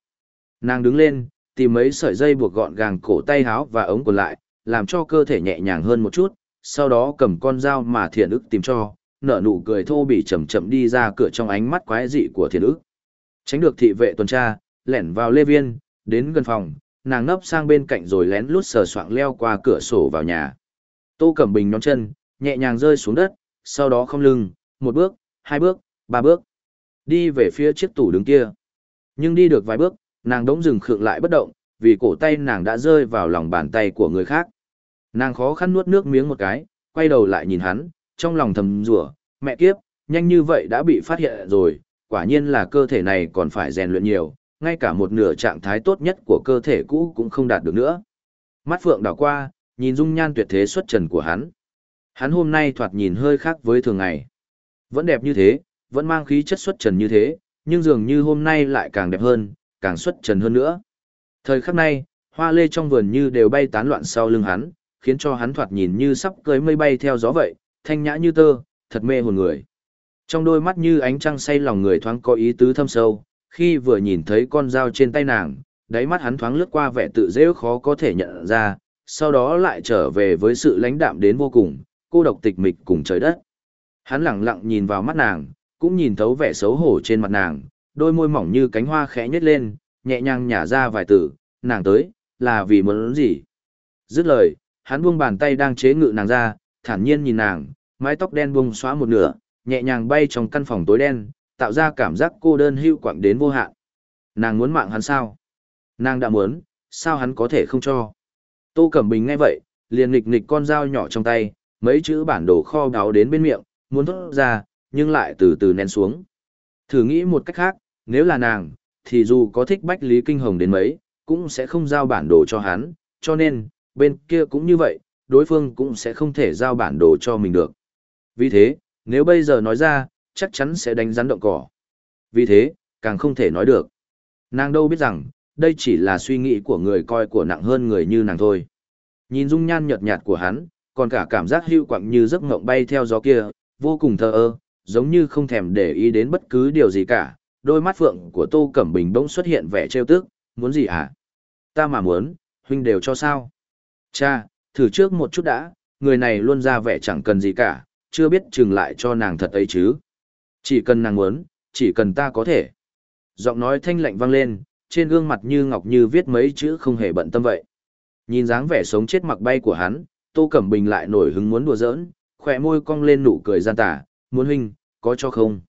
Nàng đứng lên, tìm mấy sợi dây buộc gọn gàng cổ tay háo và ống quần lại, làm cho cơ thể nhẹ nhàng hơn một chút, sau đó cầm con dao mà thiện ức tìm cho, nở nụ cười thô bỉ chậm chậm đi ra cửa trong ánh mắt quái dị của thiền ức. Tránh được thị vệ tuần tra, lẻn vào lê viên, đến gần phòng, nàng nấp sang bên cạnh rồi lén lút sờ soạng leo qua cửa sổ vào nhà. Tô Cẩm Bình nhón chân, nhẹ nhàng rơi xuống đất, sau đó không lưng, một bước, hai bước, ba bước. Đi về phía chiếc tủ đứng kia. Nhưng đi được vài bước, nàng đống dừng khựng lại bất động, vì cổ tay nàng đã rơi vào lòng bàn tay của người khác. Nàng khó khăn nuốt nước miếng một cái, quay đầu lại nhìn hắn, trong lòng thầm rủa, mẹ kiếp, nhanh như vậy đã bị phát hiện rồi, quả nhiên là cơ thể này còn phải rèn luyện nhiều, ngay cả một nửa trạng thái tốt nhất của cơ thể cũ cũng không đạt được nữa. Mắt phượng đảo qua, nhìn dung nhan tuyệt thế xuất trần của hắn. Hắn hôm nay thoạt nhìn hơi khác với thường ngày. Vẫn đẹp như thế, vẫn mang khí chất xuất trần như thế, nhưng dường như hôm nay lại càng đẹp hơn, càng xuất trần hơn nữa. Thời khắc này, hoa lê trong vườn như đều bay tán loạn sau lưng hắn, khiến cho hắn thoạt nhìn như sắp cưới mây bay theo gió vậy, thanh nhã như tơ, thật mê hồn người. Trong đôi mắt như ánh trăng say lòng người thoáng có ý tứ thâm sâu, khi vừa nhìn thấy con dao trên tay nàng, đáy mắt hắn thoáng lướt qua vẻ tự dễ khó có thể nhận ra, sau đó lại trở về với sự lãnh đạm đến vô cùng, cô độc tịch mịch cùng trời đất. Hắn lặng lặng nhìn vào mắt nàng, cũng nhìn thấu vẻ xấu hổ trên mặt nàng, đôi môi mỏng như cánh hoa khẽ nhếch lên, nhẹ nhàng nhả ra vài từ, nàng tới, là vì muốn gì? Dứt lời, hắn buông bàn tay đang chế ngự nàng ra, thản nhiên nhìn nàng, mái tóc đen buông xóa một nửa, nhẹ nhàng bay trong căn phòng tối đen, tạo ra cảm giác cô đơn hưu quặng đến vô hạn. Nàng muốn mạng hắn sao? Nàng đã muốn, sao hắn có thể không cho? Tô Cẩm Bình nghe vậy, liền nghịch nghịch con dao nhỏ trong tay, mấy chữ bản đồ kho đáo đến bên miệng, muốn thốt ra, nhưng lại từ từ nén xuống. Thử nghĩ một cách khác, nếu là nàng, thì dù có thích Bách Lý Kinh Hồng đến mấy, cũng sẽ không giao bản đồ cho hắn, cho nên, bên kia cũng như vậy, đối phương cũng sẽ không thể giao bản đồ cho mình được. Vì thế, nếu bây giờ nói ra, chắc chắn sẽ đánh rắn động cỏ. Vì thế, càng không thể nói được. Nàng đâu biết rằng, đây chỉ là suy nghĩ của người coi của nặng hơn người như nàng thôi. Nhìn dung nhan nhợt nhạt của hắn, còn cả cảm giác hưu quặng như giấc ngộng bay theo gió kia, vô cùng thờ ơ, giống như không thèm để ý đến bất cứ điều gì cả. Đôi mắt phượng của Tô Cẩm Bình bỗng xuất hiện vẻ trêu tức, muốn gì hả? Ta mà muốn, huynh đều cho sao? Cha, thử trước một chút đã, người này luôn ra vẻ chẳng cần gì cả, chưa biết chừng lại cho nàng thật ấy chứ. Chỉ cần nàng muốn, chỉ cần ta có thể. Giọng nói thanh lạnh vang lên, trên gương mặt như ngọc như viết mấy chữ không hề bận tâm vậy. Nhìn dáng vẻ sống chết mặc bay của hắn, Tô Cẩm Bình lại nổi hứng muốn đùa giỡn, khỏe môi cong lên nụ cười gian tà, muốn huynh, có cho không?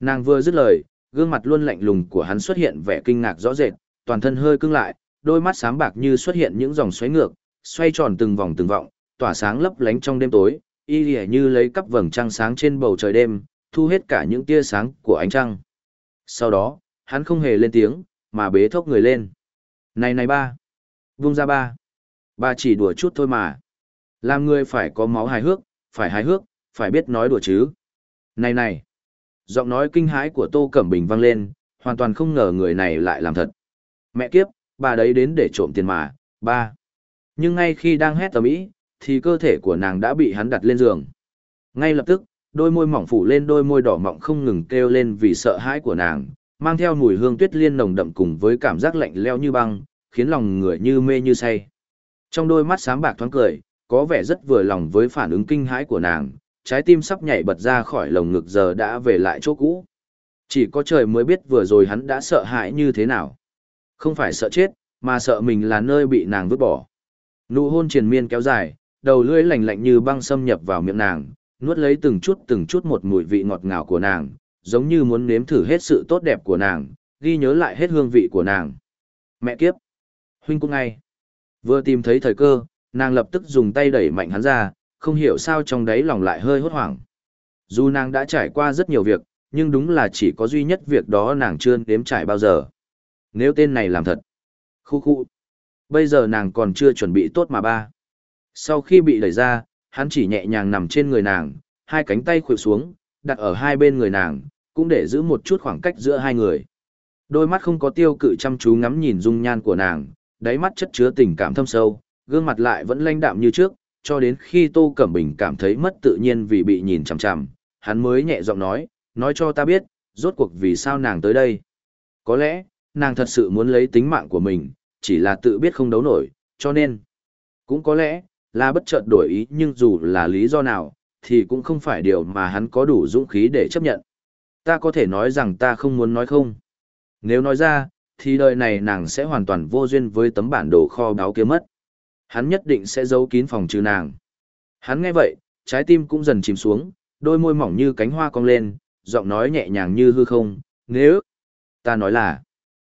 Nàng vừa dứt lời, gương mặt luôn lạnh lùng của hắn xuất hiện vẻ kinh ngạc rõ rệt, toàn thân hơi cứng lại, đôi mắt sáng bạc như xuất hiện những dòng xoáy ngược, xoay tròn từng vòng từng vọng, tỏa sáng lấp lánh trong đêm tối, y lìa như lấy cắp vầng trăng sáng trên bầu trời đêm, thu hết cả những tia sáng của ánh trăng. Sau đó, hắn không hề lên tiếng, mà bế thốc người lên. Này này ba! Vung ra ba! Ba chỉ đùa chút thôi mà. Làm người phải có máu hài hước, phải hài hước, phải biết nói đùa chứ. Này này! Giọng nói kinh hãi của Tô Cẩm Bình vang lên, hoàn toàn không ngờ người này lại làm thật. Mẹ kiếp, bà đấy đến để trộm tiền mà, ba. Nhưng ngay khi đang hét tầm ý, thì cơ thể của nàng đã bị hắn đặt lên giường. Ngay lập tức, đôi môi mỏng phủ lên đôi môi đỏ mọng không ngừng kêu lên vì sợ hãi của nàng, mang theo mùi hương tuyết liên nồng đậm cùng với cảm giác lạnh leo như băng, khiến lòng người như mê như say. Trong đôi mắt sáng bạc thoáng cười, có vẻ rất vừa lòng với phản ứng kinh hãi của nàng, trái tim sắp nhảy bật ra khỏi lồng ngực giờ đã về lại chỗ cũ. Chỉ có trời mới biết vừa rồi hắn đã sợ hãi như thế nào. Không phải sợ chết, mà sợ mình là nơi bị nàng vứt bỏ. Nụ hôn triền miên kéo dài, đầu lưỡi lạnh lạnh như băng xâm nhập vào miệng nàng, nuốt lấy từng chút từng chút một mùi vị ngọt ngào của nàng, giống như muốn nếm thử hết sự tốt đẹp của nàng, ghi nhớ lại hết hương vị của nàng. Mẹ kiếp! Huynh cũng ngay. Vừa tìm thấy thời cơ, nàng lập tức dùng tay đẩy mạnh hắn ra, không hiểu sao trong đấy lòng lại hơi hốt hoảng. Dù nàng đã trải qua rất nhiều việc, nhưng đúng là chỉ có duy nhất việc đó nàng chưa nếm trải bao giờ. Nếu tên này làm thật. Khu khu. Bây giờ nàng còn chưa chuẩn bị tốt mà ba. Sau khi bị đẩy ra, hắn chỉ nhẹ nhàng nằm trên người nàng, hai cánh tay khuỵu xuống, đặt ở hai bên người nàng, cũng để giữ một chút khoảng cách giữa hai người. Đôi mắt không có tiêu cự chăm chú ngắm nhìn dung nhan của nàng, đáy mắt chất chứa tình cảm thâm sâu, gương mặt lại vẫn lanh đạm như trước, cho đến khi Tô Cẩm Bình cảm thấy mất tự nhiên vì bị nhìn chằm chằm, hắn mới nhẹ giọng nói, nói cho ta biết, rốt cuộc vì sao nàng tới đây. Có lẽ, nàng thật sự muốn lấy tính mạng của mình, chỉ là tự biết không đấu nổi, cho nên, cũng có lẽ, là bất chợt đổi ý nhưng dù là lý do nào, thì cũng không phải điều mà hắn có đủ dũng khí để chấp nhận. Ta có thể nói rằng ta không muốn nói không. Nếu nói ra, thì đời này nàng sẽ hoàn toàn vô duyên với tấm bản đồ kho báo kia mất. Hắn nhất định sẽ giấu kín phòng trừ nàng. Hắn nghe vậy, trái tim cũng dần chìm xuống, đôi môi mỏng như cánh hoa cong lên, giọng nói nhẹ nhàng như hư không, nếu ta nói là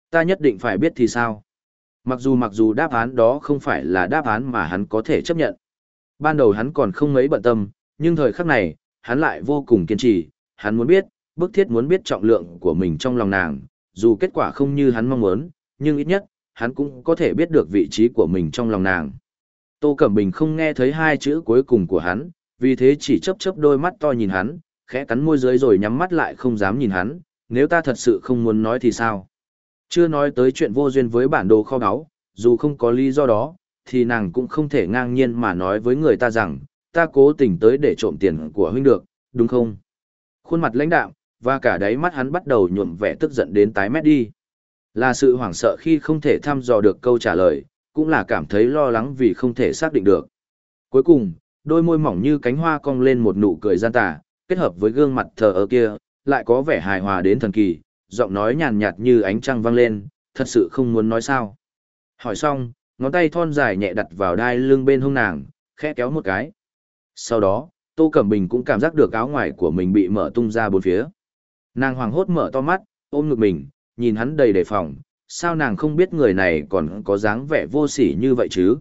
ta nhất định phải biết thì sao. Mặc dù mặc dù đáp án đó không phải là đáp án mà hắn có thể chấp nhận. Ban đầu hắn còn không mấy bận tâm, nhưng thời khắc này, hắn lại vô cùng kiên trì, hắn muốn biết, bức thiết muốn biết trọng lượng của mình trong lòng nàng, dù kết quả không như hắn mong muốn, nhưng ít nhất, hắn cũng có thể biết được vị trí của mình trong lòng nàng. Tô Cẩm Bình không nghe thấy hai chữ cuối cùng của hắn, vì thế chỉ chấp chấp đôi mắt to nhìn hắn, khẽ cắn môi dưới rồi nhắm mắt lại không dám nhìn hắn, nếu ta thật sự không muốn nói thì sao? Chưa nói tới chuyện vô duyên với bản đồ kho báu, dù không có lý do đó, thì nàng cũng không thể ngang nhiên mà nói với người ta rằng, ta cố tình tới để trộm tiền của huynh được, đúng không? Khuôn mặt lãnh đạm, và cả đáy mắt hắn bắt đầu nhuộm vẻ tức giận đến tái mét đi. Là sự hoảng sợ khi không thể thăm dò được câu trả lời, cũng là cảm thấy lo lắng vì không thể xác định được. Cuối cùng, đôi môi mỏng như cánh hoa cong lên một nụ cười gian tà, kết hợp với gương mặt thờ ơ kia, lại có vẻ hài hòa đến thần kỳ, giọng nói nhàn nhạt như ánh trăng vang lên, thật sự không muốn nói sao. Hỏi xong, ngón tay thon dài nhẹ đặt vào đai lưng bên hông nàng, khẽ kéo một cái. Sau đó, Tô Cẩm Bình cũng cảm giác được áo ngoài của mình bị mở tung ra bốn phía. Nàng hoàng hốt mở to mắt, ôm ngực mình, nhìn hắn đầy đề phòng, sao nàng không biết người này còn có dáng vẻ vô sỉ như vậy chứ?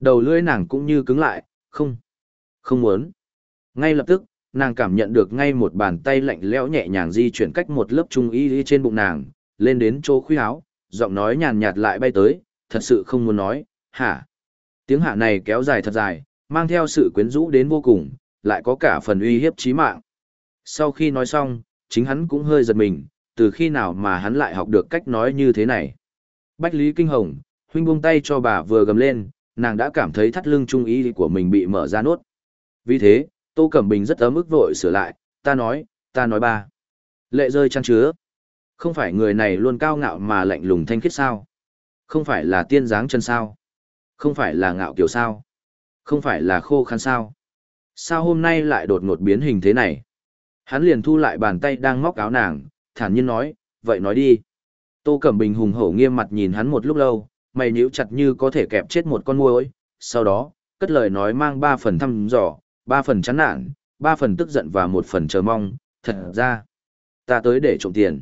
Đầu lưỡi nàng cũng như cứng lại, không, không muốn. Ngay lập tức, nàng cảm nhận được ngay một bàn tay lạnh lẽo nhẹ nhàng di chuyển cách một lớp trung y trên bụng nàng, lên đến chỗ khuy áo, giọng nói nhàn nhạt lại bay tới, thật sự không muốn nói, hả? Tiếng hạ này kéo dài thật dài, mang theo sự quyến rũ đến vô cùng, lại có cả phần uy hiếp chí mạng. Sau khi nói xong, chính hắn cũng hơi giật mình, từ khi nào mà hắn lại học được cách nói như thế này. Bách Lý Kinh Hồng, huynh buông tay cho bà vừa gầm lên, nàng đã cảm thấy thắt lưng trung ý của mình bị mở ra nốt. Vì thế, Tô Cẩm Bình rất ấm ức vội sửa lại, ta nói, ta nói ba. Lệ rơi chăn chứa. Không phải người này luôn cao ngạo mà lạnh lùng thanh khiết sao? Không phải là tiên dáng chân sao? Không phải là ngạo kiểu sao? Không phải là khô khăn sao? Sao hôm nay lại đột ngột biến hình thế này? Hắn liền thu lại bàn tay đang móc áo nàng, thản nhiên nói, vậy nói đi. Tô Cẩm Bình hùng hổ nghiêm mặt nhìn hắn một lúc lâu, mày nhíu chặt như có thể kẹp chết một con muỗi, sau đó, cất lời nói mang ba phần thăm dò, ba phần chán nản, ba phần tức giận và một phần chờ mong, thật ra, ta tới để trộm tiền.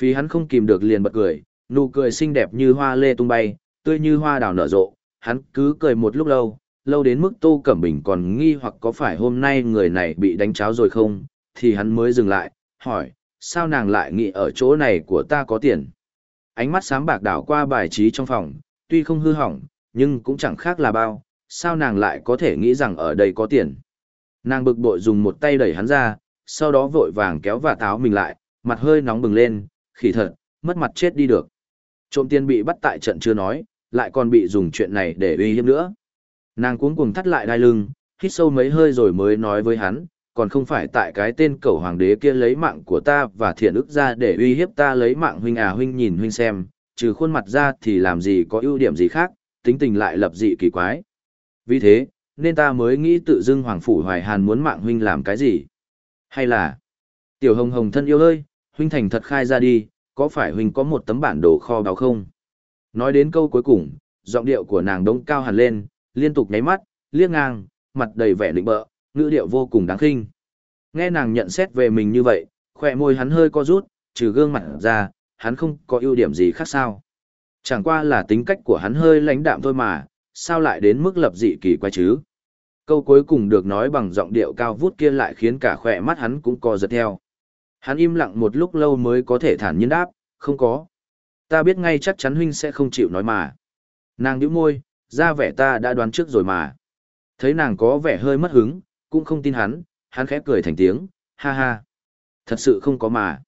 Phí hắn không kìm được liền bật cười, nụ cười xinh đẹp như hoa lê tung bay, tươi như hoa đào nở rộ, hắn cứ cười một lúc lâu, lâu đến mức Tô Cẩm Bình còn nghi hoặc có phải hôm nay người này bị đánh cháo rồi không, thì hắn mới dừng lại, hỏi, sao nàng lại nghĩ ở chỗ này của ta có tiền? Ánh mắt sáng bạc đảo qua bài trí trong phòng, tuy không hư hỏng, nhưng cũng chẳng khác là bao, sao nàng lại có thể nghĩ rằng ở đây có tiền? Nàng bực bội dùng một tay đẩy hắn ra, sau đó vội vàng kéo và táo mình lại, mặt hơi nóng bừng lên, khỉ thật, mất mặt chết đi được. Trộm tiền bị bắt tại trận chưa nói, lại còn bị dùng chuyện này để uy hiếp nữa. Nàng cuống cuồng thắt lại đai lưng, hít sâu mấy hơi rồi mới nói với hắn, còn không phải tại cái tên cẩu hoàng đế kia lấy mạng của ta và thiện ức ra để uy hiếp ta lấy mạng huynh à huynh nhìn huynh xem, trừ khuôn mặt ra thì làm gì có ưu điểm gì khác, tính tình lại lập dị kỳ quái. Vì thế, nên ta mới nghĩ tự dưng hoàng phủ hoài hàn muốn mạng huynh làm cái gì. Hay là, tiểu hồng hồng thân yêu ơi, huynh thành thật khai ra đi, có phải huynh có một tấm bản đồ kho báu không? Nói đến câu cuối cùng, giọng điệu của nàng đống cao hẳn lên, liên tục nháy mắt, liếc ngang, mặt đầy vẻ định bợ, ngữ điệu vô cùng đáng khinh. Nghe nàng nhận xét về mình như vậy, khỏe môi hắn hơi co rút, trừ gương mặt ra, hắn không có ưu điểm gì khác sao. Chẳng qua là tính cách của hắn hơi lãnh đạm thôi mà, sao lại đến mức lập dị kỳ quái chứ. Câu cuối cùng được nói bằng giọng điệu cao vút kia lại khiến cả khỏe mắt hắn cũng co giật theo. Hắn im lặng một lúc lâu mới có thể thản nhiên đáp, không có. Ta biết ngay chắc chắn huynh sẽ không chịu nói mà. Nàng nhíu môi, ra vẻ ta đã đoán trước rồi mà. Thấy nàng có vẻ hơi mất hứng, cũng không tin hắn, hắn khẽ cười thành tiếng, ha ha. Thật sự không có mà.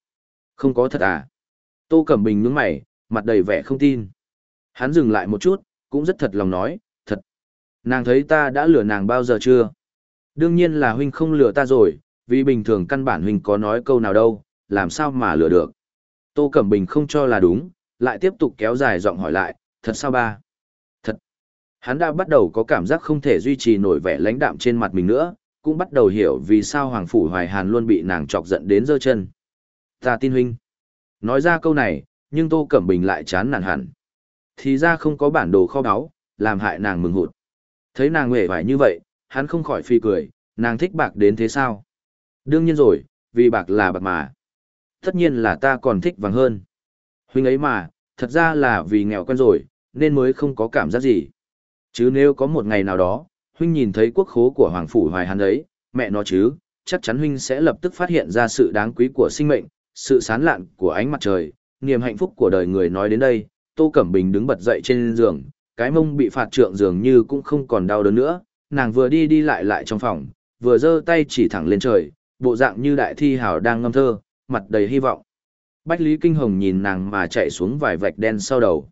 Không có thật à. Tô Cẩm Bình nhướng mày, mặt đầy vẻ không tin. Hắn dừng lại một chút, cũng rất thật lòng nói, thật. Nàng thấy ta đã lừa nàng bao giờ chưa? Đương nhiên là huynh không lừa ta rồi, vì bình thường căn bản huynh có nói câu nào đâu, làm sao mà lừa được. Tô Cẩm Bình không cho là đúng, lại tiếp tục kéo dài giọng hỏi lại, thật sao ba? Thật. Hắn đã bắt đầu có cảm giác không thể duy trì nổi vẻ lãnh đạm trên mặt mình nữa, cũng bắt đầu hiểu vì sao Hoàng Phủ Hoài Hàn luôn bị nàng chọc giận đến giơ chân. Ta tin huynh. Nói ra câu này, nhưng Tô Cẩm Bình lại chán nản hẳn. Thì ra không có bản đồ kho báu, làm hại nàng mừng hụt. Thấy nàng nguệ vải như vậy, hắn không khỏi phi cười, nàng thích bạc đến thế sao? Đương nhiên rồi, vì bạc là bạc mà. Tất nhiên là ta còn thích vàng hơn. Huynh ấy mà, thật ra là vì nghèo quen rồi, nên mới không có cảm giác gì. Chứ nếu có một ngày nào đó, huynh nhìn thấy quốc khố của Hoàng Phủ Hoài Hàn ấy, mẹ nó chứ, chắc chắn huynh sẽ lập tức phát hiện ra sự đáng quý của sinh mệnh, sự sán lạn của ánh mặt trời, niềm hạnh phúc của đời người nói đến đây, Tô Cẩm Bình đứng bật dậy trên giường, cái mông bị phạt trượng dường như cũng không còn đau đớn nữa, nàng vừa đi đi lại lại trong phòng, vừa giơ tay chỉ thẳng lên trời, bộ dạng như đại thi hào đang ngâm thơ, mặt đầy hy vọng. Bách Lý Kinh Hồng nhìn nàng mà chạy xuống vài vạch đen sau đầu.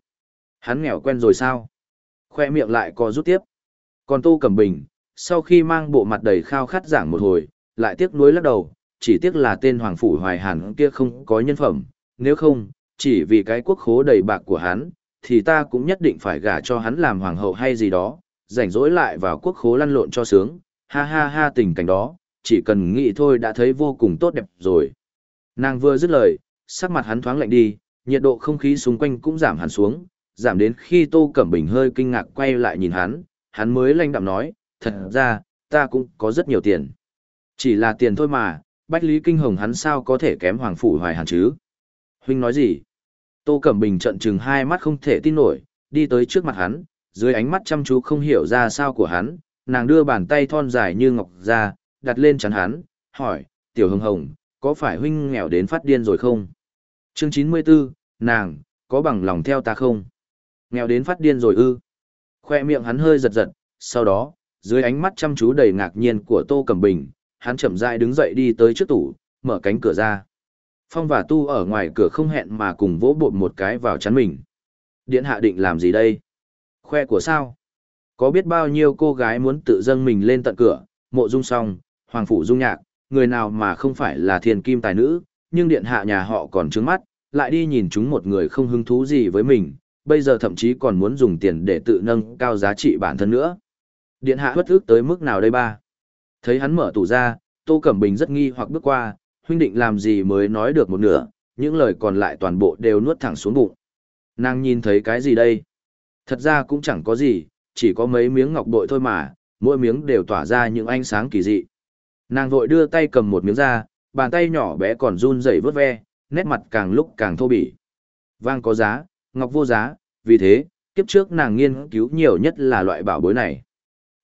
Hắn nghèo quen rồi sao? Khoe miệng lại co rút tiếp. Còn Tô Cẩm Bình, sau khi mang bộ mặt đầy khao khát giảng một hồi, lại tiếc nuối lắc đầu, chỉ tiếc là tên Hoàng Phủ Hoài Hàn kia không có nhân phẩm, nếu không, chỉ vì cái quốc khố đầy bạc của hắn, thì ta cũng nhất định phải gả cho hắn làm hoàng hậu hay gì đó, rảnh rỗi lại vào quốc khố lăn lộn cho sướng, ha ha ha tình cảnh đó, chỉ cần nghĩ thôi đã thấy vô cùng tốt đẹp rồi. Nàng vừa dứt lời, sắc mặt hắn thoáng lạnh đi, nhiệt độ không khí xung quanh cũng giảm hẳn xuống, giảm đến khi Tô Cẩm Bình hơi kinh ngạc quay lại nhìn hắn, hắn mới lanh đạm nói, thật ra, ta cũng có rất nhiều tiền. Chỉ là tiền thôi mà, Bách Lý Kinh Hồng hắn sao có thể kém Hoàng Phủ Hoài Hàn chứ? Huynh nói gì? Tô Cẩm Bình trận trừng hai mắt không thể tin nổi, đi tới trước mặt hắn, dưới ánh mắt chăm chú không hiểu ra sao của hắn, nàng đưa bàn tay thon dài như ngọc ra, đặt lên chắn hắn, hỏi, tiểu hồng hồng, có phải huynh nghèo đến phát điên rồi không? Chương 94, nàng, có bằng lòng theo ta không? Nghèo đến phát điên rồi ư? Khoe miệng hắn hơi giật giật, sau đó, dưới ánh mắt chăm chú đầy ngạc nhiên của Tô Cẩm Bình, hắn chậm rãi đứng dậy đi tới trước tủ, mở cánh cửa ra. Phong và Tu ở ngoài cửa không hẹn mà cùng vỗ bột một cái vào chắn mình. Điện hạ định làm gì đây? Khoe của sao? Có biết bao nhiêu cô gái muốn tự dâng mình lên tận cửa, mộ dung song, hoàng phủ dung nhạc, người nào mà không phải là thiền kim tài nữ, nhưng điện hạ nhà họ còn trướng mắt, lại đi nhìn chúng một người không hứng thú gì với mình, bây giờ thậm chí còn muốn dùng tiền để tự nâng cao giá trị bản thân nữa. Điện hạ bất ước tới mức nào đây ba? Thấy hắn mở tủ ra, Tô Cẩm Bình rất nghi hoặc bước qua, huynh định làm gì mới nói được một nửa, những lời còn lại toàn bộ đều nuốt thẳng xuống bụng. Nàng nhìn thấy cái gì đây? Thật ra cũng chẳng có gì, chỉ có mấy miếng ngọc bội thôi mà, mỗi miếng đều tỏa ra những ánh sáng kỳ dị. Nàng vội đưa tay cầm một miếng ra, bàn tay nhỏ bé còn run rẩy vớt ve, nét mặt càng lúc càng thô bỉ. Vang có giá, ngọc vô giá, vì thế, kiếp trước nàng nghiên cứu nhiều nhất là loại bảo bối này.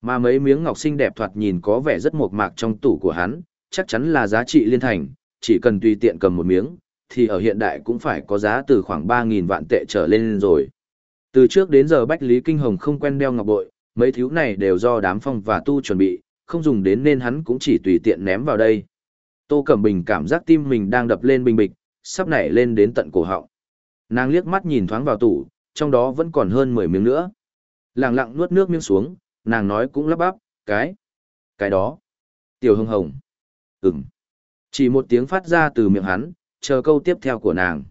Mà mấy miếng ngọc xinh đẹp thoạt nhìn có vẻ rất mộc mạc trong tủ của hắn, chắc chắn là giá trị liên thành, chỉ cần tùy tiện cầm một miếng, thì ở hiện đại cũng phải có giá từ khoảng 3.000 vạn tệ trở lên rồi. Từ trước đến giờ Bách Lý Kinh Hồng không quen đeo ngọc bội, mấy thứ này đều do đám phong và tu chuẩn bị, không dùng đến nên hắn cũng chỉ tùy tiện ném vào đây. Tô Cẩm Bình cảm giác tim mình đang đập lên bình bịch, sắp nảy lên đến tận cổ họng. Nàng liếc mắt nhìn thoáng vào tủ, trong đó vẫn còn hơn 10 miếng nữa. Lặng lặng nuốt nước miếng xuống, nàng nói cũng lắp bắp, cái, cái đó. Tiểu hồng hồng. Ừm. Chỉ một tiếng phát ra từ miệng hắn, chờ câu tiếp theo của nàng.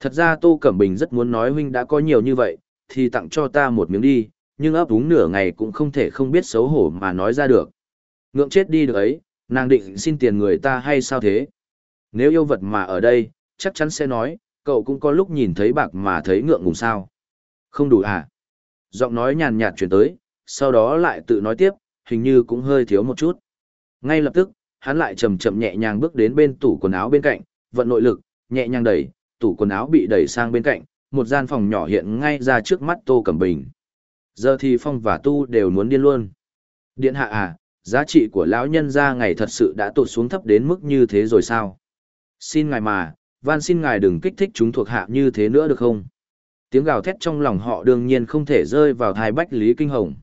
Thật ra Tô Cẩm Bình rất muốn nói huynh đã có nhiều như vậy, thì tặng cho ta một miếng đi, nhưng ấp úng nửa ngày cũng không thể không biết xấu hổ mà nói ra được. Ngượng chết đi được ấy, nàng định xin tiền người ta hay sao thế? Nếu yêu vật mà ở đây, chắc chắn sẽ nói, cậu cũng có lúc nhìn thấy bạc mà thấy ngượng ngùng sao. Không đủ à? Giọng nói nhàn nhạt chuyển tới, sau đó lại tự nói tiếp, hình như cũng hơi thiếu một chút. Ngay lập tức, hắn lại chậm chậm nhẹ nhàng bước đến bên tủ quần áo bên cạnh, vận nội lực, nhẹ nhàng đẩy, tủ quần áo bị đẩy sang bên cạnh, một gian phòng nhỏ hiện ngay ra trước mắt Tô Cẩm Bình. Giờ thì Phong và Tu đều muốn điên luôn. Điện hạ à, giá trị của lão nhân gia ngày thật sự đã tụt xuống thấp đến mức như thế rồi sao? Xin ngài mà, van xin ngài đừng kích thích chúng thuộc hạ như thế nữa được không? Tiếng gào thét trong lòng họ đương nhiên không thể rơi vào thai bách Lý Kinh Hồng.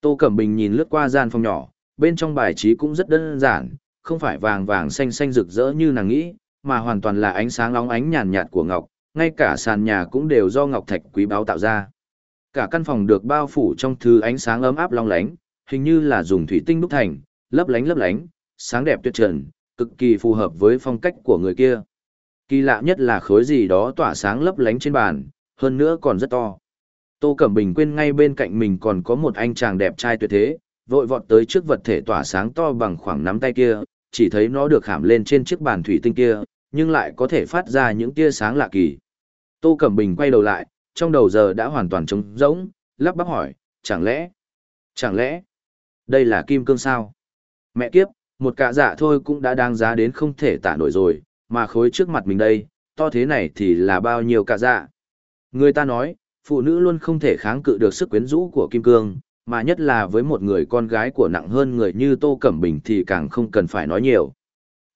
Tô Cẩm Bình nhìn lướt qua gian phòng nhỏ, bên trong bài trí cũng rất đơn giản, không phải vàng vàng xanh xanh rực rỡ như nàng nghĩ, mà hoàn toàn là ánh sáng óng ánh nhàn nhạt của ngọc, ngay cả sàn nhà cũng đều do ngọc thạch quý báu tạo ra. Cả căn phòng được bao phủ trong thứ ánh sáng ấm áp long lánh, hình như là dùng thủy tinh đúc thành, lấp lánh lấp lánh, sáng đẹp tuyệt trần, cực kỳ phù hợp với phong cách của người kia. Kỳ lạ nhất là khối gì đó tỏa sáng lấp lánh trên bàn, hơn nữa còn rất to. Tô Cẩm Bình quên ngay bên cạnh mình còn có một anh chàng đẹp trai tuyệt thế, vội vọt tới trước vật thể tỏa sáng to bằng khoảng nắm tay kia, chỉ thấy nó được khảm lên trên chiếc bàn thủy tinh kia, nhưng lại có thể phát ra những tia sáng lạ kỳ. Tô Cẩm Bình quay đầu lại, trong đầu giờ đã hoàn toàn trống rỗng, lắp bắp hỏi, chẳng lẽ, chẳng lẽ, đây là kim cương sao? Mẹ kiếp, một cạ dạ thôi cũng đã đáng giá đến không thể tả nổi rồi, mà khối trước mặt mình đây, to thế này thì là bao nhiêu cạ dạ? Người ta nói, phụ nữ luôn không thể kháng cự được sức quyến rũ của kim cương, mà nhất là với một người con gái của nặng hơn người như Tô Cẩm Bình thì càng không cần phải nói nhiều.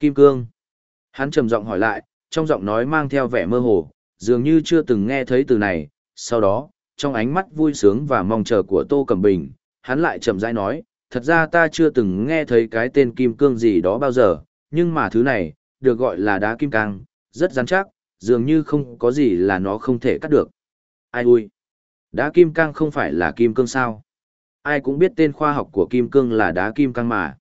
Kim cương. Hắn trầm giọng hỏi lại, trong giọng nói mang theo vẻ mơ hồ, dường như chưa từng nghe thấy từ này, sau đó, trong ánh mắt vui sướng và mong chờ của Tô Cẩm Bình, hắn lại chậm rãi nói, thật ra ta chưa từng nghe thấy cái tên kim cương gì đó bao giờ, nhưng mà thứ này, được gọi là đá kim cang, rất rắn chắc, dường như không có gì là nó không thể cắt được. Ai ui? Đá kim cang không phải là kim cương sao? Ai cũng biết tên khoa học của kim cương là đá kim cang mà.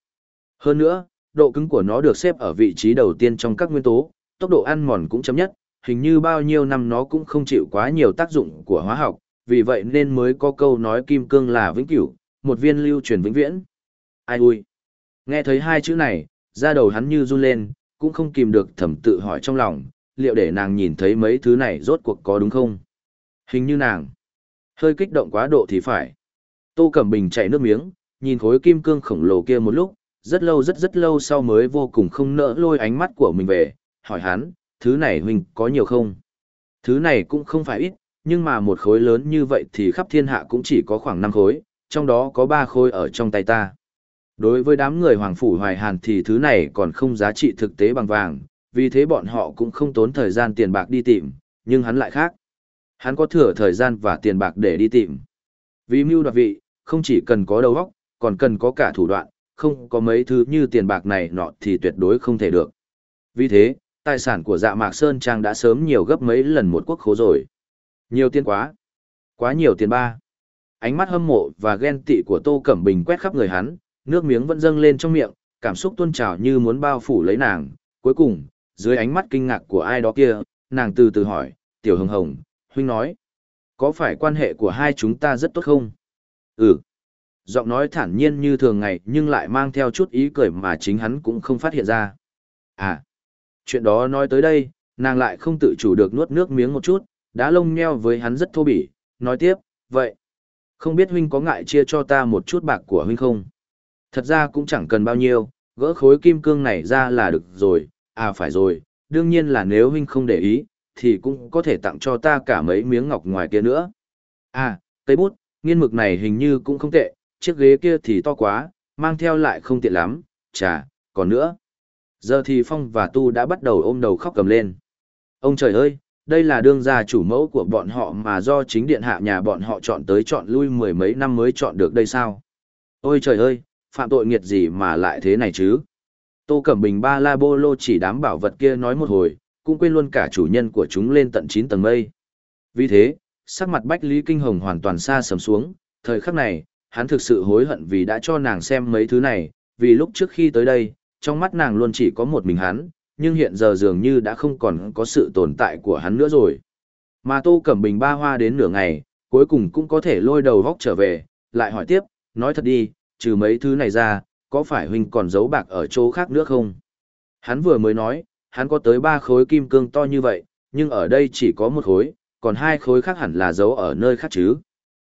Hơn nữa, độ cứng của nó được xếp ở vị trí đầu tiên trong các nguyên tố, tốc độ ăn mòn cũng chấm nhất, hình như bao nhiêu năm nó cũng không chịu quá nhiều tác dụng của hóa học, vì vậy nên mới có câu nói kim cương là vĩnh cửu, một viên lưu truyền vĩnh viễn. Ai ui? Nghe thấy hai chữ này, da đầu hắn như run lên, cũng không kìm được thầm tự hỏi trong lòng, liệu để nàng nhìn thấy mấy thứ này rốt cuộc có đúng không? Hình như nàng. Hơi kích động quá độ thì phải. Tô Cẩm Bình chảy nước miếng, nhìn khối kim cương khổng lồ kia một lúc, rất lâu rất rất lâu sau mới vô cùng không nỡ lôi ánh mắt của mình về, hỏi hắn, thứ này huynh có nhiều không? Thứ này cũng không phải ít, nhưng mà một khối lớn như vậy thì khắp thiên hạ cũng chỉ có khoảng 5 khối, trong đó có 3 khối ở trong tay ta. Đối với đám người Hoàng Phủ Hoài Hàn thì thứ này còn không giá trị thực tế bằng vàng, vì thế bọn họ cũng không tốn thời gian tiền bạc đi tìm, nhưng hắn lại khác. Hắn có thừa thời gian và tiền bạc để đi tìm. Vì mưu đoạt vị, không chỉ cần có đầu óc, còn cần có cả thủ đoạn, không có mấy thứ như tiền bạc này nọ thì tuyệt đối không thể được. Vì thế, tài sản của dạ mạc Sơn Trang đã sớm nhiều gấp mấy lần một quốc khố rồi. Nhiều tiền quá. Quá nhiều tiền ba. Ánh mắt hâm mộ và ghen tị của Tô Cẩm Bình quét khắp người hắn, nước miếng vẫn dâng lên trong miệng, cảm xúc tuôn trào như muốn bao phủ lấy nàng. Cuối cùng, dưới ánh mắt kinh ngạc của ai đó kia, nàng từ từ hỏi, Tiểu Hồng Hồng, huynh nói, có phải quan hệ của hai chúng ta rất tốt không? Ừ. Giọng nói thản nhiên như thường ngày nhưng lại mang theo chút ý cười mà chính hắn cũng không phát hiện ra. À, chuyện đó nói tới đây, nàng lại không tự chủ được nuốt nước miếng một chút, đã lông nheo với hắn rất thô bỉ, nói tiếp, vậy, không biết huynh có ngại chia cho ta một chút bạc của huynh không? Thật ra cũng chẳng cần bao nhiêu, gỡ khối kim cương này ra là được rồi, à phải rồi, đương nhiên là nếu huynh không để ý, thì cũng có thể tặng cho ta cả mấy miếng ngọc ngoài kia nữa. À, cây bút, nghiên mực này hình như cũng không tệ, chiếc ghế kia thì to quá, mang theo lại không tiện lắm, chà, còn nữa. Giờ thì Phong và Tu đã bắt đầu ôm đầu khóc cầm lên. Ông trời ơi, đây là đương gia chủ mẫu của bọn họ mà do chính điện hạ nhà bọn họ chọn tới chọn lui mười mấy năm mới chọn được đây sao? Ôi trời ơi, phạm tội nghiệt gì mà lại thế này chứ? Tô Cẩm Bình ba la bô lô chỉ đám bảo vật kia nói một hồi, cũng quên luôn cả chủ nhân của chúng lên tận 9 tầng mây. Vì thế, sắc mặt Bách Lý Kinh Hồng hoàn toàn xa sầm xuống, thời khắc này, hắn thực sự hối hận vì đã cho nàng xem mấy thứ này, vì lúc trước khi tới đây, trong mắt nàng luôn chỉ có một mình hắn, nhưng hiện giờ dường như đã không còn có sự tồn tại của hắn nữa rồi. Mà Tô Cẩm Bình ba hoa đến nửa ngày, cuối cùng cũng có thể lôi đầu vóc trở về, lại hỏi tiếp, nói thật đi, trừ mấy thứ này ra, có phải huynh còn giấu bạc ở chỗ khác nữa không? Hắn vừa mới nói, hắn có tới ba khối kim cương to như vậy, nhưng ở đây chỉ có một khối, còn hai khối khác hẳn là giấu ở nơi khác chứ.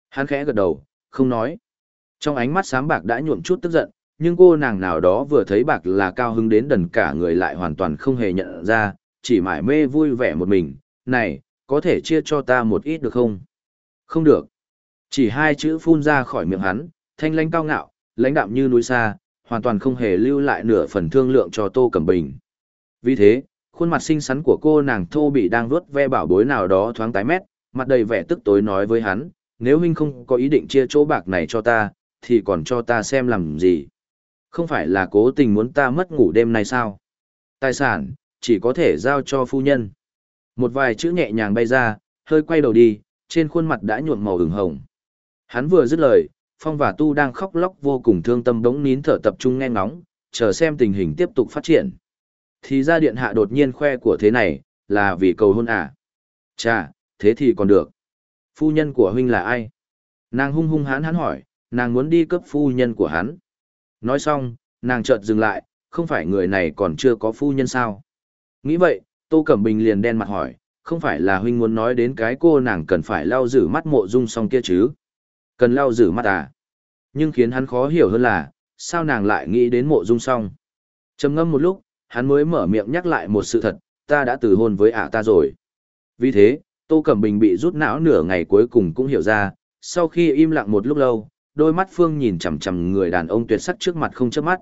Hắn khẽ gật đầu, không nói. Trong ánh mắt sáng bạc đã nhuộm chút tức giận, nhưng cô nàng nào đó vừa thấy bạc là cao hứng đến đần cả người lại hoàn toàn không hề nhận ra, chỉ mải mê vui vẻ một mình, này, có thể chia cho ta một ít được không? Không được. Chỉ hai chữ phun ra khỏi miệng hắn, thanh lãnh cao ngạo, lãnh đạm như núi xa, hoàn toàn không hề lưu lại nửa phần thương lượng cho Tô Cẩm Bình. Vì thế, khuôn mặt xinh xắn của cô nàng thô bị đang vuốt ve bảo bối nào đó thoáng tái mét, mặt đầy vẻ tức tối nói với hắn, nếu huynh không có ý định chia chỗ bạc này cho ta, thì còn cho ta xem làm gì. Không phải là cố tình muốn ta mất ngủ đêm nay sao? Tài sản, chỉ có thể giao cho phu nhân. Một vài chữ nhẹ nhàng bay ra, hơi quay đầu đi, trên khuôn mặt đã nhuộm màu ửng hồng. Hắn vừa dứt lời, Phong và Tu đang khóc lóc vô cùng thương tâm đống nín thở tập trung nghe ngóng, chờ xem tình hình tiếp tục phát triển. Thì ra điện hạ đột nhiên khoe của thế này, là vì cầu hôn à? Chà, thế thì còn được. Phu nhân của huynh là ai? Nàng hung hung hán hắn hỏi, nàng muốn đi cấp phu nhân của hắn. Nói xong, nàng chợt dừng lại, không phải người này còn chưa có phu nhân sao? Nghĩ vậy, Tô Cẩm Bình liền đen mặt hỏi, không phải là huynh muốn nói đến cái cô nàng cần phải lau rử mắt mộ dung xong kia chứ? Cần lau rử mắt à? Nhưng khiến hắn khó hiểu hơn là, sao nàng lại nghĩ đến mộ dung xong? trầm ngâm một lúc, hắn mới mở miệng nhắc lại một sự thật, ta đã từ hôn với ả ta rồi. Vì thế, Tô Cẩm Bình bị rút não nửa ngày cuối cùng cũng hiểu ra, sau khi im lặng một lúc lâu, đôi mắt Phương nhìn chằm chằm người đàn ông tuyệt sắc trước mặt không chớp mắt.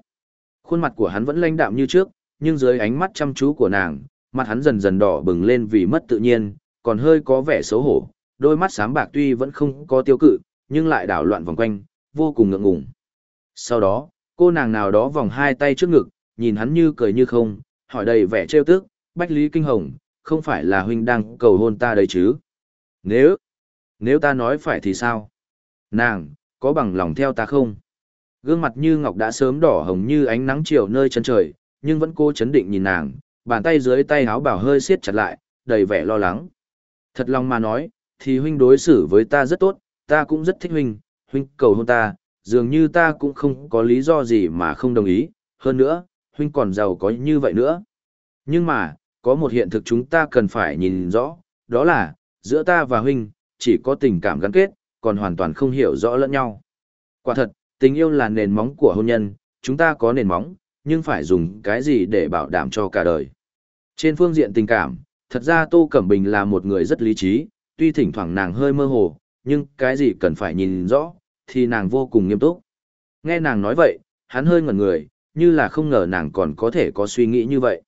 Khuôn mặt của hắn vẫn lãnh đạm như trước, nhưng dưới ánh mắt chăm chú của nàng, mặt hắn dần dần đỏ bừng lên vì mất tự nhiên, còn hơi có vẻ xấu hổ, đôi mắt sáng bạc tuy vẫn không có tiêu cự, nhưng lại đảo loạn vòng quanh, vô cùng ngượng ngùng. Sau đó, cô nàng nào đó vòng hai tay trước ngực, nhìn hắn như cười như không, hỏi đầy vẻ trêu tức, Bách Lý Kinh Hồng, không phải là huynh đang cầu hôn ta đấy chứ? Nếu, nếu ta nói phải thì sao? Nàng, có bằng lòng theo ta không? Gương mặt như ngọc đã sớm đỏ hồng như ánh nắng chiều nơi chân trời, nhưng vẫn cố chấn định nhìn nàng, bàn tay dưới tay áo bảo hơi siết chặt lại, đầy vẻ lo lắng. Thật lòng mà nói, thì huynh đối xử với ta rất tốt, ta cũng rất thích huynh, huynh cầu hôn ta, dường như ta cũng không có lý do gì mà không đồng ý, hơn nữa, huynh còn giàu có như vậy nữa. Nhưng mà, có một hiện thực chúng ta cần phải nhìn rõ, đó là, giữa ta và huynh, chỉ có tình cảm gắn kết, còn hoàn toàn không hiểu rõ lẫn nhau. Quả thật, tình yêu là nền móng của hôn nhân, chúng ta có nền móng, nhưng phải dùng cái gì để bảo đảm cho cả đời. Trên phương diện tình cảm, thật ra Tô Cẩm Bình là một người rất lý trí, tuy thỉnh thoảng nàng hơi mơ hồ, nhưng cái gì cần phải nhìn rõ, thì nàng vô cùng nghiêm túc. Nghe nàng nói vậy, hắn hơi ngẩn người, như là không ngờ nàng còn có thể có suy nghĩ như vậy.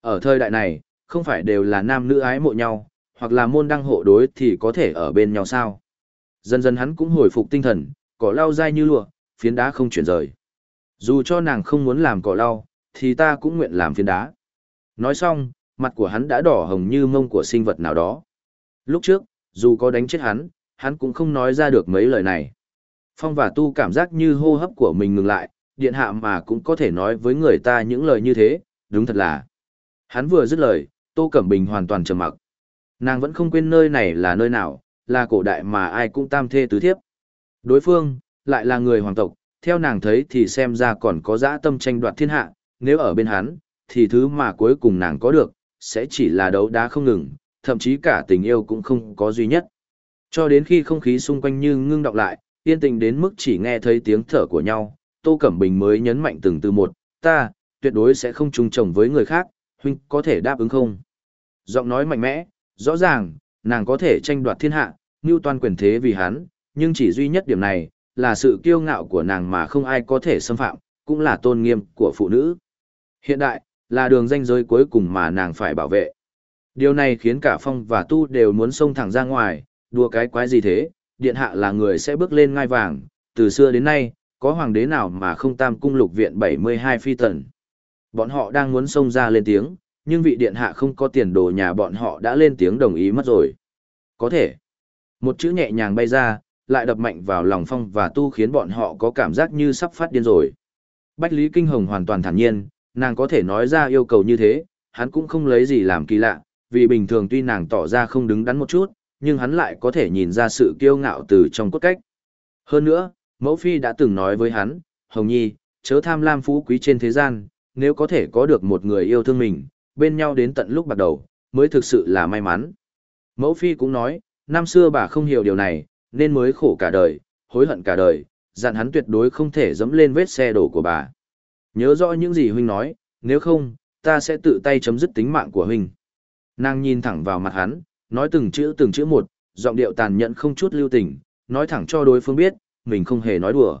Ở thời đại này, không phải đều là nam nữ ái mộ nhau, hoặc là môn đăng hộ đối thì có thể ở bên nhau sao. Dần dần hắn cũng hồi phục tinh thần, cỏ lau dai như lụa, phiến đá không chuyển rời. Dù cho nàng không muốn làm cỏ lau, thì ta cũng nguyện làm phiến đá. Nói xong, mặt của hắn đã đỏ hồng như mông của sinh vật nào đó. Lúc trước, dù có đánh chết hắn, hắn cũng không nói ra được mấy lời này. Phong và tu cảm giác như hô hấp của mình ngừng lại, điện hạ mà cũng có thể nói với người ta những lời như thế, đúng thật là. Hắn vừa dứt lời, Tô Cẩm Bình hoàn toàn trầm mặc. Nàng vẫn không quên nơi này là nơi nào, là cổ đại mà ai cũng tam thê tứ thiếp. Đối phương, lại là người hoàng tộc, theo nàng thấy thì xem ra còn có dã tâm tranh đoạt thiên hạ, nếu ở bên hắn, thì thứ mà cuối cùng nàng có được, sẽ chỉ là đấu đá không ngừng, thậm chí cả tình yêu cũng không có duy nhất. Cho đến khi không khí xung quanh như ngưng đọng lại, yên tình đến mức chỉ nghe thấy tiếng thở của nhau, Tô Cẩm Bình mới nhấn mạnh từng từ một, ta, tuyệt đối sẽ không chung chồng với người khác, huynh có thể đáp ứng không? Giọng nói mạnh mẽ, rõ ràng, nàng có thể tranh đoạt thiên hạ, như toàn quyền thế vì hắn, nhưng chỉ duy nhất điểm này, là sự kiêu ngạo của nàng mà không ai có thể xâm phạm, cũng là tôn nghiêm của phụ nữ. Hiện đại, là đường danh giới cuối cùng mà nàng phải bảo vệ. Điều này khiến cả Phong và Tu đều muốn xông thẳng ra ngoài, đùa cái quái gì thế, điện hạ là người sẽ bước lên ngai vàng, từ xưa đến nay, có hoàng đế nào mà không tam cung lục viện 72 phi tần. Bọn họ đang muốn xông ra lên tiếng, nhưng vị điện hạ không có tiền đồ nhà bọn họ đã lên tiếng đồng ý mất rồi. Có thể. Một chữ nhẹ nhàng bay ra, lại đập mạnh vào lòng phong và tu khiến bọn họ có cảm giác như sắp phát điên rồi. Bách Lý Kinh Hồng hoàn toàn thản nhiên, nàng có thể nói ra yêu cầu như thế, hắn cũng không lấy gì làm kỳ lạ, vì bình thường tuy nàng tỏ ra không đứng đắn một chút, nhưng hắn lại có thể nhìn ra sự kiêu ngạo từ trong cốt cách. Hơn nữa, mẫu phi đã từng nói với hắn, Hồng Nhi, chớ tham lam phú quý trên thế gian, nếu có thể có được một người yêu thương mình, bên nhau đến tận lúc bắt đầu, mới thực sự là may mắn. Mẫu phi cũng nói, năm xưa bà không hiểu điều này, nên mới khổ cả đời, hối hận cả đời, dặn hắn tuyệt đối không thể dẫm lên vết xe đổ của bà. Nhớ rõ những gì huynh nói, nếu không, ta sẽ tự tay chấm dứt tính mạng của huynh. Nàng nhìn thẳng vào mặt hắn, nói từng chữ từng chữ một, giọng điệu tàn nhẫn không chút lưu tình, nói thẳng cho đối phương biết, mình không hề nói đùa.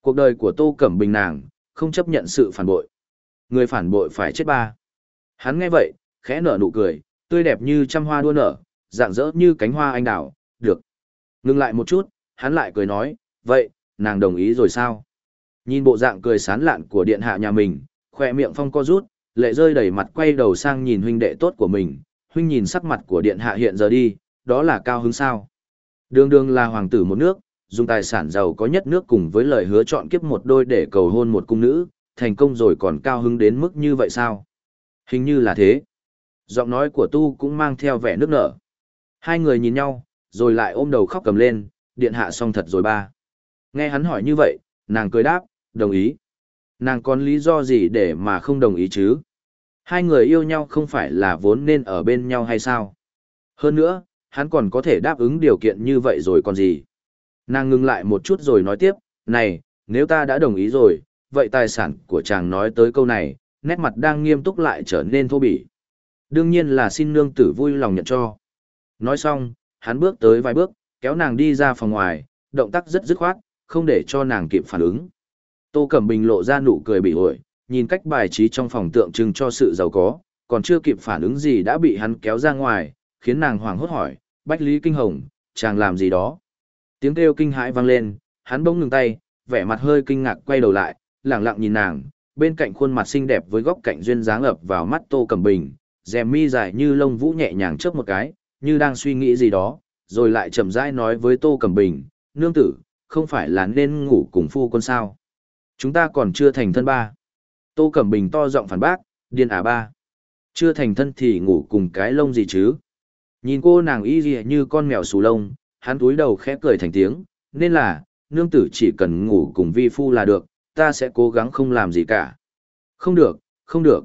Cuộc đời của Tô Cẩm Bình nàng, không chấp nhận sự phản bội. Người phản bội phải chết ba. Hắn nghe vậy, khẽ nở nụ cười, tươi đẹp như trăm hoa đua nở, dạng dỡ như cánh hoa anh đào, được. Ngưng lại một chút, hắn lại cười nói, vậy, nàng đồng ý rồi sao? Nhìn bộ dạng cười sán lạn của điện hạ nhà mình, khỏe miệng phong co rút, lệ rơi đầy mặt quay đầu sang nhìn huynh đệ tốt của mình, huynh nhìn sắc mặt của điện hạ hiện giờ đi, đó là cao hứng sao. Đường đường là hoàng tử một nước, dùng tài sản giàu có nhất nước cùng với lời hứa chọn kiếp một đôi để cầu hôn một cung nữ, thành công rồi còn cao hứng đến mức như vậy sao? Hình như là thế. Giọng nói của tu cũng mang theo vẻ nước nở. Hai người nhìn nhau, rồi lại ôm đầu khóc cầm lên, điện hạ xong thật rồi ba. Nghe hắn hỏi như vậy, nàng cười đáp, đồng ý. Nàng còn lý do gì để mà không đồng ý chứ? Hai người yêu nhau không phải là vốn nên ở bên nhau hay sao? Hơn nữa, hắn còn có thể đáp ứng điều kiện như vậy rồi còn gì? Nàng ngừng lại một chút rồi nói tiếp, này, nếu ta đã đồng ý rồi, vậy tài sản của chàng nói tới câu này, nét mặt đang nghiêm túc lại trở nên thô bỉ. Đương nhiên là xin nương tử vui lòng nhận cho. Nói xong, hắn bước tới vài bước, kéo nàng đi ra phòng ngoài, động tác rất dứt khoát, không để cho nàng kịp phản ứng. Tô Cẩm Bình lộ ra nụ cười bị ổi, nhìn cách bài trí trong phòng tượng trưng cho sự giàu có, còn chưa kịp phản ứng gì đã bị hắn kéo ra ngoài, khiến nàng hoảng hốt hỏi, Bách Lý Kinh Hồng, chàng làm gì đó? Tiếng kêu kinh hãi vang lên, hắn bỗng ngừng tay, vẻ mặt hơi kinh ngạc quay đầu lại, lẳng lặng nhìn nàng, bên cạnh khuôn mặt xinh đẹp với góc cạnh duyên dáng ập vào mắt Tô Cẩm Bình, rèm mi dài như lông vũ nhẹ nhàng chớp một cái, như đang suy nghĩ gì đó, rồi lại chậm rãi nói với Tô Cẩm Bình, nương tử, không phải là nên ngủ cùng phu quân sao? Chúng ta còn chưa thành thân ba. Tô Cẩm Bình to giọng phản bác, điên à ba. Chưa thành thân thì ngủ cùng cái lông gì chứ? Nhìn cô nàng y dị như con mèo xù lông, hắn túi đầu khẽ cười thành tiếng, nên là, nương tử chỉ cần ngủ cùng vi phu là được, ta sẽ cố gắng không làm gì cả. Không được, không được.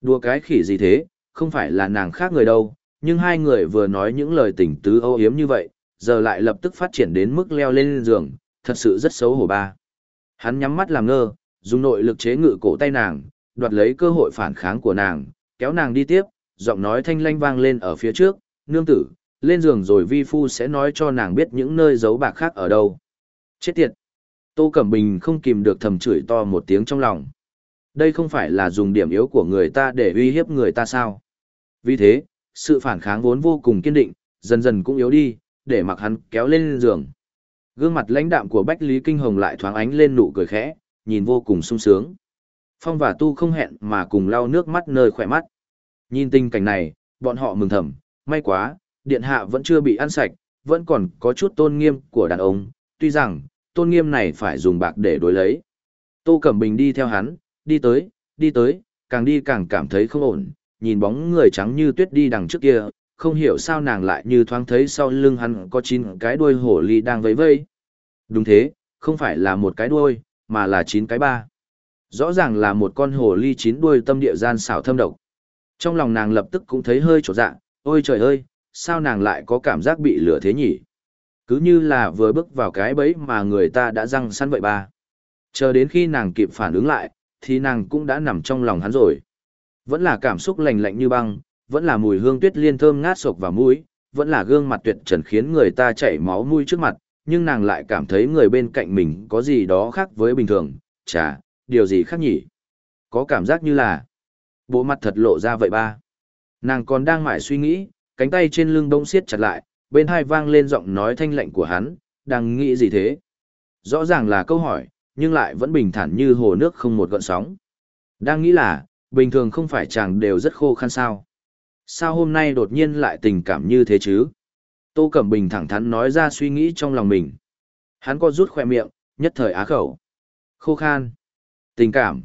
Đùa cái khỉ gì thế, không phải là nàng khác người đâu, nhưng hai người vừa nói những lời tình tứ âu yếm như vậy, giờ lại lập tức phát triển đến mức leo lên giường, thật sự rất xấu hổ ba. Hắn nhắm mắt làm ngơ, dùng nội lực chế ngự cổ tay nàng, đoạt lấy cơ hội phản kháng của nàng, kéo nàng đi tiếp, giọng nói thanh lanh vang lên ở phía trước, nương tử, lên giường rồi vi phu sẽ nói cho nàng biết những nơi giấu bạc khác ở đâu. Chết tiệt! Tô Cẩm Bình không kìm được thầm chửi to một tiếng trong lòng. Đây không phải là dùng điểm yếu của người ta để uy hiếp người ta sao? Vì thế, sự phản kháng vốn vô cùng kiên định, dần dần cũng yếu đi, để mặc hắn kéo lên giường. Gương mặt lãnh đạm của Bách Lý Kinh Hồng lại thoáng ánh lên nụ cười khẽ, nhìn vô cùng sung sướng. Phong và Tu không hẹn mà cùng lau nước mắt nơi khỏe mắt. Nhìn tình cảnh này, bọn họ mừng thầm, may quá, điện hạ vẫn chưa bị ăn sạch, vẫn còn có chút tôn nghiêm của đàn ông, tuy rằng, tôn nghiêm này phải dùng bạc để đối lấy. Tô Cẩm Bình đi theo hắn, đi tới, đi tới, càng đi càng cảm thấy không ổn, nhìn bóng người trắng như tuyết đi đằng trước kia, không hiểu sao nàng lại như thoáng thấy sau lưng hắn có chín cái đuôi hổ ly đang vẫy vây. Đúng thế, không phải là một cái đuôi, mà là chín cái ba. Rõ ràng là một con hổ ly chín đuôi tâm địa gian xảo thâm độc. Trong lòng nàng lập tức cũng thấy hơi trột dạ, ôi trời ơi, sao nàng lại có cảm giác bị lửa thế nhỉ? Cứ như là vừa bước vào cái bẫy mà người ta đã răng săn vậy ba. Chờ đến khi nàng kịp phản ứng lại, thì nàng cũng đã nằm trong lòng hắn rồi. Vẫn là cảm xúc lạnh lạnh như băng, vẫn là mùi hương tuyết liên thơm ngát sộc vào mũi, vẫn là gương mặt tuyệt trần khiến người ta chảy máu mũi trước mặt, nhưng nàng lại cảm thấy người bên cạnh mình có gì đó khác với bình thường, chà, điều gì khác nhỉ? Có cảm giác như là bộ mặt thật lộ ra vậy ba. Nàng còn đang mải suy nghĩ, cánh tay trên lưng bỗng siết chặt lại, bên hai vang lên giọng nói thanh lạnh của hắn, đang nghĩ gì thế? Rõ ràng là câu hỏi, nhưng lại vẫn bình thản như hồ nước không một gợn sóng. Đang nghĩ là, bình thường không phải chàng đều rất khô khăn sao. Sao hôm nay đột nhiên lại tình cảm như thế chứ? Tô Cẩm Bình thẳng thắn nói ra suy nghĩ trong lòng mình. Hắn có rút khỏe miệng, nhất thời á khẩu. Khô khan. Tình cảm.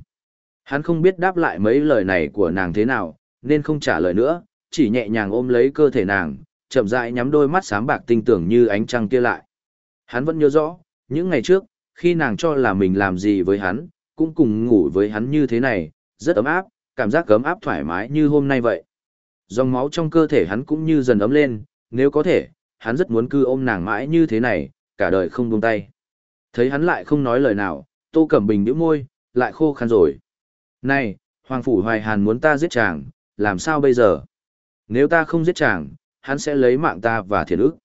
Hắn không biết đáp lại mấy lời này của nàng thế nào, nên không trả lời nữa, chỉ nhẹ nhàng ôm lấy cơ thể nàng, chậm rãi nhắm đôi mắt sáng bạc tinh tưởng như ánh trăng kia lại. Hắn vẫn nhớ rõ, những ngày trước, khi nàng cho là mình làm gì với hắn, cũng cùng ngủ với hắn như thế này, rất ấm áp, cảm giác ấm áp thoải mái như hôm nay vậy. Dòng máu trong cơ thể hắn cũng như dần ấm lên, nếu có thể, hắn rất muốn cư ôm nàng mãi như thế này, cả đời không buông tay. Thấy hắn lại không nói lời nào, Tô Cẩm Bình nhíu môi, lại khô khăn rồi. Này, Hoàng Phủ Hoài Hàn muốn ta giết chàng, làm sao bây giờ? Nếu ta không giết chàng, hắn sẽ lấy mạng ta và thiệt ức.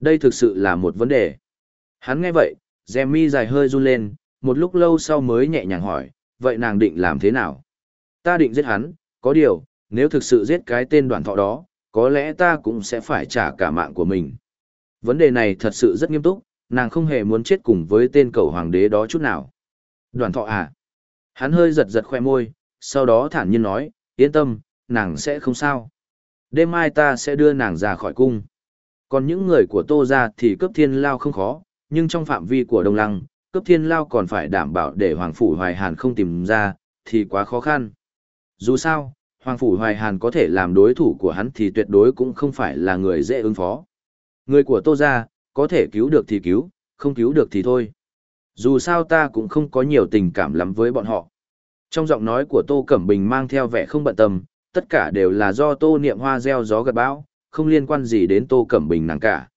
Đây thực sự là một vấn đề. Hắn nghe vậy, dèm mi dài hơi run lên, một lúc lâu sau mới nhẹ nhàng hỏi, vậy nàng định làm thế nào? Ta định giết hắn, có điều, nếu thực sự giết cái tên đoàn thọ đó, có lẽ ta cũng sẽ phải trả cả mạng của mình. Vấn đề này thật sự rất nghiêm túc, nàng không hề muốn chết cùng với tên cầu hoàng đế đó chút nào. Đoàn thọ à? Hắn hơi giật giật khoe môi, sau đó thản nhiên nói, yên tâm, nàng sẽ không sao. Đêm mai ta sẽ đưa nàng ra khỏi cung. Còn những người của tô ra thì cấp thiên lao không khó, nhưng trong phạm vi của đông lăng, cấp thiên lao còn phải đảm bảo để hoàng phủ hoài hàn không tìm ra, thì quá khó khăn. Dù sao, Hoàng Phủ Hoài Hàn có thể làm đối thủ của hắn thì tuyệt đối cũng không phải là người dễ ứng phó. Người của Tô Gia, có thể cứu được thì cứu, không cứu được thì thôi. Dù sao ta cũng không có nhiều tình cảm lắm với bọn họ. Trong giọng nói của Tô Cẩm Bình mang theo vẻ không bận tâm, tất cả đều là do Tô Niệm Hoa gieo gió gật bão, không liên quan gì đến Tô Cẩm Bình nàng cả.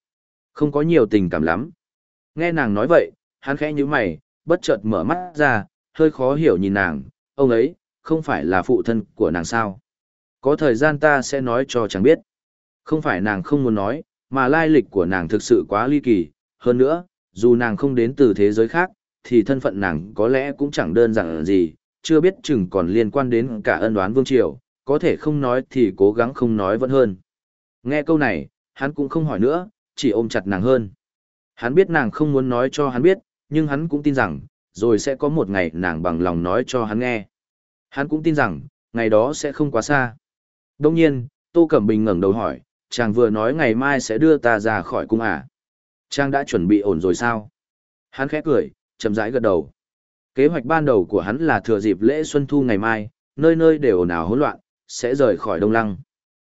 Không có nhiều tình cảm lắm. Nghe nàng nói vậy, hắn khẽ như mày, bất chợt mở mắt ra, hơi khó hiểu nhìn nàng, ông ấy, không phải là phụ thân của nàng sao. Có thời gian ta sẽ nói cho chàng biết. Không phải nàng không muốn nói, mà lai lịch của nàng thực sự quá ly kỳ. Hơn nữa, dù nàng không đến từ thế giới khác, thì thân phận nàng có lẽ cũng chẳng đơn giản gì, chưa biết chừng còn liên quan đến cả ân đoán vương triều, có thể không nói thì cố gắng không nói vẫn hơn. Nghe câu này, hắn cũng không hỏi nữa, chỉ ôm chặt nàng hơn. Hắn biết nàng không muốn nói cho hắn biết, nhưng hắn cũng tin rằng, rồi sẽ có một ngày nàng bằng lòng nói cho hắn nghe. Hắn cũng tin rằng, ngày đó sẽ không quá xa. Đông nhiên, Tô Cẩm Bình ngẩng đầu hỏi, chàng vừa nói ngày mai sẽ đưa ta ra khỏi cung à? Chàng đã chuẩn bị ổn rồi sao? Hắn khẽ cười, chậm rãi gật đầu. Kế hoạch ban đầu của hắn là thừa dịp lễ xuân thu ngày mai, nơi nơi đều ồn ào hỗn loạn, sẽ rời khỏi Đông Lăng.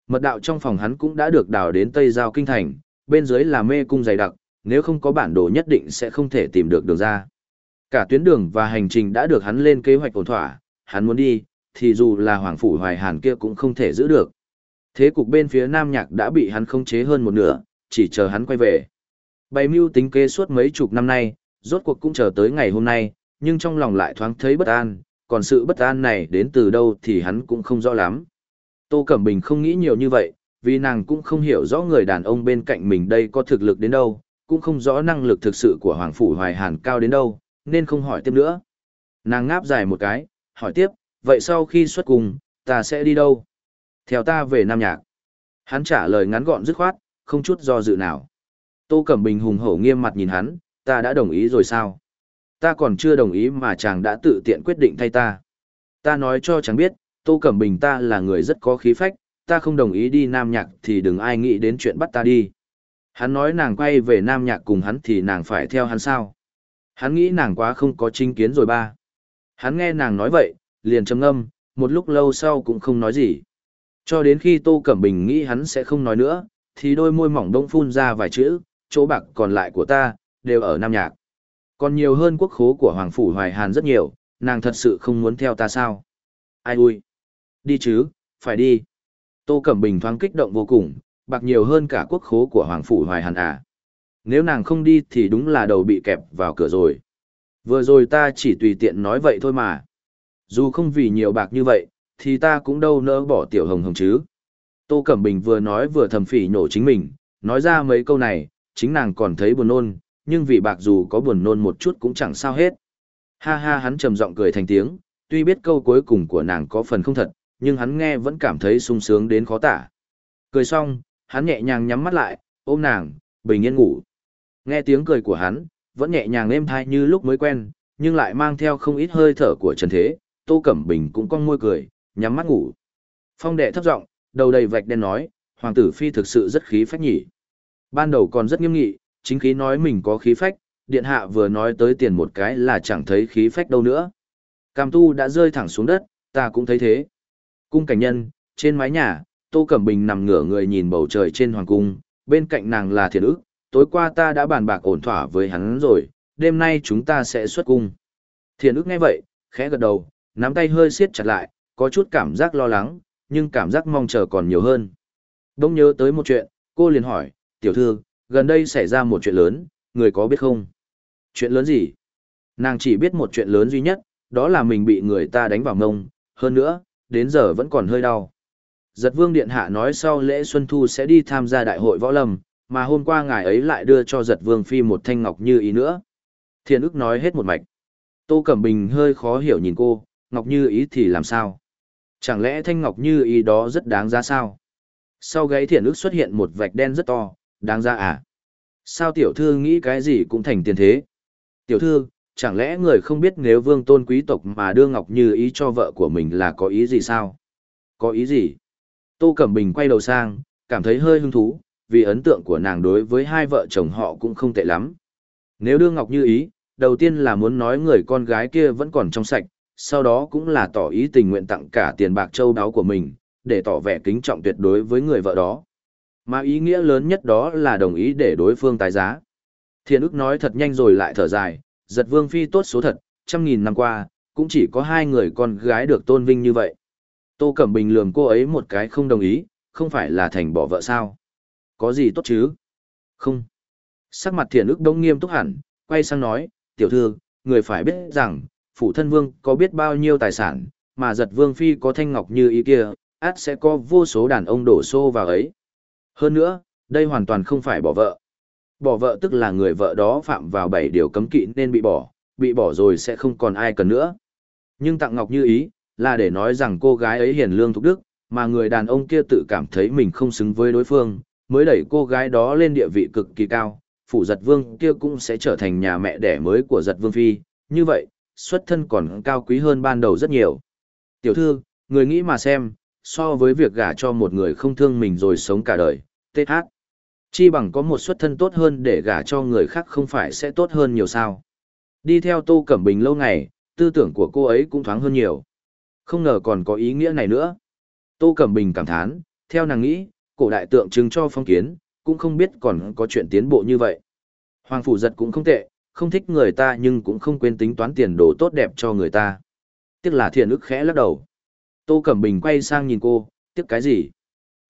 Mật đạo trong phòng hắn cũng đã được đào đến Tây Giao Kinh Thành, bên dưới là mê cung dày đặc, nếu không có bản đồ nhất định sẽ không thể tìm được đường ra. Cả tuyến đường và hành trình đã được hắn lên kế hoạch ổn thỏa, hắn muốn đi, thì dù là Hoàng Phủ Hoài Hàn kia cũng không thể giữ được. Thế cục bên phía Nam Nhạc đã bị hắn khống chế hơn một nửa, chỉ chờ hắn quay về. Bày mưu tính kế suốt mấy chục năm nay, rốt cuộc cũng chờ tới ngày hôm nay, nhưng trong lòng lại thoáng thấy bất an, còn sự bất an này đến từ đâu thì hắn cũng không rõ lắm. Tô Cẩm Bình không nghĩ nhiều như vậy, vì nàng cũng không hiểu rõ người đàn ông bên cạnh mình đây có thực lực đến đâu, cũng không rõ năng lực thực sự của Hoàng Phủ Hoài Hàn cao đến đâu, nên không hỏi tiếp nữa. Nàng ngáp dài một cái, hỏi tiếp, vậy sau khi xuất cùng, ta sẽ đi đâu? Theo ta về Nam Nhạc. Hắn trả lời ngắn gọn dứt khoát, không chút do dự nào. Tô Cẩm Bình hùng hổ nghiêm mặt nhìn hắn, ta đã đồng ý rồi sao? Ta còn chưa đồng ý mà chàng đã tự tiện quyết định thay ta. Ta nói cho chàng biết, Tô Cẩm Bình ta là người rất có khí phách, ta không đồng ý đi Nam Nhạc thì đừng ai nghĩ đến chuyện bắt ta đi. Hắn nói nàng quay về Nam Nhạc cùng hắn thì nàng phải theo hắn sao? Hắn nghĩ nàng quá không có chính kiến rồi ba. Hắn nghe nàng nói vậy, liền trầm ngâm, một lúc lâu sau cũng không nói gì. Cho đến khi Tô Cẩm Bình nghĩ hắn sẽ không nói nữa, thì đôi môi mỏng đông phun ra vài chữ, chỗ bạc còn lại của ta, đều ở Nam Nhạc. Còn nhiều hơn quốc khố của Hoàng Phủ Hoài Hàn rất nhiều, nàng thật sự không muốn theo ta sao? Ai ui? Đi chứ, phải đi. Tô Cẩm Bình thoáng kích động vô cùng, bạc nhiều hơn cả quốc khố của Hoàng Phủ Hoài Hàn à. Nếu nàng không đi thì đúng là đầu bị kẹp vào cửa rồi. Vừa rồi ta chỉ tùy tiện nói vậy thôi mà. Dù không vì nhiều bạc như vậy, thì ta cũng đâu nỡ bỏ tiểu hồng hồng chứ. Tô Cẩm Bình vừa nói vừa thầm phỉ nhổ chính mình, nói ra mấy câu này, chính nàng còn thấy buồn nôn, nhưng vì bạc dù có buồn nôn một chút cũng chẳng sao hết. Ha ha hắn trầm giọng cười thành tiếng, tuy biết câu cuối cùng của nàng có phần không thật, nhưng hắn nghe vẫn cảm thấy sung sướng đến khó tả. Cười xong, hắn nhẹ nhàng nhắm mắt lại, ôm nàng, bình yên ngủ. Nghe tiếng cười của hắn, vẫn nhẹ nhàng êm thai như lúc mới quen, nhưng lại mang theo không ít hơi thở của Trần Thế, Tô Cẩm Bình cũng cong môi cười, nhắm mắt ngủ. Phong đệ thấp giọng, đầu đầy vạch đen nói, hoàng tử phi thực sự rất khí phách nhỉ. Ban đầu còn rất nghiêm nghị, chính khí nói mình có khí phách, điện hạ vừa nói tới tiền một cái là chẳng thấy khí phách đâu nữa. Cam tu đã rơi thẳng xuống đất, ta cũng thấy thế. Cung cảnh nhân, trên mái nhà, Tô Cẩm Bình nằm ngửa người nhìn bầu trời trên hoàng cung, bên cạnh nàng là thiền ức, tối qua ta đã bàn bạc ổn thỏa với hắn rồi, đêm nay chúng ta sẽ xuất cung. Thiền ức nghe vậy, khẽ gật đầu, nắm tay hơi siết chặt lại, có chút cảm giác lo lắng, nhưng cảm giác mong chờ còn nhiều hơn. Đông nhớ tới một chuyện, cô liền hỏi, tiểu thư, gần đây xảy ra một chuyện lớn, người có biết không? Chuyện lớn gì? Nàng chỉ biết một chuyện lớn duy nhất, đó là mình bị người ta đánh vào ngông, hơn nữa, đến giờ vẫn còn hơi đau. Giật vương điện hạ nói sau lễ Xuân Thu sẽ đi tham gia đại hội võ lâm, mà hôm qua ngài ấy lại đưa cho giật vương phi một thanh ngọc như ý nữa. Thiên ức nói hết một mạch. Tô Cẩm Bình hơi khó hiểu nhìn cô, ngọc như ý thì làm sao? Chẳng lẽ thanh ngọc như ý đó rất đáng giá sao? Sau gáy thiện ức xuất hiện một vạch đen rất to, đáng ra à? Sao tiểu thư nghĩ cái gì cũng thành tiền thế? Tiểu thư, chẳng lẽ người không biết nếu vương tôn quý tộc mà đưa ngọc như ý cho vợ của mình là có ý gì sao? Có ý gì? Tô Cẩm Bình quay đầu sang, cảm thấy hơi hứng thú, vì ấn tượng của nàng đối với hai vợ chồng họ cũng không tệ lắm. Nếu đưa ngọc như ý, đầu tiên là muốn nói người con gái kia vẫn còn trong sạch, sau đó cũng là tỏ ý tình nguyện tặng cả tiền bạc châu đáo của mình, để tỏ vẻ kính trọng tuyệt đối với người vợ đó. Mà ý nghĩa lớn nhất đó là đồng ý để đối phương tái giá. Thiên ức nói thật nhanh rồi lại thở dài, giật vương phi tốt số thật, trăm nghìn năm qua, cũng chỉ có hai người con gái được tôn vinh như vậy. Tô Cẩm Bình lườm cô ấy một cái không đồng ý, không phải là thành bỏ vợ sao. Có gì tốt chứ? Không. Sắc mặt thiền ức đông nghiêm túc hẳn, quay sang nói, tiểu thư, người phải biết rằng, phụ thân vương có biết bao nhiêu tài sản, mà giật vương phi có thanh ngọc như ý kia, át sẽ có vô số đàn ông đổ xô vào ấy. Hơn nữa, đây hoàn toàn không phải bỏ vợ. Bỏ vợ tức là người vợ đó phạm vào bảy điều cấm kỵ nên bị bỏ, bị bỏ rồi sẽ không còn ai cần nữa. Nhưng tặng ngọc như ý, là để nói rằng cô gái ấy hiền lương thục đức, mà người đàn ông kia tự cảm thấy mình không xứng với đối phương, mới đẩy cô gái đó lên địa vị cực kỳ cao, phủ giật vương kia cũng sẽ trở thành nhà mẹ đẻ mới của giật vương phi, như vậy, xuất thân còn cao quý hơn ban đầu rất nhiều. Tiểu thư, người nghĩ mà xem, so với việc gả cho một người không thương mình rồi sống cả đời, TH. Chi bằng có một xuất thân tốt hơn để gả cho người khác không phải sẽ tốt hơn nhiều sao. Đi theo Tô Cẩm Bình lâu ngày, tư tưởng của cô ấy cũng thoáng hơn nhiều. Không ngờ còn có ý nghĩa này nữa. Tô Cẩm Bình cảm thán, theo nàng nghĩ, cổ đại tượng trưng cho phong kiến, cũng không biết còn có chuyện tiến bộ như vậy. Hoàng Phủ Giật cũng không tệ, không thích người ta nhưng cũng không quên tính toán tiền đồ tốt đẹp cho người ta. Tiếc là thiện ức khẽ lắc đầu. Tô Cẩm Bình quay sang nhìn cô, tiếc cái gì?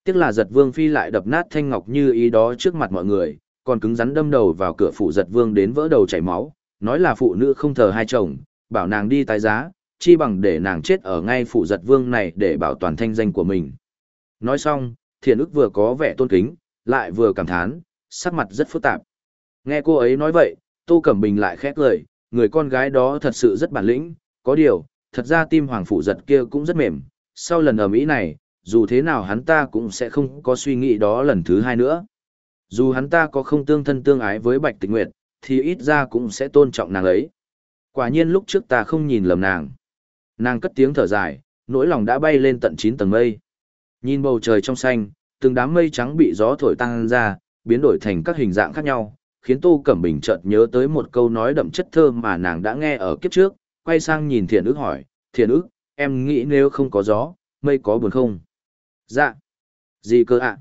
Tiếc là giật vương phi lại đập nát thanh ngọc như ý đó trước mặt mọi người, còn cứng rắn đâm đầu vào cửa phụ giật vương đến vỡ đầu chảy máu, nói là phụ nữ không thờ hai chồng, bảo nàng đi tái giá, chi bằng để nàng chết ở ngay phụ giật vương này để bảo toàn thanh danh của mình. Nói xong, thiện ức vừa có vẻ tôn kính, lại vừa cảm thán, sắc mặt rất phức tạp. Nghe cô ấy nói vậy, Tô Cẩm Bình lại khét lời, người con gái đó thật sự rất bản lĩnh, có điều, thật ra tim hoàng phụ giật kia cũng rất mềm, sau lần ở Mỹ này, dù thế nào hắn ta cũng sẽ không có suy nghĩ đó lần thứ hai nữa. Dù hắn ta có không tương thân tương ái với Bạch Tịch Nguyệt, thì ít ra cũng sẽ tôn trọng nàng ấy. Quả nhiên lúc trước ta không nhìn lầm nàng. Nàng cất tiếng thở dài, nỗi lòng đã bay lên tận 9 tầng mây. Nhìn bầu trời trong xanh, từng đám mây trắng bị gió thổi tăng ra, biến đổi thành các hình dạng khác nhau, khiến Tô Cẩm Bình chợt nhớ tới một câu nói đậm chất thơ mà nàng đã nghe ở kiếp trước, quay sang nhìn Thiện ức hỏi, Thiện ức, em nghĩ nếu không có gió, mây có buồn không? Dạ. Gì cơ ạ?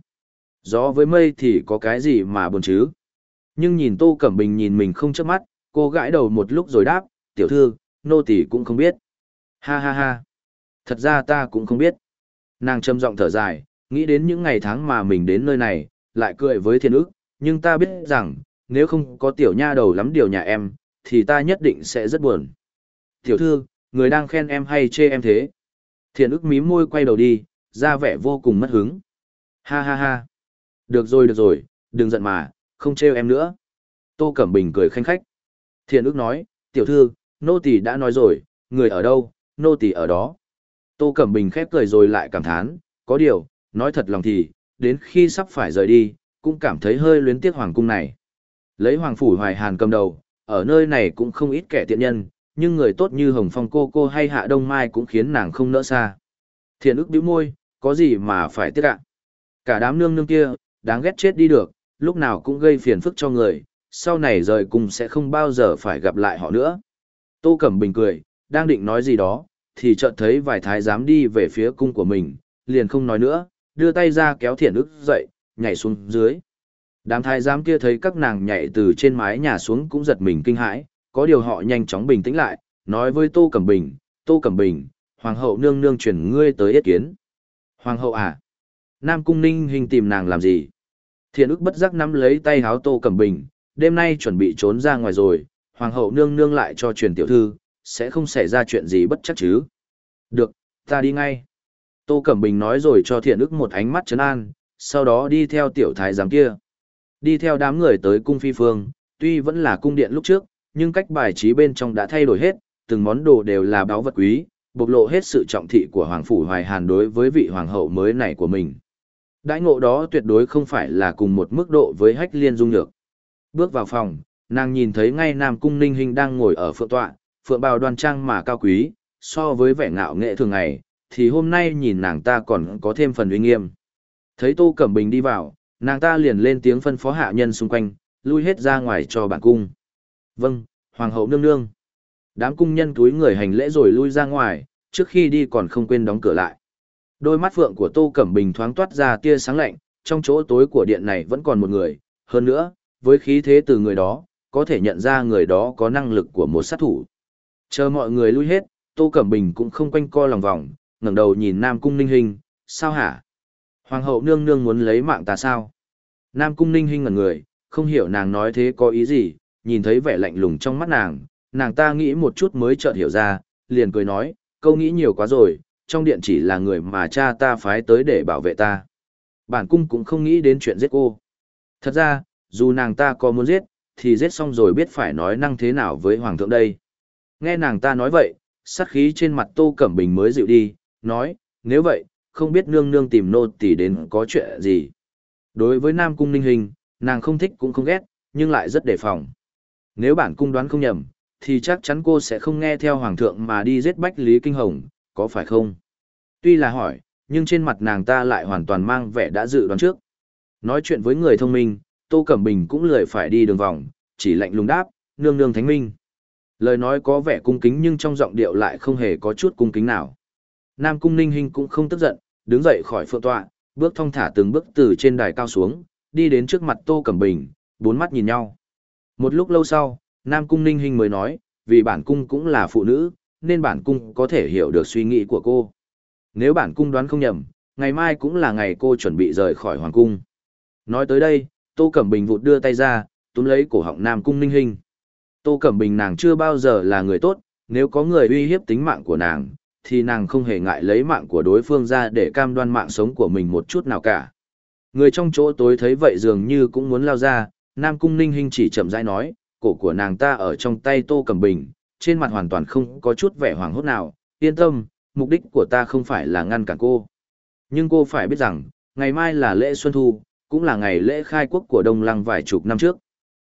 Gió với mây thì có cái gì mà buồn chứ? Nhưng nhìn Tô Cẩm Bình nhìn mình không chớp mắt, cô gãi đầu một lúc rồi đáp, tiểu thư, nô tỳ cũng không biết. Ha ha ha. Thật ra ta cũng không biết. Nàng trầm giọng thở dài, nghĩ đến những ngày tháng mà mình đến nơi này, lại cười với thiên ức, nhưng ta biết rằng, nếu không có tiểu nha đầu lắm điều nhà em, thì ta nhất định sẽ rất buồn. Tiểu thư, người đang khen em hay chê em thế? Thiện ức mím môi quay đầu đi, ra vẻ vô cùng mất hứng. Ha ha ha. Được rồi được rồi, đừng giận mà, không trêu em nữa. Tô Cẩm Bình cười khanh khách. Thiện ức nói, tiểu thư, nô tỳ đã nói rồi, người ở đâu, nô tỳ ở đó. Tô Cẩm Bình khép cười rồi lại cảm thán, có điều, nói thật lòng thì, đến khi sắp phải rời đi, cũng cảm thấy hơi luyến tiếc hoàng cung này. Lấy hoàng phủ hoài hàn cầm đầu, ở nơi này cũng không ít kẻ tiện nhân, nhưng người tốt như Hồng Phong cô cô hay Hạ Đông Mai cũng khiến nàng không nỡ xa. Thiện ức bĩu môi, có gì mà phải tiếc ạ. Cả đám nương nương kia, đáng ghét chết đi được, lúc nào cũng gây phiền phức cho người, sau này rời cùng sẽ không bao giờ phải gặp lại họ nữa. Tô Cẩm Bình cười, đang định nói gì đó, thì chợt thấy vài thái giám đi về phía cung của mình, liền không nói nữa, đưa tay ra kéo thiện ức dậy, nhảy xuống dưới. Đám thái giám kia thấy các nàng nhảy từ trên mái nhà xuống cũng giật mình kinh hãi, có điều họ nhanh chóng bình tĩnh lại, nói với Tô Cẩm Bình, Tô Cẩm Bình, Hoàng hậu nương nương chuyển ngươi tới yết kiến. Hoàng hậu à? Nam Cung Ninh hình tìm nàng làm gì? Thiện ức bất giác nắm lấy tay háo Tô Cẩm Bình, đêm nay chuẩn bị trốn ra ngoài rồi, Hoàng hậu nương nương lại cho truyền tiểu thư, sẽ không xảy ra chuyện gì bất chắc chứ. Được, ta đi ngay. Tô Cẩm Bình nói rồi cho thiện ức một ánh mắt trấn an, sau đó đi theo tiểu thái giám kia. Đi theo đám người tới cung phi phương, tuy vẫn là cung điện lúc trước, nhưng cách bài trí bên trong đã thay đổi hết, từng món đồ đều là báu vật quý, bộc lộ hết sự trọng thị của Hoàng Phủ Hoài Hàn đối với vị Hoàng hậu mới này của mình. Đãi ngộ đó tuyệt đối không phải là cùng một mức độ với hách liên dung nhược. Bước vào phòng, nàng nhìn thấy ngay Nam Cung Ninh Hinh đang ngồi ở phượng tọa, phượng bào đoan trang mà cao quý, so với vẻ ngạo nghệ thường ngày, thì hôm nay nhìn nàng ta còn có thêm phần uy nghiêm. Thấy Tô Cẩm Bình đi vào, nàng ta liền lên tiếng phân phó hạ nhân xung quanh, lui hết ra ngoài cho bản cung. Vâng, Hoàng hậu nương nương. Đám cung nhân túi người hành lễ rồi lui ra ngoài, trước khi đi còn không quên đóng cửa lại. Đôi mắt phượng của Tô Cẩm Bình thoáng toát ra tia sáng lạnh, trong chỗ tối của điện này vẫn còn một người, hơn nữa, với khí thế từ người đó, có thể nhận ra người đó có năng lực của một sát thủ. Chờ mọi người lui hết, Tô Cẩm Bình cũng không quanh co lòng vòng, ngẩng đầu nhìn Nam Cung Ninh Hinh, sao hả? Hoàng hậu nương nương muốn lấy mạng ta sao? Nam Cung Ninh Hinh ngẩn người, không hiểu nàng nói thế có ý gì, nhìn thấy vẻ lạnh lùng trong mắt nàng, nàng ta nghĩ một chút mới chợt hiểu ra, liền cười nói, câu nghĩ nhiều quá rồi, trong điện chỉ là người mà cha ta phái tới để bảo vệ ta. Bản cung cũng không nghĩ đến chuyện giết cô. Thật ra, dù nàng ta có muốn giết, thì giết xong rồi biết phải nói năng thế nào với hoàng thượng đây. Nghe nàng ta nói vậy, sát khí trên mặt Tô Cẩm Bình mới dịu đi, nói, nếu vậy, không biết nương nương tìm nô tỳ đến có chuyện gì. Đối với Nam Cung Ninh Hình, nàng không thích cũng không ghét, nhưng lại rất đề phòng. Nếu bản cung đoán không nhầm, thì chắc chắn cô sẽ không nghe theo hoàng thượng mà đi giết Bách Lý Kinh Hồng, có phải không? Tuy là hỏi, nhưng trên mặt nàng ta lại hoàn toàn mang vẻ đã dự đoán trước. Nói chuyện với người thông minh, Tô Cẩm Bình cũng lười phải đi đường vòng, chỉ lạnh lùng đáp, nương nương thánh minh. Lời nói có vẻ cung kính nhưng trong giọng điệu lại không hề có chút cung kính nào. Nam Cung Ninh Hinh cũng không tức giận, đứng dậy khỏi phượng tọa, bước thong thả từng bước từ trên đài cao xuống, đi đến trước mặt Tô Cẩm Bình, bốn mắt nhìn nhau. Một lúc lâu sau, Nam Cung Ninh Hinh mới nói, vì bản cung cũng là phụ nữ, nên bản cung có thể hiểu được suy nghĩ của cô. Nếu bản cung đoán không nhầm, ngày mai cũng là ngày cô chuẩn bị rời khỏi hoàng cung. Nói tới đây, Tô Cẩm Bình vụt đưa tay ra, túm lấy cổ họng Nam Cung Ninh Hinh. Tô Cẩm Bình nàng chưa bao giờ là người tốt, nếu có người uy hiếp tính mạng của nàng, thì nàng không hề ngại lấy mạng của đối phương ra để cam đoan mạng sống của mình một chút nào cả. Người trong chỗ tối thấy vậy dường như cũng muốn lao ra, Nam Cung Ninh Hinh chỉ chậm rãi nói, cổ của nàng ta ở trong tay Tô Cẩm Bình, trên mặt hoàn toàn không có chút vẻ hoảng hốt nào, yên tâm, mục đích của ta không phải là ngăn cản cô. Nhưng cô phải biết rằng, ngày mai là lễ Xuân Thu, cũng là ngày lễ khai quốc của Đông Lăng vài chục năm trước.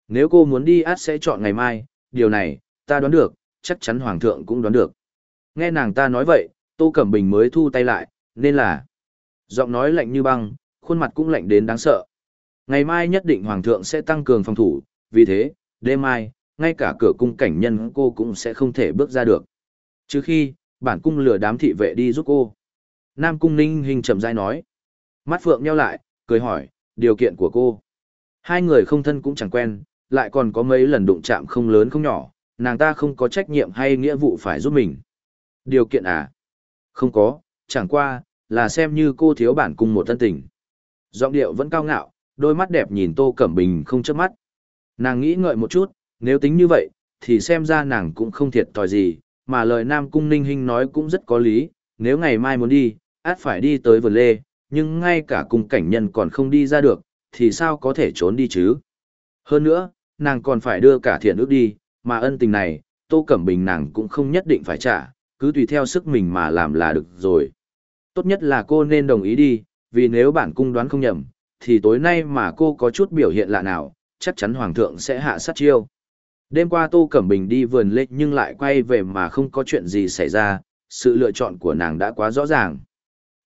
Nếu cô muốn đi át sẽ chọn ngày mai, điều này, ta đoán được, chắc chắn Hoàng thượng cũng đoán được. Nghe nàng ta nói vậy, Tô Cẩm Bình mới thu tay lại, nên là... Giọng nói lạnh như băng, khuôn mặt cũng lạnh đến đáng sợ. Ngày mai nhất định Hoàng thượng sẽ tăng cường phòng thủ, vì thế, đêm mai, ngay cả cửa cung cảnh nhân cô cũng sẽ không thể bước ra được. trừ khi, bản cung lừa đám thị vệ đi giúp cô. Nam cung ninh hình chậm rãi nói. Mắt phượng nheo lại, cười hỏi, điều kiện của cô. Hai người không thân cũng chẳng quen, lại còn có mấy lần đụng chạm không lớn không nhỏ, nàng ta không có trách nhiệm hay nghĩa vụ phải giúp mình. Điều kiện à? Không có, chẳng qua, là xem như cô thiếu bản cung một thân tình. Giọng điệu vẫn cao ngạo, đôi mắt đẹp nhìn Tô Cẩm Bình không chớp mắt. Nàng nghĩ ngợi một chút, nếu tính như vậy, thì xem ra nàng cũng không thiệt thòi gì, mà lời Nam Cung Ninh Hinh nói cũng rất có lý, nếu ngày mai muốn đi, át phải đi tới vườn lê, nhưng ngay cả cùng cảnh nhân còn không đi ra được, thì sao có thể trốn đi chứ? Hơn nữa, nàng còn phải đưa cả thiện ước đi, mà ân tình này, Tô Cẩm Bình nàng cũng không nhất định phải trả, cứ tùy theo sức mình mà làm là được rồi. Tốt nhất là cô nên đồng ý đi, vì nếu bản cung đoán không nhầm, thì tối nay mà cô có chút biểu hiện lạ nào, chắc chắn Hoàng thượng sẽ hạ sát chiêu. Đêm qua Tô Cẩm Bình đi vườn lê nhưng lại quay về mà không có chuyện gì xảy ra, sự lựa chọn của nàng đã quá rõ ràng.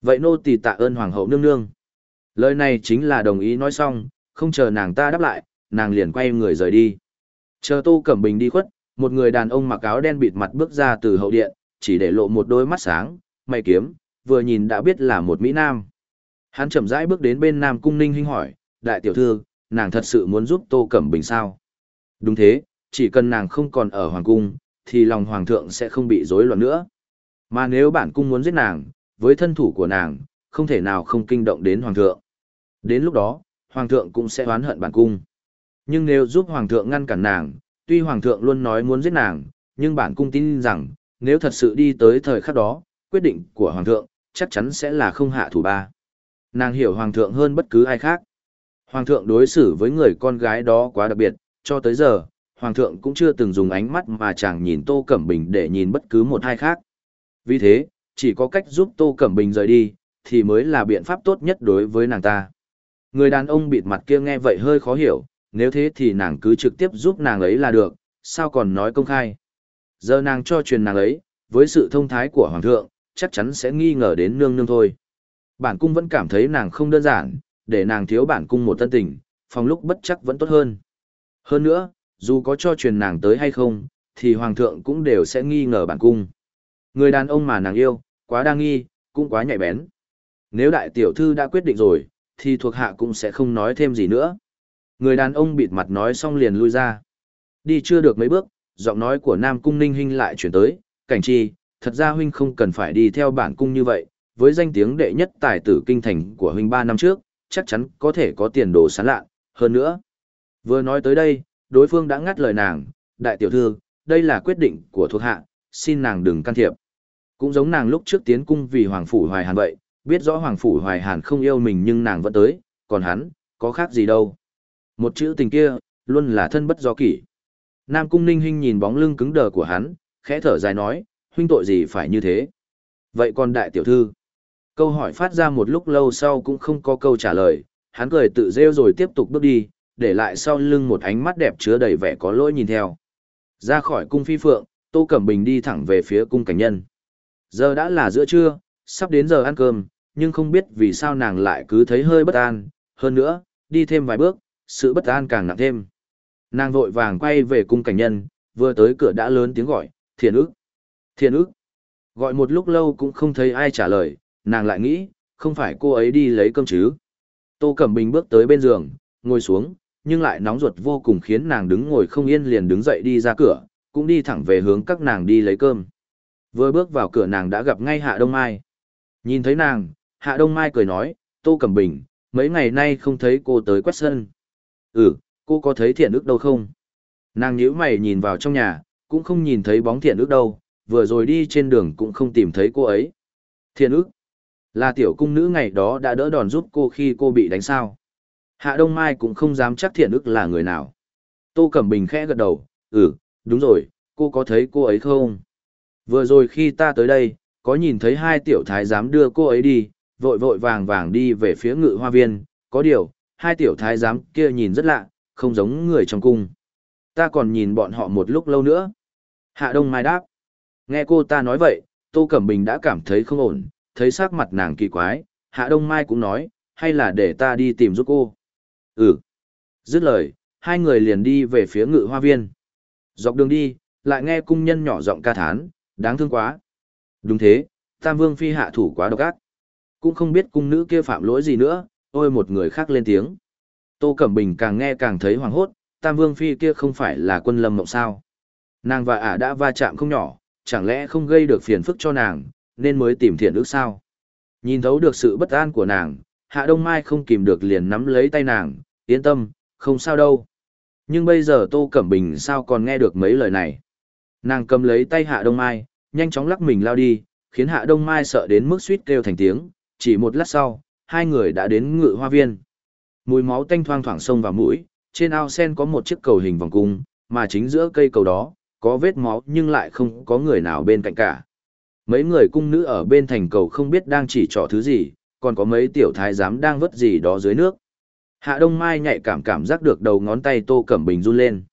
Vậy nô tỳ tạ ơn Hoàng hậu nương nương. Lời này chính là đồng ý nói xong, không chờ nàng ta đáp lại, nàng liền quay người rời đi. Chờ Tô Cẩm Bình đi khuất, một người đàn ông mặc áo đen bịt mặt bước ra từ hậu điện, chỉ để lộ một đôi mắt sáng, mày kiếm, vừa nhìn đã biết là một Mỹ Nam. Hắn chậm rãi bước đến bên Nam Cung Ninh Hinh hỏi, đại tiểu thư, nàng thật sự muốn giúp Tô Cẩm Bình sao? Đúng thế, chỉ cần nàng không còn ở Hoàng Cung, thì lòng Hoàng thượng sẽ không bị rối loạn nữa. Mà nếu bản cung muốn giết nàng, với thân thủ của nàng, không thể nào không kinh động đến Hoàng thượng. Đến lúc đó, Hoàng thượng cũng sẽ oán hận bản cung. Nhưng nếu giúp Hoàng thượng ngăn cản nàng, tuy Hoàng thượng luôn nói muốn giết nàng, nhưng bản cung tin rằng, nếu thật sự đi tới thời khắc đó, quyết định của Hoàng thượng, chắc chắn sẽ là không hạ thủ ba. Nàng hiểu Hoàng thượng hơn bất cứ ai khác. Hoàng thượng đối xử với người con gái đó quá đặc biệt, cho tới giờ, Hoàng thượng cũng chưa từng dùng ánh mắt mà chẳng nhìn Tô Cẩm Bình để nhìn bất cứ một ai khác. Vì thế, chỉ có cách giúp Tô Cẩm Bình rời đi, thì mới là biện pháp tốt nhất đối với nàng ta. Người đàn ông bịt mặt kia nghe vậy hơi khó hiểu, nếu thế thì nàng cứ trực tiếp giúp nàng ấy là được, sao còn nói công khai. Giờ nàng cho truyền nàng ấy, với sự thông thái của Hoàng thượng, chắc chắn sẽ nghi ngờ đến nương nương thôi. Bản cung vẫn cảm thấy nàng không đơn giản, để nàng thiếu bản cung một tân tình, phòng lúc bất chắc vẫn tốt hơn. Hơn nữa, dù có cho truyền nàng tới hay không, thì Hoàng thượng cũng đều sẽ nghi ngờ bản cung. Người đàn ông mà nàng yêu, quá đa nghi, cũng quá nhạy bén. Nếu đại tiểu thư đã quyết định rồi, thì thuộc hạ cũng sẽ không nói thêm gì nữa. Người đàn ông bịt mặt nói xong liền lui ra. Đi chưa được mấy bước, giọng nói của Nam Cung Ninh Hinh lại chuyển tới, cảnh chi, thật ra huynh không cần phải đi theo bản cung như vậy, với danh tiếng đệ nhất tài tử kinh thành của huynh ba năm trước, chắc chắn có thể có tiền đồ sáng lạ, hơn nữa. Vừa nói tới đây, đối phương đã ngắt lời nàng, đại tiểu thư, đây là quyết định của thuộc hạ, xin nàng đừng can thiệp. Cũng giống nàng lúc trước tiến cung vì Hoàng Phủ Hoài Hàn vậy, biết rõ Hoàng Phủ Hoài Hàn không yêu mình nhưng nàng vẫn tới, còn hắn, có khác gì đâu. Một chữ tình kia, luôn là thân bất do kỷ. Nam Cung Ninh Hinh nhìn bóng lưng cứng đờ của hắn, khẽ thở dài nói, huynh tội gì phải như thế. Vậy còn đại tiểu thư? Câu hỏi phát ra một lúc lâu sau cũng không có câu trả lời, hắn cười tự rêu rồi tiếp tục bước đi, để lại sau lưng một ánh mắt đẹp chứa đầy vẻ có lỗi nhìn theo. Ra khỏi cung phi phượng, Tô Cẩm Bình đi thẳng về phía cung cảnh nhân. Giờ đã là giữa trưa, sắp đến giờ ăn cơm, nhưng không biết vì sao nàng lại cứ thấy hơi bất an, hơn nữa, đi thêm vài bước, sự bất an càng nặng thêm. Nàng vội vàng quay về cung cảnh nhân, vừa tới cửa đã lớn tiếng gọi, thiền ức, thiền ức. Gọi một lúc lâu cũng không thấy ai trả lời, nàng lại nghĩ, không phải cô ấy đi lấy cơm chứ. Tô Cẩm Bình bước tới bên giường, ngồi xuống, nhưng lại nóng ruột vô cùng khiến nàng đứng ngồi không yên liền đứng dậy đi ra cửa, cũng đi thẳng về hướng các nàng đi lấy cơm. Vừa bước vào cửa nàng đã gặp ngay Hạ Đông Mai. Nhìn thấy nàng, Hạ Đông Mai cười nói, Tô Cẩm Bình, mấy ngày nay không thấy cô tới quét sân. Ừ, cô có thấy thiện ức đâu không? Nàng nhíu mày nhìn vào trong nhà, cũng không nhìn thấy bóng thiện ức đâu, vừa rồi đi trên đường cũng không tìm thấy cô ấy. Thiện ức, là tiểu cung nữ ngày đó đã đỡ đòn giúp cô khi cô bị đánh sao. Hạ Đông Mai cũng không dám chắc thiện ức là người nào. Tô Cẩm Bình khẽ gật đầu, ừ, đúng rồi, cô có thấy cô ấy không? Vừa rồi khi ta tới đây, có nhìn thấy hai tiểu thái giám đưa cô ấy đi, vội vội vàng vàng đi về phía ngự hoa viên, có điều, hai tiểu thái giám kia nhìn rất lạ, không giống người trong cung. Ta còn nhìn bọn họ một lúc lâu nữa. Hạ Đông Mai đáp. Nghe cô ta nói vậy, Tô Cẩm Bình đã cảm thấy không ổn, thấy sắc mặt nàng kỳ quái, Hạ Đông Mai cũng nói, hay là để ta đi tìm giúp cô. Ừ. Dứt lời, hai người liền đi về phía ngự hoa viên. Dọc đường đi, lại nghe cung nhân nhỏ giọng ca thán, đáng thương quá. Đúng thế, Tam Vương Phi hạ thủ quá độc ác. Cũng không biết cung nữ kia phạm lỗi gì nữa, ôi một người khác lên tiếng. Tô Cẩm Bình càng nghe càng thấy hoàng hốt, Tam Vương Phi kia không phải là quân lâm mộng sao. Nàng và ả đã va chạm không nhỏ, chẳng lẽ không gây được phiền phức cho nàng, nên mới tìm thiện ước sao. Nhìn thấu được sự bất an của nàng, Hạ Đông Mai không kìm được liền nắm lấy tay nàng, yên tâm, không sao đâu. Nhưng bây giờ Tô Cẩm Bình sao còn nghe được mấy lời này. Nàng cầm lấy tay Hạ Đông Mai, nhanh chóng lắc mình lao đi, khiến Hạ Đông Mai sợ đến mức suýt kêu thành tiếng, chỉ một lát sau, hai người đã đến ngự hoa viên. Mùi máu tanh thoang thoảng sông vào mũi, trên ao sen có một chiếc cầu hình vòng cung, mà chính giữa cây cầu đó, có vết máu nhưng lại không có người nào bên cạnh cả. Mấy người cung nữ ở bên thành cầu không biết đang chỉ trỏ thứ gì, còn có mấy tiểu thái giám đang vớt gì đó dưới nước. Hạ Đông Mai nhạy cảm cảm giác được đầu ngón tay Tô Cẩm Bình run lên.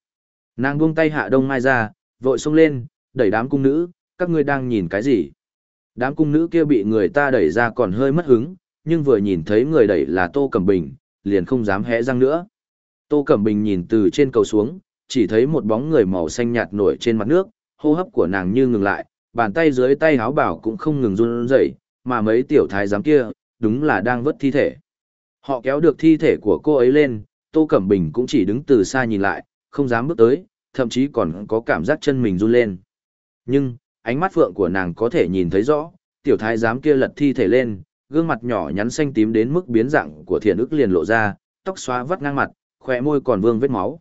Nàng buông tay Hạ Đông Mai ra, vội xông lên, đẩy đám cung nữ, các ngươi đang nhìn cái gì? Đám cung nữ kia bị người ta đẩy ra còn hơi mất hứng, nhưng vừa nhìn thấy người đẩy là Tô Cẩm Bình, liền không dám hé răng nữa. Tô Cẩm Bình nhìn từ trên cầu xuống, chỉ thấy một bóng người màu xanh nhạt nổi trên mặt nước, hô hấp của nàng như ngừng lại, bàn tay dưới tay háo bảo cũng không ngừng run rẩy, mà mấy tiểu thái giám kia, đúng là đang vớt thi thể. Họ kéo được thi thể của cô ấy lên, Tô Cẩm Bình cũng chỉ đứng từ xa nhìn lại, không dám bước tới, thậm chí còn có cảm giác chân mình run lên. Nhưng, ánh mắt phượng của nàng có thể nhìn thấy rõ, tiểu thái giám kia lật thi thể lên, gương mặt nhỏ nhắn xanh tím đến mức biến dạng của thiện ức liền lộ ra, tóc xóa vắt ngang mặt, khỏe môi còn vương vết máu.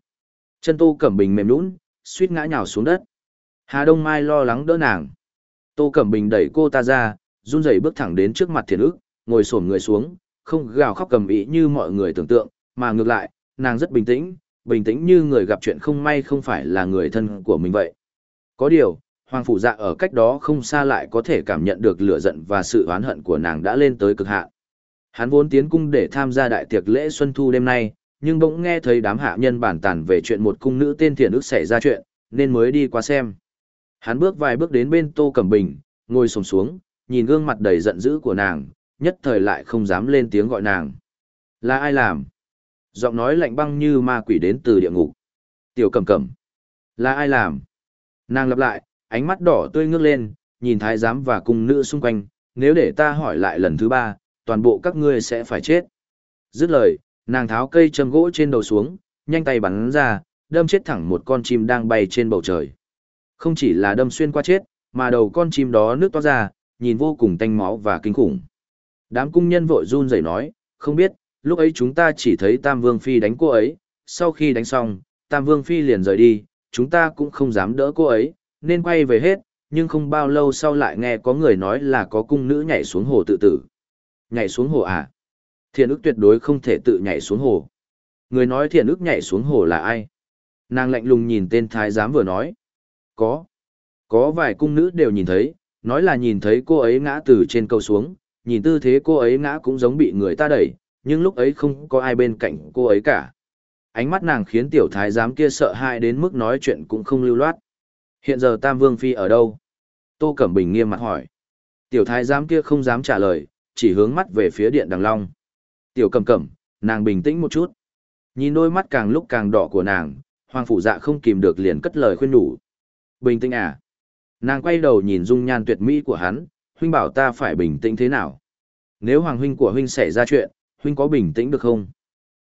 Chân Tô Cẩm Bình mềm nhũn, suýt ngã nhào xuống đất. Hà Đông Mai lo lắng đỡ nàng. Tô Cẩm Bình đẩy cô ta ra, run rẩy bước thẳng đến trước mặt thiền ức, ngồi xổm người xuống, không gào khóc cầm ý như mọi người tưởng tượng, mà ngược lại, nàng rất bình tĩnh, bình tĩnh như người gặp chuyện không may không phải là người thân của mình vậy. Có điều, Hoàng Phủ Dạ ở cách đó không xa lại có thể cảm nhận được lửa giận và sự oán hận của nàng đã lên tới cực hạn. Hắn vốn tiến cung để tham gia đại tiệc lễ Xuân Thu đêm nay, nhưng bỗng nghe thấy đám hạ nhân bàn tàn về chuyện một cung nữ tên thiền ức xảy ra chuyện, nên mới đi qua xem. Hắn bước vài bước đến bên Tô Cẩm Bình, ngồi xổm xuống, nhìn gương mặt đầy giận dữ của nàng, nhất thời lại không dám lên tiếng gọi nàng. Là ai làm? Giọng nói lạnh băng như ma quỷ đến từ địa ngục. Tiểu Cẩm Cẩm. Là ai làm? Nàng lặp lại, ánh mắt đỏ tươi ngước lên, nhìn thái giám và cung nữ xung quanh, nếu để ta hỏi lại lần thứ ba, toàn bộ các ngươi sẽ phải chết. Dứt lời, nàng tháo cây châm gỗ trên đầu xuống, nhanh tay bắn ra, đâm chết thẳng một con chim đang bay trên bầu trời. Không chỉ là đâm xuyên qua chết, mà đầu con chim đó nước to ra, nhìn vô cùng tanh máu và kinh khủng. Đám cung nhân vội run rẩy nói, không biết, lúc ấy chúng ta chỉ thấy Tam Vương Phi đánh cô ấy, sau khi đánh xong, Tam Vương Phi liền rời đi, chúng ta cũng không dám đỡ cô ấy, nên quay về hết, nhưng không bao lâu sau lại nghe có người nói là có cung nữ nhảy xuống hồ tự tử. Nhảy xuống hồ à? Thiện ức tuyệt đối không thể tự nhảy xuống hồ. Người nói thiện ức nhảy xuống hồ là ai? Nàng lạnh lùng nhìn tên thái giám vừa nói. Có. Có vài cung nữ đều nhìn thấy, nói là nhìn thấy cô ấy ngã từ trên cầu xuống, nhìn tư thế cô ấy ngã cũng giống bị người ta đẩy, nhưng lúc ấy không có ai bên cạnh cô ấy cả. Ánh mắt nàng khiến tiểu thái giám kia sợ hãi đến mức nói chuyện cũng không lưu loát. Hiện giờ Tam Vương Phi ở đâu? Tô Cẩm Bình nghiêm mặt hỏi. Tiểu thái giám kia không dám trả lời, chỉ hướng mắt về phía điện đằng long. Tiểu Cẩm Cẩm, nàng bình tĩnh một chút. Nhìn đôi mắt càng lúc càng đỏ của nàng, Hoàng Phủ Dạ không kìm được liền cất lời khuyên nhủ. Bình tĩnh à? Nàng quay đầu nhìn dung nhan tuyệt mỹ của hắn, huynh bảo ta phải bình tĩnh thế nào? Nếu Hoàng huynh của huynh xảy ra chuyện, huynh có bình tĩnh được không?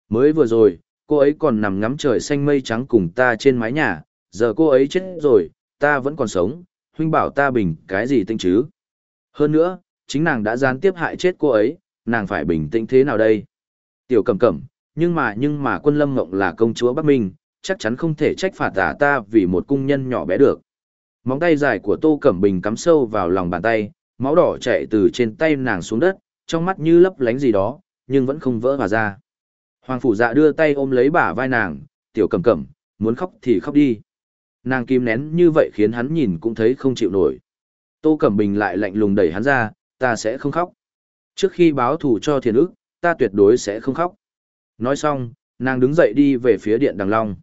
Mới vừa rồi, cô ấy còn nằm ngắm trời xanh mây trắng cùng ta trên mái nhà, giờ cô ấy chết rồi, ta vẫn còn sống, huynh bảo ta bình cái gì tinh chứ? Hơn nữa, chính nàng đã gián tiếp hại chết cô ấy, nàng phải bình tĩnh thế nào đây? Tiểu cẩm cẩm, nhưng mà nhưng mà quân lâm ngộng là công chúa Bắc Minh, chắc chắn không thể trách phạt tả ta vì một cung nhân nhỏ bé được. Móng tay dài của Tô Cẩm Bình cắm sâu vào lòng bàn tay, máu đỏ chạy từ trên tay nàng xuống đất, trong mắt như lấp lánh gì đó, nhưng vẫn không vỡ hòa ra. Hoàng phủ dạ đưa tay ôm lấy bả vai nàng, tiểu cẩm cẩm, muốn khóc thì khóc đi. Nàng kim nén như vậy khiến hắn nhìn cũng thấy không chịu nổi. Tô Cẩm Bình lại lạnh lùng đẩy hắn ra, ta sẽ không khóc. Trước khi báo thù cho thiền ức, ta tuyệt đối sẽ không khóc. Nói xong, nàng đứng dậy đi về phía điện đằng long.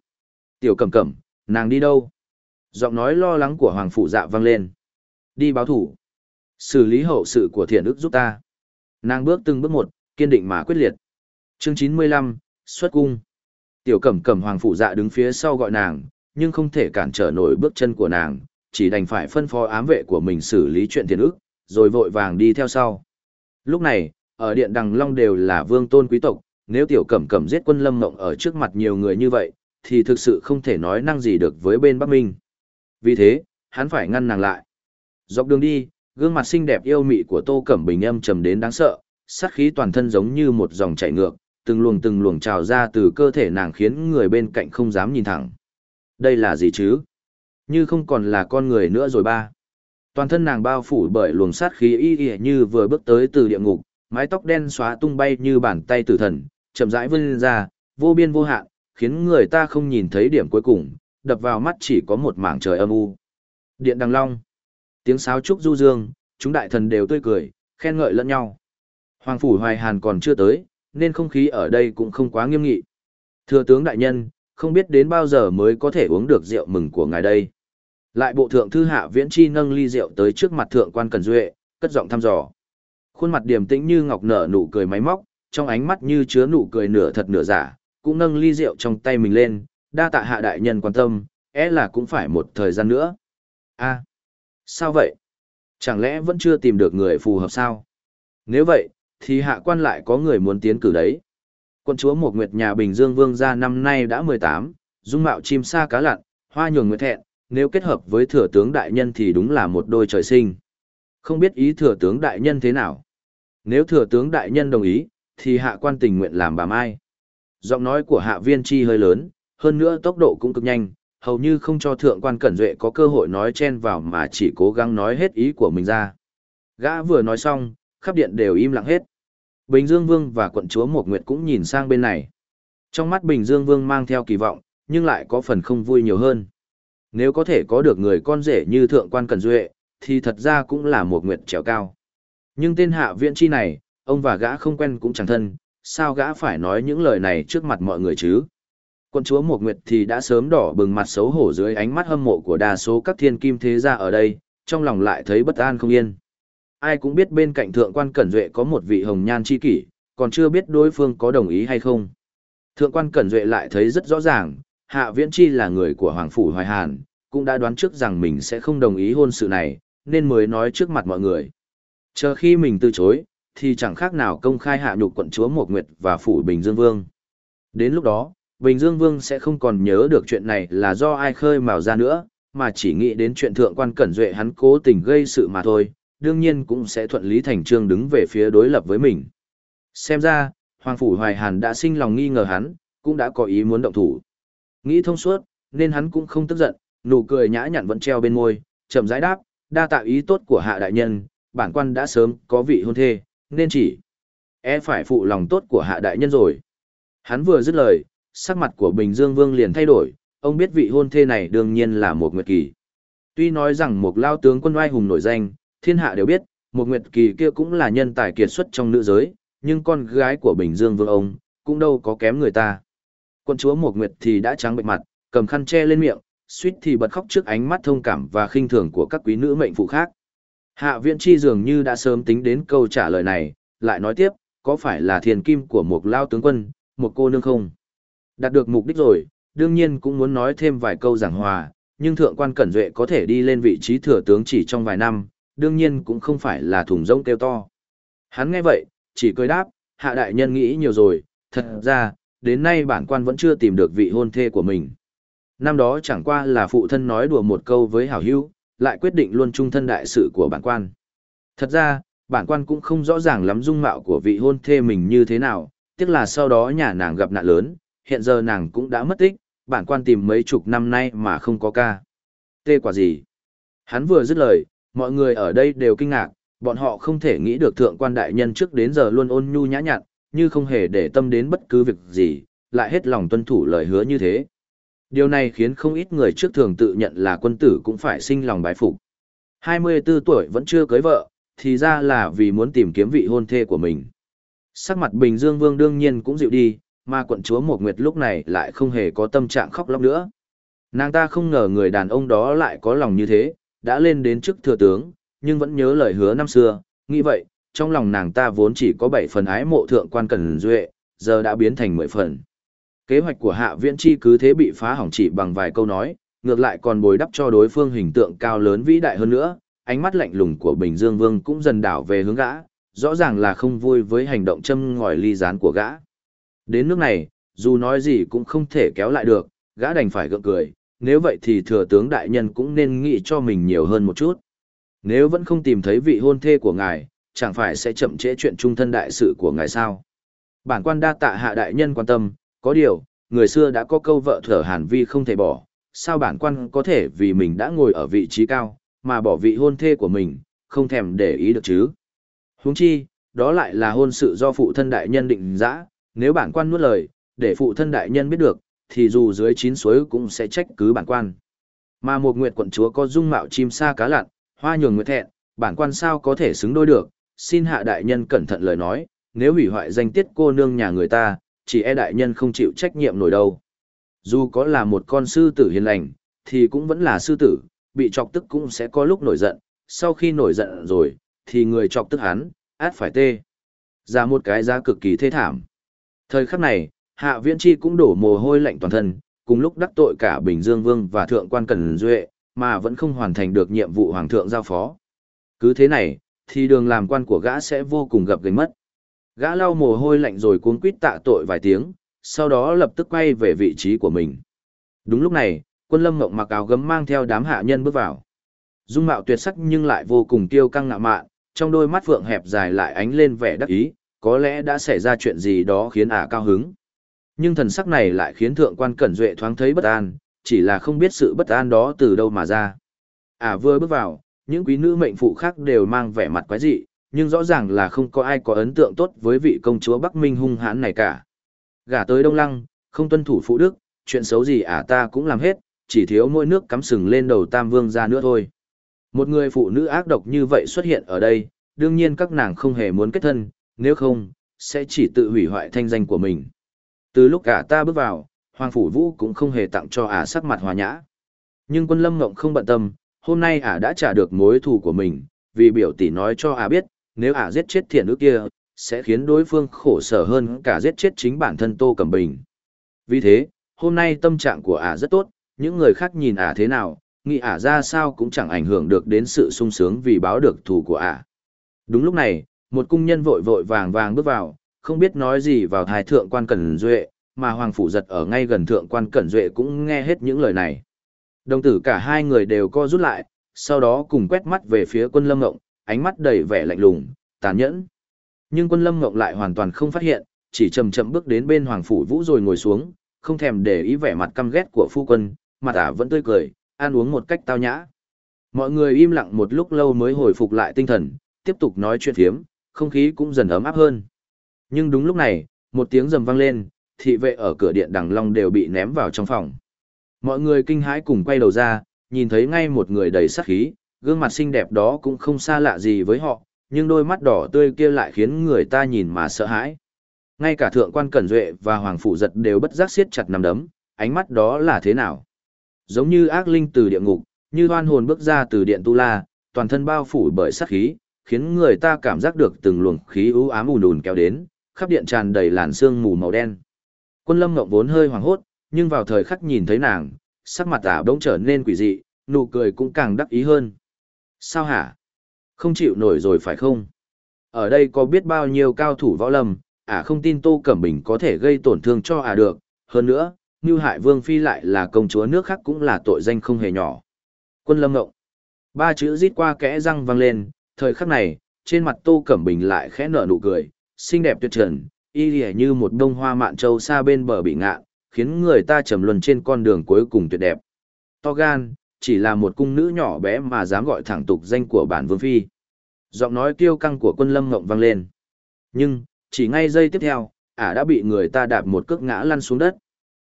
Tiểu cẩm cẩm, nàng đi đâu? Giọng nói lo lắng của Hoàng Phụ Dạ vang lên. Đi báo thủ. Xử lý hậu sự của thiện ức giúp ta. Nàng bước từng bước một, kiên định mà quyết liệt. Chương chín mươi lăm, xuất cung. Tiểu cẩm cẩm Hoàng Phụ Dạ đứng phía sau gọi nàng, nhưng không thể cản trở nổi bước chân của nàng, chỉ đành phải phân phó ám vệ của mình xử lý chuyện thiện ức, rồi vội vàng đi theo sau. Lúc này, ở điện Đằng Long đều là vương tôn quý tộc, nếu tiểu cẩm cẩm giết quân lâm mộng ở trước mặt nhiều người như vậy, thì thực sự không thể nói năng gì được với bên Bắc Minh. Vì thế, hắn phải ngăn nàng lại. Dọc đường đi, gương mặt xinh đẹp yêu mị của Tô Cẩm Bình âm trầm đến đáng sợ, sát khí toàn thân giống như một dòng chảy ngược, từng luồng từng luồng trào ra từ cơ thể nàng khiến người bên cạnh không dám nhìn thẳng. Đây là gì chứ? Như không còn là con người nữa rồi ba. Toàn thân nàng bao phủ bởi luồng sát khí y y như vừa bước tới từ địa ngục, mái tóc đen xóa tung bay như bàn tay tử thần, chậm rãi vươn ra, vô biên vô hạn, khiến người ta không nhìn thấy điểm cuối cùng, đập vào mắt chỉ có một mảng trời âm u. Điện Đằng Long. Tiếng sáo trúc du dương, chúng đại thần đều tươi cười, khen ngợi lẫn nhau. Hoàng phủ Hoài Hàn còn chưa tới, nên không khí ở đây cũng không quá nghiêm nghị. Thưa tướng đại nhân, không biết đến bao giờ mới có thể uống được rượu mừng của ngài đây. Lại bộ thượng thư hạ viễn chi nâng ly rượu tới trước mặt thượng quan Cần Duệ, cất giọng thăm dò. Khuôn mặt điềm tĩnh như ngọc nở nụ cười máy móc, trong ánh mắt như chứa nụ cười nửa thật nửa giả, cũng nâng ly rượu trong tay mình lên, đa tạ hạ đại nhân quan tâm, é là cũng phải một thời gian nữa. a sao vậy? Chẳng lẽ vẫn chưa tìm được người phù hợp sao? Nếu vậy, thì hạ quan lại có người muốn tiến cử đấy. Quân chúa một nguyệt nhà Bình Dương Vương gia năm nay đã 18, dung mạo chim sa cá lặn, hoa nhường nguyệt thẹn, nếu kết hợp với thừa tướng đại nhân thì đúng là một đôi trời sinh. Không biết ý thừa tướng đại nhân thế nào? Nếu thừa tướng đại nhân đồng ý, thì hạ quan tình nguyện làm bà Mai. Giọng nói của hạ viên chi hơi lớn, hơn nữa tốc độ cũng cực nhanh, hầu như không cho thượng quan cẩn duệ có cơ hội nói chen vào mà chỉ cố gắng nói hết ý của mình ra. Gã vừa nói xong, khắp điện đều im lặng hết. Bình Dương Vương và quận chúa Mộc Nguyệt cũng nhìn sang bên này. Trong mắt Bình Dương Vương mang theo kỳ vọng, nhưng lại có phần không vui nhiều hơn. Nếu có thể có được người con rể như thượng quan Cẩn Duệ, thì thật ra cũng là một nguyệt trèo cao. Nhưng tên hạ viện chi này, ông và gã không quen cũng chẳng thân, sao gã phải nói những lời này trước mặt mọi người chứ? Quân chúa Mộc Nguyệt thì đã sớm đỏ bừng mặt xấu hổ dưới ánh mắt hâm mộ của đa số các thiên kim thế gia ở đây, trong lòng lại thấy bất an không yên. Ai cũng biết bên cạnh thượng quan Cẩn Duệ có một vị hồng nhan chi kỷ, còn chưa biết đối phương có đồng ý hay không. Thượng quan Cẩn Duệ lại thấy rất rõ ràng, Hạ Viễn Chi là người của Hoàng Phủ Hoài Hàn, cũng đã đoán trước rằng mình sẽ không đồng ý hôn sự này, nên mới nói trước mặt mọi người. Chờ khi mình từ chối, thì chẳng khác nào công khai hạ nhục quận chúa Mộc Nguyệt và Phủ Bình Dương Vương. Đến lúc đó, Bình Dương Vương sẽ không còn nhớ được chuyện này là do ai khơi mào ra nữa, mà chỉ nghĩ đến chuyện thượng quan cẩn duệ hắn cố tình gây sự mà thôi, đương nhiên cũng sẽ thuận lý thành trương đứng về phía đối lập với mình. Xem ra, Hoàng Phủ Hoài Hàn đã sinh lòng nghi ngờ hắn, cũng đã có ý muốn động thủ. Nghĩ thông suốt, nên hắn cũng không tức giận, nụ cười nhã nhặn vẫn treo bên môi, chậm rãi đáp, đa tạo ý tốt của hạ đại nhân, bản quan đã sớm có vị hôn thê, nên chỉ e phải phụ lòng tốt của hạ đại nhân rồi. Hắn vừa dứt lời, sắc mặt của Bình Dương Vương liền thay đổi, ông biết vị hôn thê này đương nhiên là một nguyệt kỳ. Tuy nói rằng một lao tướng quân oai hùng nổi danh, thiên hạ đều biết, một nguyệt kỳ kia cũng là nhân tài kiệt xuất trong nữ giới, nhưng con gái của Bình Dương Vương ông, cũng đâu có kém người ta. Quân chúa một nguyệt thì đã trắng bệnh mặt, cầm khăn che lên miệng, suýt thì bật khóc trước ánh mắt thông cảm và khinh thường của các quý nữ mệnh phụ khác. Hạ viện chi dường như đã sớm tính đến câu trả lời này, lại nói tiếp, có phải là thiền kim của một lao tướng quân, một cô nương không? Đạt được mục đích rồi, đương nhiên cũng muốn nói thêm vài câu giảng hòa, nhưng thượng quan Cẩn Duệ có thể đi lên vị trí thừa tướng chỉ trong vài năm, đương nhiên cũng không phải là thùng rông kêu to. Hắn nghe vậy, chỉ cười đáp, hạ đại nhân nghĩ nhiều rồi, thật ra, đến nay bản quan vẫn chưa tìm được vị hôn thê của mình. Năm đó chẳng qua là phụ thân nói đùa một câu với hảo hữu, lại quyết định luôn trung thân đại sự của bản quan. Thật ra, bản quan cũng không rõ ràng lắm dung mạo của vị hôn thê mình như thế nào, tiếc là sau đó nhà nàng gặp nạn lớn, hiện giờ nàng cũng đã mất tích, bản quan tìm mấy chục năm nay mà không có ca. Tê quả gì? Hắn vừa dứt lời, mọi người ở đây đều kinh ngạc, bọn họ không thể nghĩ được thượng quan đại nhân trước đến giờ luôn ôn nhu nhã nhặn, như không hề để tâm đến bất cứ việc gì, lại hết lòng tuân thủ lời hứa như thế. Điều này khiến không ít người trước thường tự nhận là quân tử cũng phải sinh lòng bái phục. 24 tuổi vẫn chưa cưới vợ, thì ra là vì muốn tìm kiếm vị hôn thê của mình. Sắc mặt Bình Dương Vương đương nhiên cũng dịu đi, mà quận chúa mộc Nguyệt lúc này lại không hề có tâm trạng khóc lóc nữa. Nàng ta không ngờ người đàn ông đó lại có lòng như thế, đã lên đến chức thừa tướng, nhưng vẫn nhớ lời hứa năm xưa, nghĩ vậy, trong lòng nàng ta vốn chỉ có 7 phần ái mộ thượng quan cần duệ, giờ đã biến thành 10 phần. Kế hoạch của hạ viễn chi cứ thế bị phá hỏng chỉ bằng vài câu nói, ngược lại còn bồi đắp cho đối phương hình tượng cao lớn vĩ đại hơn nữa, ánh mắt lạnh lùng của Bình Dương Vương cũng dần đảo về hướng gã, rõ ràng là không vui với hành động châm ngòi ly gián của gã. Đến nước này, dù nói gì cũng không thể kéo lại được, gã đành phải gượng cười, nếu vậy thì thừa tướng đại nhân cũng nên nghĩ cho mình nhiều hơn một chút. Nếu vẫn không tìm thấy vị hôn thê của ngài, chẳng phải sẽ chậm trễ chuyện trung thân đại sự của ngài sao. Bản quan đa tạ hạ đại nhân quan tâm, có điều, người xưa đã có câu vợ thở hàn vi không thể bỏ, sao bản quan có thể vì mình đã ngồi ở vị trí cao, mà bỏ vị hôn thê của mình, không thèm để ý được chứ. Huống chi, đó lại là hôn sự do phụ thân đại nhân định giã, nếu bản quan nuốt lời, để phụ thân đại nhân biết được, thì dù dưới chín suối cũng sẽ trách cứ bản quan. Mà một nguyệt quận chúa có dung mạo chim sa cá lặn, hoa nhường nguyệt thẹn, bản quan sao có thể xứng đôi được, xin hạ đại nhân cẩn thận lời nói, nếu hủy hoại danh tiết cô nương nhà người ta, chỉ e đại nhân không chịu trách nhiệm nổi đâu. Dù có là một con sư tử hiền lành, thì cũng vẫn là sư tử, bị chọc tức cũng sẽ có lúc nổi giận, sau khi nổi giận rồi, thì người chọc tức hắn, át phải tê. Ra một cái giá cực kỳ thê thảm. Thời khắc này, Hạ Viễn Chi cũng đổ mồ hôi lạnh toàn thân, cùng lúc đắc tội cả Bình Dương Vương và Thượng quan Cần Duệ, mà vẫn không hoàn thành được nhiệm vụ Hoàng thượng giao phó. Cứ thế này, thì đường làm quan của gã sẽ vô cùng gặp gánh mất. Gã lau mồ hôi lạnh rồi cuống quýt tạ tội vài tiếng, sau đó lập tức quay về vị trí của mình. Đúng lúc này, quân lâm mộng mặc áo gấm mang theo đám hạ nhân bước vào. Dung mạo tuyệt sắc nhưng lại vô cùng tiêu căng ngạo mạn, trong đôi mắt phượng hẹp dài lại ánh lên vẻ đắc ý, có lẽ đã xảy ra chuyện gì đó khiến ả cao hứng. Nhưng thần sắc này lại khiến thượng quan cẩn duệ thoáng thấy bất an, chỉ là không biết sự bất an đó từ đâu mà ra. Ả vừa bước vào, những quý nữ mệnh phụ khác đều mang vẻ mặt quái dị, nhưng rõ ràng là không có ai có ấn tượng tốt với vị công chúa Bắc Minh hung hãn này cả. Gả tới Đông Lăng, không tuân thủ phụ đức, chuyện xấu gì ả ta cũng làm hết, chỉ thiếu mỗi nước cắm sừng lên đầu Tam Vương ra nữa thôi. Một người phụ nữ ác độc như vậy xuất hiện ở đây, đương nhiên các nàng không hề muốn kết thân, nếu không, sẽ chỉ tự hủy hoại thanh danh của mình. Từ lúc cả ta bước vào, Hoàng Phủ Vũ cũng không hề tặng cho ả sắc mặt hòa nhã. Nhưng quân lâm ngộng không bận tâm, hôm nay ả đã trả được mối thù của mình, vì biểu tỷ nói cho ả biết, nếu ả giết chết thiện nữ kia, sẽ khiến đối phương khổ sở hơn cả giết chết chính bản thân Tô Cẩm Bình. Vì thế, hôm nay tâm trạng của ả rất tốt, những người khác nhìn ả thế nào, nghĩ ả ra sao cũng chẳng ảnh hưởng được đến sự sung sướng vì báo được thù của ả. Đúng lúc này, một cung nhân vội vội vàng vàng bước vào, không biết nói gì vào thái thượng quan Cẩn Duệ, mà Hoàng Phủ giật ở ngay gần thượng quan Cẩn Duệ cũng nghe hết những lời này. Đồng tử cả hai người đều co rút lại, sau đó cùng quét mắt về phía quân lâm ngộng, ánh mắt đầy vẻ lạnh lùng, tàn nhẫn. Nhưng quân lâm ngộng lại hoàn toàn không phát hiện, chỉ chậm chậm bước đến bên Hoàng Phủ Vũ rồi ngồi xuống, không thèm để ý vẻ mặt căm ghét của phu quân, mặt ả vẫn tươi cười, ăn uống một cách tao nhã. Mọi người im lặng một lúc lâu mới hồi phục lại tinh thần, tiếp tục nói chuyện phiếm, không khí cũng dần ấm áp hơn. Nhưng đúng lúc này, một tiếng rầm vang lên, thị vệ ở cửa điện đằng long đều bị ném vào trong phòng. Mọi người kinh hãi cùng quay đầu ra, nhìn thấy ngay một người đầy sát khí, gương mặt xinh đẹp đó cũng không xa lạ gì với họ, nhưng đôi mắt đỏ tươi kia lại khiến người ta nhìn mà sợ hãi. Ngay cả thượng quan Cẩn Duệ và Hoàng Phủ Giật đều bất giác siết chặt nằm đấm, ánh mắt đó là thế nào? Giống như ác linh từ địa ngục, như oan hồn bước ra từ điện tu la, toàn thân bao phủ bởi sát khí, khiến người ta cảm giác được từng luồng khí u ám ùn ùn kéo đến, khắp điện tràn đầy làn sương mù màu đen. Quân Lâm Ngộng vốn hơi hoảng hốt, nhưng vào thời khắc nhìn thấy nàng, sắc mặt ả bỗng trở nên quỷ dị, nụ cười cũng càng đắc ý hơn. Sao hả? Không chịu nổi rồi phải không? Ở đây có biết bao nhiêu cao thủ võ lâm, ả không tin Tô Cẩm Bình có thể gây tổn thương cho ả được, hơn nữa, như hại vương phi lại là công chúa nước khác cũng là tội danh không hề nhỏ. Quân Lâm Ngộng. Ba chữ rít qua kẽ răng vang lên, thời khắc này, trên mặt Tô Cẩm Bình lại khẽ nở nụ cười, xinh đẹp tuyệt trần, y lìa như một đông hoa mạn châu xa bên bờ bị ngạ, khiến người ta trầm luân trên con đường cuối cùng tuyệt đẹp. To gan, chỉ là một cung nữ nhỏ bé mà dám gọi thẳng tục danh của bản vương phi. Giọng nói kiêu căng của quân lâm ngộng vang lên. Nhưng, chỉ ngay giây tiếp theo, ả đã bị người ta đạp một cước ngã lăn xuống đất.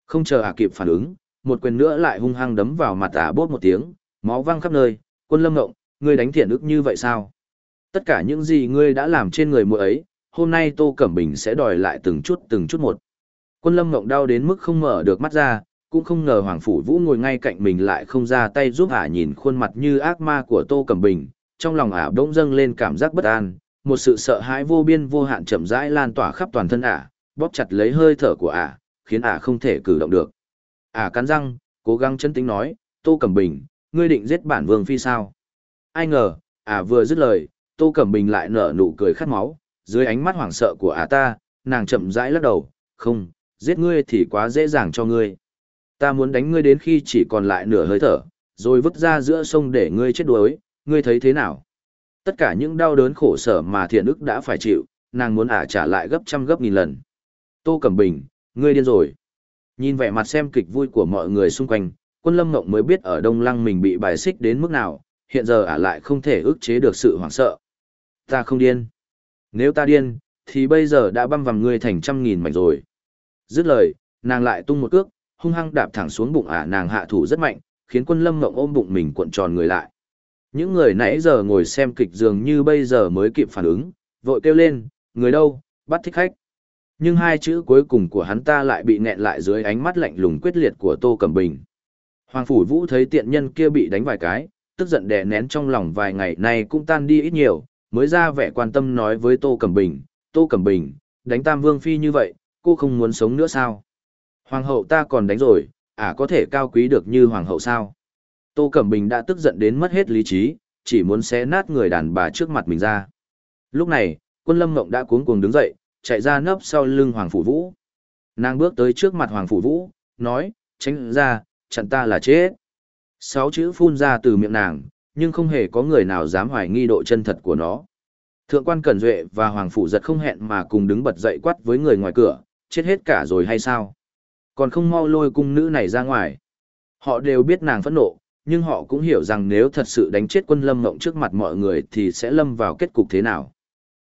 Không chờ ả kịp phản ứng, một quyền nữa lại hung hăng đấm vào mặt ả bốt một tiếng, máu văng khắp nơi, quân lâm ngộng, ngươi đánh thiện ức như vậy sao? Tất cả những gì ngươi đã làm trên người muội ấy, hôm nay Tô Cẩm Bình sẽ đòi lại từng chút từng chút một. Quân lâm ngộng đau đến mức không mở được mắt ra, cũng không ngờ Hoàng Phủ Vũ ngồi ngay cạnh mình lại không ra tay giúp ả nhìn khuôn mặt như ác ma của Tô Cẩm Bình, trong lòng ả bỗng dâng lên cảm giác bất an, một sự sợ hãi vô biên vô hạn chậm rãi lan tỏa khắp toàn thân ả, bóp chặt lấy hơi thở của ả, khiến ả không thể cử động được. Ả cắn răng, cố gắng chân tính nói, Tô Cẩm Bình, ngươi định giết bản vương phi sao? Ai ngờ, ả vừa dứt lời, Tô Cẩm Bình lại nở nụ cười khát máu, dưới ánh mắt hoảng sợ của ả ta, nàng chậm rãi lắc đầu, không, giết ngươi thì quá dễ dàng cho ngươi. Ta muốn đánh ngươi đến khi chỉ còn lại nửa hơi thở, rồi vứt ra giữa sông để ngươi chết đuối, ngươi thấy thế nào? Tất cả những đau đớn khổ sở mà thiện ức đã phải chịu, nàng muốn ả trả lại gấp trăm gấp nghìn lần. Tô Cẩm Bình, ngươi điên rồi. Nhìn vẻ mặt xem kịch vui của mọi người xung quanh, quân lâm ngộng mới biết ở Đông Lăng mình bị bài xích đến mức nào, hiện giờ ả lại không thể ức chế được sự hoảng sợ. Ta không điên. Nếu ta điên, thì bây giờ đã băm vằm ngươi thành trăm nghìn mảnh rồi. Dứt lời, nàng lại tung một cước, hung hăng đạp thẳng xuống bụng ả nàng hạ thủ rất mạnh, khiến quân lâm mộng ôm bụng mình cuộn tròn người lại. Những người nãy giờ ngồi xem kịch dường như bây giờ mới kịp phản ứng, vội kêu lên, người đâu, bắt thích khách. Nhưng hai chữ cuối cùng của hắn ta lại bị nghẹn lại dưới ánh mắt lạnh lùng quyết liệt của Tô Cẩm Bình. Hoàng Phủ Vũ thấy tiện nhân kia bị đánh vài cái, tức giận đè nén trong lòng vài ngày nay cũng tan đi ít nhiều, mới ra vẻ quan tâm nói với Tô Cẩm Bình, Tô Cẩm Bình, đánh Tam Vương Phi như vậy, cô không muốn sống nữa sao? Hoàng hậu ta còn đánh rồi, à có thể cao quý được như Hoàng hậu sao? Tô Cẩm Bình đã tức giận đến mất hết lý trí, chỉ muốn xé nát người đàn bà trước mặt mình ra. Lúc này, quân lâm mộng đã cuống cuồng đứng dậy, chạy ra nấp sau lưng Hoàng Phủ Vũ. Nàng bước tới trước mặt Hoàng Phủ Vũ, nói, tránh ra, chặn ta là chết. Sáu chữ phun ra từ miệng nàng, nhưng không hề có người nào dám hoài nghi độ chân thật của nó. Thượng quan Cẩn Duệ và Hoàng Phủ giật không hẹn mà cùng đứng bật dậy quát với người ngoài cửa, chết hết cả rồi hay sao? Còn không mau lôi cung nữ này ra ngoài. Họ đều biết nàng phẫn nộ, nhưng họ cũng hiểu rằng nếu thật sự đánh chết quân lâm mộng trước mặt mọi người thì sẽ lâm vào kết cục thế nào.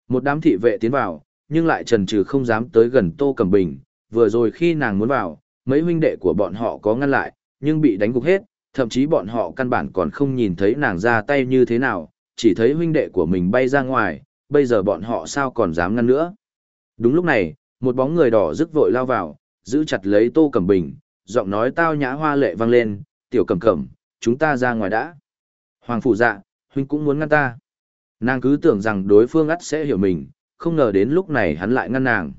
Một đám thị vệ tiến vào, nhưng lại trần trừ không dám tới gần Tô Cẩm Bình, vừa rồi khi nàng muốn vào, mấy huynh đệ của bọn họ có ngăn lại, nhưng bị đánh gục hết, thậm chí bọn họ căn bản còn không nhìn thấy nàng ra tay như thế nào, chỉ thấy huynh đệ của mình bay ra ngoài, bây giờ bọn họ sao còn dám ngăn nữa. Đúng lúc này, một bóng người đỏ rức vội lao vào, giữ chặt lấy Tô Cẩm Bình, giọng nói tao nhã hoa lệ vang lên, tiểu cẩm cẩm, chúng ta ra ngoài đã. Hoàng phủ dạ, huynh cũng muốn ngăn ta. Nàng cứ tưởng rằng đối phương ắt sẽ hiểu mình, không ngờ đến lúc này hắn lại ngăn nàng.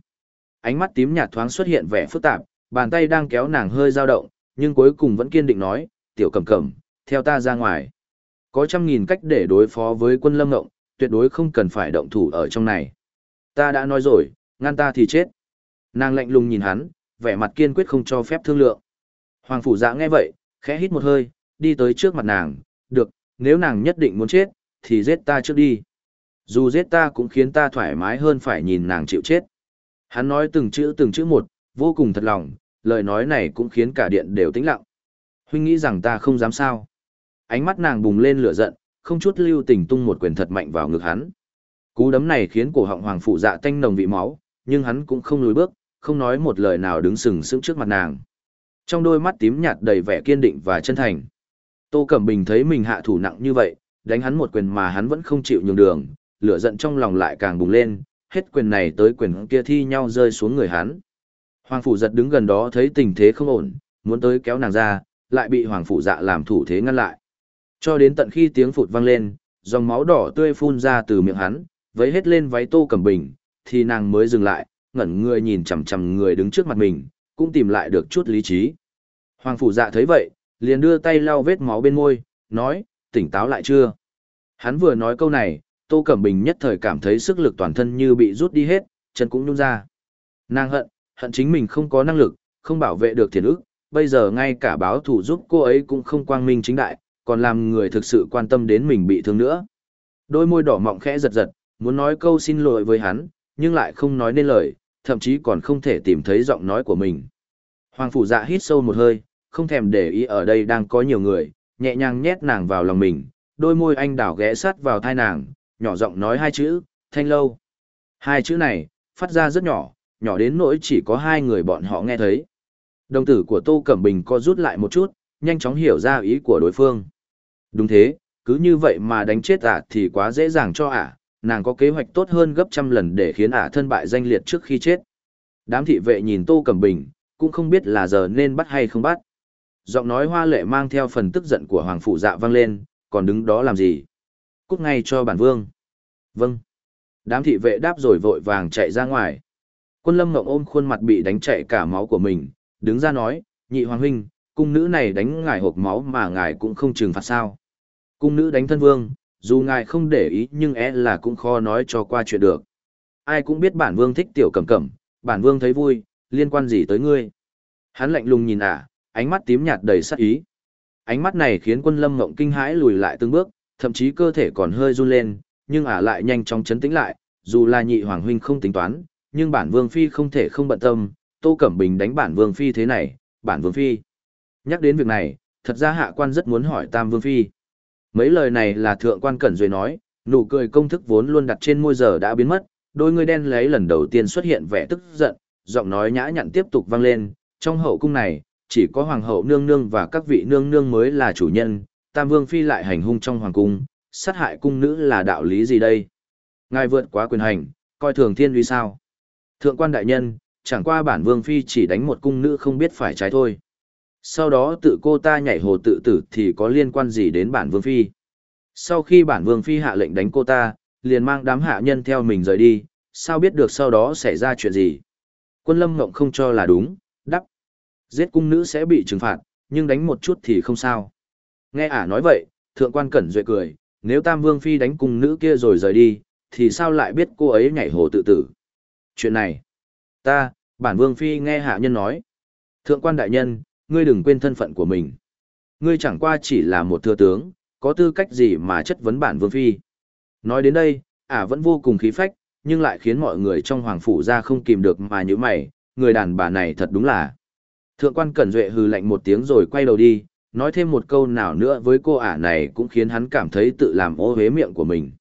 Ánh mắt tím nhạt thoáng xuất hiện vẻ phức tạp, bàn tay đang kéo nàng hơi dao động, nhưng cuối cùng vẫn kiên định nói, tiểu cẩm cẩm, theo ta ra ngoài. Có trăm nghìn cách để đối phó với quân lâm ngộng, tuyệt đối không cần phải động thủ ở trong này. Ta đã nói rồi, ngăn ta thì chết. Nàng lạnh lùng nhìn hắn, vẻ mặt kiên quyết không cho phép thương lượng. Hoàng phủ dạ nghe vậy, khẽ hít một hơi, đi tới trước mặt nàng, được, nếu nàng nhất định muốn chết, thì giết ta trước đi. Dù giết ta cũng khiến ta thoải mái hơn phải nhìn nàng chịu chết. Hắn nói từng chữ từng chữ một, vô cùng thật lòng, lời nói này cũng khiến cả điện đều tĩnh lặng. Huynh nghĩ rằng ta không dám sao. Ánh mắt nàng bùng lên lửa giận, không chút lưu tình tung một quyền thật mạnh vào ngực hắn. Cú đấm này khiến cổ họng hoàng phụ dạ tanh nồng vị máu, nhưng hắn cũng không lùi bước, không nói một lời nào đứng sừng sững trước mặt nàng. Trong đôi mắt tím nhạt đầy vẻ kiên định và chân thành. Tô Cẩm Bình thấy mình hạ thủ nặng như vậy, đánh hắn một quyền mà hắn vẫn không chịu nhường đường, lửa giận trong lòng lại càng bùng lên, hết quyền này tới quyền kia thi nhau rơi xuống người hắn. Hoàng phủ giật đứng gần đó thấy tình thế không ổn, muốn tới kéo nàng ra, lại bị hoàng phủ dạ làm thủ thế ngăn lại. Cho đến tận khi tiếng phụt vang lên, dòng máu đỏ tươi phun ra từ miệng hắn, vấy hết lên váy Tô Cẩm Bình, thì nàng mới dừng lại, ngẩn người nhìn chằm chằm người đứng trước mặt mình, cũng tìm lại được chút lý trí. Hoàng phủ dạ thấy vậy, liền đưa tay lau vết máu bên môi, nói, tỉnh táo lại chưa? Hắn vừa nói câu này, Tô Cẩm Bình nhất thời cảm thấy sức lực toàn thân như bị rút đi hết, chân cũng nhung ra. Nàng hận, hận chính mình không có năng lực, không bảo vệ được thiền ức, bây giờ ngay cả báo thủ giúp cô ấy cũng không quang minh chính đại, còn làm người thực sự quan tâm đến mình bị thương nữa. Đôi môi đỏ mọng khẽ giật giật, muốn nói câu xin lỗi với hắn, nhưng lại không nói nên lời, thậm chí còn không thể tìm thấy giọng nói của mình. Hoàng phủ dạ hít sâu một hơi, không thèm để ý ở đây đang có nhiều người, nhẹ nhàng nhét nàng vào lòng mình, đôi môi anh đảo ghé sát vào thai nàng, nhỏ giọng nói hai chữ, thanh lâu. Hai chữ này, phát ra rất nhỏ, nhỏ đến nỗi chỉ có hai người bọn họ nghe thấy. Đồng tử của Tô Cẩm Bình co rút lại một chút, nhanh chóng hiểu ra ý của đối phương. Đúng thế, cứ như vậy mà đánh chết ả thì quá dễ dàng cho ả, nàng có kế hoạch tốt hơn gấp trăm lần để khiến ả thân bại danh liệt trước khi chết. Đám thị vệ nhìn Tô Cẩm Bình, cũng không biết là giờ nên bắt hay không bắt. Giọng nói hoa lệ mang theo phần tức giận của Hoàng Phụ Dạ vang lên, còn đứng đó làm gì? Cút ngay cho bản vương. Vâng. Đám thị vệ đáp rồi vội vàng chạy ra ngoài. Quân lâm ngộng ôm khuôn mặt bị đánh chạy cả máu của mình, đứng ra nói, nhị hoàng huynh, cung nữ này đánh ngài hộp máu mà ngài cũng không trừng phạt sao. Cung nữ đánh thân vương, dù ngài không để ý nhưng é e là cũng khó nói cho qua chuyện được. Ai cũng biết bản vương thích tiểu cẩm cẩm, bản vương thấy vui, liên quan gì tới ngươi. Hắn lạnh lùng nhìn ả, ánh mắt tím nhạt đầy sắc ý. Ánh mắt này khiến quân lâm ngộng kinh hãi lùi lại từng bước, thậm chí cơ thể còn hơi run lên, nhưng ả lại nhanh chóng chấn tĩnh lại, dù là nhị hoàng huynh không tính toán, nhưng bản vương phi không thể không bận tâm, Tô Cẩm Bình đánh bản vương phi thế này, bản vương phi. Nhắc đến việc này, thật ra hạ quan rất muốn hỏi Tam Vương Phi. Mấy lời này là thượng quan Cẩn duy nói, nụ cười công thức vốn luôn đặt trên môi giờ đã biến mất, đôi người đen lấy lần đầu tiên xuất hiện vẻ tức giận, giọng nói nhã nhặn tiếp tục vang lên, trong hậu cung này, chỉ có hoàng hậu nương nương và các vị nương nương mới là chủ nhân, Tam Vương Phi lại hành hung trong hoàng cung, sát hại cung nữ là đạo lý gì đây? Ngài vượt quá quyền hành, coi thường thiên uy sao? Thượng quan đại nhân, chẳng qua bản Vương Phi chỉ đánh một cung nữ không biết phải trái thôi. Sau đó tự cô ta nhảy hồ tự tử thì có liên quan gì đến bản vương phi. Sau khi bản vương phi hạ lệnh đánh cô ta, liền mang đám hạ nhân theo mình rời đi, sao biết được sau đó xảy ra chuyện gì. Quân lâm ngộng không cho là đúng, đắp. Giết cung nữ sẽ bị trừng phạt, nhưng đánh một chút thì không sao. Nghe ả nói vậy, thượng quan cẩn duệ cười, nếu tam vương phi đánh cung nữ kia rồi rời đi, thì sao lại biết cô ấy nhảy hồ tự tử. Chuyện này, ta, bản vương phi nghe hạ nhân nói. Thượng quan đại nhân, ngươi đừng quên thân phận của mình. Ngươi chẳng qua chỉ là một thừa tướng, có tư cách gì mà chất vấn bản vương phi. Nói đến đây, ả vẫn vô cùng khí phách, nhưng lại khiến mọi người trong hoàng phủ ra không kìm được mà như mày, người đàn bà này thật đúng là. Thượng quan Cẩn Duệ hừ lạnh một tiếng rồi quay đầu đi, nói thêm một câu nào nữa với cô ả này cũng khiến hắn cảm thấy tự làm ô hế miệng của mình.